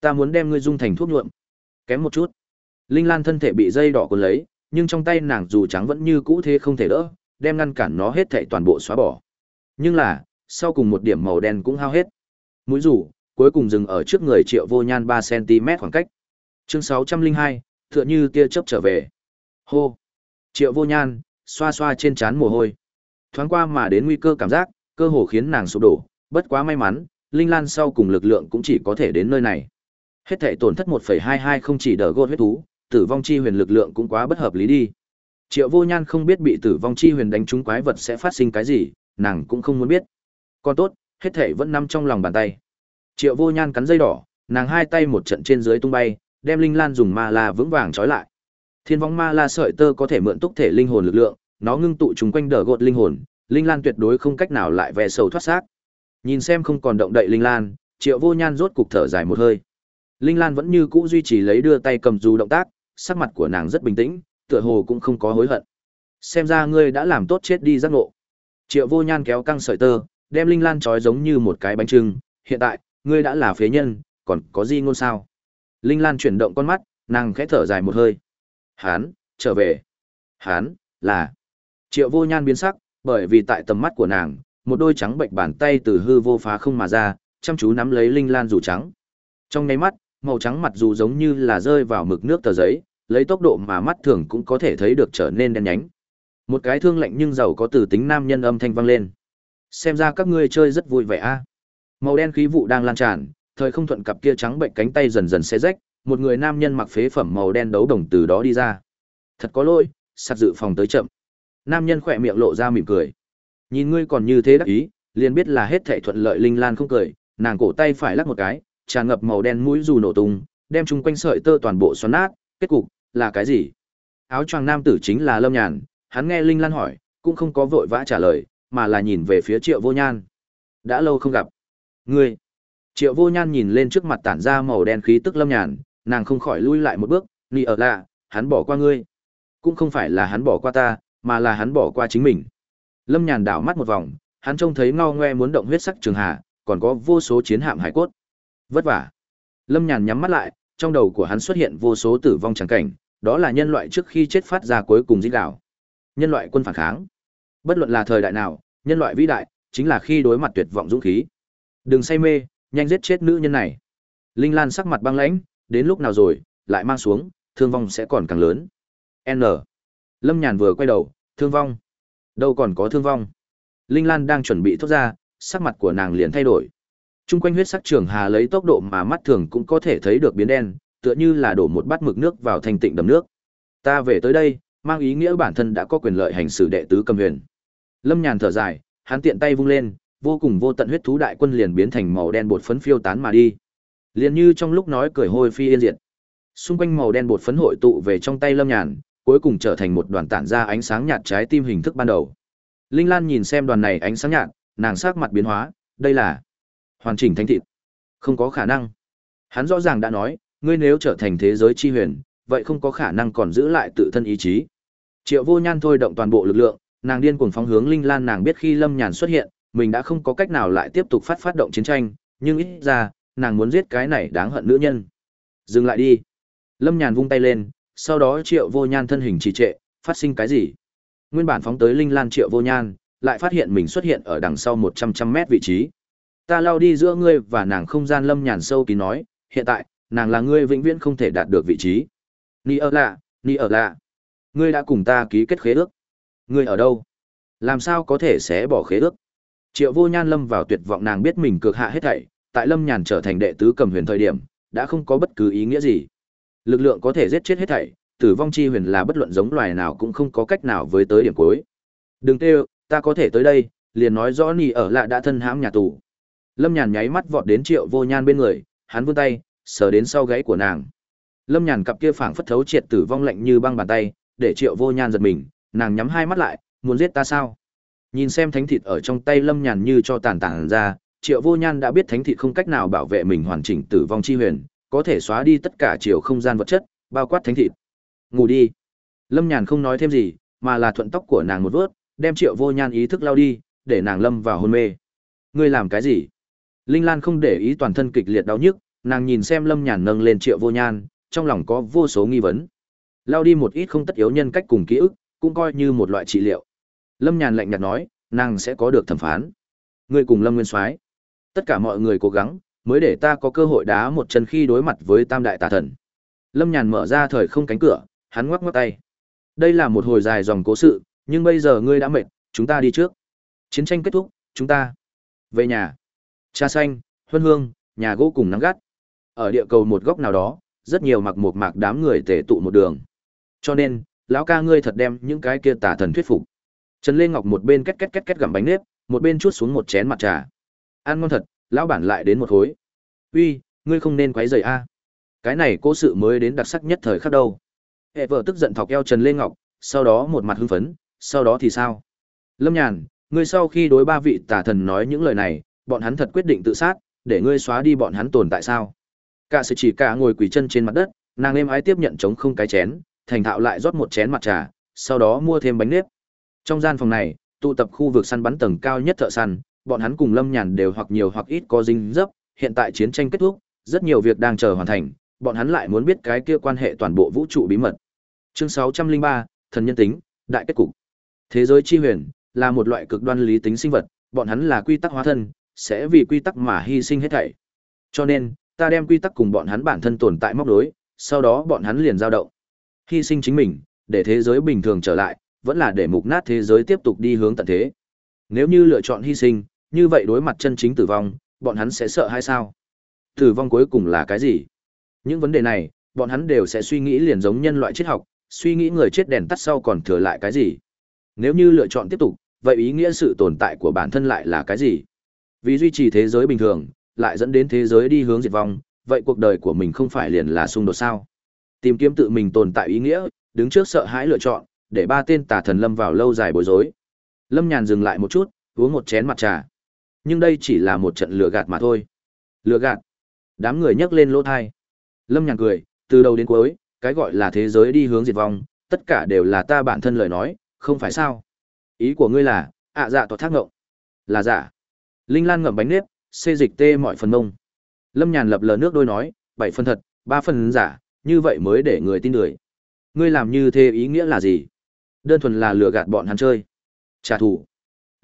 Speaker 1: Ta muốn đem ngươi dung thành thuốc nhuộm. Kém một chút. Linh Lan thân thể bị dây đỏ cuốn lấy, nhưng trong tay nàng dù trắng vẫn như cũ thế không thể đỡ, đem ngăn cản nó hết thảy toàn bộ xóa bỏ. Nhưng là, sau cùng một điểm màu đen cũng hao hết. Mũi rủ, cuối cùng dừng ở trước người Triệu Vô Nhan 3 cm khoảng cách. Chương 602, tựa như tia chớp trở về. Hô. Triệu Vô Nhan xoa xoa trên trán mồ hôi. Thoáng qua mà đến nguy cơ cảm giác, cơ hồ khiến nàng sụp đổ, bất quá may mắn, Linh Lan sau cùng lực lượng cũng chỉ có thể đến nơi này. Hết thể tổn thất 1.22 không chỉ đỡ gột huyết thú, tử vong chi huyền lực lượng cũng quá bất hợp lý đi. Triệu Vô Nhan không biết bị tử vong chi huyền đánh trúng quái vật sẽ phát sinh cái gì, nàng cũng không muốn biết. Còn tốt, hết thể vẫn nằm trong lòng bàn tay. Triệu Vô Nhan cắn dây đỏ, nàng hai tay một trận trên dưới tung bay, đem Linh Lan dùng ma la vững vàng trói lại. Thiên vong ma la sợi tơ có thể mượn túc thể linh hồn lực lượng, nó ngưng tụ chúng quanh đỡ gột linh hồn, Linh Lan tuyệt đối không cách nào lại về sầu thoát xác. Nhìn xem không còn động đậy Linh Lan, Triệu Vô Nhan rốt cục thở dài một hơi. Linh Lan vẫn như cũ duy trì lấy đưa tay cầm dù động tác, sắc mặt của nàng rất bình tĩnh, tựa hồ cũng không có hối hận. Xem ra ngươi đã làm tốt chết đi giác ngộ. Triệu Vô Nhan kéo căng sợi tơ, đem Linh Lan trói giống như một cái bánh trưng, hiện tại, ngươi đã là phế nhân, còn có gì ngôn sao? Linh Lan chuyển động con mắt, nàng khẽ thở dài một hơi. Hán, trở về. Hán, là. Triệu Vô Nhan biến sắc, bởi vì tại tầm mắt của nàng, một đôi trắng bệnh bàn tay từ hư vô phá không mà ra, chăm chú nắm lấy Linh Lan dù trắng. Trong nháy mắt, màu trắng mặt dù giống như là rơi vào mực nước tờ giấy, lấy tốc độ mà mắt thường cũng có thể thấy được trở nên đen nhánh. Một cái thương lạnh nhưng giàu có từ tính nam nhân âm thanh vang lên. Xem ra các ngươi chơi rất vui vẻ a. Màu đen khí vụ đang lan tràn, thời không thuận cặp kia trắng bệnh cánh tay dần dần xé rách, một người nam nhân mặc phế phẩm màu đen đấu đồng từ đó đi ra. Thật có lỗi, sạt dự phòng tới chậm. Nam nhân khỏe miệng lộ ra mỉm cười. Nhìn ngươi còn như thế đắc ý, liền biết là hết thảy thuận lợi linh lan không cười, nàng cổ tay phải lắc một cái, tràn ngập màu đen mũi dù nổ tung, đem chung quanh sợi tơ toàn bộ xoắn nát, kết cục là cái gì? Áo choàng nam tử chính là Lâm Nhàn, hắn nghe Linh Lan hỏi, cũng không có vội vã trả lời, mà là nhìn về phía Triệu Vô Nhan. Đã lâu không gặp. Ngươi. Triệu Vô Nhan nhìn lên trước mặt tản ra màu đen khí tức Lâm Nhàn, nàng không khỏi lui lại một bước, "Nị ở lạ, hắn bỏ qua ngươi." Cũng không phải là hắn bỏ qua ta, mà là hắn bỏ qua chính mình. Lâm Nhàn đảo mắt một vòng, hắn trông thấy ngao ngoe muốn động huyết sắc trường hà, còn có vô số chiến hạm hải cốt. Vất vả. Lâm Nhàn nhắm mắt lại, trong đầu của hắn xuất hiện vô số tử vong trắng cảnh, đó là nhân loại trước khi chết phát ra cuối cùng dĩ đạo. Nhân loại quân phản kháng. Bất luận là thời đại nào, nhân loại vĩ đại, chính là khi đối mặt tuyệt vọng dũng khí. Đừng say mê, nhanh giết chết nữ nhân này. Linh Lan sắc mặt băng lãnh, đến lúc nào rồi, lại mang xuống, thương vong sẽ còn càng lớn. N. Lâm Nhàn vừa quay đầu, thương vong. Đâu còn có thương vong. Linh Lan đang chuẩn bị thốt ra, sắc mặt của nàng liền thay đổi. Trung quanh huyết sắc trường hà lấy tốc độ mà mắt thường cũng có thể thấy được biến đen, tựa như là đổ một bát mực nước vào thanh tịnh đầm nước. Ta về tới đây, mang ý nghĩa bản thân đã có quyền lợi hành xử đệ tứ cầm huyền. Lâm Nhàn thở dài, hắn tiện tay vung lên, vô cùng vô tận huyết thú đại quân liền biến thành màu đen bột phấn phiêu tán mà đi. Liền như trong lúc nói cười hôi phi yên diệt. Xung quanh màu đen bột phấn hội tụ về trong tay Lâm Nhàn, cuối cùng trở thành một đoàn tản ra ánh sáng nhạt trái tim hình thức ban đầu. Linh Lan nhìn xem đoàn này ánh sáng nhạt, nàng sắc mặt biến hóa, đây là hoàn chỉnh thánh thịt. Không có khả năng. Hắn rõ ràng đã nói, ngươi nếu trở thành thế giới chi huyền, vậy không có khả năng còn giữ lại tự thân ý chí. Triệu Vô Nhan thôi động toàn bộ lực lượng, nàng điên cuồng phóng hướng Linh Lan nàng biết khi Lâm Nhàn xuất hiện, mình đã không có cách nào lại tiếp tục phát phát động chiến tranh, nhưng ít ra, nàng muốn giết cái này đáng hận nữ nhân. Dừng lại đi. Lâm Nhàn vung tay lên, sau đó Triệu Vô Nhan thân hình trì trệ, phát sinh cái gì? Nguyên bản phóng tới Linh Lan Triệu Vô Nhan, lại phát hiện mình xuất hiện ở đằng sau một trăm trăm mét vị trí. Ta lao đi giữa ngươi và nàng không gian Lâm Nhàn sâu kín nói, hiện tại, nàng là ngươi vĩnh viễn không thể đạt được vị trí. Ni ở lạ, ni ở lạ. Ngươi đã cùng ta ký kết khế ước. Ngươi ở đâu? Làm sao có thể sẽ bỏ khế ước? Triệu Vô Nhan lâm vào tuyệt vọng nàng biết mình cược hạ hết thảy, tại Lâm Nhàn trở thành đệ tứ cầm huyền thời điểm, đã không có bất cứ ý nghĩa gì. Lực lượng có thể giết chết hết thảy, tử vong chi huyền là bất luận giống loài nào cũng không có cách nào với tới điểm cuối. Đừng tê ta có thể tới đây, liền nói rõ nỉ ở lạ đã thân hãm nhà tù. Lâm Nhàn nháy mắt vọt đến Triệu Vô Nhan bên người, hắn vươn tay, sờ đến sau gáy của nàng. Lâm Nhàn cặp kia phảng phất thấu triệt tử vong lạnh như băng bàn tay, để Triệu Vô Nhan giật mình, nàng nhắm hai mắt lại, muốn giết ta sao? Nhìn xem thánh thịt ở trong tay Lâm Nhàn như cho tàn tàn ra, Triệu Vô Nhan đã biết thánh thịt không cách nào bảo vệ mình hoàn chỉnh tử vong chi huyền, có thể xóa đi tất cả chiều không gian vật chất, bao quát thánh thịt. Ngủ đi. Lâm Nhàn không nói thêm gì, mà là thuận tóc của nàng một vớt, đem Triệu Vô Nhan ý thức lao đi, để nàng lâm vào hôn mê. Ngươi làm cái gì? Linh Lan không để ý toàn thân kịch liệt đau nhức, nàng nhìn xem Lâm Nhàn nâng lên Triệu Vô Nhan, trong lòng có vô số nghi vấn. Lao đi một ít không tất yếu nhân cách cùng ký ức, cũng coi như một loại trị liệu. Lâm Nhàn lạnh nhạt nói, nàng sẽ có được thẩm phán. Ngươi cùng Lâm Nguyên Soái, tất cả mọi người cố gắng, mới để ta có cơ hội đá một chân khi đối mặt với Tam đại tà thần. Lâm Nhàn mở ra thời không cánh cửa, hắn ngoắc ngoắc tay. Đây là một hồi dài dòng cố sự, nhưng bây giờ ngươi đã mệt, chúng ta đi trước. Chiến tranh kết thúc, chúng ta về nhà. Cha xanh, huân hương, nhà gỗ cùng nắng gắt. Ở địa cầu một góc nào đó, rất nhiều mặc một mạc đám người tề tụ một đường. Cho nên, lão ca ngươi thật đem những cái kia tà thần thuyết phục. Trần Lê Ngọc một bên két két két két gặm bánh nếp, một bên chút xuống một chén mặt trà. Ăn ngon thật, lão bản lại đến một khối. Uy, ngươi không nên quấy rầy a. Cái này cố sự mới đến đặc sắc nhất thời khắc đâu. Hệ vợ tức giận thọc eo Trần Lê Ngọc, sau đó một mặt hưng phấn, sau đó thì sao? Lâm Nhàn, ngươi sau khi đối ba vị tà thần nói những lời này, bọn hắn thật quyết định tự sát, để ngươi xóa đi bọn hắn tồn tại sao? Cả sự chỉ cả ngồi quỳ chân trên mặt đất, nàng êm ái tiếp nhận chống không cái chén, thành thạo lại rót một chén mặt trà, sau đó mua thêm bánh nếp. Trong gian phòng này, tụ tập khu vực săn bắn tầng cao nhất thợ săn, bọn hắn cùng Lâm Nhàn đều hoặc nhiều hoặc ít có dính dấp, hiện tại chiến tranh kết thúc, rất nhiều việc đang chờ hoàn thành, bọn hắn lại muốn biết cái kia quan hệ toàn bộ vũ trụ bí mật. Chương 603, thần nhân tính, đại kết cục. Thế giới chi huyền là một loại cực đoan lý tính sinh vật, bọn hắn là quy tắc hóa thân, sẽ vì quy tắc mà hy sinh hết thảy. Cho nên, ta đem quy tắc cùng bọn hắn bản thân tồn tại móc đối, sau đó bọn hắn liền dao động. Hy sinh chính mình, để thế giới bình thường trở lại, vẫn là để mục nát thế giới tiếp tục đi hướng tận thế. Nếu như lựa chọn hy sinh, như vậy đối mặt chân chính tử vong, bọn hắn sẽ sợ hay sao? Tử vong cuối cùng là cái gì? Những vấn đề này, bọn hắn đều sẽ suy nghĩ liền giống nhân loại triết học, suy nghĩ người chết đèn tắt sau còn thừa lại cái gì? Nếu như lựa chọn tiếp tục, vậy ý nghĩa sự tồn tại của bản thân lại là cái gì? Vì duy trì thế giới bình thường, lại dẫn đến thế giới đi hướng diệt vong, vậy cuộc đời của mình không phải liền là xung đột sao? Tìm kiếm tự mình tồn tại ý nghĩa, đứng trước sợ hãi lựa chọn, để ba tên tà thần lâm vào lâu dài bối rối. Lâm Nhàn dừng lại một chút, uống một chén mặt trà. Nhưng đây chỉ là một trận lừa gạt mà thôi. Lừa gạt? Đám người nhấc lên lỗ thai. Lâm Nhàn cười, từ đầu đến cuối, cái gọi là thế giới đi hướng diệt vong, tất cả đều là ta bản thân lời nói, không phải sao? Ý của ngươi là, ạ dạ tỏ thác ngộng. Là giả. Linh Lan ngậm bánh nếp, xê dịch tê mọi phần mông. Lâm Nhàn lập lờ nước đôi nói, bảy phần thật, ba phần giả, như vậy mới để người tin người Ngươi làm như thế ý nghĩa là gì? Đơn thuần là lừa gạt bọn hắn chơi. Trả thù.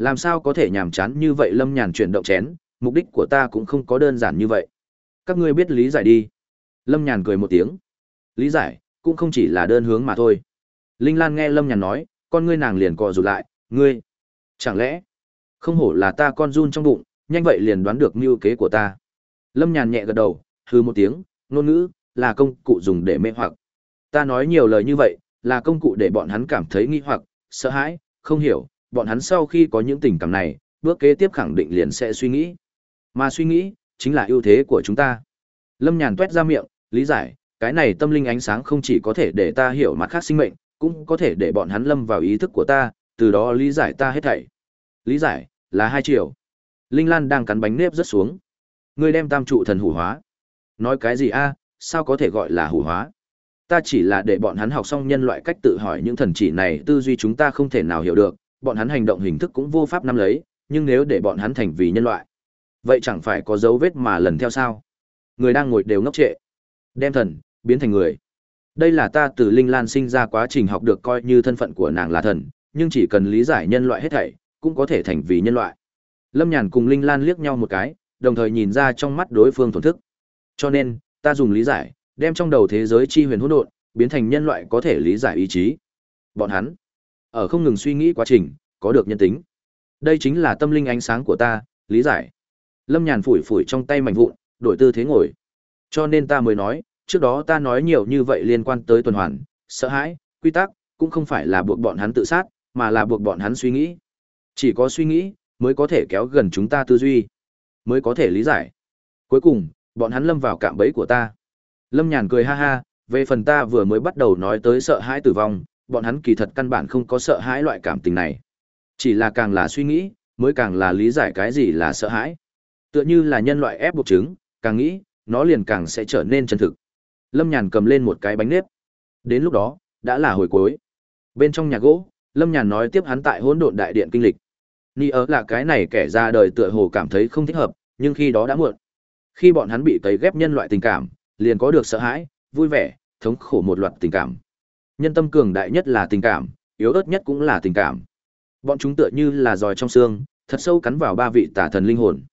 Speaker 1: Làm sao có thể nhàm chán như vậy Lâm Nhàn chuyển động chén, mục đích của ta cũng không có đơn giản như vậy. Các ngươi biết lý giải đi. Lâm Nhàn cười một tiếng. Lý giải, cũng không chỉ là đơn hướng mà thôi. Linh Lan nghe Lâm Nhàn nói, con ngươi nàng liền cò rụt lại, ngươi. Chẳng lẽ, không hổ là ta con run trong bụng, nhanh vậy liền đoán được mưu kế của ta. Lâm Nhàn nhẹ gật đầu, hư một tiếng, ngôn ngữ, là công cụ dùng để mê hoặc. Ta nói nhiều lời như vậy, là công cụ để bọn hắn cảm thấy nghi hoặc, sợ hãi, không hiểu, bọn hắn sau khi có những tình cảm này, bước kế tiếp khẳng định liền sẽ suy nghĩ. Mà suy nghĩ, chính là ưu thế của chúng ta. Lâm Nhàn tuét ra miệng, lý giải, cái này tâm linh ánh sáng không chỉ có thể để ta hiểu mặt khác sinh mệnh, cũng có thể để bọn hắn lâm vào ý thức của ta, từ đó lý giải ta hết thảy. Lý giải, là hai triệu. Linh Lan đang cắn bánh nếp rất xuống. Ngươi đem tam trụ thần hủ hóa. Nói cái gì a? sao có thể gọi là hủ hóa? Ta chỉ là để bọn hắn học xong nhân loại cách tự hỏi những thần chỉ này tư duy chúng ta không thể nào hiểu được, bọn hắn hành động hình thức cũng vô pháp nắm lấy, nhưng nếu để bọn hắn thành vì nhân loại, vậy chẳng phải có dấu vết mà lần theo sao? Người đang ngồi đều ngốc trệ. Đem thần biến thành người. Đây là ta từ Linh Lan sinh ra quá trình học được coi như thân phận của nàng là thần, nhưng chỉ cần lý giải nhân loại hết thảy, cũng có thể thành vì nhân loại. Lâm Nhàn cùng Linh Lan liếc nhau một cái, đồng thời nhìn ra trong mắt đối phương thổn thức. Cho nên, ta dùng lý giải, đem trong đầu thế giới chi huyền hỗn độn, biến thành nhân loại có thể lý giải ý chí. Bọn hắn, ở không ngừng suy nghĩ quá trình, có được nhân tính. Đây chính là tâm linh ánh sáng của ta, lý giải. Lâm Nhàn phủi phủi trong tay mảnh vụn, đổi tư thế ngồi. Cho nên ta mới nói, trước đó ta nói nhiều như vậy liên quan tới tuần hoàn, sợ hãi, quy tắc, cũng không phải là buộc bọn hắn tự sát, mà là buộc bọn hắn suy nghĩ. Chỉ có suy nghĩ, mới có thể kéo gần chúng ta tư duy, mới có thể lý giải. Cuối cùng, bọn hắn lâm vào cạm bẫy của ta. Lâm Nhàn cười ha ha, về phần ta vừa mới bắt đầu nói tới sợ hãi tử vong, bọn hắn kỳ thật căn bản không có sợ hãi loại cảm tình này. Chỉ là càng là suy nghĩ, mới càng là lý giải cái gì là sợ hãi. Tựa như là nhân loại ép buộc chứng, càng nghĩ, nó liền càng sẽ trở nên chân thực. Lâm Nhàn cầm lên một cái bánh nếp. Đến lúc đó, đã là hồi cuối. Bên trong nhà gỗ, Lâm Nhàn nói tiếp hắn tại hỗn độn đại điện kinh lịch. Ni ớ là cái này kẻ ra đời tựa hồ cảm thấy không thích hợp, nhưng khi đó đã muộn. Khi bọn hắn bị tấy ghép nhân loại tình cảm, liền có được sợ hãi, vui vẻ, thống khổ một loạt tình cảm. Nhân tâm cường đại nhất là tình cảm, yếu ớt nhất cũng là tình cảm. Bọn chúng tựa như là giòi trong xương, thật sâu cắn vào ba vị tả thần linh hồn.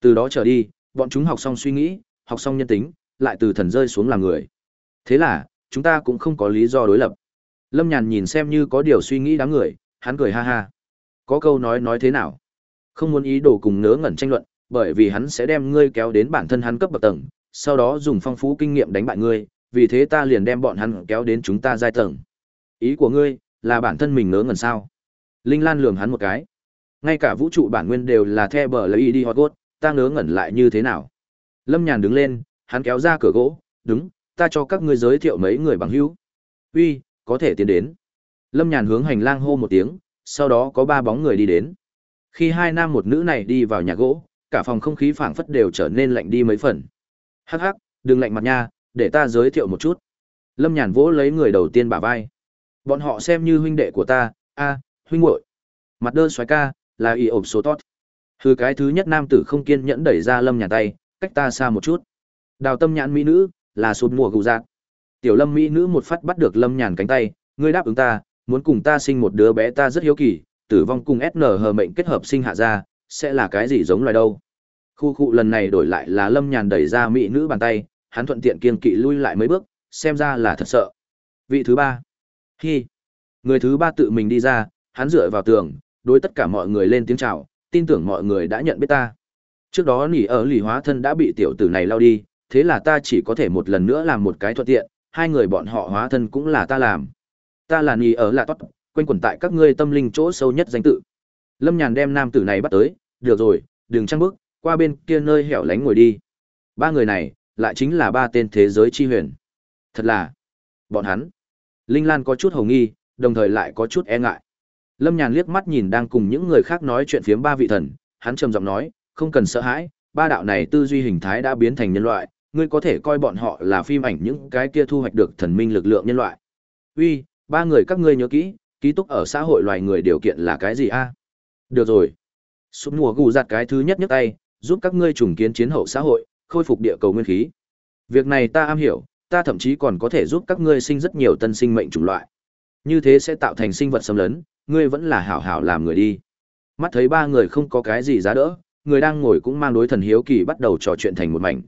Speaker 1: Từ đó trở đi, bọn chúng học xong suy nghĩ, học xong nhân tính, lại từ thần rơi xuống làm người. Thế là, chúng ta cũng không có lý do đối lập. Lâm Nhàn nhìn xem như có điều suy nghĩ đáng người, hắn cười ha ha. Có câu nói nói thế nào? Không muốn ý đồ cùng nớ ngẩn tranh luận, bởi vì hắn sẽ đem ngươi kéo đến bản thân hắn cấp bậc tầng, sau đó dùng phong phú kinh nghiệm đánh bại ngươi, vì thế ta liền đem bọn hắn kéo đến chúng ta giai tầng. Ý của ngươi là bản thân mình ngớ ngẩn sao? Linh Lan lườm hắn một cái. Ngay cả vũ trụ bản nguyên đều là the bờ lấy đi Hogwarts, ta ngớ ngẩn lại như thế nào? Lâm Nhàn đứng lên, hắn kéo ra cửa gỗ, "Đúng, ta cho các ngươi giới thiệu mấy người bằng hữu." "Uy, có thể tiến đến." Lâm Nhàn hướng hành lang hô một tiếng, sau đó có ba bóng người đi đến. Khi hai nam một nữ này đi vào nhà gỗ, cả phòng không khí phảng phất đều trở nên lạnh đi mấy phần. "Hắc hắc, đừng lạnh mặt nha, để ta giới thiệu một chút." Lâm Nhàn vỗ lấy người đầu tiên bả vai. "Bọn họ xem như huynh đệ của ta, a, huynh muội." Mặt đơn xoái ca, là y ộp số tốt. Hừ cái thứ nhất nam tử không kiên nhẫn đẩy ra Lâm Nhàn tay, cách ta xa một chút. Đào tâm nhãn mỹ nữ, là sụp mùa gù dạng. Tiểu Lâm mỹ nữ một phát bắt được Lâm Nhàn cánh tay, ngươi đáp ứng ta, muốn cùng ta sinh một đứa bé ta rất hiếu kỳ, tử vong cùng SN hờ mệnh kết hợp sinh hạ ra, sẽ là cái gì giống loài đâu. Khu khu lần này đổi lại là Lâm Nhàn đẩy ra mỹ nữ bàn tay, hắn thuận tiện kiên kỵ lui lại mấy bước, xem ra là thật sợ. Vị thứ ba. Hi. Người thứ ba tự mình đi ra, hắn dựa vào tường, đối tất cả mọi người lên tiếng chào, tin tưởng mọi người đã nhận biết ta. Trước đó nỉ ở lì hóa thân đã bị tiểu tử này lao đi, thế là ta chỉ có thể một lần nữa làm một cái thuận tiện, hai người bọn họ hóa thân cũng là ta làm. Ta là nỉ ở là tốt, quanh quẩn tại các ngươi tâm linh chỗ sâu nhất danh tự. Lâm Nhàn đem nam tử này bắt tới, được rồi, đừng trăng bước, qua bên kia nơi hẻo lánh ngồi đi. Ba người này, lại chính là ba tên thế giới chi huyền. Thật là, bọn hắn. Linh Lan có chút hồng nghi, đồng thời lại có chút e ngại. Lâm Nhàn liếc mắt nhìn đang cùng những người khác nói chuyện phiếm ba vị thần, hắn trầm giọng nói, không cần sợ hãi, ba đạo này tư duy hình thái đã biến thành nhân loại, ngươi có thể coi bọn họ là phim ảnh những cái kia thu hoạch được thần minh lực lượng nhân loại. Uy, ba người các ngươi nhớ kỹ, ký túc ở xã hội loài người điều kiện là cái gì a? Được rồi. Súp mùa gù giặt cái thứ nhất nhấc tay, giúp các ngươi trùng kiến chiến hậu xã hội, khôi phục địa cầu nguyên khí. Việc này ta am hiểu, ta thậm chí còn có thể giúp các ngươi sinh rất nhiều tân sinh mệnh chủng loại. Như thế sẽ tạo thành sinh vật xâm lấn, ngươi vẫn là hảo hảo làm người đi. Mắt thấy ba người không có cái gì giá đỡ, người đang ngồi cũng mang đối thần hiếu kỳ bắt đầu trò chuyện thành một mảnh.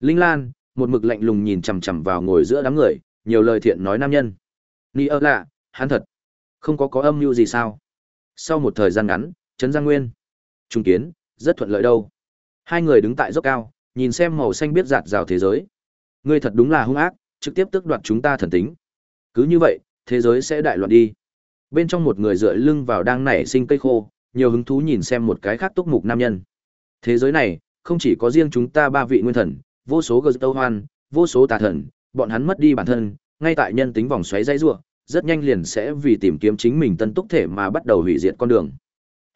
Speaker 1: Linh Lan, một mực lạnh lùng nhìn chằm chằm vào ngồi giữa đám người, nhiều lời thiện nói nam nhân. Ni ơ lạ, hắn thật, không có có âm mưu gì sao? Sau một thời gian ngắn, Trấn Giang Nguyên, trung kiến, rất thuận lợi đâu. Hai người đứng tại dốc cao, nhìn xem màu xanh biết giạt rào thế giới. Ngươi thật đúng là hung ác, trực tiếp tước đoạt chúng ta thần tính. Cứ như vậy, thế giới sẽ đại loạn đi. Bên trong một người dựa lưng vào đang nảy sinh cây khô, nhiều hứng thú nhìn xem một cái khác túc mục nam nhân. Thế giới này, không chỉ có riêng chúng ta ba vị nguyên thần, vô số gờ tâu hoan, vô số tà thần, bọn hắn mất đi bản thân, ngay tại nhân tính vòng xoáy dãy rủa, rất nhanh liền sẽ vì tìm kiếm chính mình tân túc thể mà bắt đầu hủy diệt con đường.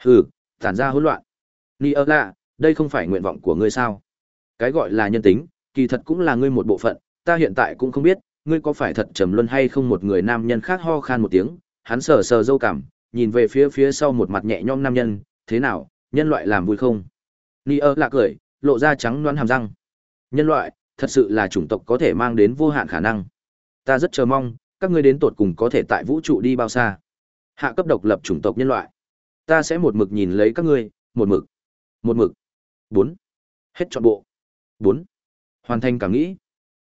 Speaker 1: Hừ, tản ra hỗn loạn. Ni ơ lạ, đây không phải nguyện vọng của ngươi sao? Cái gọi là nhân tính, kỳ thật cũng là ngươi một bộ phận, ta hiện tại cũng không biết, ngươi có phải thật trầm luân hay không một người nam nhân khác ho khan một tiếng, hắn sờ sờ dâu cảm, nhìn về phía phía sau một mặt nhẹ nhõm nam nhân, thế nào, nhân loại làm vui không? Ni ơ lạ cười, lộ ra trắng đoán hàm răng. Nhân loại, thật sự là chủng tộc có thể mang đến vô hạn khả năng. Ta rất chờ mong, các ngươi đến tột cùng có thể tại vũ trụ đi bao xa. Hạ cấp độc lập chủng tộc nhân loại. Ta sẽ một mực nhìn lấy các ngươi, một mực. Một mực. bốn Hết trọn bộ bốn Hoàn thành cảm nghĩ.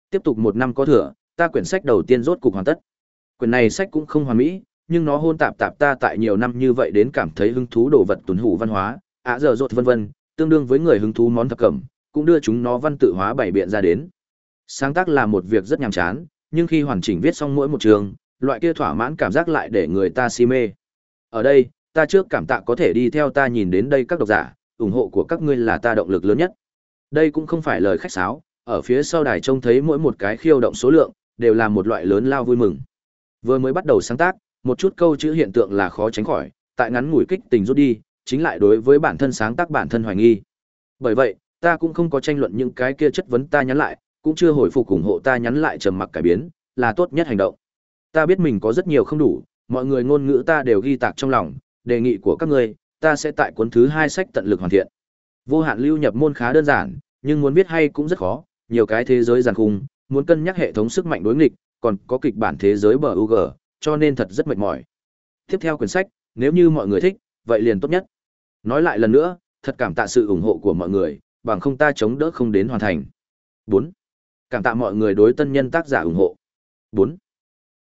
Speaker 1: Tiếp tục một năm có thừa, ta quyển sách đầu tiên rốt cục hoàn tất. Quyển này sách cũng không hoàn mỹ, nhưng nó hôn tạp tạp ta tại nhiều năm như vậy đến cảm thấy hứng thú đồ vật tuần hủ văn hóa, ạ giờ rột vân vân, tương đương với người hứng thú món thập cẩm, cũng đưa chúng nó văn tự hóa bảy biện ra đến. Sáng tác là một việc rất nhàm chán, nhưng khi hoàn chỉnh viết xong mỗi một trường, loại kia thỏa mãn cảm giác lại để người ta si mê. Ở đây, ta trước cảm tạ có thể đi theo ta nhìn đến đây các độc giả, ủng hộ của các ngươi là ta động lực lớn nhất. Đây cũng không phải lời khách sáo, ở phía sau đài trông thấy mỗi một cái khiêu động số lượng, đều là một loại lớn lao vui mừng. Vừa mới bắt đầu sáng tác, một chút câu chữ hiện tượng là khó tránh khỏi, tại ngắn ngủi kích tình rút đi, chính lại đối với bản thân sáng tác bản thân hoài nghi. Bởi vậy, ta cũng không có tranh luận những cái kia chất vấn ta nhắn lại, cũng chưa hồi phục ủng hộ ta nhắn lại trầm mặc cải biến, là tốt nhất hành động. Ta biết mình có rất nhiều không đủ, mọi người ngôn ngữ ta đều ghi tạc trong lòng, đề nghị của các ngươi, ta sẽ tại cuốn thứ hai sách tận lực hoàn thiện. Vô hạn lưu nhập môn khá đơn giản, nhưng muốn biết hay cũng rất khó, nhiều cái thế giới giàn khung, muốn cân nhắc hệ thống sức mạnh đối nghịch, còn có kịch bản thế giới bờ UG, cho nên thật rất mệt mỏi. Tiếp theo quyển sách, nếu như mọi người thích, vậy liền tốt nhất. Nói lại lần nữa, thật cảm tạ sự ủng hộ của mọi người, bằng không ta chống đỡ không đến hoàn thành. 4. Cảm tạ mọi người đối tân nhân tác giả ủng hộ. 4.